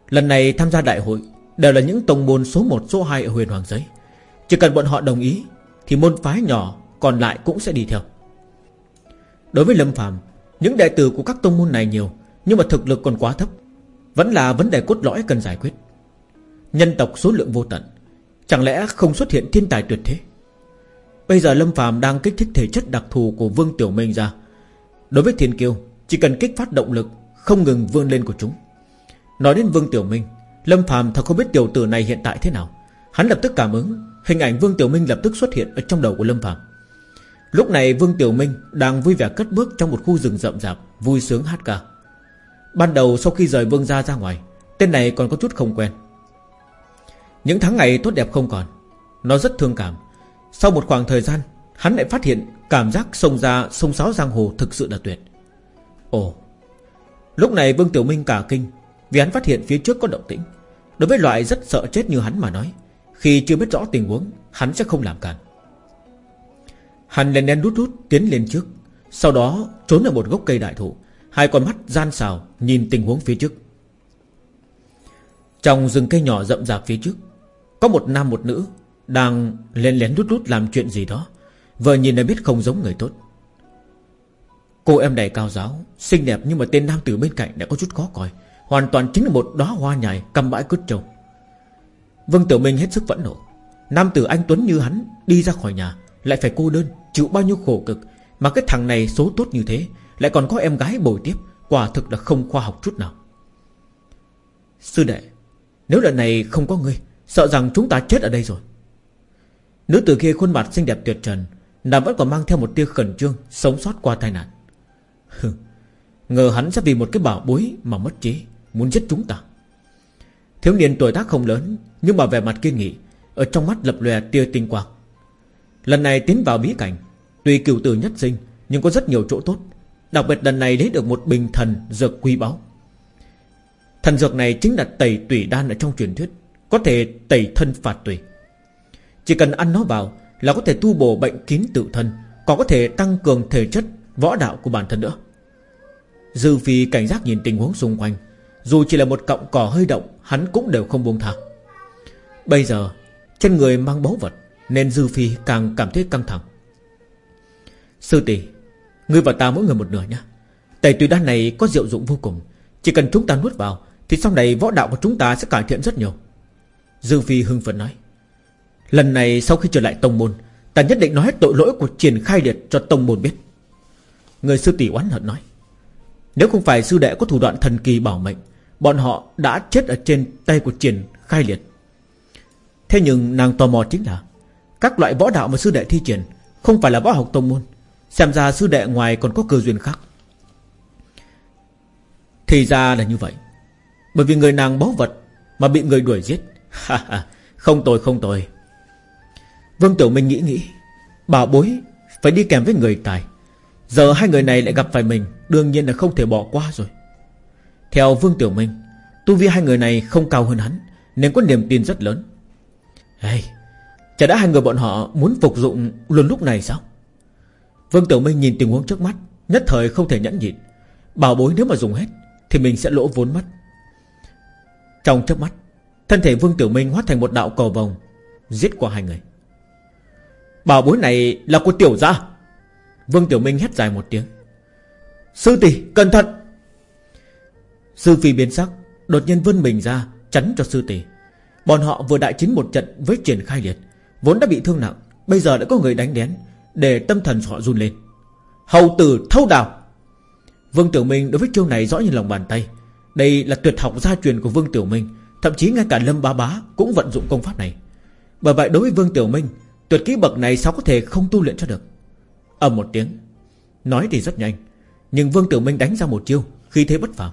Lần này tham gia đại hội Đều là những tông môn số 1 số 2 ở huyền hoàng giới. Chỉ cần bọn họ đồng ý, Thì môn phái nhỏ còn lại cũng sẽ đi theo. Đối với Lâm Phàm, Những đệ tử của các tông môn này nhiều, Nhưng mà thực lực còn quá thấp, Vẫn là vấn đề cốt lõi cần giải quyết. Nhân tộc số lượng vô tận, Chẳng lẽ không xuất hiện thiên tài tuyệt thế? Bây giờ Lâm Phàm đang kích thích thể chất đặc thù của Vương Tiểu Minh ra. Đối với thiên kiêu, Chỉ cần kích phát động lực, Không ngừng vươn lên của chúng. Nói đến Vương Tiểu Minh, Lâm Phàm thật không biết tiểu tử này hiện tại thế nào. Hắn lập tức cảm ứng, Hình ảnh Vương Tiểu Minh lập tức xuất hiện ở trong đầu của Lâm Phàm. Lúc này Vương Tiểu Minh Đang vui vẻ cất bước trong một khu rừng rậm rạp, Vui sướng hát ca. Ban đầu sau khi rời Vương gia ra ngoài, Tên này còn có chút không quen. Những tháng ngày tốt đẹp không còn, Nó rất thương cảm. Sau một khoảng thời gian, Hắn lại phát hiện cảm giác sông ra, sông sáo giang hồ thực sự là tuyệt. Ồ, Lúc này Vương Tiểu Minh cả kinh vì hắn phát hiện phía trước có động tĩnh. Đối với loại rất sợ chết như hắn mà nói, Khi chưa biết rõ tình huống, Hắn sẽ không làm cản Hắn lên đen rút rút tiến lên trước, Sau đó trốn ở một gốc cây đại thụ, Hai con mắt gian xào Nhìn tình huống phía trước. Trong rừng cây nhỏ rậm rạp phía trước, Có một nam một nữ Đang lên lén rút rút làm chuyện gì đó, Vừa nhìn đã biết không giống người tốt. Cô em này cao giáo, Xinh đẹp nhưng mà tên nam tử bên cạnh đã có chút khó coi. Hoàn toàn chính là một đóa hoa nhài Cầm bãi cứt trâu. Vương Tiểu Minh hết sức phẫn nộ. Nam tử anh Tuấn như hắn đi ra khỏi nhà, Lại phải cô đơn, chịu bao nhiêu khổ cực, Mà cái thằng này số tốt như thế, Lại còn có em gái bồi tiếp, Quả thực là không khoa học chút nào. Sư đệ, Nếu lần này không có ngươi, Sợ rằng chúng ta chết ở đây rồi. Nữ tử kia khuôn mặt xinh đẹp tuyệt trần, Nàng vẫn còn mang theo một tia khẩn trương, Sống sót qua tai nạn. Ngờ hắn sẽ vì một cái bảo bối Mà mất trí. Muốn giết chúng ta. Thiếu niên tuổi tác không lớn, Nhưng mà vẻ mặt kiên nghị, Ở trong mắt lập lòe tia tinh quang. Lần này tiến vào bí cảnh, Tuy cửu tử nhất sinh, Nhưng có rất nhiều chỗ tốt, Đặc biệt lần này lấy được một bình thần dược quý báu. Thần dược này chính là tẩy tủy đan ở trong truyền thuyết, Có thể tẩy thân phạt tủy. Chỉ cần ăn nó vào Là có thể tu bổ bệnh kín tự thân, Còn có thể tăng cường thể chất, Võ đạo của bản thân nữa. Dư phi cảnh giác nhìn tình huống xung quanh dù chỉ là một cọng cỏ hơi động, Hắn cũng đều không buông tha. Bây giờ, trên người mang báu vật, Nên Dư phi càng cảm thấy căng thẳng. Sư tỷ, Ngươi và ta mỗi người một nửa nhé. Tẩy tùy đan này có diệu dụng vô cùng. Chỉ cần chúng ta nuốt vào, Thì sau này võ đạo của chúng ta sẽ cải thiện rất nhiều. Dư Phi hưng phấn nói. Lần này sau khi trở lại tông môn, Ta nhất định nói hết tội lỗi của triển khai liệt cho tông môn biết. Người sư tỷ oán hận nói. Nếu không phải sư đệ có thủ đoạn thần kỳ bảo mệnh Bọn họ đã chết ở trên tay của triển khai liệt. Thế nhưng nàng tò mò chính là, Các loại võ đạo mà sư đệ thi triển Không phải là võ học tông môn. Xem ra sư đệ ngoài còn có cơ duyên khác. Thì ra là như vậy. Bởi vì người nàng báu vật Mà bị người đuổi giết. Không tồi không tồi. Vương Tiểu Minh nghĩ nghĩ, Bảo bối phải đi kèm với người tài. Giờ hai người này lại gặp phải mình, Đương nhiên là không thể bỏ qua rồi. Theo Vương Tiểu Minh Tu vi hai người này không cao hơn hắn Nên có niềm tin rất lớn. Hey, Chả đã hai người bọn họ muốn phục dụng luôn lúc này sao? Vương Tiểu Minh nhìn tình huống trước mắt Nhất thời không thể nhẫn nhịn. Bảo bối nếu mà dùng hết Thì mình sẽ lỗ vốn mất. Trong chớp mắt Thân thể Vương Tiểu Minh hóa thành một đạo cầu vòng Giết qua hai người. Bảo bối này là của tiểu gia. Vương Tiểu Minh hét dài một tiếng. Sư tỷ cẩn thận! Sư phi biến sắc, Đột nhiên vươn mình ra, Chắn cho sư tỷ. Bọn họ vừa đại chiến một trận với triển khai liệt, Vốn đã bị thương nặng, Bây giờ đã có người đánh đén để tâm thần họ run lên. Hầu tử thâu đào. Vương Tiểu Minh đối với chiêu này rõ như lòng bàn tay. Đây là tuyệt học gia truyền của Vương Tiểu Minh, Thậm chí ngay cả Lâm Bá Bá Cũng vận dụng công pháp này. Bởi vậy đối với Vương Tiểu Minh, Tuyệt kỹ bậc này sao có thể không tu luyện cho được? Ầm một tiếng, Nói thì rất nhanh, Nhưng Vương Tiểu Minh đánh ra một chiêu Khi thế bất phàm.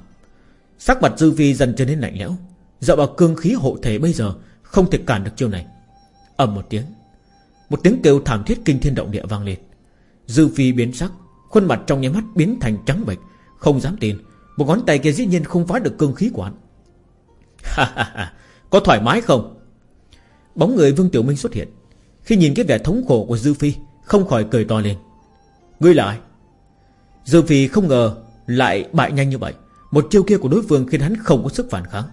Sắc mặt Dư Phi dần trở nên lạnh lẽo. Dựa vào cương khí hộ thể bây giờ, Không thể cản được chiêu này. Ầm một tiếng Một tiếng kêu thảm thiết kinh thiên động địa vang lên. Dư Phi biến sắc, Khuôn mặt trong nháy mắt biến thành trắng bệch, Không dám tin, Một ngón tay kia dĩ nhiên không phá được cương khí của hắn. Ha ha ha, Có thoải mái không? Bóng người Vương Tiểu Minh xuất hiện. Khi nhìn cái vẻ thống khổ của Dư Phi Không khỏi cười to lên. Ngươi là ai? Dư Phi không ngờ lại bại nhanh như vậy. Một chiêu kia của đối phương khiến hắn không có sức phản kháng.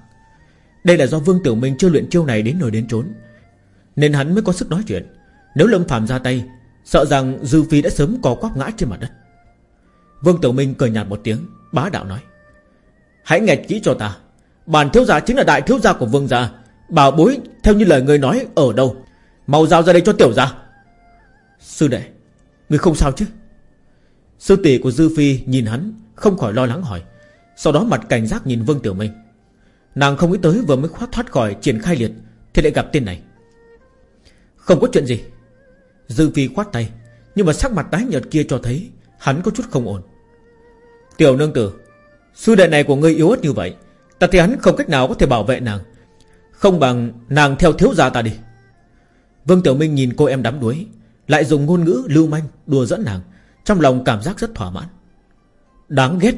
Đây là do Vương Tiểu Minh chưa luyện chiêu này đến nơi đến trốn Nên hắn mới có sức nói chuyện. Nếu Lâm Phạm ra tay, Sợ rằng Dư Phi đã sớm có quắp ngã trên mặt đất. Vương Tiểu Minh cười nhạt một tiếng, Bá đạo nói, Hãy nghe kỹ cho ta, Bản thiếu gia chính là đại thiếu gia của vương gia. Bảo bối, theo như lời người nói, ở đâu? Mau giao ra đây cho tiểu gia. Sư đệ Người không sao chứ? Sư tỷ của Dư Phi nhìn hắn, Không khỏi lo lắng hỏi sau đó mặt cảnh giác nhìn Vương Tiểu Minh. Nàng không nghĩ tới vừa mới khoát thoát khỏi triển khai liệt, Thì lại gặp tên này. Không có chuyện gì. Dư Phi khoát tay, Nhưng mà sắc mặt tái nhợt kia cho thấy Hắn có chút không ổn. Tiểu nương tử, Sư đệ này của ngươi yếu ớt như vậy, Ta thì hắn không cách nào có thể bảo vệ nàng. Không bằng nàng theo thiếu gia ta đi. Vương Tiểu Minh nhìn cô em đắm đuối, Lại dùng ngôn ngữ lưu manh đùa dẫn nàng, Trong lòng cảm giác rất thỏa mãn. Đáng ghét.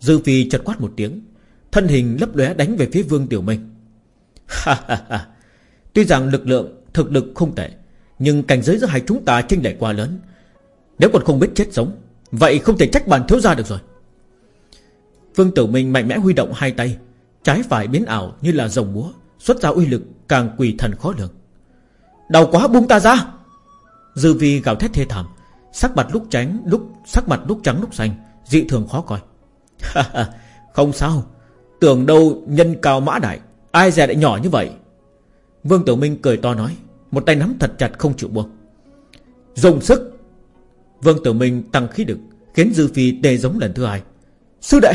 Dư Phi chật quát một tiếng, Thân hình lấp lóe đánh về phía Vương Tiểu Minh. Ha ha ha. Tuy rằng lực lượng, thực lực không tệ, Nhưng cảnh giới giữa hai chúng ta chênh lệch quá lớn. Nếu còn không biết chết sống, Vậy không thể trách bản thiếu gia được rồi. Vương Tử Minh mạnh mẽ huy động hai tay, Trái phải biến ảo như là rồng múa, Xuất ra uy lực càng quỷ thần khó lường. Đau quá buông ta ra! Dư vi gào thét thê thảm, Sắc mặt lúc tránh lúc, Sắc mặt lúc trắng lúc xanh, Dị thường khó coi. Không sao. Tưởng đâu nhân cao mã đại, Ai dè lại nhỏ như vậy. Vương tiểu Minh cười to nói, Một tay nắm thật chặt không chịu buông. Dùng sức. Vương tiểu Minh tăng khí lực, Khiến Dư Phi tê giống lần thứ hai. Sư đệ!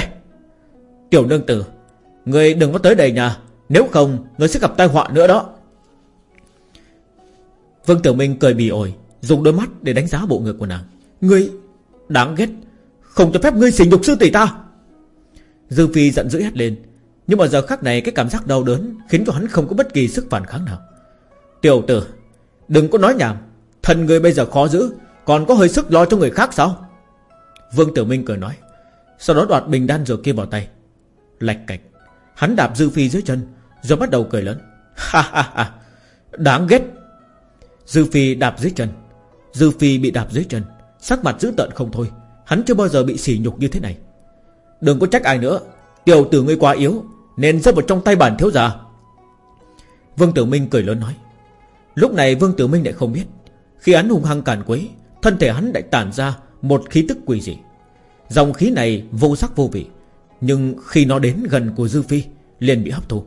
Tiểu nương tử, Người đừng có tới đây nhà Nếu không, người sẽ gặp tai họa nữa đó. Vương Tiểu Minh cười bì ổi, Dùng đôi mắt để đánh giá bộ ngực của nàng. Ngươi, đáng ghét. Không cho phép ngươi xỉ nhục sư tỷ ta. Dư Phi giận dữ hét lên. Nhưng mà giờ khắc này cái cảm giác đau đớn Khiến cho hắn không có bất kỳ sức phản kháng nào. Tiểu tử, Đừng có nói nhảm. Thần người bây giờ khó giữ, Còn có hơi sức lo cho người khác sao? Vương Tiểu Minh cười nói. Sau đó đoạt bình đan rồi kia vào tay. Lạch cạch, Hắn đạp Dư Phi dưới chân, Rồi bắt đầu cười lớn. Ha ha ha, Đáng ghét. Dư Phi đạp dưới chân. Dư Phi bị đạp dưới chân, Sắc mặt dữ tợn không thôi. Hắn chưa bao giờ bị sỉ nhục như thế này. Đừng có trách ai nữa. Tiểu tử ngươi quá yếu, Nên rơi vào trong tay bản thiếu gia. Vương Tử Minh cười lớn nói. Lúc này Vương Tử Minh lại không biết. Khi hắn hung hăng cản quấy, Thân thể hắn lại tản ra một khí tức quỷ dị. Dòng khí này vô sắc vô vị, nhưng khi nó đến gần của Dư Phi, liền bị hấp thu.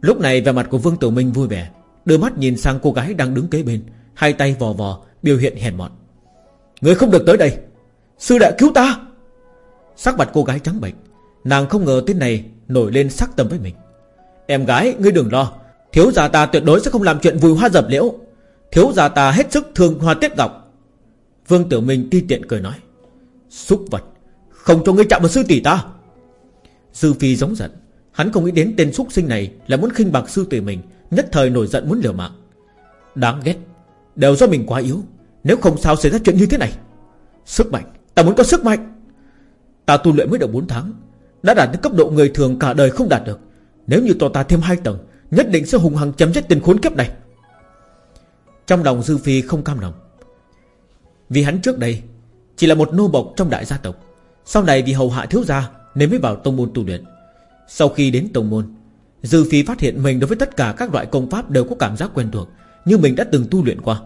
Lúc này vẻ mặt của Vương Tử Minh vui vẻ, Đưa mắt nhìn sang cô gái đang đứng kế bên, Hai tay vò vò, Biểu hiện hèn mọn. Người không được tới đây. Sư đệ cứu ta. Sắc mặt cô gái trắng bệch, Nàng không ngờ tên này nổi lên sắc tâm với mình. Em gái, ngươi đừng lo, Thiếu gia ta tuyệt đối sẽ không làm chuyện vùi hoa dập liễu. Thiếu gia ta hết sức thương hoa tiết ngọc. Vương Tử Minh ti tiện cười nói, Xúc vật, Không cho ngươi chạm vào sư tỷ ta. Sư Phi giống giận, Hắn không nghĩ đến tên xúc sinh này Là muốn khinh bạc sư tỷ mình, Nhất thời nổi giận muốn liều mạng. Đáng ghét, Đều do mình quá yếu. Nếu không sao xảy ra chuyện như thế này, Sức mạnh, Ta muốn có sức mạnh. Ta tu luyện mới được 4 tháng, Đã đạt đến cấp độ người thường cả đời không đạt được. Nếu như tòa ta thêm hai tầng, Nhất định sẽ hùng hăng chấm dứt tình khốn kiếp này. Trong lòng Dư Phi không cam lòng. Vì hắn trước đây Chỉ là một nô bộc trong đại gia tộc, Sau này vì hầu hạ thiếu gia Nên mới vào tông môn tu luyện. Sau khi đến tông môn, Dư Phi phát hiện mình đối với tất cả các loại công pháp Đều có cảm giác quen thuộc Như mình đã từng tu luyện qua.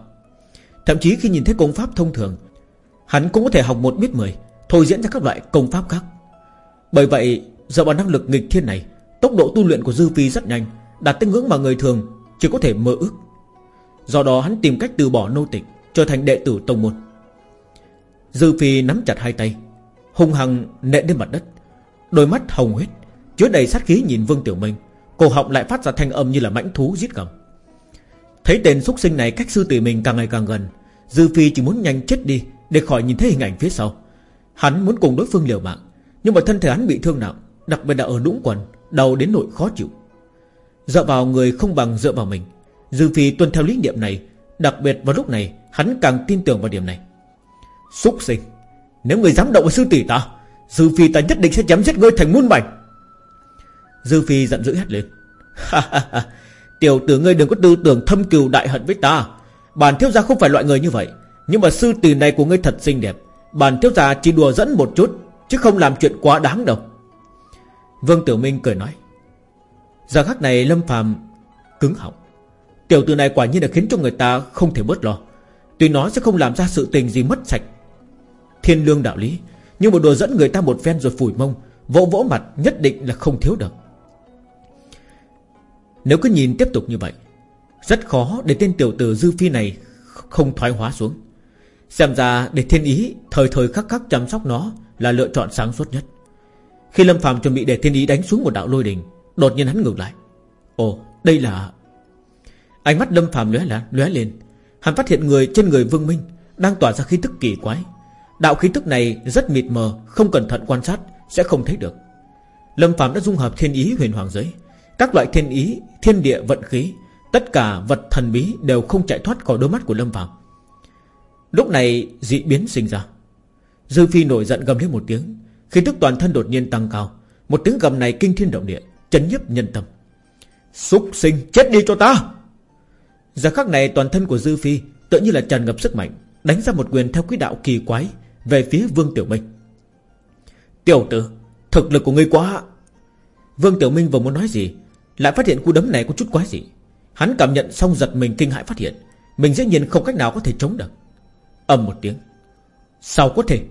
Thậm chí khi nhìn thấy công pháp thông thường, Hắn cũng có thể học một biết mười, Thôi diễn ra các loại công pháp khác. Bởi vậy, do vào năng lực nghịch thiên này, Tốc độ tu luyện của Dư Phi rất nhanh, Đạt tới ngưỡng mà người thường Chỉ có thể mơ ước. Do đó hắn tìm cách từ bỏ nô tịch, Trở thành đệ tử tông môn. Dư Phi nắm chặt hai tay, Hung hăng nện lên mặt đất, Đôi mắt hồng huyết, Chứa đầy sát khí nhìn Vương Tiểu Minh. Cổ họng lại phát ra thanh âm như là mãnh thú giết gầm. Thấy tên xuất sinh này cách sư tỷ mình càng ngày càng gần, Dư Phi chỉ muốn nhanh chết đi Để khỏi nhìn thấy hình ảnh phía sau. Hắn muốn cùng đối phương liều mạng, Nhưng mà thân thể hắn bị thương nặng, Đặc biệt là ở đũng quần, Đau đến nỗi khó chịu. Dựa vào người không bằng dựa vào mình, Dư Phi tuân theo lý niệm này, Đặc biệt vào lúc này, Hắn càng tin tưởng vào điểm này. Xúc sinh, Nếu người dám động vào sư tỷ ta, Dư Phi ta nhất định sẽ chém giết ngươi thành muôn mảnh. Dư Phi giận dữ hét lên. Tiểu tử ngươi đừng có tư tưởng thâm cừu đại hận với ta. Bản thiếu gia không phải loại người như vậy, Nhưng mà sư tỷ này của ngươi thật xinh đẹp. Bản thiếu gia chỉ đùa dẫn một chút, Chứ không làm chuyện quá đáng đâu. Vương Tiểu Minh cười nói. Giờ khắc này Lâm phàm cứng họng. Tiểu tử này quả nhiên là khiến cho người ta không thể bớt lo. Tuy nó sẽ không làm ra sự tình gì mất sạch Thiên lương đạo lý, Nhưng mà đùa dẫn người ta một phen rồi phủi mông, Vỗ vỗ mặt, nhất định là không thiếu được. Nếu cứ nhìn tiếp tục như vậy Rất khó để tên tiểu tử dư phi này Không thoái hóa xuống. Xem ra để thiên ý Thời thời khắc khắc chăm sóc nó Là lựa chọn sáng suốt nhất. Khi Lâm phàm chuẩn bị để thiên ý đánh xuống một đạo lôi đình Đột nhiên hắn ngược lại. Ồ đây là Ánh mắt Lâm phàm lóe lên, lóe lên. Hắn phát hiện người trên người Vương Minh Đang tỏa ra khí tức kỳ quái. Đạo khí tức này rất mịt mờ Không cẩn thận quan sát sẽ không thấy được. Lâm Phạm đã dung hợp thiên ý huyền hoàng giới. Các loại thiên ý, thiên địa vận khí Tất cả vật thần bí đều không chạy thoát khỏi đôi mắt của Lâm Phạm Lúc này dị biến sinh ra. Dư Phi nổi giận gầm lên một tiếng Khi tức toàn thân đột nhiên tăng cao Một tiếng gầm này kinh thiên động địa Chấn nhấp nhân tâm. Xúc sinh chết đi cho ta! Giờ khắc này toàn thân của Dư Phi Tự như là tràn ngập sức mạnh Đánh ra một quyền theo quỹ đạo kỳ quái Về phía Vương Tiểu Minh. Tiểu tử Thực lực của ngươi quá! Vương Tiểu Minh vừa muốn nói gì lại phát hiện cú đấm này có chút quái gì Hắn cảm nhận xong giật mình kinh hãi phát hiện, Mình dễ nhiên không cách nào có thể chống được. Ầm một tiếng. Sao có thể?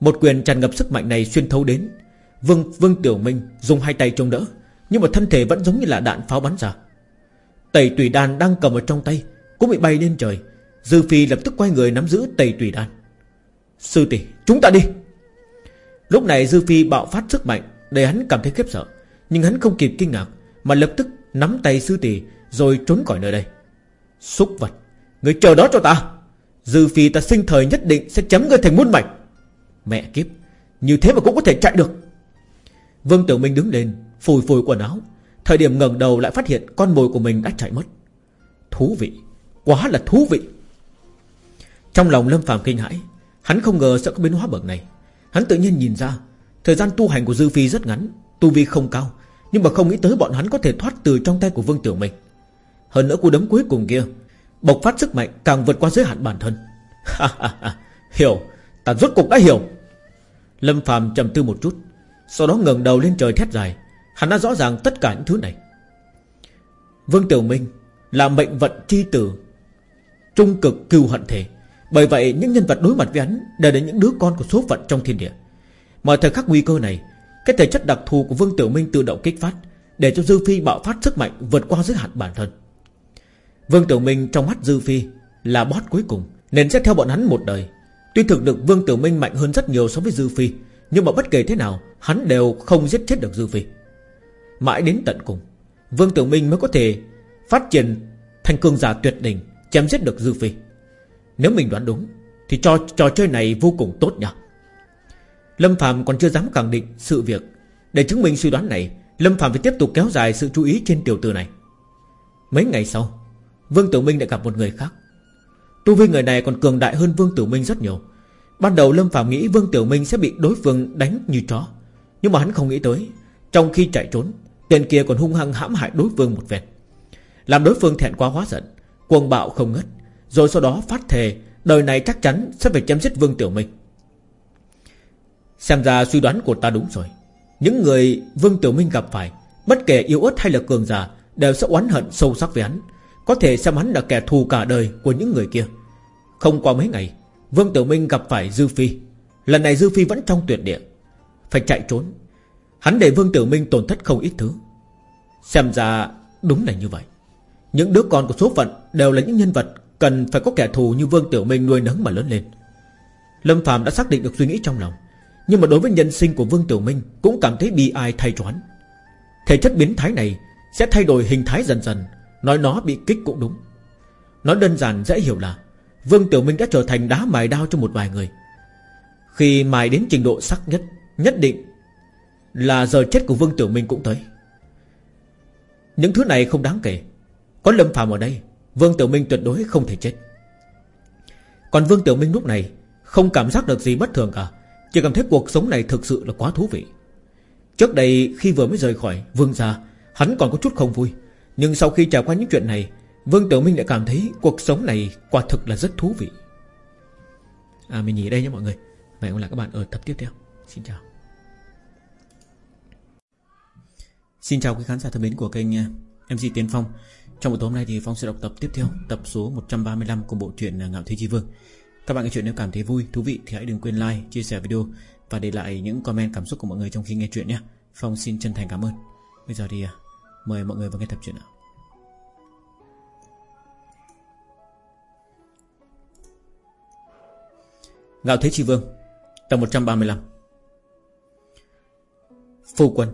Một quyền tràn ngập sức mạnh này xuyên thấu đến. Vương Vương Tiểu Minh dùng hai tay chống đỡ, Nhưng mà thân thể vẫn giống như là đạn pháo bắn ra. Tẩy tùy đan đang cầm ở trong tay Cũng bị bay lên trời. Dư Phi lập tức quay người nắm giữ tẩy tùy đan. Sư tỷ, chúng ta đi. Lúc này Dư Phi bạo phát sức mạnh, Để hắn cảm thấy khiếp sợ. Nhưng hắn không kịp kinh ngạc, Mà lập tức nắm tay sư tỷ, Rồi trốn khỏi nơi đây. Xúc vật, Người chờ đó cho ta. Dư Phi ta sinh thời nhất định sẽ chấm ngươi thành muôn mảnh. Mẹ kiếp, Như thế mà cũng có thể chạy được. Vương Tiểu Minh đứng lên Phùi phùi quần áo. Thời điểm ngẩng đầu lại phát hiện con mồi của mình đã chạy mất. Thú vị, Quá là thú vị. Trong lòng Lâm Phàm kinh hãi, Hắn không ngờ sẽ có biến hóa bậc này. Hắn tự nhiên nhìn ra, Thời gian tu hành của Dư Phi rất ngắn Tu vi không cao, Nhưng mà không nghĩ tới bọn hắn có thể thoát từ trong tay của Vương Tiểu Minh. Hơn nữa cú đấm cuối cùng kia Bộc phát sức mạnh càng vượt qua giới hạn bản thân. Hiểu, Ta rốt cục đã hiểu. Lâm Phàm trầm tư một chút, Sau đó ngẩng đầu lên trời thét dài. Hắn đã rõ ràng tất cả những thứ này. Vương Tiểu Minh Là mệnh vận chi tử, Trung cực cưu hận thể. Bởi vậy những nhân vật đối mặt với hắn Đều là những đứa con của số phận trong thiên địa. Mọi thời khắc nguy cơ này cái thể chất đặc thù của Vương Tiểu Minh tự động kích phát Để cho Dư Phi bạo phát sức mạnh Vượt qua giới hạn bản thân. Vương Tiểu Minh trong mắt Dư Phi Là boss cuối cùng Nên sẽ theo bọn hắn một đời. Tuy thực lực Vương Tiểu Minh mạnh hơn rất nhiều so với Dư Phi Nhưng mà bất kể thế nào Hắn đều không giết chết được Dư Phi. Mãi đến tận cùng Vương Tiểu Minh mới có thể phát triển thành cường giả tuyệt đỉnh chém giết được Dư Phi. Nếu mình đoán đúng Thì trò, trò chơi này vô cùng tốt nhỉ? Lâm Phạm còn chưa dám khẳng định sự việc. Để chứng minh suy đoán này, Lâm Phạm phải tiếp tục kéo dài sự chú ý trên tiểu tử này. Mấy ngày sau, Vương Tử Minh đã gặp một người khác. Tu vi người này còn cường đại hơn Vương Tử Minh rất nhiều. Ban đầu Lâm Phạm nghĩ Vương Tử Minh sẽ bị đối phương đánh như chó. Nhưng mà hắn không nghĩ tới, Trong khi chạy trốn, Tên kia còn hung hăng hãm hại đối phương một vẹt Làm đối phương thẹn quá hóa giận, Cuồng bạo không ngất rồi sau đó phát thề Đời này chắc chắn sẽ phải chém giết Vương Tiểu Minh. Xem ra suy đoán của ta đúng rồi. Những người Vương Tiểu Minh gặp phải, Bất kể yếu ớt hay là cường giả, Đều sẽ oán hận sâu sắc với hắn. Có thể xem hắn là kẻ thù cả đời của những người kia. Không qua mấy ngày, Vương Tiểu Minh gặp phải Dư Phi. Lần này Dư Phi vẫn trong tuyệt địa. Phải chạy trốn. Hắn để Vương Tiểu Minh tổn thất không ít thứ. Xem ra đúng là như vậy. Những đứa con của số phận Đều là những nhân vật Cần phải có kẻ thù như Vương Tiểu Minh nuôi nấng mà lớn lên. Lâm Phạm đã xác định được suy nghĩ trong lòng. Nhưng mà đối với nhân sinh của Vương Tiểu Minh, Cũng cảm thấy bi ai thay choán. Thể chất biến thái này Sẽ thay đổi hình thái dần dần, Nói nó bị kích cũng đúng. Nói đơn giản dễ hiểu là Vương Tiểu Minh đã trở thành đá mài đao cho một vài người. Khi mài đến trình độ sắc nhất Nhất định Là giờ chết của Vương Tiểu Minh cũng tới. Những thứ này không đáng kể. Có Lâm phàm ở đây, Vương Tiểu Minh tuyệt đối không thể chết. Còn Vương Tiểu Minh lúc này Không cảm giác được gì bất thường cả. Chỉ cảm thấy cuộc sống này thực sự là quá thú vị. Trước đây, khi vừa mới rời khỏi Vương gia, Hắn còn có chút không vui. Nhưng sau khi trải qua những chuyện này, Vương Tiểu Minh lại cảm thấy cuộc sống này quả thực là rất thú vị. À mình nghỉ đây nhé mọi người. Vậy hẹn là các bạn ở tập tiếp theo. Xin chào. Xin chào quý khán giả thân mến của kênh eh, MC Tiến Phong. Trong buổi tối hôm nay thì Phong sẽ đọc tập tiếp theo, Tập số 135 của bộ truyện eh, Ngạo Thế Chi Vương. Các bạn nghe chuyện nếu cảm thấy vui, thú vị Thì hãy đừng quên like, chia sẻ video Và để lại những comment cảm xúc của mọi người trong khi nghe chuyện nhé. Phong xin chân thành cảm ơn. Bây giờ thì à, mời mọi người vào nghe tập truyện nào. Ngạo Thế Chi Vương Tập 135 Phu quân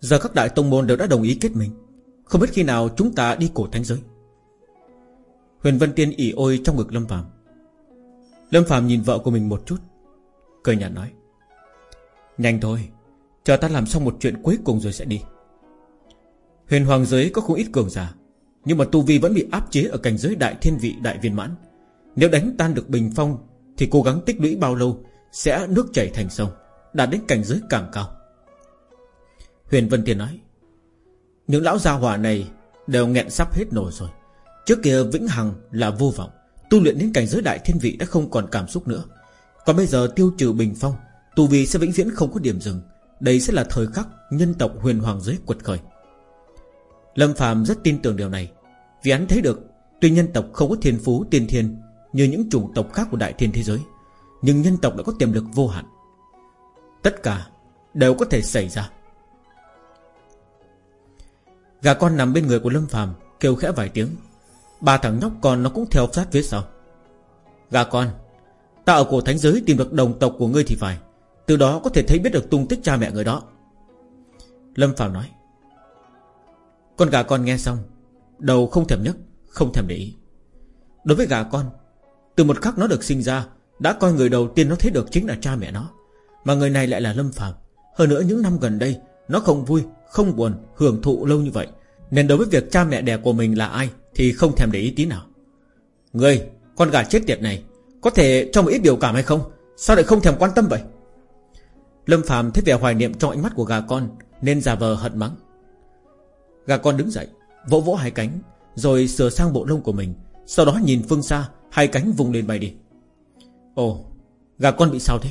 Giờ các đại tông môn đều đã đồng ý kết mình. Không biết khi nào chúng ta đi cổ thánh giới. Huyền Vân Tiên ỉ ôi trong ngực Lâm Phạm Lâm Phạm nhìn vợ của mình một chút. Cười nhạt nói, Nhanh thôi, Chờ ta làm xong một chuyện cuối cùng rồi sẽ đi. Huyền Hoàng giới có không ít cường giả, Nhưng mà Tu Vi vẫn bị áp chế Ở cảnh giới đại thiên vị, đại viên mãn. Nếu đánh tan được bình phong, thì cố gắng tích lũy bao lâu Sẽ nước chảy thành sông, Đạt đến cảnh giới càng cao. Huyền Vân Tiên nói, Những lão gia hỏa này Đều nghẹn sắp hết nổi rồi. Trước kia Vĩnh Hằng là vô vọng Tu luyện đến cảnh giới đại thiên vị đã không còn cảm xúc nữa. Còn bây giờ tiêu trừ bình phong Tu vi sẽ vĩnh viễn không có điểm dừng. Đây sẽ là thời khắc nhân tộc huyền hoàng giới quật khởi. Lâm Phạm rất tin tưởng điều này, Vì hắn thấy được Tuy nhân tộc không có thiên phú tiên thiên như những chủng tộc khác của đại thiên thế giới, Nhưng nhân tộc đã có tiềm lực vô hạn. Tất cả Đều có thể xảy ra. Gà con nằm bên người của Lâm phàm Kêu khẽ vài tiếng. Ba thằng nhóc con nó cũng theo sát phía sau. Gà con Ta ở cổ thánh giới tìm được đồng tộc của ngươi thì phải. Từ đó có thể thấy biết được tung tích cha mẹ người đó. Lâm phàm nói. Con gà con nghe xong Đầu không thèm nhấc Không thèm để ý. Đối với gà con từ một khắc nó được sinh ra Đã coi người đầu tiên nó thấy được chính là cha mẹ nó. Mà người này lại là Lâm Phạm Hơn nữa những năm gần đây Nó không vui, không buồn, hưởng thụ lâu như vậy. Nên đối với việc cha mẹ đẻ của mình là ai thì không thèm để ý tí nào. Ngươi, con gà chết tiệt này Có thể cho một ít biểu cảm hay không? Sao lại không thèm quan tâm vậy? Lâm Phạm thấy vẻ hoài niệm trong ánh mắt của gà con Nên giả vờ hận mắng. Gà con đứng dậy Vỗ vỗ hai cánh Rồi sửa sang bộ lông của mình Sau đó nhìn phương xa Hai cánh vùng lên bay đi. Ồ Gà con bị sao thế?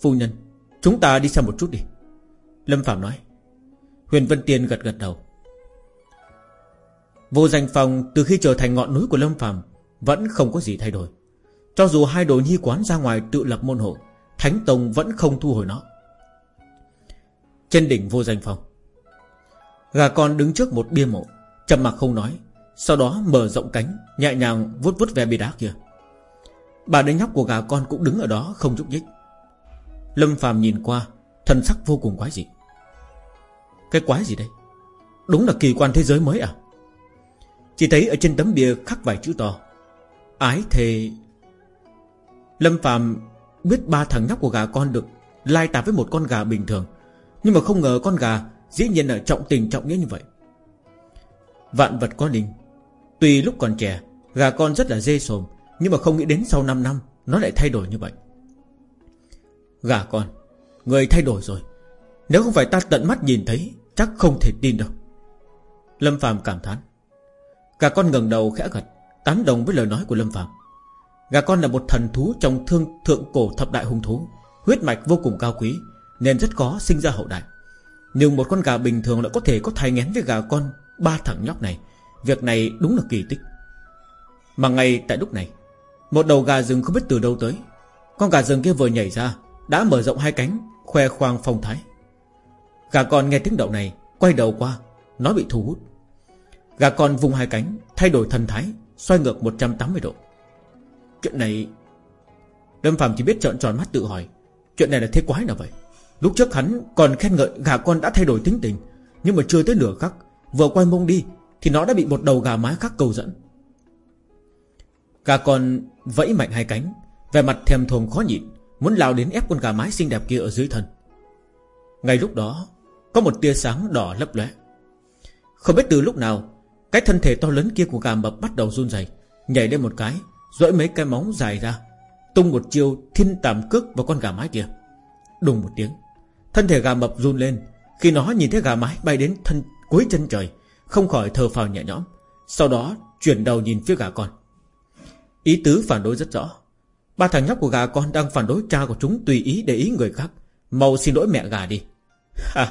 Phu nhân Chúng ta đi xem một chút đi. Lâm Phạm nói. Huyền Vân Tiên gật gật đầu. Vô danh phòng từ khi trở thành ngọn núi của Lâm phàm Vẫn không có gì thay đổi. Cho dù hai đồ nhi quán ra ngoài tự lập môn hộ, Thánh Tông vẫn không thu hồi nó. Trên đỉnh vô danh phòng Gà con đứng trước một bia mộ, trầm mặc không nói, sau đó mở rộng cánh, Nhẹ nhàng vuốt vuốt về bia đá kia. Bà đánh nhóc của gà con cũng đứng ở đó Không nhúc nhích. Lâm phàm nhìn qua, Thần sắc vô cùng quái dị. Cái quái gì đây? Đúng là kỳ quan thế giới mới à? Chỉ thấy ở trên tấm bia khắc vài chữ to. Ái thề. Lâm phàm biết ba thằng nhóc của gà con được Lai tạp với một con gà bình thường, Nhưng mà không ngờ con gà Dĩ nhiên là trọng tình trọng nghĩa như vậy. Vạn vật có linh. Tuy lúc còn trẻ, Gà con rất là dê sồm, Nhưng mà không nghĩ đến sau 5 năm, Nó lại thay đổi như vậy. Gà con, Người thay đổi rồi. Nếu không phải ta tận mắt nhìn thấy, Chắc không thể tin đâu. Lâm Phạm cảm thán. Gà con ngẩng đầu khẽ gật, Tán đồng với lời nói của Lâm Phạm Gà con là một thần thú trong thương thượng cổ thập đại hung thú, Huyết mạch vô cùng cao quý, Nên rất khó sinh ra hậu đại. Nhưng một con gà bình thường đã có thể có thai ngén với gà con Ba thằng nhóc này. Việc này đúng là kỳ tích. Mà ngay tại lúc này, Một đầu gà rừng không biết từ đâu tới. Con gà rừng kia vừa nhảy ra, Đã mở rộng hai cánh, Khoe khoang phong thái. Gà con nghe tiếng động này, Quay đầu qua, Nó bị thu hút. Gà con vùng hai cánh, Thay đổi thần thái Xoay ngược 180 độ. Chuyện này, Lâm Phạm chỉ biết trợn tròn mắt tự hỏi, Chuyện này là thế quái nào vậy? Lúc trước hắn còn khen ngợi gà con đã thay đổi tính tình, Nhưng mà chưa tới nửa khắc, Vừa quay mông đi, Thì nó đã bị một đầu gà mái khác cầu dẫn. Gà con vẫy mạnh hai cánh Về mặt thèm thuồng khó nhịn, Muốn lao đến ép con gà mái xinh đẹp kia ở dưới thân. Ngay lúc đó, Có một tia sáng đỏ lấp lóe. Không biết từ lúc nào cái thân thể to lớn kia của gà mập bắt đầu run rẩy, Nhảy lên một cái Rỗi mấy cái móng dài ra, Tung một chiêu thiên tàm cước vào con gà mái kia. Đùng một tiếng, Thân thể gà mập run lên. Khi nó nhìn thấy gà mái bay đến thân, cuối chân trời, Không khỏi thở phào nhẹ nhõm, Sau đó chuyển đầu nhìn phía gà con. Ý tứ phản đối rất rõ. Ba thằng nhóc của gà con đang phản đối cha của chúng Tùy ý để ý người khác. Mau xin lỗi mẹ gà đi.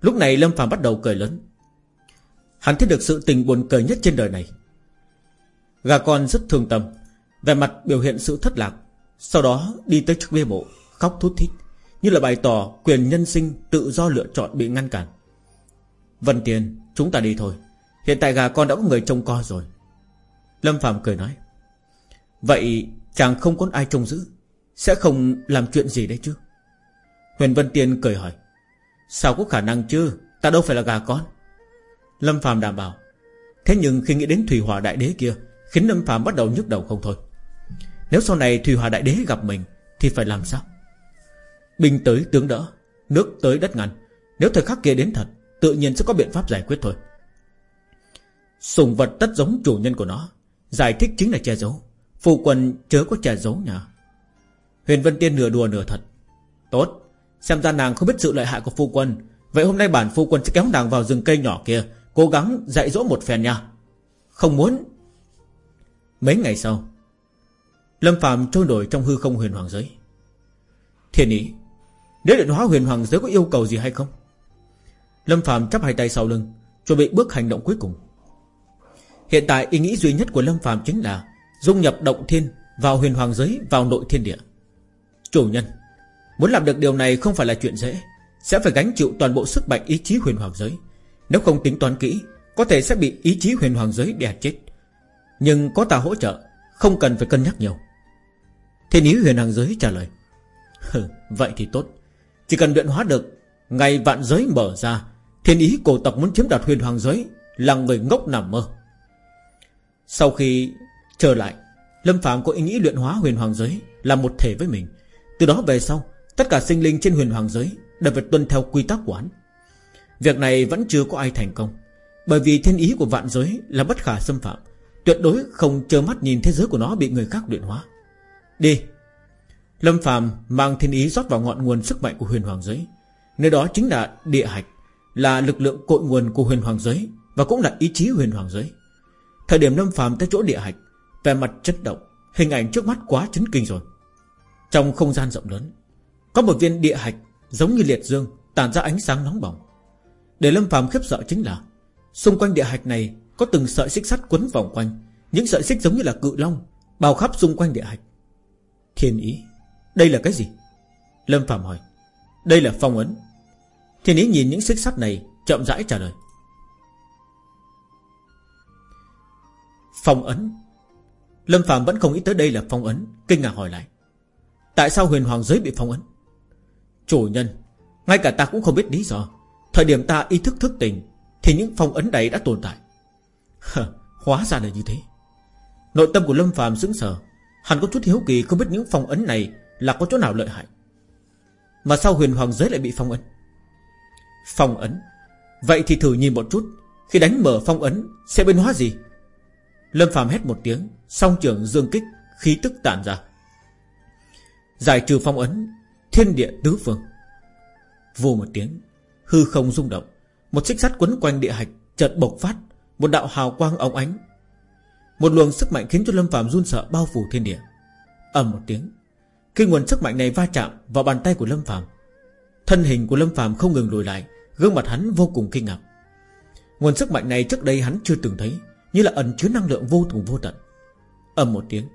Lúc này Lâm Phàm bắt đầu cười lớn. Hắn thấy được sự tình buồn cười nhất trên đời này. Gà con rất thương tâm Về mặt biểu hiện sự thất lạc, Sau đó đi tới trước bia mộ, Khóc thút thít, Như là bày tỏ quyền nhân sinh tự do lựa chọn bị ngăn cản. Vân Tiền Chúng ta đi thôi, Hiện tại gà con đã có người trông coi rồi. Lâm Phạm cười nói. Vậy chàng không có ai trông giữ, Sẽ không làm chuyện gì đấy chứ? Huyền Vân Tiên cười hỏi. Sao có khả năng chứ? Ta đâu phải là gà con. Lâm Phạm đảm bảo. Thế nhưng khi nghĩ đến Thủy Hòa Đại Đế kia, Khiến Lâm Phạm bắt đầu nhức đầu không thôi. Nếu sau này Thủy Hòa Đại Đế gặp mình, Thì phải làm sao? Binh tới tướng đỡ, Nước tới đất ngăn. Nếu thời khắc kia đến thật, Tự nhiên sẽ có biện pháp giải quyết thôi. Sùng vật tất giống chủ nhân của nó, Giải thích chính là che giấu. Phụ quân chớ có che giấu nhà. Huyền Vân Tiên nửa đùa nửa thật. Tốt, Xem ra nàng không biết sự lợi hại của phu quân. Vậy hôm nay bản phu quân sẽ kéo nàng vào rừng cây nhỏ kia Cố gắng dạy dỗ một phen nha. Không muốn. Mấy ngày sau, Lâm Phạm trôi nổi trong hư không huyền hoàng giới. Thiên ý, Nếu điện hóa huyền hoàng giới có yêu cầu gì hay không? Lâm Phạm chắp hai tay sau lưng, Chuẩn bị bước hành động cuối cùng. Hiện tại ý nghĩ duy nhất của Lâm Phạm chính là Dung nhập động thiên Vào huyền hoàng giới, Vào nội thiên địa. Chủ nhân, Muốn làm được điều này không phải là chuyện dễ, Sẽ phải gánh chịu toàn bộ sức mạnh ý chí huyền hoàng giới. Nếu không tính toán kỹ, Có thể sẽ bị ý chí huyền hoàng giới đè chết. Nhưng có ta hỗ trợ, Không cần phải cân nhắc nhiều. Thiên ý huyền hoàng giới trả lời Vậy thì tốt. Chỉ cần luyện hóa được, Ngày vạn giới mở ra, Thiên ý cổ tộc muốn chiếm đoạt huyền hoàng giới Là người ngốc nằm mơ. Sau khi trở lại, Lâm Phạm có ý nghĩ luyện hóa huyền hoàng giới Là một thể với mình. Từ đó về sau, Tất cả sinh linh trên huyền hoàng giới Đều phải tuân theo quy tắc của hắn. Việc này vẫn chưa có ai thành công. Bởi vì thiên ý của vạn giới là bất khả xâm phạm, Tuyệt đối không chờ mắt nhìn thế giới của nó bị người khác luyện hóa. Đi. Lâm Phạm mang thiên ý rót vào ngọn nguồn sức mạnh của huyền hoàng giới. Nơi đó chính là địa hạch, Là lực lượng cội nguồn của huyền hoàng giới Và cũng là ý chí huyền hoàng giới. Thời điểm Lâm Phạm tới chỗ địa hạch Về mặt chất động, Hình ảnh trước mắt quá chấn kinh rồi. Trong không gian rộng lớn, Có một viên địa hạch giống như liệt dương, Tản ra ánh sáng nóng bỏng. Để Lâm Phạm khiếp sợ chính là, Xung quanh địa hạch này Có từng sợi xích sắt quấn vòng quanh. Những sợi xích giống như là cự long, Bao khắp xung quanh địa hạch. Thiên ý, Đây là cái gì? Lâm Phạm hỏi. Đây là phong ấn. Thiên ý nhìn những xích sắt này, Chậm rãi trả lời. Phong ấn. Lâm Phạm vẫn không nghĩ tới đây là phong ấn, Kinh ngạc hỏi lại. Tại sao huyền hoàng giới bị phong ấn? Chủ nhân, Ngay cả ta cũng không biết lý do. Thời điểm ta ý thức thức tỉnh, Thì những phong ấn đấy đã tồn tại. Hóa ra là như thế. Nội tâm của Lâm phàm sững sờ. Hắn có chút hiếu kỳ không biết những phong ấn này Là có chỗ nào lợi hại. Mà sao huyền hoàng giới lại bị phong ấn? Phong ấn? Vậy thì thử nhìn một chút. Khi đánh mở phong ấn, sẽ biến hóa gì? Lâm phàm hét một tiếng, Song trưởng dương kích, khí tức tản ra. Giải trừ phong ấn, Thiên địa tứ phương. Vô một tiếng Hư không rung động. Một xích sắt quấn quanh địa hạch chợt bộc phát, Một đạo hào quang óng ánh. Một luồng sức mạnh khiến cho Lâm phàm run sợ bao phủ thiên địa. Ầm một tiếng, Khi nguồn sức mạnh này va chạm vào bàn tay của Lâm phàm, Thân hình của Lâm phàm không ngừng lùi lại, Gương mặt hắn vô cùng kinh ngạc. Nguồn sức mạnh này trước đây hắn chưa từng thấy, Như là ẩn chứa năng lượng vô cùng vô tận. Ầm một tiếng,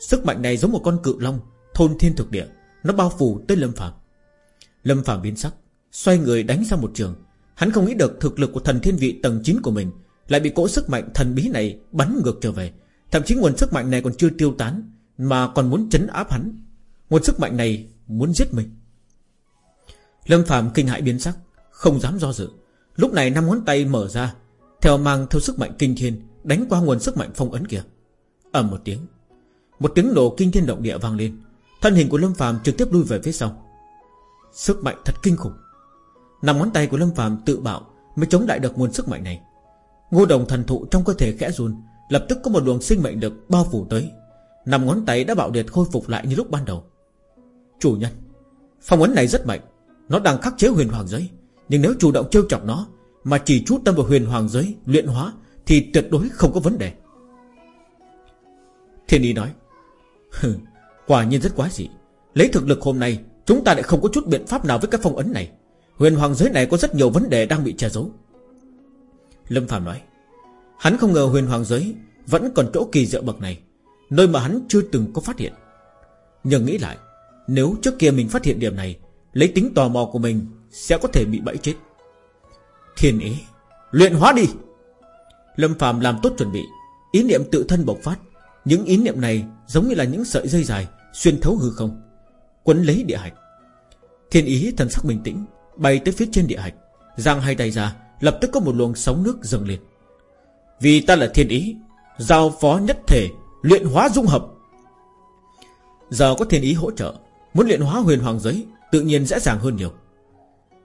Sức mạnh này giống một con cự long, Thôn thiên thực địa, Nó bao phủ tới Lâm phàm. Lâm phàm biến sắc Xoay người đánh ra một trường. Hắn không nghĩ được thực lực của thần thiên vị tầng 9 của mình Lại bị cỗ sức mạnh thần bí này bắn ngược trở về. Thậm chí nguồn sức mạnh này còn chưa tiêu tán, Mà còn muốn chấn áp hắn. Nguồn sức mạnh này muốn giết mình. Lâm Phạm kinh hãi biến sắc, Không dám do dự. Lúc này năm ngón tay mở ra, Theo mang theo sức mạnh kinh thiên, Đánh qua nguồn sức mạnh phong ấn kia. Ầm một tiếng Một tiếng nổ kinh thiên động địa vang lên. Thân hình của Lâm Phạm trực tiếp lui về phía sau. Sức mạnh thật kinh khủng. Nằm ngón tay của Lâm Phạm tự bạo Mới chống lại được nguồn sức mạnh này. Ngô đồng thần thụ trong cơ thể khẽ run, Lập tức có một luồng sinh mệnh được bao phủ tới. Nằm ngón tay đã bạo liệt khôi phục lại như lúc ban đầu. Chủ nhân, Phong ấn này rất mạnh, Nó đang khắc chế huyền hoàng giới. Nhưng nếu chủ động trêu chọc nó Mà chỉ chú tâm vào huyền hoàng giới luyện hóa Thì tuyệt đối không có vấn đề. Thiên ý nói Quả nhiên rất quá dị. Lấy thực lực hôm nay, Chúng ta lại không có chút biện pháp nào với cái phong ấn này. Huyền hoàng giới này có rất nhiều vấn đề đang bị che giấu. Lâm Phạm nói, Hắn không ngờ huyền hoàng giới Vẫn còn chỗ kỳ diệu bậc này, Nơi mà hắn chưa từng có phát hiện. Nhưng nghĩ lại, Nếu trước kia mình phát hiện điểm này, Lấy tính tò mò của mình Sẽ có thể bị bẫy chết. Thiên ý, Luyện hóa đi! Lâm Phạm làm tốt chuẩn bị, Ý niệm tự thân bộc phát. Những ý niệm này giống như là những sợi dây dài Xuyên thấu hư không, Quấn lấy địa hạch. Thiên ý thần sắc bình tĩnh Bay tới phía trên địa hạch. Giang hai tay ra, Lập tức có một luồng sóng nước dâng lên. Vì ta là thiên ý, Giao phó nhất thể, Luyện hóa dung hợp. Giờ có thiên ý hỗ trợ, Muốn luyện hóa huyền hoàng giới, Tự nhiên dễ dàng hơn nhiều.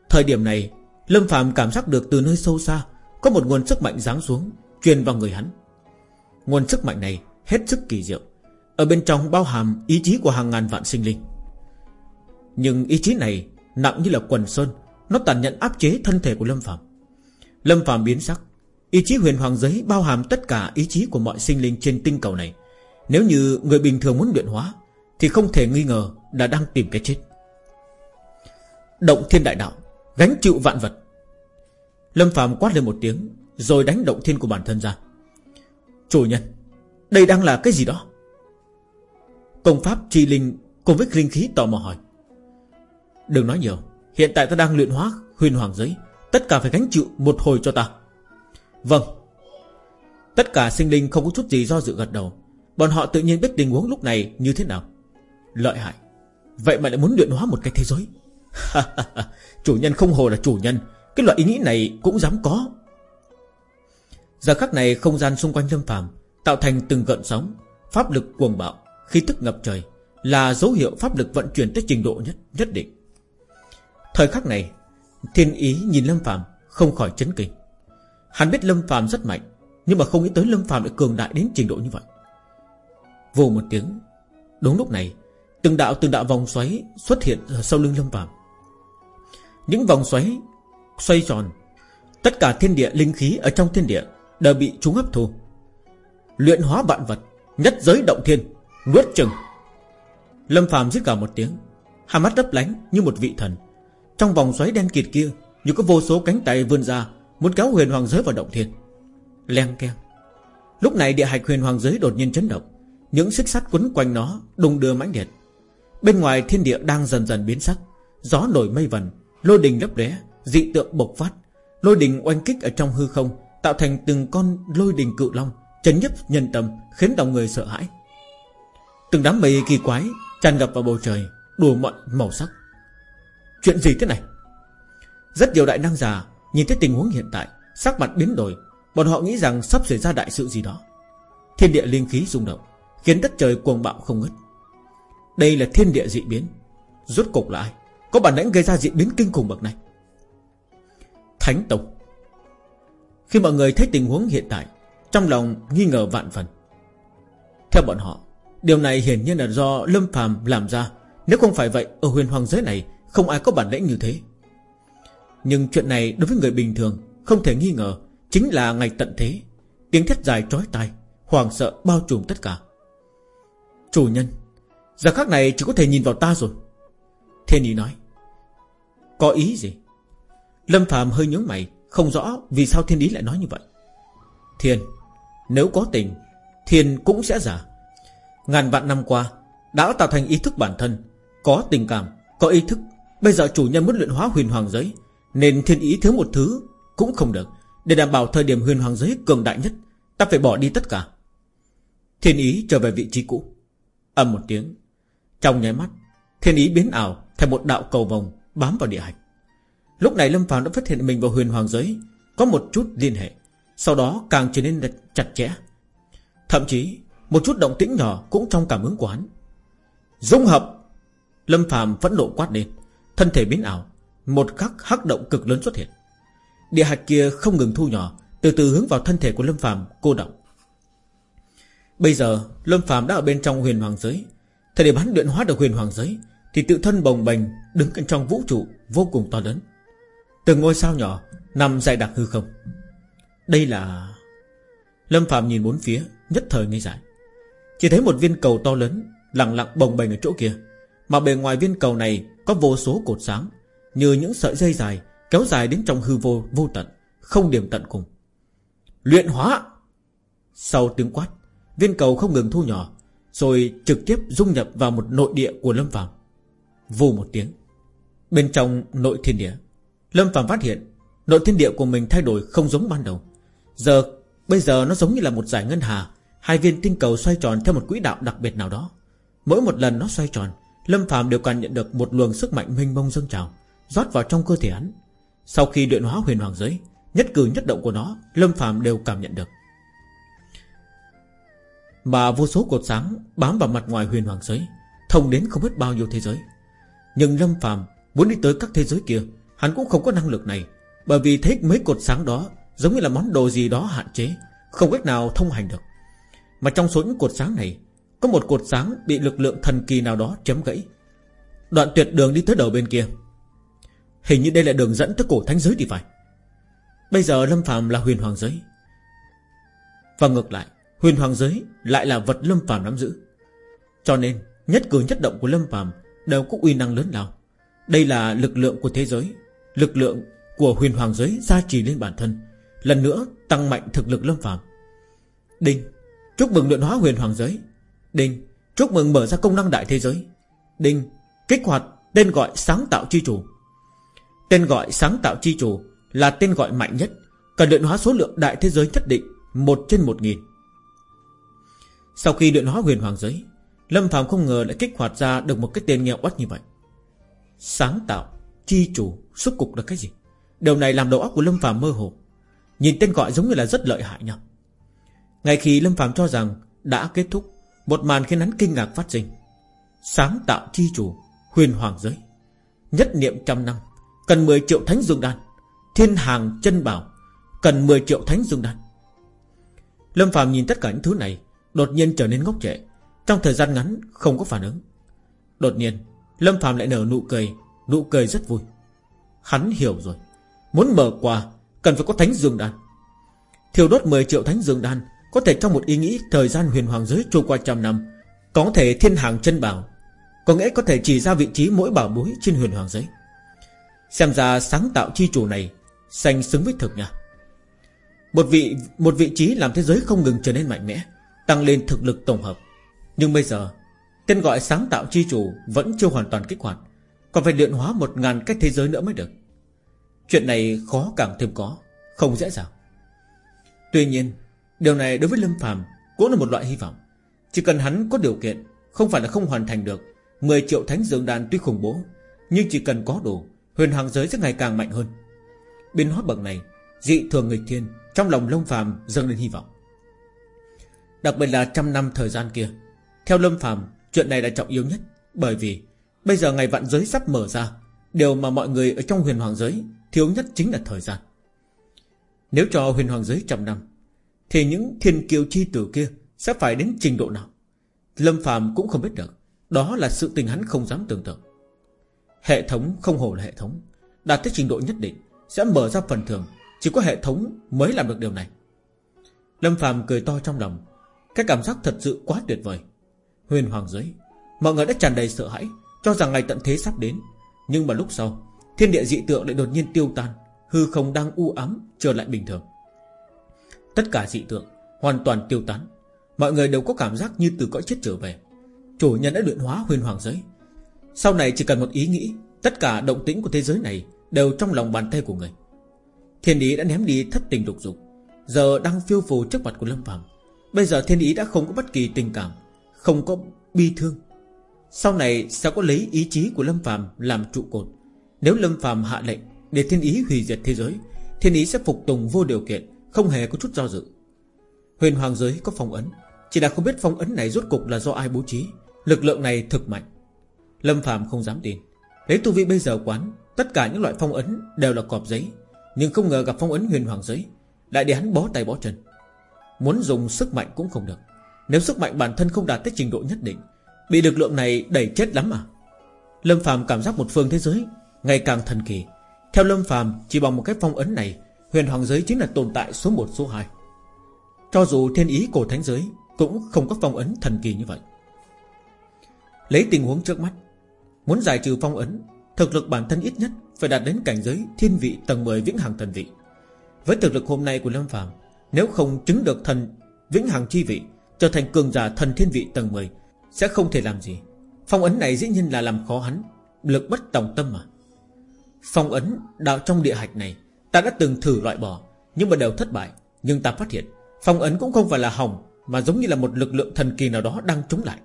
Thời điểm này, Lâm Phạm cảm giác được từ nơi sâu xa, Có một nguồn sức mạnh giáng xuống, Truyền vào người hắn. Nguồn sức mạnh này hết sức kỳ diệu, Ở bên trong bao hàm ý chí của hàng ngàn vạn sinh linh. Nhưng ý chí này Nặng như là quần sơn nó tàn nhận áp chế thân thể của Lâm Phạm Lâm Phạm biến sắc. Ý chí huyền hoàng giới bao hàm tất cả ý chí của mọi sinh linh trên tinh cầu này. Nếu như người bình thường muốn luyện hóa, Thì không thể nghi ngờ là đang tìm cái chết. Động thiên đại đạo, Gánh chịu vạn vật. Lâm Phạm quát lên một tiếng, Rồi đánh động thiên của bản thân ra. Chủ nhân, Đây đang là cái gì đó? Công pháp chi linh cùng với linh khí tò mò hỏi. Đừng nói nhiều Hiện tại ta đang luyện hóa huyền hoàng giới. Tất cả phải gánh chịu một hồi cho ta. Vâng. Tất cả sinh linh không có chút gì do dự gật đầu. Bọn họ tự nhiên biết tình huống lúc này như thế nào. Lợi hại. Vậy mà lại muốn luyện hóa một cái thế giới. Chủ nhân không hồ là chủ nhân. Cái loại ý nghĩ này cũng dám có. Giờ khắc này không gian xung quanh lâm phàm Tạo thành từng gợn sóng, Pháp lực cuồng bạo Khi tức ngập trời Là dấu hiệu pháp lực vận chuyển tới trình độ nhất nhất định. Thời khắc này, Thiên ý nhìn Lâm Phạm Không khỏi chấn kinh. Hắn biết Lâm Phạm rất mạnh, Nhưng mà không nghĩ tới Lâm Phạm lại cường đại đến trình độ như vậy. Vù một tiếng, Đúng lúc này, Từng đạo từng đạo vòng xoáy xuất hiện ở sau lưng Lâm Phạm Những vòng xoáy Xoay tròn, Tất cả thiên địa linh khí ở trong thiên địa Đều bị chúng hấp thu. Luyện hóa vạn vật, Nhất giới động thiên, Nuốt chừng Lâm Phạm giết cả một tiếng, Hai mắt đấp lánh như một vị thần trong vòng xoáy đen kịt kia, Như có vô số cánh tay vươn ra, Muốn kéo huyền hoàng giới vào động thiên. Leng keng. Lúc này địa hạch huyền hoàng giới đột nhiên chấn động. Những xích sắt quấn quanh nó đùng đưa mãnh liệt. Bên ngoài thiên địa đang dần dần biến sắc. Gió nổi mây vần, Lôi đình lấp lóe Dị tượng bộc phát. Lôi đình oanh kích ở trong hư không, Tạo thành từng con lôi đình cự long, Chấn nhấp nhân tâm, Khiến lòng người sợ hãi. Từng đám mây kỳ quái tràn ngập vào bầu trời Đủ mọi màu sắc. Chuyện gì thế này? Rất nhiều đại năng già Nhìn thấy tình huống hiện tại, Sắc mặt biến đổi. Bọn họ nghĩ rằng sắp xảy ra đại sự gì đó. Thiên địa linh khí rung động, Khiến đất trời cuồng bạo không ngất Đây là thiên địa dị biến. Rốt cục là ai? Có bản lĩnh gây ra dị biến kinh khủng bậc này. Thánh Tông. Khi mọi người thấy tình huống hiện tại, Trong lòng nghi ngờ vạn phần. Theo bọn họ, Điều này hiển nhiên là do Lâm phàm làm ra. Nếu không phải vậy, Ở huyền hoàng giới này không ai có bản lĩnh như thế. Nhưng chuyện này đối với người bình thường, Không thể nghi ngờ, Chính là ngày tận thế. Tiếng thét dài trói tai Hoàng sợ bao trùm tất cả. Chủ nhân, Giờ khắc này chỉ có thể nhìn vào ta rồi. Thiên ý nói, Có ý gì? Lâm Phạm hơi nhớ mày, Không rõ vì sao thiên ý lại nói như vậy. Thiên, Nếu có tình, Thiên cũng sẽ giả Ngàn vạn năm qua, Đã tạo thành ý thức bản thân, Có tình cảm, Có ý thức Bây giờ chủ nhân muốn luyện hóa huyền hoàng giới, Nên thiên ý thiếu một thứ Cũng không được. Để đảm bảo thời điểm huyền hoàng giới cường đại nhất, Ta phải bỏ đi tất cả. Thiên ý trở về vị trí cũ. Âm một tiếng. Trong nháy mắt, Thiên ý biến ảo Thành một đạo cầu vòng Bám vào địa hạch Lúc này Lâm Phạm đã phát hiện mình vào huyền hoàng giới, Có một chút liên hệ, Sau đó càng trở nên chặt chẽ. Thậm chí, Một chút động tĩnh nhỏ cũng trong cảm ứng của hắn. Dung hợp, Lâm Phạm phẫn nộ quát lên. Thân thể biến ảo, Một khắc hắc động cực lớn xuất hiện. Địa hạch kia không ngừng thu nhỏ, Từ từ hướng vào thân thể của Lâm phàm cô động. Bây giờ, Lâm phàm đã ở bên trong huyền hoàng giới. Thời điểm hắn luyện hóa được huyền hoàng giới, Thì tự thân bồng bềnh đứng trong vũ trụ Vô cùng to lớn. Từng ngôi sao nhỏ, nằm dài đặc hư không. Đây là Lâm phàm nhìn bốn phía, Nhất thời ngây dại. Chỉ thấy một viên cầu to lớn, Lặng lặng bồng bềnh ở chỗ kia. Mà bề ngoài viên cầu này có vô số cột sáng, Như những sợi dây dài Kéo dài đến trong hư vô vô tận, Không điểm tận cùng. Luyện hóa! Sau tiếng quát, Viên cầu không ngừng thu nhỏ, Rồi trực tiếp dung nhập vào một nội địa của Lâm Phạm Vù một tiếng, Bên trong nội thiên địa, Lâm Phạm phát hiện Nội thiên địa của mình thay đổi không giống ban đầu. Giờ, Bây giờ nó giống như là một giải ngân hà, Hai viên tinh cầu xoay tròn theo một quỹ đạo đặc biệt nào đó. Mỗi một lần nó xoay tròn Lâm Phạm đều cảm nhận được một luồng sức mạnh mênh mông dâng trào, rót vào trong cơ thể hắn. Sau khi luyện hóa huyền hoàng giới, Nhất cử nhất động của nó, Lâm Phạm đều cảm nhận được. Mà vô số cột sáng Bám vào mặt ngoài huyền hoàng giới, Thông đến không biết bao nhiêu thế giới. Nhưng Lâm Phạm muốn đi tới các thế giới kia, Hắn cũng không có năng lực này, Bởi vì thấy mấy cột sáng đó Giống như là món đồ gì đó hạn chế, Không cách nào thông hành được. Mà trong số những cột sáng này có một cột sáng bị lực lượng thần kỳ nào đó chấm gãy. Đoạn tuyệt đường đi tới đầu bên kia. Hình như đây là đường dẫn tới cổ thánh giới thì phải. Bây giờ Lâm Phạm là huyền hoàng giới. Và ngược lại, Huyền hoàng giới lại là vật Lâm Phạm nắm giữ. Cho nên, Nhất cử nhất động của Lâm Phạm Đều có uy năng lớn lao. Đây là lực lượng của thế giới, Lực lượng của huyền hoàng giới gia trì lên bản thân, Lần nữa tăng mạnh thực lực Lâm Phạm Đinh, Chúc mừng luyện hóa huyền hoàng giới. Đinh Chúc mừng mở ra công năng đại thế giới. Đinh Kích hoạt tên gọi sáng tạo chi chủ. Tên gọi sáng tạo chi chủ Là tên gọi mạnh nhất Cần luyện hóa số lượng đại thế giới nhất định Một trên một nghìn. Sau khi luyện hóa huyền hoàng giới Lâm Phạm không ngờ lại kích hoạt ra Được một cái tên nghèo oát như vậy. Sáng tạo, chi chủ, xuất cục là cái gì? Điều này làm đầu óc của Lâm Phạm mơ hồ. Nhìn tên gọi giống như là rất lợi hại nhau Ngay khi Lâm Phạm cho rằng Đã kết thúc một màn khiến hắn kinh ngạc phát sinh. Sáng tạo chi chủ, Huyền hoàng giới. Nhất niệm trăm năm, Cần 10 triệu thánh dương đan. Thiên hàng chân bảo, Cần 10 triệu thánh dương đan. Lâm Phạm nhìn tất cả những thứ này, Đột nhiên trở nên ngốc trệ. Trong thời gian ngắn, không có phản ứng. Đột nhiên, Lâm Phạm lại nở nụ cười Nụ cười rất vui. Hắn hiểu rồi. Muốn mở quà, Cần phải có thánh dương đan. Thiêu đốt 10 triệu thánh dương đan có thể trong một ý nghĩ, thời gian huyền hoàng giới trôi qua trăm năm, Có thể thiên hàng chân bảo, Có nghĩa có thể chỉ ra vị trí mỗi bảo bối trên huyền hoàng giới. Xem ra sáng tạo chi chủ này Xanh xứng với thực nha. Một vị một vị trí làm thế giới không ngừng trở nên mạnh mẽ, Tăng lên thực lực tổng hợp. Nhưng bây giờ, Tên gọi sáng tạo chi chủ Vẫn chưa hoàn toàn kích hoạt, Còn phải luyện hóa một ngàn cách thế giới nữa mới được. Chuyện này khó càng thêm có, Không dễ dàng. Tuy nhiên Điều này đối với Lâm phàm Cũng là một loại hy vọng. Chỉ cần hắn có điều kiện, Không phải là không hoàn thành được 10 triệu thánh dương đàn tuy khủng bố, Nhưng chỉ cần có đủ, Huyền hoàng giới sẽ ngày càng mạnh hơn. Biến hóa bậc này, Dị thường nghịch thiên, Trong lòng Lâm Phàm dâng lên hy vọng. Đặc biệt là trăm năm thời gian kia, Theo Lâm Phàm, Chuyện này là trọng yếu nhất, Bởi vì Bây giờ ngày vạn giới sắp mở ra, Điều mà mọi người ở trong huyền hoàng giới Thiếu nhất chính là thời gian. Nếu cho huyền hoàng giới trăm năm thì những thiên kiều chi tử kia Sẽ phải đến trình độ nào? Lâm Phàm cũng không biết được. Đó là sự tình hắn không dám tưởng tượng. Hệ thống không hổ là hệ thống. Đạt tới trình độ nhất định, Sẽ mở ra phần thưởng. Chỉ có hệ thống mới làm được điều này. Lâm Phàm cười to trong lòng. Cái cảm giác thật sự quá tuyệt vời. Huyền hoàng giới, Mọi người đã tràn đầy sợ hãi, Cho rằng ngày tận thế sắp đến. Nhưng mà lúc sau, Thiên địa dị tượng lại đột nhiên tiêu tan, Hư không đang u ám trở lại bình thường. Tất cả dị tượng Hoàn toàn tiêu tán. Mọi người đều có cảm giác như từ cõi chết trở về. Chủ nhân đã luyện hóa huyền hoàng giới. Sau này chỉ cần một ý nghĩ, Tất cả động tĩnh của thế giới này Đều trong lòng bàn tay của người. Thiên ý đã ném đi thất tình đục dục. Giờ đang phiêu phù trước mặt của Lâm Phạm Bây giờ thiên ý đã không có bất kỳ tình cảm, Không có bi thương. Sau này sẽ có lấy ý chí của Lâm Phạm làm trụ cột. Nếu Lâm Phạm hạ lệnh Để thiên ý hủy diệt thế giới, Thiên ý sẽ phục tùng vô điều kiện. Không hề có chút do dự. Huyền hoàng giới có phong ấn, Chỉ là không biết phong ấn này rốt cục là do ai bố trí. Lực lượng này thực mạnh. Lâm Phạm không dám tin. Lấy tu vi bây giờ quán, Tất cả những loại phong ấn đều là cọp giấy, Nhưng không ngờ gặp phong ấn huyền hoàng giới, Lại để hắn bó tay bó chân. Muốn dùng sức mạnh cũng không được. Nếu sức mạnh bản thân không đạt tới trình độ nhất định, Bị lực lượng này đẩy chết lắm à? Lâm Phạm cảm giác một phương thế giới Ngày càng thần kỳ. Theo Lâm Phạm chỉ bằng một cái phong ấn này Huyền hoàng giới chính là tồn tại số 1 số 2 Cho dù thiên ý cổ thánh giới Cũng không có phong ấn thần kỳ như vậy. Lấy tình huống trước mắt, Muốn giải trừ phong ấn, Thực lực bản thân ít nhất Phải đạt đến cảnh giới thiên vị tầng 10 vĩnh hằng thần vị. Với thực lực hôm nay của Lâm Phàm, Nếu không chứng được thần vĩnh hằng chi vị, Trở thành cường giả thần thiên vị tầng 10 Sẽ không thể làm gì. Phong ấn này dĩ nhiên là làm khó hắn, Lực bất tòng tâm mà. Phong ấn đạo trong địa hạch này Ta đã từng thử loại bỏ, Nhưng mà đều thất bại. Nhưng ta phát hiện, Phong ấn cũng không phải là hỏng, Mà giống như là một lực lượng thần kỳ nào đó đang chống lại.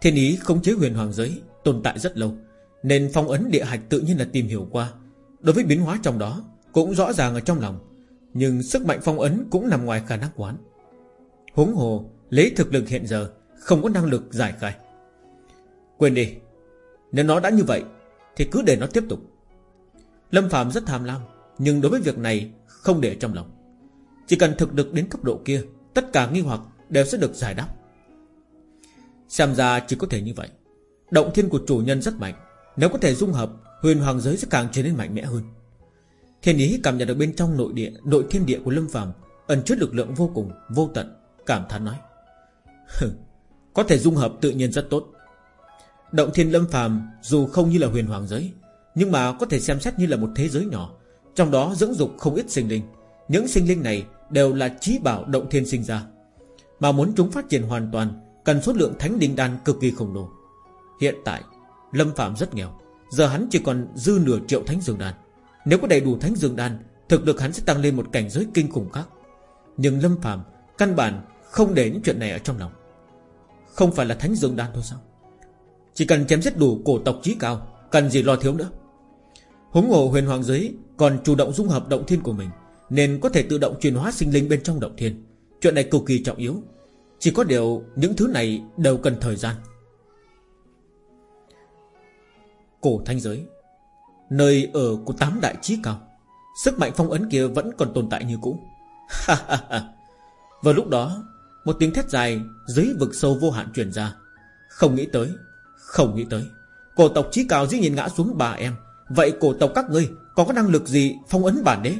Thiên ý không chế huyền hoàng giới Tồn tại rất lâu, Nên phong ấn địa hạch tự nhiên là tìm hiểu qua. Đối với biến hóa trong đó, Cũng rõ ràng ở trong lòng, Nhưng sức mạnh phong ấn cũng nằm ngoài khả năng quán. Huống hồ, Lấy thực lực hiện giờ, Không có năng lực giải khai. Quên đi, Nếu nó đã như vậy, Thì cứ để nó tiếp tục. Lâm Phạm rất tham lam, Nhưng đối với việc này không để trong lòng. Chỉ cần thực lực đến cấp độ kia, Tất cả nghi hoặc đều sẽ được giải đáp. Xem ra chỉ có thể như vậy. Động thiên của chủ nhân rất mạnh, Nếu có thể dung hợp, Huyền hoàng giới sẽ càng trở nên mạnh mẽ hơn. Thiên ý cảm nhận được bên trong nội địa, Nội thiên địa của Lâm Phạm Ẩn chứa lực lượng vô cùng, vô tận, Cảm thán nói. Có thể dung hợp tự nhiên rất tốt. Động thiên Lâm Phạm Dù không như là huyền hoàng giới nhưng mà có thể xem xét như là một thế giới nhỏ. Trong đó dưỡng dục không ít sinh linh. Những sinh linh này đều là trí bảo động thiên sinh ra. Mà muốn chúng phát triển hoàn toàn, Cần số lượng thánh linh đan cực kỳ khổng lồ. Hiện tại, Lâm Phạm rất nghèo. Giờ hắn chỉ còn dư nửa triệu thánh dương đan. Nếu có đầy đủ thánh dương đan, Thực lực hắn sẽ tăng lên một cảnh giới kinh khủng khác. Nhưng Lâm Phạm Căn bản không để những chuyện này ở trong lòng. Không phải là thánh dương đan thôi sao? Chỉ cần chém giết đủ cổ tộc trí cao, Cần gì lo thiếu nữa? Húng hồ huyền hoàng giới Còn chủ động dung hợp động thiên của mình, Nên có thể tự động chuyển hóa sinh linh bên trong động thiên. Chuyện này cực kỳ trọng yếu. Chỉ có điều những thứ này đều cần thời gian. Cổ thanh giới, Nơi ở của tám đại trí cao, Sức mạnh phong ấn kia vẫn còn tồn tại như cũ. Vào lúc đó, Một tiếng thét dài Dưới vực sâu vô hạn truyền ra. Không nghĩ tới, Không nghĩ tới, Cổ tộc trí cao dĩ nhiên ngã xuống bà em. Vậy cổ tộc các ngươi còn có năng lực gì phong ấn bản đế?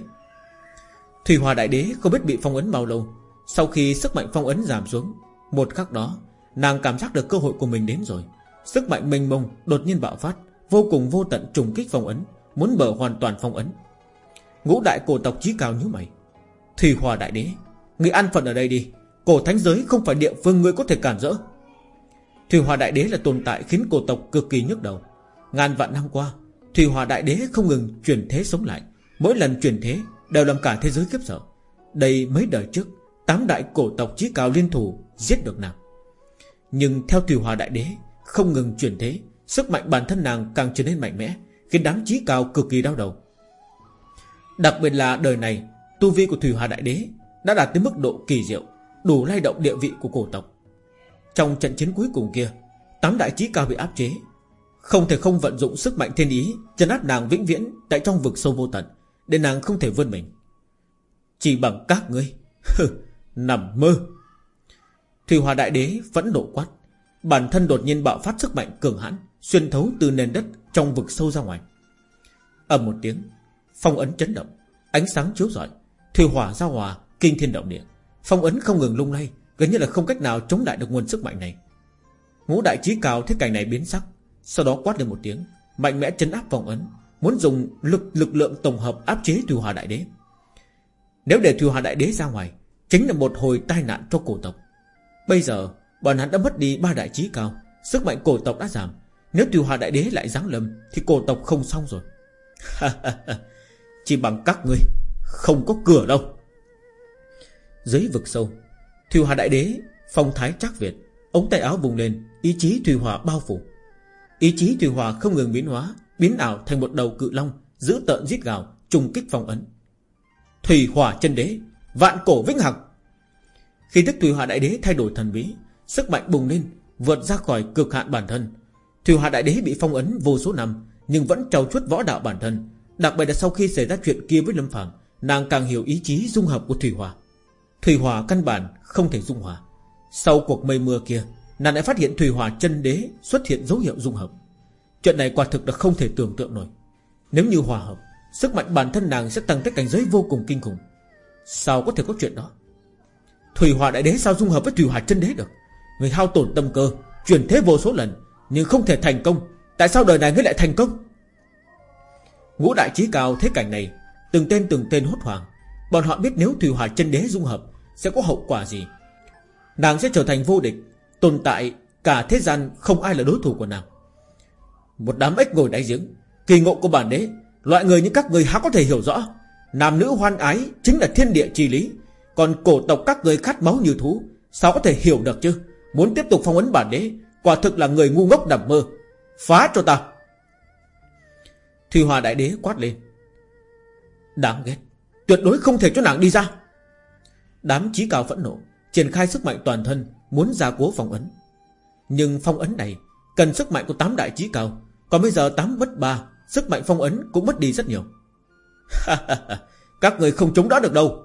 Thủy Hòa Đại Đế không biết bị phong ấn bao lâu. Sau khi sức mạnh phong ấn giảm xuống, Một khắc đó, Nàng cảm giác được cơ hội của mình đến rồi. Sức mạnh mênh mông đột nhiên bạo phát, Vô cùng vô tận trùng kích phong ấn, Muốn mở hoàn toàn phong ấn. Ngũ đại cổ tộc trí cao như mày. Thủy Hòa Đại Đế, Người ăn phận ở đây đi. Cổ thánh giới không phải địa phương người có thể cản rỡ. Thủy Hòa Đại Đế là tồn tại khiến cổ tộc cực kỳ nhức đầu. Ngàn vạn năm qua Thủy Hòa Đại Đế không ngừng chuyển thế sống lại. Mỗi lần chuyển thế đều làm cả thế giới kiếp sợ. Đây mấy đời trước, Tám đại cổ tộc trí cao liên thủ Giết được nàng. Nhưng theo Thủy Hòa Đại Đế Không ngừng chuyển thế, Sức mạnh bản thân nàng càng trở nên mạnh mẽ, Khiến đám trí cao cực kỳ đau đầu. Đặc biệt là đời này, Tu vi của Thủy Hòa Đại Đế Đã đạt tới mức độ kỳ diệu, Đủ lay động địa vị của cổ tộc. Trong trận chiến cuối cùng kia, Tám đại trí cao bị áp chế không thể không vận dụng sức mạnh thiên ý, Chân áp nàng vĩnh viễn Tại trong vực sâu vô tận, Để nàng không thể vươn mình. Chỉ bằng các ngươi. Nằm mơ. Thủy Hòa Đại Đế vẫn nộ quát. Bản thân đột nhiên bạo phát sức mạnh cường hãn, Xuyên thấu từ nền đất Trong vực sâu ra ngoài. Ầm một tiếng, Phong ấn chấn động, Ánh sáng chiếu rọi, Thủy hỏa ra hòa Kinh thiên động địa. Phong ấn không ngừng lung lay, Gần như là không cách nào chống lại được nguồn sức mạnh này. Ngũ đại trí cao, thế cảnh này biến sắc. Sau đó quát lên một tiếng, Mạnh mẽ chấn áp vòng ấn, Muốn dùng lực lực lượng tổng hợp áp chế Thủy Hòa Đại Đế. Nếu để Thủy Hòa Đại Đế ra ngoài, Chính là một hồi tai nạn cho cổ tộc. Bây giờ, bọn hắn đã mất đi ba đại trí cao, Sức mạnh cổ tộc đã giảm. Nếu Thủy Hòa Đại Đế lại giáng lâm, Thì cổ tộc không xong rồi. Chỉ bằng các ngươi, Không có cửa đâu. Dưới vực sâu, Thủy Hòa Đại Đế Phong thái chắc Việt, Ống tay áo vùng lên, Ý chí Thủy Hòa bao phủ. Ý chí Thủy Hòa không ngừng biến hóa, Biến ảo thành một đầu cự long, Giữ tợn giết gào, Trùng kích phong ấn. Thủy Hòa chân đế, Vạn cổ vĩnh hằng. Khi thức Thủy Hòa đại đế thay đổi thần bí, Sức mạnh bùng lên, Vượt ra khỏi cực hạn bản thân. Thủy Hòa đại đế bị phong ấn vô số năm, Nhưng vẫn trao chuốt võ đạo bản thân, Đặc biệt là sau khi xảy ra chuyện kia với Lâm Phàm, Nàng càng hiểu ý chí dung hợp của Thủy Hòa Thủy Hòa căn bản không thể dung hòa. Sau cuộc mây mưa kia Nàng lại phát hiện Thủy Hòa chân đế xuất hiện dấu hiệu dung hợp. Chuyện này quả thực là không thể tưởng tượng nổi. Nếu như hòa hợp, Sức mạnh bản thân nàng sẽ tăng tới cảnh giới vô cùng kinh khủng. Sao có thể có chuyện đó? Thủy Hòa đại đế sao dung hợp với Thủy Hòa chân đế được? Người hao tổn tâm cơ, Chuyển thế vô số lần, Nhưng không thể thành công. Tại sao đời này ngươi lại thành công? Ngũ đại trí cao thế cảnh này, Từng tên từng tên hốt hoảng. Bọn họ biết nếu Thủy Hòa chân đế dung hợp, Sẽ có hậu quả gì? Nàng sẽ trở thành vô địch Tồn tại cả thế gian không ai là đối thủ của nàng. Một đám ếch ngồi đáy giếng Kỳ ngộ của bản đế, Loại người như các người há có thể hiểu rõ. Nam nữ hoan ái chính là thiên địa chi lý, Còn cổ tộc các người khát máu như thú, Sao có thể hiểu được chứ? Muốn tiếp tục phong ấn bản đế, Quả thực là người ngu ngốc nằm mơ. Phá cho ta. Thùy Hòa Đại Đế quát lên. Đáng ghét, Tuyệt đối không thể cho nàng đi ra. Đám trí cao phẫn nộ, Triển khai sức mạnh toàn thân Muốn ra cố phong ấn. Nhưng phong ấn này Cần sức mạnh của tám đại trí cao. Còn bây giờ tám mất ba, Sức mạnh phong ấn cũng mất đi rất nhiều. Các người không chống đỡ được đâu.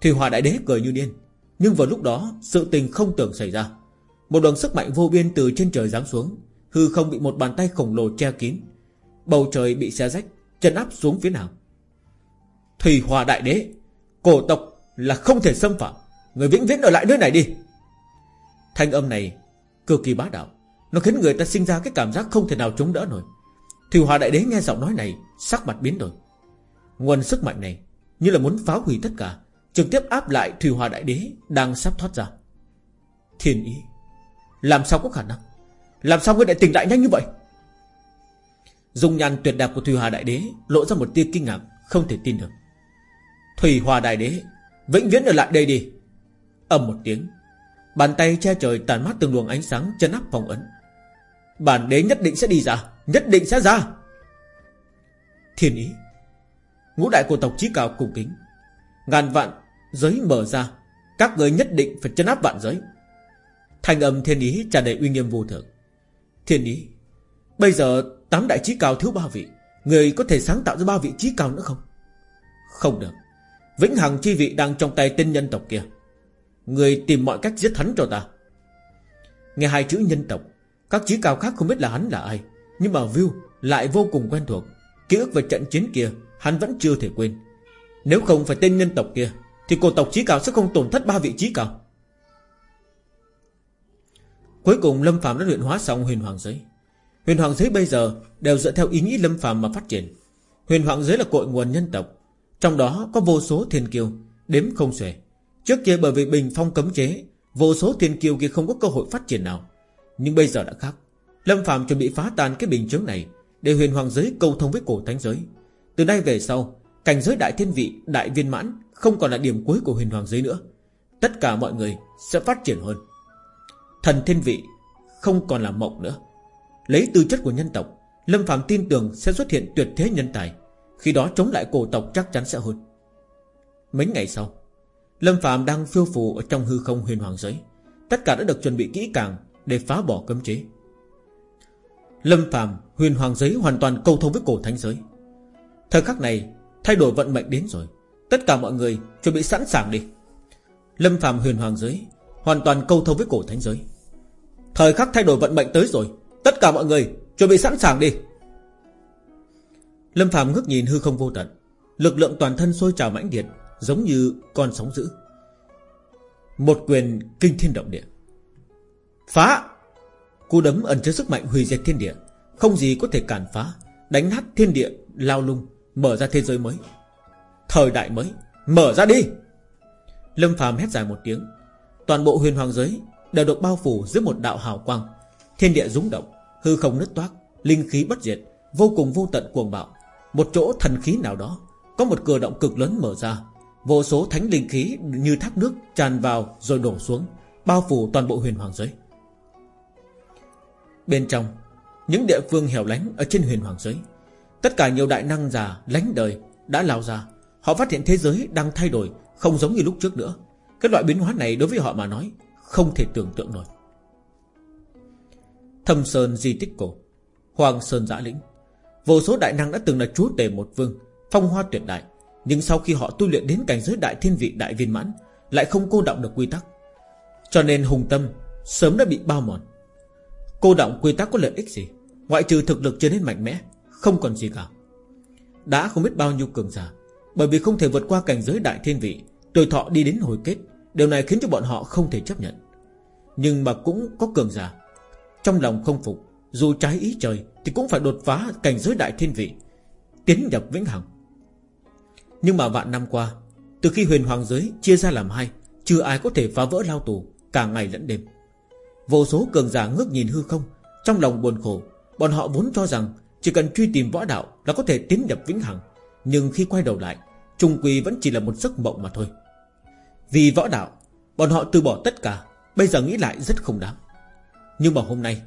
Thủy Hòa Đại Đế cười như điên. Nhưng vào lúc đó, Sự tình không tưởng xảy ra. Một đoàn sức mạnh vô biên từ trên trời giáng xuống, Hư không bị một bàn tay khổng lồ che kín. Bầu trời bị xé rách, Chân áp xuống phía nào. Thủy Hòa Đại Đế, Cổ tộc là không thể xâm phạm. Người vĩnh viễn ở lại nơi này đi. Thanh âm này cực kỳ bá đạo. Nó khiến người ta sinh ra cái cảm giác không thể nào chống đỡ nổi. Thủy Hòa Đại Đế nghe giọng nói này, Sắc mặt biến đổi. Nguồn sức mạnh này Như là muốn phá hủy tất cả, Trực tiếp áp lại Thủy Hòa Đại Đế Đang sắp thoát ra. Thiên ý, Làm sao có khả năng? Làm sao ngươi lại tỉnh lại nhanh như vậy? Dung nhan tuyệt đẹp của Thủy Hòa Đại Đế Lộ ra một tia kinh ngạc, Không thể tin được. Thủy Hòa Đại Đế Vĩnh viễn ở lại đây đi. Ầm một tiếng Bàn tay che trời tàn mát từng luồng ánh sáng chân áp phòng ấn. Bản đế nhất định sẽ đi ra, Nhất định sẽ ra. Thiên ý. Ngũ đại cổ tộc chí cao cùng kính. Ngàn vạn giới mở ra, Các người nhất định phải chân áp vạn giới. Thanh âm thiên ý tràn đầy uy nghiêm vô thượng Thiên ý, Bây giờ tám đại chí cao thiếu ba vị, Người có thể sáng tạo ra ba vị chí cao nữa không? Không được. Vĩnh Hằng chi vị đang trong tay tên nhân tộc kia. Người tìm mọi cách giết hắn cho ta. Nghe hai chữ nhân tộc, Các chí cao khác không biết là hắn là ai, Nhưng mà View lại vô cùng quen thuộc. Ký ức về trận chiến kia, Hắn vẫn chưa thể quên. Nếu không phải tên nhân tộc kia, Thì cổ tộc chí cao sẽ không tổn thất ba vị trí cao. Cuối cùng Lâm Phạm đã luyện hóa xong huyền hoàng giới. Huyền hoàng giới bây giờ Đều dựa theo ý nghĩ Lâm Phạm mà phát triển. Huyền hoàng giới là cội nguồn nhân tộc, Trong đó có vô số thiên kiêu, Đếm không xuể. Trước kia bởi vì bình phong cấm chế Vô số thiên kiêu kia không có cơ hội phát triển nào. Nhưng bây giờ đã khác. Lâm Phạm chuẩn bị phá tan cái bình chướng này Để huyền hoàng giới câu thông với cổ thánh giới. Từ nay về sau Cảnh giới đại thiên vị, đại viên mãn Không còn là điểm cuối của huyền hoàng giới nữa. Tất cả mọi người sẽ phát triển hơn. Thần thiên vị Không còn là mộng nữa. Lấy tư chất của nhân tộc Lâm Phạm tin tưởng sẽ xuất hiện tuyệt thế nhân tài. Khi đó chống lại cổ tộc chắc chắn sẽ hơn. Mấy ngày sau Lâm Phạm đang phiêu phù ở trong hư không huyền hoàng giới. Tất cả đã được chuẩn bị kỹ càng Để phá bỏ cấm chế. Lâm Phạm huyền hoàng giới hoàn toàn câu thông với cổ thánh giới. Thời khắc này, Thay đổi vận mệnh đến rồi. Tất cả mọi người chuẩn bị sẵn sàng đi. Lâm Phạm huyền hoàng giới, Hoàn toàn câu thông với cổ thánh giới. Thời khắc thay đổi vận mệnh tới rồi. Tất cả mọi người chuẩn bị sẵn sàng đi. Lâm Phạm ngước nhìn hư không vô tận. Lực lượng toàn thân sôi trào mãnh liệt. Giống như con sóng dữ. Một quyền kinh thiên động địa. Phá! Cú đấm ẩn chứa sức mạnh hủy diệt thiên địa. Không gì có thể cản phá. Đánh nát thiên địa, lao lung, Mở ra thế giới mới. Thời đại mới, Mở ra đi! Lâm phàm hét dài một tiếng. Toàn bộ huyền hoàng giới Đều được bao phủ dưới một đạo hào quang. Thiên địa rung động, Hư không nứt toác, Linh khí bất diệt, Vô cùng vô tận cuồng bạo. Một chỗ thần khí nào đó, Có một cửa động cực lớn mở ra. Vô số thánh linh khí như thác nước tràn vào rồi đổ xuống, Bao phủ toàn bộ huyền hoàng giới. Bên trong, Những địa phương hẻo lánh ở trên huyền hoàng giới, Tất cả nhiều đại năng già, lánh đời Đã lao ra. Họ phát hiện thế giới đang thay đổi, Không giống như lúc trước nữa. Cái loại biến hóa này đối với họ mà nói, Không thể tưởng tượng nổi. Thâm Sơn di tích cổ Hoàng Sơn giã lĩnh. Vô số đại năng đã từng là chúa tể một vương, Phong hoa tuyệt đại. Nhưng sau khi họ tu luyện đến cảnh giới đại thiên vị, đại viên mãn, Lại không cô động được quy tắc. Cho nên hùng tâm Sớm đã bị bao mòn. Cô động quy tắc có lợi ích gì? Ngoại trừ thực lực trở nên mạnh mẽ, Không còn gì cả. Đã không biết bao nhiêu cường giả, Bởi vì không thể vượt qua cảnh giới đại thiên vị, Tuổi thọ đi đến hồi kết, Điều này khiến cho bọn họ không thể chấp nhận. Nhưng mà cũng có cường giả, Trong lòng không phục, Dù trái ý trời Thì cũng phải đột phá cảnh giới đại thiên vị, Tiến nhập vĩnh hằng. Nhưng mà vạn năm qua, Từ khi huyền hoàng giới chia ra làm hai Chưa ai có thể phá vỡ lao tù Cả ngày lẫn đêm. Vô số cường giả ngước nhìn hư không, Trong lòng buồn khổ, Bọn họ vốn cho rằng Chỉ cần truy tìm võ đạo là có thể tiến nhập vĩnh hằng. Nhưng khi quay đầu lại, Trung quy vẫn chỉ là một giấc mộng mà thôi. Vì võ đạo, Bọn họ từ bỏ tất cả, Bây giờ nghĩ lại rất không đáng. Nhưng mà hôm nay,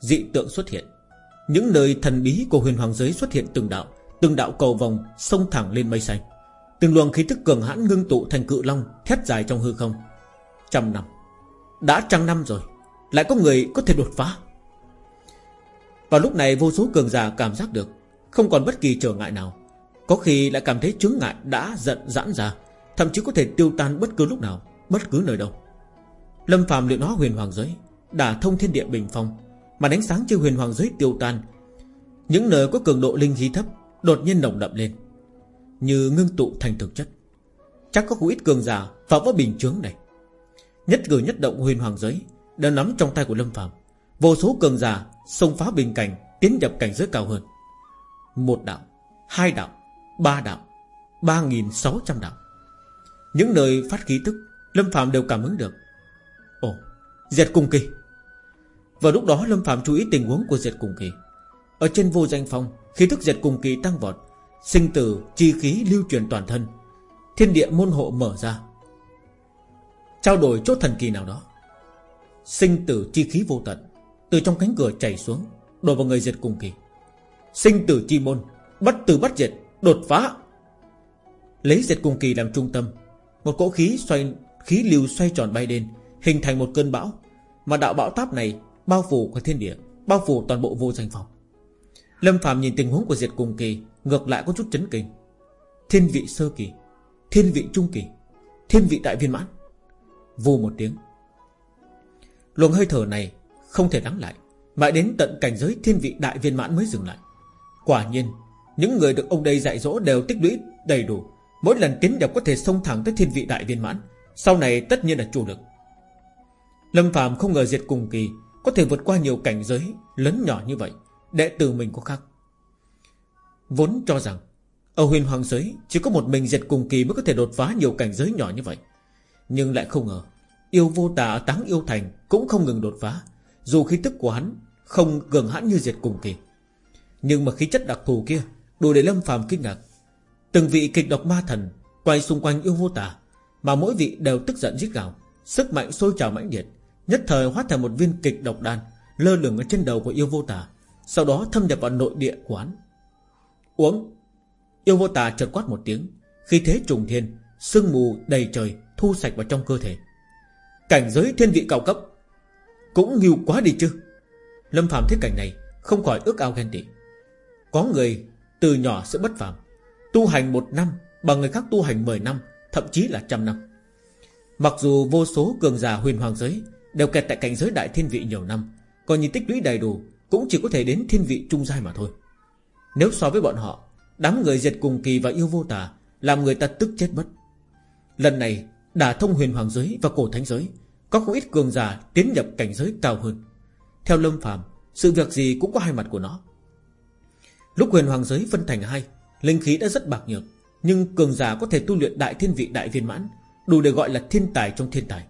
Dị tượng xuất hiện. Những nơi thần bí của huyền hoàng giới xuất hiện từng đạo Từng đạo cầu vòng sông thẳng lên mây xanh. Từng luồng khí thức cường hãn ngưng tụ thành cự long Thét dài trong hư không. Trăm năm. Đã trăm năm rồi, Lại có người có thể đột phá. Vào lúc này vô số cường giả cảm giác được, Không còn bất kỳ trở ngại nào. Có khi lại cảm thấy chướng ngại đã giận giãn ra, Thậm chí có thể tiêu tan bất cứ lúc nào, Bất cứ nơi đâu. Lâm phàm luyện hóa huyền hoàng giới, Đả thông thiên địa bình phong, Mà đánh sáng trên huyền hoàng giới tiêu tan. Những nơi có cường độ linh khí thấp Đột nhiên nồng đậm lên Như ngưng tụ thành thực chất. Chắc có không ít cường giả vào vỡ bình chướng này. Nhất cử nhất động huyền hoàng giới Đều nắm trong tay của Lâm Phạm Vô số cường giả xông phá bình cảnh Tiến nhập cảnh giới cao hơn. Một đạo, hai đạo, ba đạo Ba nghìn sáu trăm đạo. Những nơi phát khí tức Lâm Phạm đều cảm ứng được. Ồ, diệt cung kỳ. Vào lúc đó Lâm Phạm chú ý tình huống của diệt cung kỳ. Ở trên vô danh phong khi thức diệt cung kỳ tăng vọt Sinh tử, chi khí lưu truyền toàn thân Thiên địa môn hộ mở ra. Trao đổi chốt thần kỳ nào đó Sinh tử chi khí vô tận Từ trong cánh cửa chảy xuống Đổ vào người diệt cung kỳ. Sinh tử chi môn Bất tử bất diệt Đột phá. Lấy diệt cung kỳ làm trung tâm Một cỗ khí xoay khí lưu xoay tròn bay lên Hình thành một cơn bão Mà đạo bão táp này bao phủ cả thiên địa Bao phủ toàn bộ vô danh phòng. Lâm Phạm nhìn tình huống của diệt cùng kỳ, Ngược lại có chút chấn kinh. Thiên vị sơ kỳ, Thiên vị trung kỳ, Thiên vị đại viên mãn. Vù một tiếng. Luồng hơi thở này không thể lắng lại Mãi đến tận cảnh giới thiên vị đại viên mãn mới dừng lại. Quả nhiên, Những người được ông đây dạy dỗ đều tích lũy đầy đủ. Mỗi lần tiến nhập có thể xông thẳng tới thiên vị đại viên mãn, Sau này tất nhiên là chủ lực. Lâm Phạm không ngờ diệt cùng kỳ Có thể vượt qua nhiều cảnh giới Lớn nhỏ như vậy. Đệ tử mình có khác. Vốn cho rằng, Ở huyền hoàng giới, Chỉ có một mình diệt cùng kỳ mới có thể đột phá nhiều cảnh giới nhỏ như vậy. Nhưng lại không ngờ, Yêu vô tà ở táng yêu thành Cũng không ngừng đột phá. Dù khí tức của hắn Không gần hãn như diệt cùng kỳ. Nhưng mà khí chất đặc thù kia Đủ để lâm phàm kinh ngạc. Từng vị kịch độc ma thần Quay xung quanh yêu vô tà, Mà mỗi vị đều tức giận giết gào, Sức mạnh sôi trào mãnh liệt, Nhất thời hóa thành một viên kịch độc đan Lơ lửng ở trên đầu của yêu vô tà. Sau đó thâm nhập vào nội địa của hắn. Uống. Yêu vô tà chợt quát một tiếng. Khi thế trùng thiên, Sương mù đầy trời Thu sạch vào trong cơ thể. Cảnh giới thiên vị cao cấp Cũng nhiều quá đi chứ? Lâm Phạm thấy cảnh này, Không khỏi ước ao ghen tị. Có người từ nhỏ sẽ bất phàm, Tu hành một năm Bằng người khác tu hành 10 năm, Thậm chí là trăm năm. Mặc dù vô số cường giả huyền hoàng giới Đều kẹt tại cảnh giới đại thiên vị nhiều năm Còn nhìn tích lũy đầy đủ cũng chỉ có thể đến thiên vị trung giai mà thôi. Nếu so với bọn họ, Đám người diệt cùng kỳ và yêu vô tà Làm người ta tức chết mất. Lần này đả thông huyền hoàng giới và cổ thánh giới Có không ít cường giả tiến nhập cảnh giới cao hơn. Theo lâm phàm, Sự việc gì cũng có hai mặt của nó. Lúc huyền hoàng giới phân thành hai, Linh khí đã rất bạc nhược, Nhưng cường giả có thể tu luyện đại thiên vị đại viên mãn, Đủ để gọi là thiên tài trong thiên tài.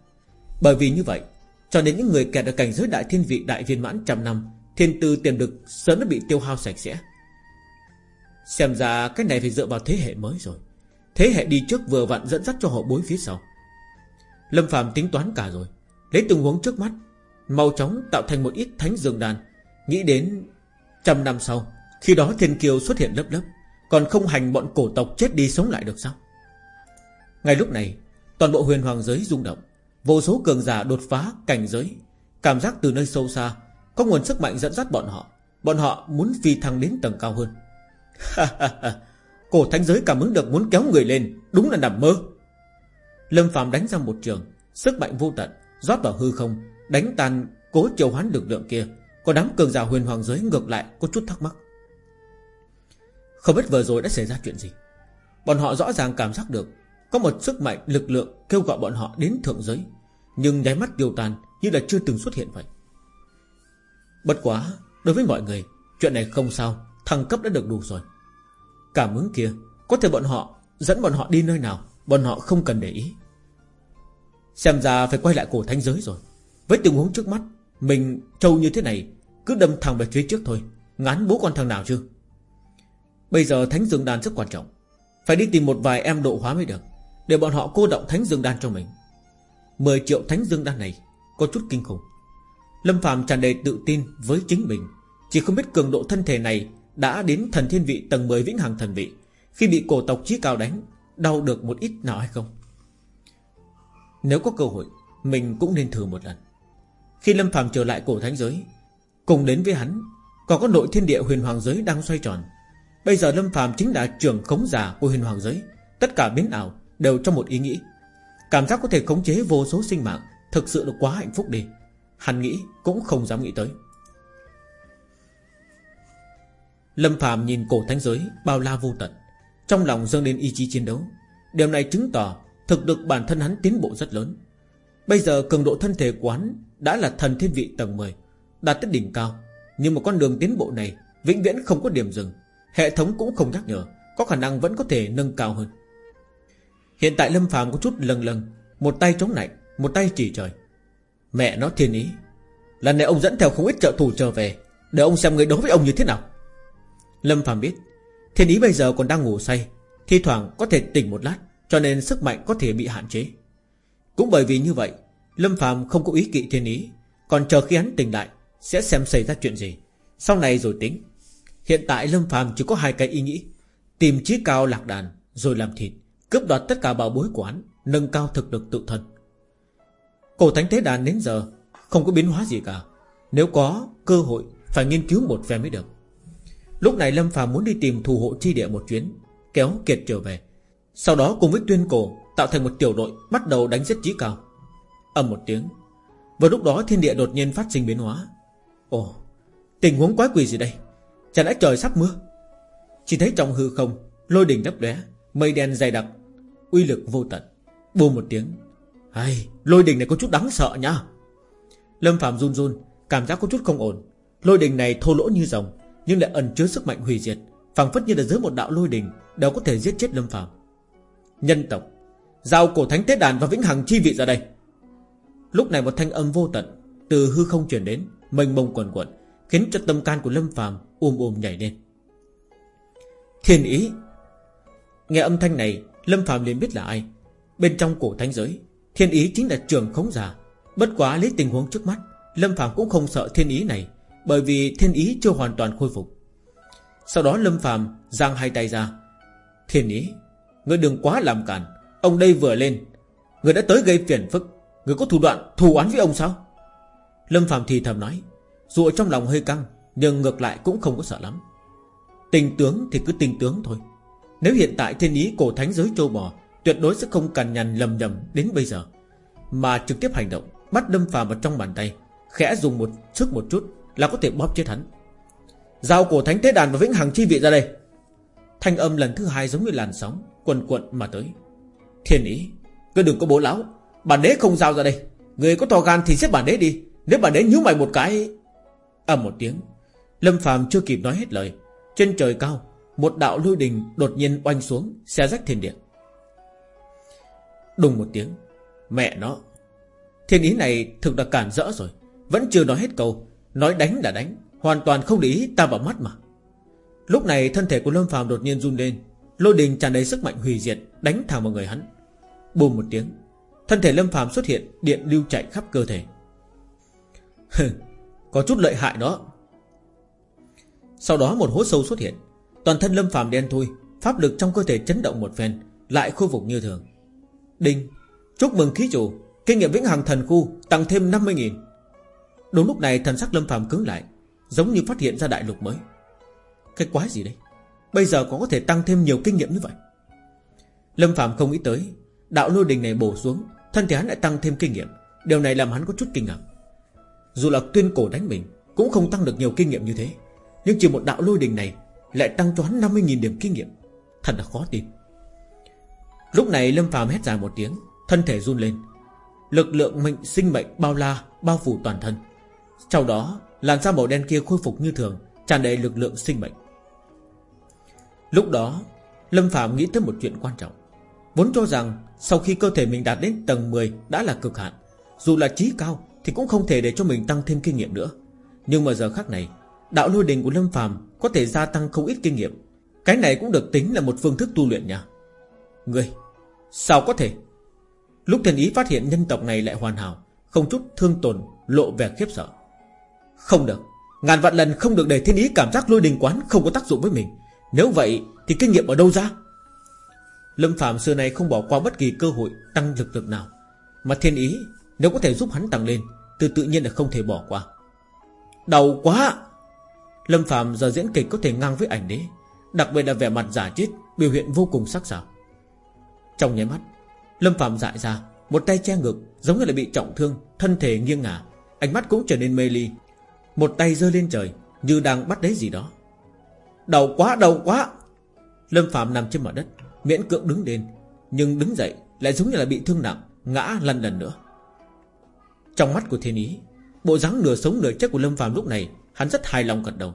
Bởi vì như vậy, Cho nên những người kẹt ở cảnh giới đại thiên vị đại viên mãn trăm năm Thiên tư tiềm lực sớm đã bị tiêu hao sạch sẽ. Xem ra cái này phải dựa vào thế hệ mới rồi. Thế hệ đi trước vừa vặn dẫn dắt cho họ bối phía sau. Lâm Phạm tính toán cả rồi. Lấy tình huống trước mắt. Mau chóng tạo thành một ít thánh dương đàn Nghĩ đến trăm năm sau, Khi đó thiên kiều xuất hiện lớp lớp, Còn không hành bọn cổ tộc chết đi sống lại được sao? Ngay lúc này, Toàn bộ huyền hoàng giới rung động. Vô số cường giả đột phá cảnh giới. Cảm giác từ nơi sâu xa có nguồn sức mạnh dẫn dắt bọn họ. Bọn họ muốn phi thăng đến tầng cao hơn. Cổ thánh giới cảm ứng được muốn kéo người lên, Đúng là nằm mơ. Lâm Phạm đánh ra một trường, Sức mạnh vô tận, rót vào hư không, Đánh tan cố triệu hoán lực lượng kia. Còn đám cường giả huyền hoàng giới ngược lại, Có chút thắc mắc. Không biết vừa rồi đã xảy ra chuyện gì. Bọn họ rõ ràng cảm giác được, Có một sức mạnh lực lượng kêu gọi bọn họ đến thượng giới, Nhưng nháy mắt tiêu tan, Như là chưa từng xuất hiện vậy. Bất quá, Đối với mọi người, Chuyện này không sao, Thăng cấp đã được đủ rồi. Cảm ứng kia, Có thể bọn họ Dẫn bọn họ đi nơi nào, Bọn họ không cần để ý. Xem ra phải quay lại cổ thanh giới rồi. Với tình huống trước mắt, Mình trâu như thế này, Cứ đâm thẳng về phía trước thôi. Ngán bố con thằng nào chứ? Bây giờ thánh dương đan rất quan trọng. Phải đi tìm một vài em độ hóa mới được, Để bọn họ cô động thánh dương đan cho mình. 10 triệu thánh dương đan này Có chút kinh khủng. Lâm Phạm tràn đầy tự tin với chính mình. Chỉ không biết cường độ thân thể này Đã đến thần thiên vị tầng 10 vĩnh hằng thần vị. Khi bị cổ tộc chí cao đánh, Đau được một ít nào hay không? Nếu có cơ hội, Mình cũng nên thử một lần. Khi Lâm Phạm trở lại cổ thánh giới, Cùng đến với hắn, Còn có nội thiên địa huyền hoàng giới đang xoay tròn. Bây giờ Lâm Phạm chính là trưởng khống giả của huyền hoàng giới. Tất cả biến ảo đều trong một ý nghĩ. Cảm giác có thể khống chế vô số sinh mạng Thực sự là quá hạnh phúc đi. Hắn nghĩ cũng không dám nghĩ tới. Lâm Phạm nhìn cổ thánh giới Bao la vô tận, Trong lòng dâng lên ý chí chiến đấu. Điều này chứng tỏ Thực lực bản thân hắn tiến bộ rất lớn. Bây giờ cường độ thân thể quán Đã là thần thiên vị tầng 10 Đạt tới đỉnh cao. Nhưng một con đường tiến bộ này Vĩnh viễn không có điểm dừng. Hệ thống cũng không nhắc nhở, Có khả năng vẫn có thể nâng cao hơn. Hiện tại Lâm Phạm có chút lần lần Một tay chống lạnh Một tay chỉ trời. Mẹ nó thiên ý. Lần này ông dẫn theo không ít trợ thủ trở về, Để ông xem người đối với ông như thế nào. Lâm Phạm biết, Thiên ý bây giờ còn đang ngủ say, Thi thoảng có thể tỉnh một lát, Cho nên sức mạnh có thể bị hạn chế. Cũng bởi vì như vậy, Lâm Phạm không có ý kỵ thiên ý, Còn chờ khi hắn tỉnh lại, Sẽ xem xảy ra chuyện gì. Sau này rồi tính. Hiện tại Lâm Phạm chỉ có hai cái ý nghĩ, Tìm trí cao lạc đàn, Rồi làm thịt, Cướp đoạt tất cả bảo bối của hắn, Nâng cao thực lực tự thân. Cổ thánh thế đàn đến giờ Không có biến hóa gì cả. Nếu có cơ hội, Phải nghiên cứu một phe mới được. Lúc này Lâm phàm muốn đi tìm thủ hộ chi địa một chuyến, Kéo Kiệt trở về. Sau đó cùng với tuyên cổ Tạo thành một tiểu đội, Bắt đầu đánh giết chí cao. Âm một tiếng Và lúc đó thiên địa đột nhiên phát sinh biến hóa. Ồ, Tình huống quái quỷ gì đây? Chả lẽ trời sắp mưa? Chỉ thấy trong hư không, Lôi đỉnh đắp đé Mây đen dày đặc, Uy lực vô tận. Bù một tiếng hay, lôi đình này có chút đáng sợ nha Lâm Phạm run run Cảm giác có chút không ổn. Lôi đình này thô lỗ như rồng Nhưng lại ẩn chứa sức mạnh hủy diệt phảng phất như là dưới một đạo lôi đình Đều có thể giết chết Lâm Phạm Nhân tộc Giao cổ thánh tế đàn và vĩnh hằng chi vị ra đây. Lúc này một thanh âm vô tận Từ hư không chuyển đến Mênh mông quần quần Khiến cho tâm can của Lâm Phạm ùm um ùm um nhảy lên. Thiên ý. Nghe âm thanh này Lâm Phạm liền biết là ai. Bên trong cổ thánh giới Thiên ý chính là trường khống giả. Bất quá lấy tình huống trước mắt, Lâm Phạm cũng không sợ thiên ý này, Bởi vì thiên ý chưa hoàn toàn khôi phục. Sau đó Lâm Phạm giang hai tay ra. Thiên ý, Ngươi đừng quá làm cản Ông đây vừa lên, Ngươi đã tới gây phiền phức. Ngươi có thủ đoạn thù oán với ông sao? Lâm Phạm thì thầm nói, Dù ở trong lòng hơi căng, Nhưng ngược lại cũng không có sợ lắm. Tình tướng thì cứ tình tướng thôi. Nếu hiện tại thiên ý cổ thánh giới châu bò Tuyệt đối sẽ không cằn nhằn lầm nhầm đến bây giờ. Mà trực tiếp hành động, Bắt đâm phàm vào trong bàn tay, Khẽ dùng một, sức một chút Là có thể bóp chết hắn. Giao cổ thánh tế đàn và vĩnh hằng chi vị ra đây. Thanh âm lần thứ hai giống như làn sóng, Quần quận mà tới. Thiên ý Ngươi đừng có bố lão Bản đế không giao ra đây. Người có to gan thì xếp bản đế đi. Nếu bản đế nhíu mày một cái. Ầm một tiếng, Lâm phàm chưa kịp nói hết lời. Trên trời cao, Một đạo lôi đình đột nhiên oanh xuống Xe rách thiên địa. Đùng một tiếng. Mẹ nó. Thiên ý này thực là cản rỡ rồi. Vẫn chưa nói hết câu. Nói đánh là đánh. Hoàn toàn không để ý ta vào mắt mà. Lúc này thân thể của Lâm phàm đột nhiên run lên. Lôi đình tràn đầy sức mạnh hủy diệt, Đánh thẳng vào người hắn. Bùm một tiếng. Thân thể Lâm Phạm xuất hiện, Điện lưu chạy khắp cơ thể. Có chút lợi hại đó. Sau đó một hố sâu xuất hiện. Toàn thân Lâm Phạm đen thui, Pháp lực trong cơ thể chấn động một phen, Lại khôi phục như thường. Đinh, Chúc mừng khí chủ, Kinh nghiệm vĩnh hằng thần khu Tăng thêm 50.000 Đúng lúc này thần sắc Lâm Phạm cứng lại, Giống như phát hiện ra đại lục mới. Cái quái gì đây? Bây giờ có có thể tăng thêm nhiều kinh nghiệm như vậy. Lâm Phạm không nghĩ tới, Đạo lôi đình này bổ xuống, Thân thể hắn lại tăng thêm kinh nghiệm. Điều này làm hắn có chút kinh ngạc. Dù là tuyên cổ đánh mình, Cũng không tăng được nhiều kinh nghiệm như thế. Nhưng chỉ một đạo lôi đình này Lại tăng cho hắn 50.000 điểm kinh nghiệm. Thật là khó tin. Lúc này Lâm phàm hét dài một tiếng, Thân thể run lên. Lực lượng mệnh sinh mệnh bao la, Bao phủ toàn thân. Sau đó, làn da màu đen kia khôi phục như thường, tràn đầy lực lượng sinh mệnh. Lúc đó, Lâm Phạm nghĩ tới một chuyện quan trọng. Vốn cho rằng sau khi cơ thể mình đạt đến tầng 10 đã là cực hạn, Dù là trí cao Thì cũng không thể để cho mình tăng thêm kinh nghiệm nữa. Nhưng mà giờ khác này, Đạo lôi đình của Lâm Phàm có thể gia tăng không ít kinh nghiệm. Cái này cũng được tính là một phương thức tu luyện nha ngươi, Sao có thể? Lúc thần ý phát hiện nhân tộc này lại hoàn hảo, Không chút thương tổn, lộ vẻ khiếp sợ. Không được, Ngàn vạn lần không được để thiên ý cảm giác lôi đình quán Không có tác dụng với mình. Nếu vậy thì kinh nghiệm ở đâu ra? Lâm Phạm xưa này không bỏ qua bất kỳ cơ hội, Tăng lực lực nào. Mà thiên ý, nếu có thể giúp hắn tăng lên, Từ tự nhiên là không thể bỏ qua. Đau quá! Lâm Phạm giờ diễn kịch có thể ngang với ảnh đế, Đặc biệt là vẻ mặt giả chết, Biểu hiện vô cùng sắc sảo. Trong nháy mắt. Lâm Phạm dại ra, Một tay che ngực, giống như là bị trọng thương, Thân thể nghiêng ngả, Ánh mắt cũng trở nên mê ly. Một tay giơ lên trời, Như đang bắt lấy gì đó. Đau quá đau quá! Lâm Phạm nằm trên mặt đất, Miễn cưỡng đứng lên, Nhưng đứng dậy lại giống như là bị thương nặng, Ngã lăn lần nữa. Trong mắt của thiên ý, Bộ dáng nửa sống nửa chết của Lâm Phạm lúc này, Hắn rất hài lòng gật đầu.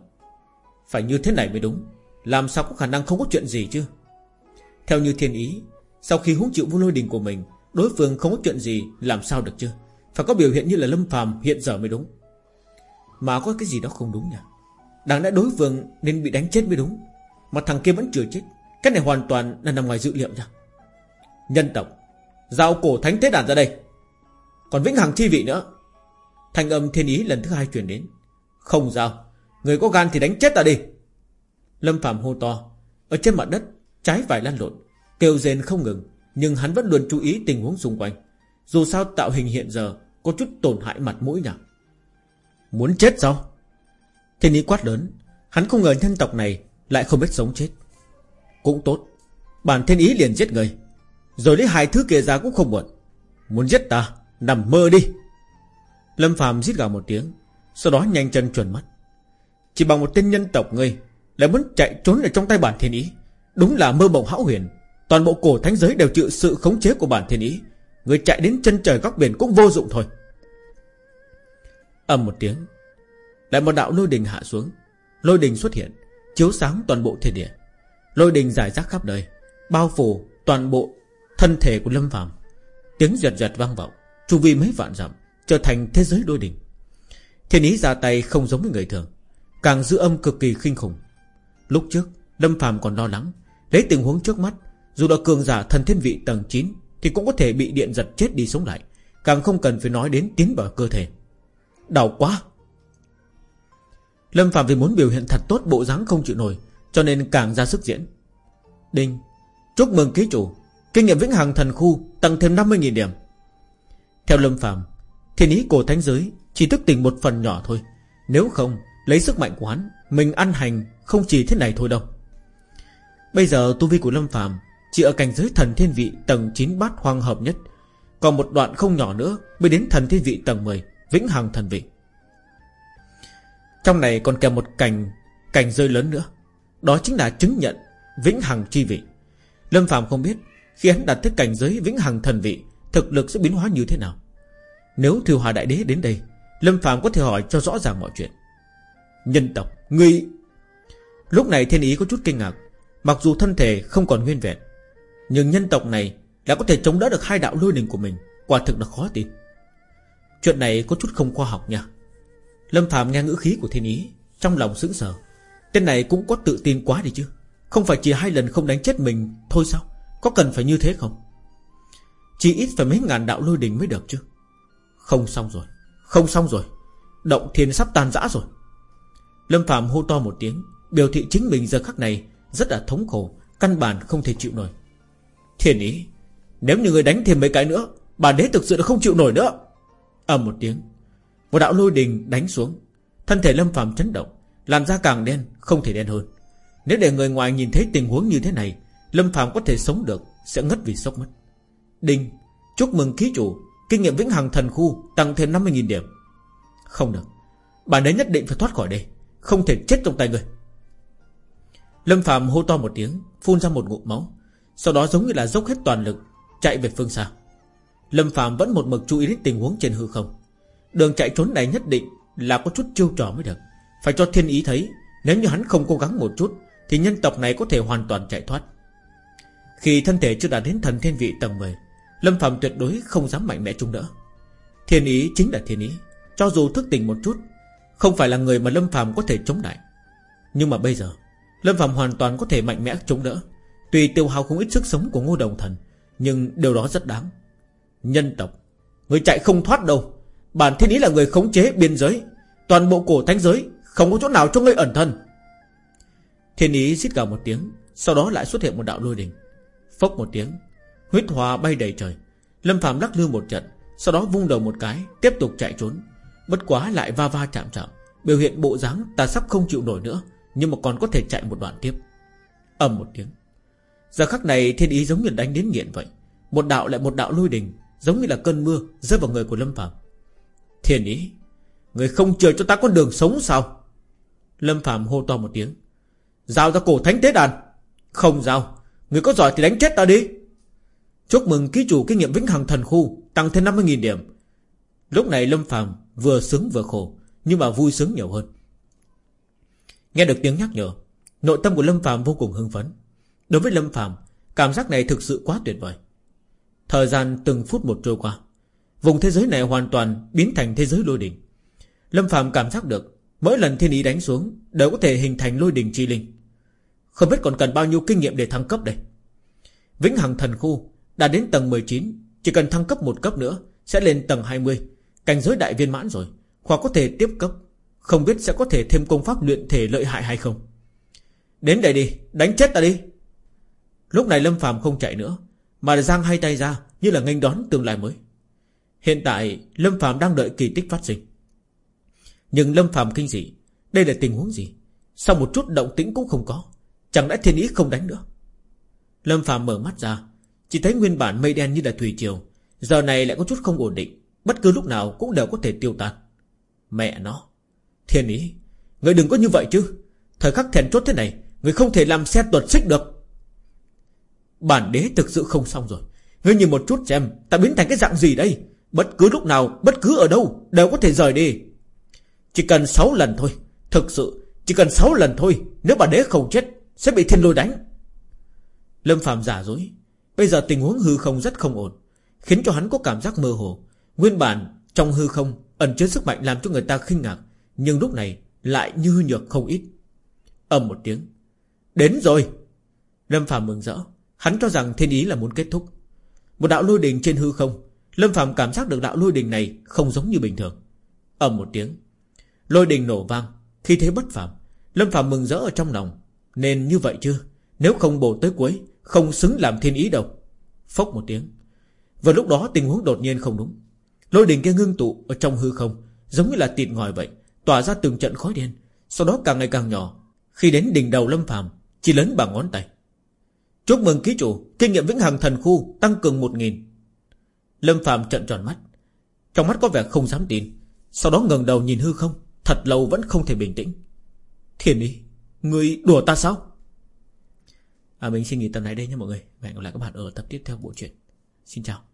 Phải như thế này mới đúng, Làm sao có khả năng không có chuyện gì chứ? Theo như thiên ý sau khi hứng chịu vô lôi đình của mình, Đối phương không có chuyện gì, làm sao được chứ? Phải có biểu hiện như là Lâm phàm hiện giờ mới đúng. Mà có cái gì đó không đúng nhỉ? Đáng lẽ đối phương nên bị đánh chết mới đúng. Mà thằng kia vẫn chưa chết. Cái này hoàn toàn là nằm ngoài dự liệu nhỉ? Nhân tộc, Giao cổ thánh tế đàn ra đây. Còn vĩnh hằng chi vị nữa. Thanh âm thiên ý lần thứ hai truyền đến. Không giao Người có gan thì đánh chết ta đi. Lâm Phạm hô to. Ở trên mặt đất, trái phải lăn lộn. Kêu rên không ngừng, Nhưng hắn vẫn luôn chú ý tình huống xung quanh. Dù sao tạo hình hiện giờ Có chút tổn hại mặt mũi nhỉ? Muốn chết sao? Thiên ý quát lớn, Hắn không ngờ nhân tộc này Lại không biết sống chết. Cũng tốt, Bản thiên ý liền giết người. Rồi lấy hai thứ kia ra cũng không muộn. Muốn giết ta, Nằm mơ đi. Lâm phàm giết gào một tiếng, Sau đó nhanh chân chuẩn mắt. Chỉ bằng một tên nhân tộc ngươi Lại muốn chạy trốn ở trong tay bản thiên ý, Đúng là mơ mộng hão huyền. Toàn bộ cổ thánh giới đều chịu sự khống chế của bản thiên ý. Người chạy đến chân trời góc biển cũng vô dụng thôi. Ầm một tiếng, lại một đạo lôi đình hạ xuống. Lôi đình xuất hiện, Chiếu sáng toàn bộ thiên địa. Lôi đình giải rác khắp nơi, Bao phủ toàn bộ thân thể của Lâm phàm. Tiếng giật giật vang vọng, Chu vi mấy vạn dặm, Trở thành thế giới lôi đình. Thiên ý ra tay không giống với người thường, Càng giữ âm cực kỳ khinh khủng. Lúc trước, Lâm phàm còn lo lắng, Lấy tình huống trước mắt dù là cường giả thần thiên vị tầng 9 Thì cũng có thể bị điện giật chết đi sống lại, Càng không cần phải nói đến tiến vào cơ thể. Đau quá! Lâm Phạm vì muốn biểu hiện thật tốt bộ dáng không chịu nổi, Cho nên càng ra sức diễn. Đinh, Chúc mừng ký chủ, Kinh nghiệm vĩnh hằng thần khu tăng thêm 50.000 điểm. Theo Lâm Phạm, Thiên ý cổ thánh giới Chỉ thức tỉnh một phần nhỏ thôi, Nếu không, lấy sức mạnh của hắn, Mình ăn hành không chỉ thế này thôi đâu. Bây giờ tu vi của Lâm Phạm chỉ ở cảnh giới thần thiên vị tầng 9 bát hoang hợp nhất. Còn một đoạn không nhỏ nữa Mới đến thần thiên vị tầng 10 Vĩnh hằng thần vị. Trong này còn kèm một cành Cành rơi lớn nữa. Đó chính là chứng nhận Vĩnh Hằng chi vị. Lâm Phạm không biết Khi hắn đặt tới cảnh giới Vĩnh Hằng thần vị, Thực lực sẽ biến hóa như thế nào. Nếu Thiều Hòa Đại Đế đến đây, Lâm Phạm có thể hỏi cho rõ ràng mọi chuyện. Nhân tộc, Ngươi. Lúc này thiên ý có chút kinh ngạc, Mặc dù thân thể không còn nguyên vẹn nhưng nhân tộc này đã có thể chống đỡ được hai đạo lôi đình của mình, Quả thực là khó tin. Chuyện này có chút không khoa học nha. Lâm Phạm nghe ngữ khí của thiên ý, Trong lòng sững sờ. Tên này cũng có tự tin quá đi chứ. Không phải chỉ hai lần không đánh chết mình Thôi sao? Có cần phải như thế không? Chỉ ít phải mấy ngàn đạo lôi đình mới được chứ. Không xong rồi, Không xong rồi. Động thiên sắp tan rã rồi. Lâm Phạm hô to một tiếng, Biểu thị chính mình giờ khắc này Rất là thống khổ, Căn bản không thể chịu nổi. Thiên ý, Nếu như người đánh thêm mấy cái nữa, Bà đế thực sự đã không chịu nổi nữa. Ầm một tiếng, Một đạo lôi đình đánh xuống. Thân thể Lâm Phạm chấn động, Làn da càng đen, không thể đen hơn. Nếu để người ngoài nhìn thấy tình huống như thế này, Lâm Phạm có thể sống được, Sẽ ngất vì sốc mất. Đinh Chúc mừng ký chủ, Kinh nghiệm vĩnh hằng thần khu Tăng thêm 50.000 điểm. Không được, bà đế nhất định phải thoát khỏi đây, Không thể chết trong tay người. Lâm Phạm hô to một tiếng, Phun ra một ngụm máu. Sau đó giống như là dốc hết toàn lực, Chạy về phương xa. Lâm Phạm vẫn một mực chú ý đến tình huống trên hư không. Đường chạy trốn này nhất định Là có chút chiêu trò mới được. Phải cho thiên ý thấy, Nếu như hắn không cố gắng một chút, Thì nhân tộc này có thể hoàn toàn chạy thoát. Khi thân thể chưa đạt đến thần thiên vị tầng 10 Lâm Phạm tuyệt đối không dám mạnh mẽ chung đỡ. Thiên ý chính là thiên ý, Cho dù thức tỉnh một chút, Không phải là người mà Lâm Phạm có thể chống lại. Nhưng mà bây giờ, Lâm Phạm hoàn toàn có thể mạnh mẽ chống đỡ. Tuy tiêu hao không ít sức sống của ngô đồng thần, Nhưng điều đó rất đáng. Nhân tộc, Người chạy không thoát đâu. Bản thiên ý là người khống chế biên giới. Toàn bộ cổ thánh giới, Không có chỗ nào cho ngươi ẩn thân. Thiên ý xít gào một tiếng, Sau đó lại xuất hiện một đạo lôi đình. Phốc một tiếng, Huyết hòa bay đầy trời. Lâm Phạm lắc lư một trận, Sau đó vung đầu một cái, Tiếp tục chạy trốn. Bất quá lại va va chạm chạm, Biểu hiện bộ dáng ta sắp không chịu nổi nữa, Nhưng mà còn có thể chạy một đoạn tiếp. Ầm một tiếng. Giờ khắc này thiên ý giống như đánh đến nghiện vậy. Một đạo lại một đạo lôi đình, Giống như là cơn mưa, rơi vào người của Lâm Phạm Thiên ý, Người không chờ cho ta con đường sống sao? Lâm Phạm hô to một tiếng. Giao ra cổ thánh tế đàn. Không giao, Người có giỏi thì đánh chết ta đi. Chúc mừng ký chủ kinh nghiệm vĩnh hằng thần khu, Tăng thêm 50.000 điểm. Lúc này Lâm Phạm vừa sướng vừa khổ, Nhưng mà vui sướng nhiều hơn. Nghe được tiếng nhắc nhở, Nội tâm của Lâm Phạm vô cùng hưng phấn. Đối với Lâm Phạm Cảm giác này thực sự quá tuyệt vời. Thời gian từng phút một trôi qua, Vùng thế giới này hoàn toàn biến thành thế giới lôi đỉnh Lâm Phạm cảm giác được, Mỗi lần thiên ý đánh xuống Đều có thể hình thành lôi đỉnh chi linh. Không biết còn cần bao nhiêu kinh nghiệm để thăng cấp đây. Vĩnh Hằng Thần Khu Đã đến tầng 19 Chỉ cần thăng cấp một cấp nữa Sẽ lên tầng 20 Cảnh giới đại viên mãn rồi, Hoặc có thể tiếp cấp, Không biết sẽ có thể thêm công pháp luyện thể lợi hại hay không. Đến đây đi, Đánh chết ta đi. Lúc này Lâm Phạm không chạy nữa, Mà giang hai tay ra Như là nghênh đón tương lai mới. Hiện tại, Lâm Phạm đang đợi kỳ tích phát sinh. Nhưng Lâm Phạm kinh dị, Đây là tình huống gì? Sau một chút động tĩnh cũng không có, Chẳng đã thiên ý không đánh nữa? Lâm Phạm mở mắt ra, Chỉ thấy nguyên bản mây đen như là thủy triều, Giờ này lại có chút không ổn định, Bất cứ lúc nào cũng đều có thể tiêu tan. Mẹ nó, Thiên ý, Người đừng có như vậy chứ. Thời khắc thèn chốt thế này, Người không thể làm xe tuột xích được. Bản đế thực sự không xong rồi. Ngươi nhìn một chút xem, Ta biến thành cái dạng gì đây? Bất cứ lúc nào, Bất cứ ở đâu, Đều có thể rời đi. Chỉ cần 6 lần thôi. Thực sự, Chỉ cần 6 lần thôi, Nếu bản đế không chết, Sẽ bị thiên lôi đánh. Lâm Phạm giả dối. Bây giờ tình huống hư không rất không ổn, Khiến cho hắn có cảm giác mơ hồ. Nguyên bản, trong hư không, Ẩn chứa sức mạnh làm cho người ta khinh ngạc, Nhưng lúc này lại như nhược không ít. Ầm một tiếng. Đến rồi! Lâm Phạm mừng rỡ. Hắn cho rằng thiên ý là muốn kết thúc. Một đạo lôi đình trên hư không, Lâm Phạm cảm giác được đạo lôi đình này Không giống như bình thường. Ầm một tiếng, Lôi đình nổ vang Khi thế bất phạm Lâm Phạm mừng rỡ ở trong lòng, Nên như vậy chưa Nếu không bổ tới cuối, Không xứng làm thiên ý đâu. Phốc một tiếng Và lúc đó tình huống đột nhiên không đúng. Lôi đình kia ngưng tụ ở trong hư không, Giống như là tịt ngòi vậy, Tỏa ra từng trận khói đen, Sau đó càng ngày càng nhỏ. Khi đến đỉnh đầu Lâm Phạm Chỉ lớn bằng ngón tay. Chúc mừng ký chủ, Kinh nghiệm vĩnh hằng thần khu tăng cường 1.000 Lâm Phạm trận tròn mắt. Trong mắt có vẻ không dám tin. Sau đó ngẩng đầu nhìn hư không, Thật lâu vẫn không thể bình tĩnh. Thiền ý, Người đùa ta sao? À mình xin nghỉ tập này đây nha mọi người. Và hẹn gặp lại các bạn ở tập tiếp theo bộ truyện. Xin chào.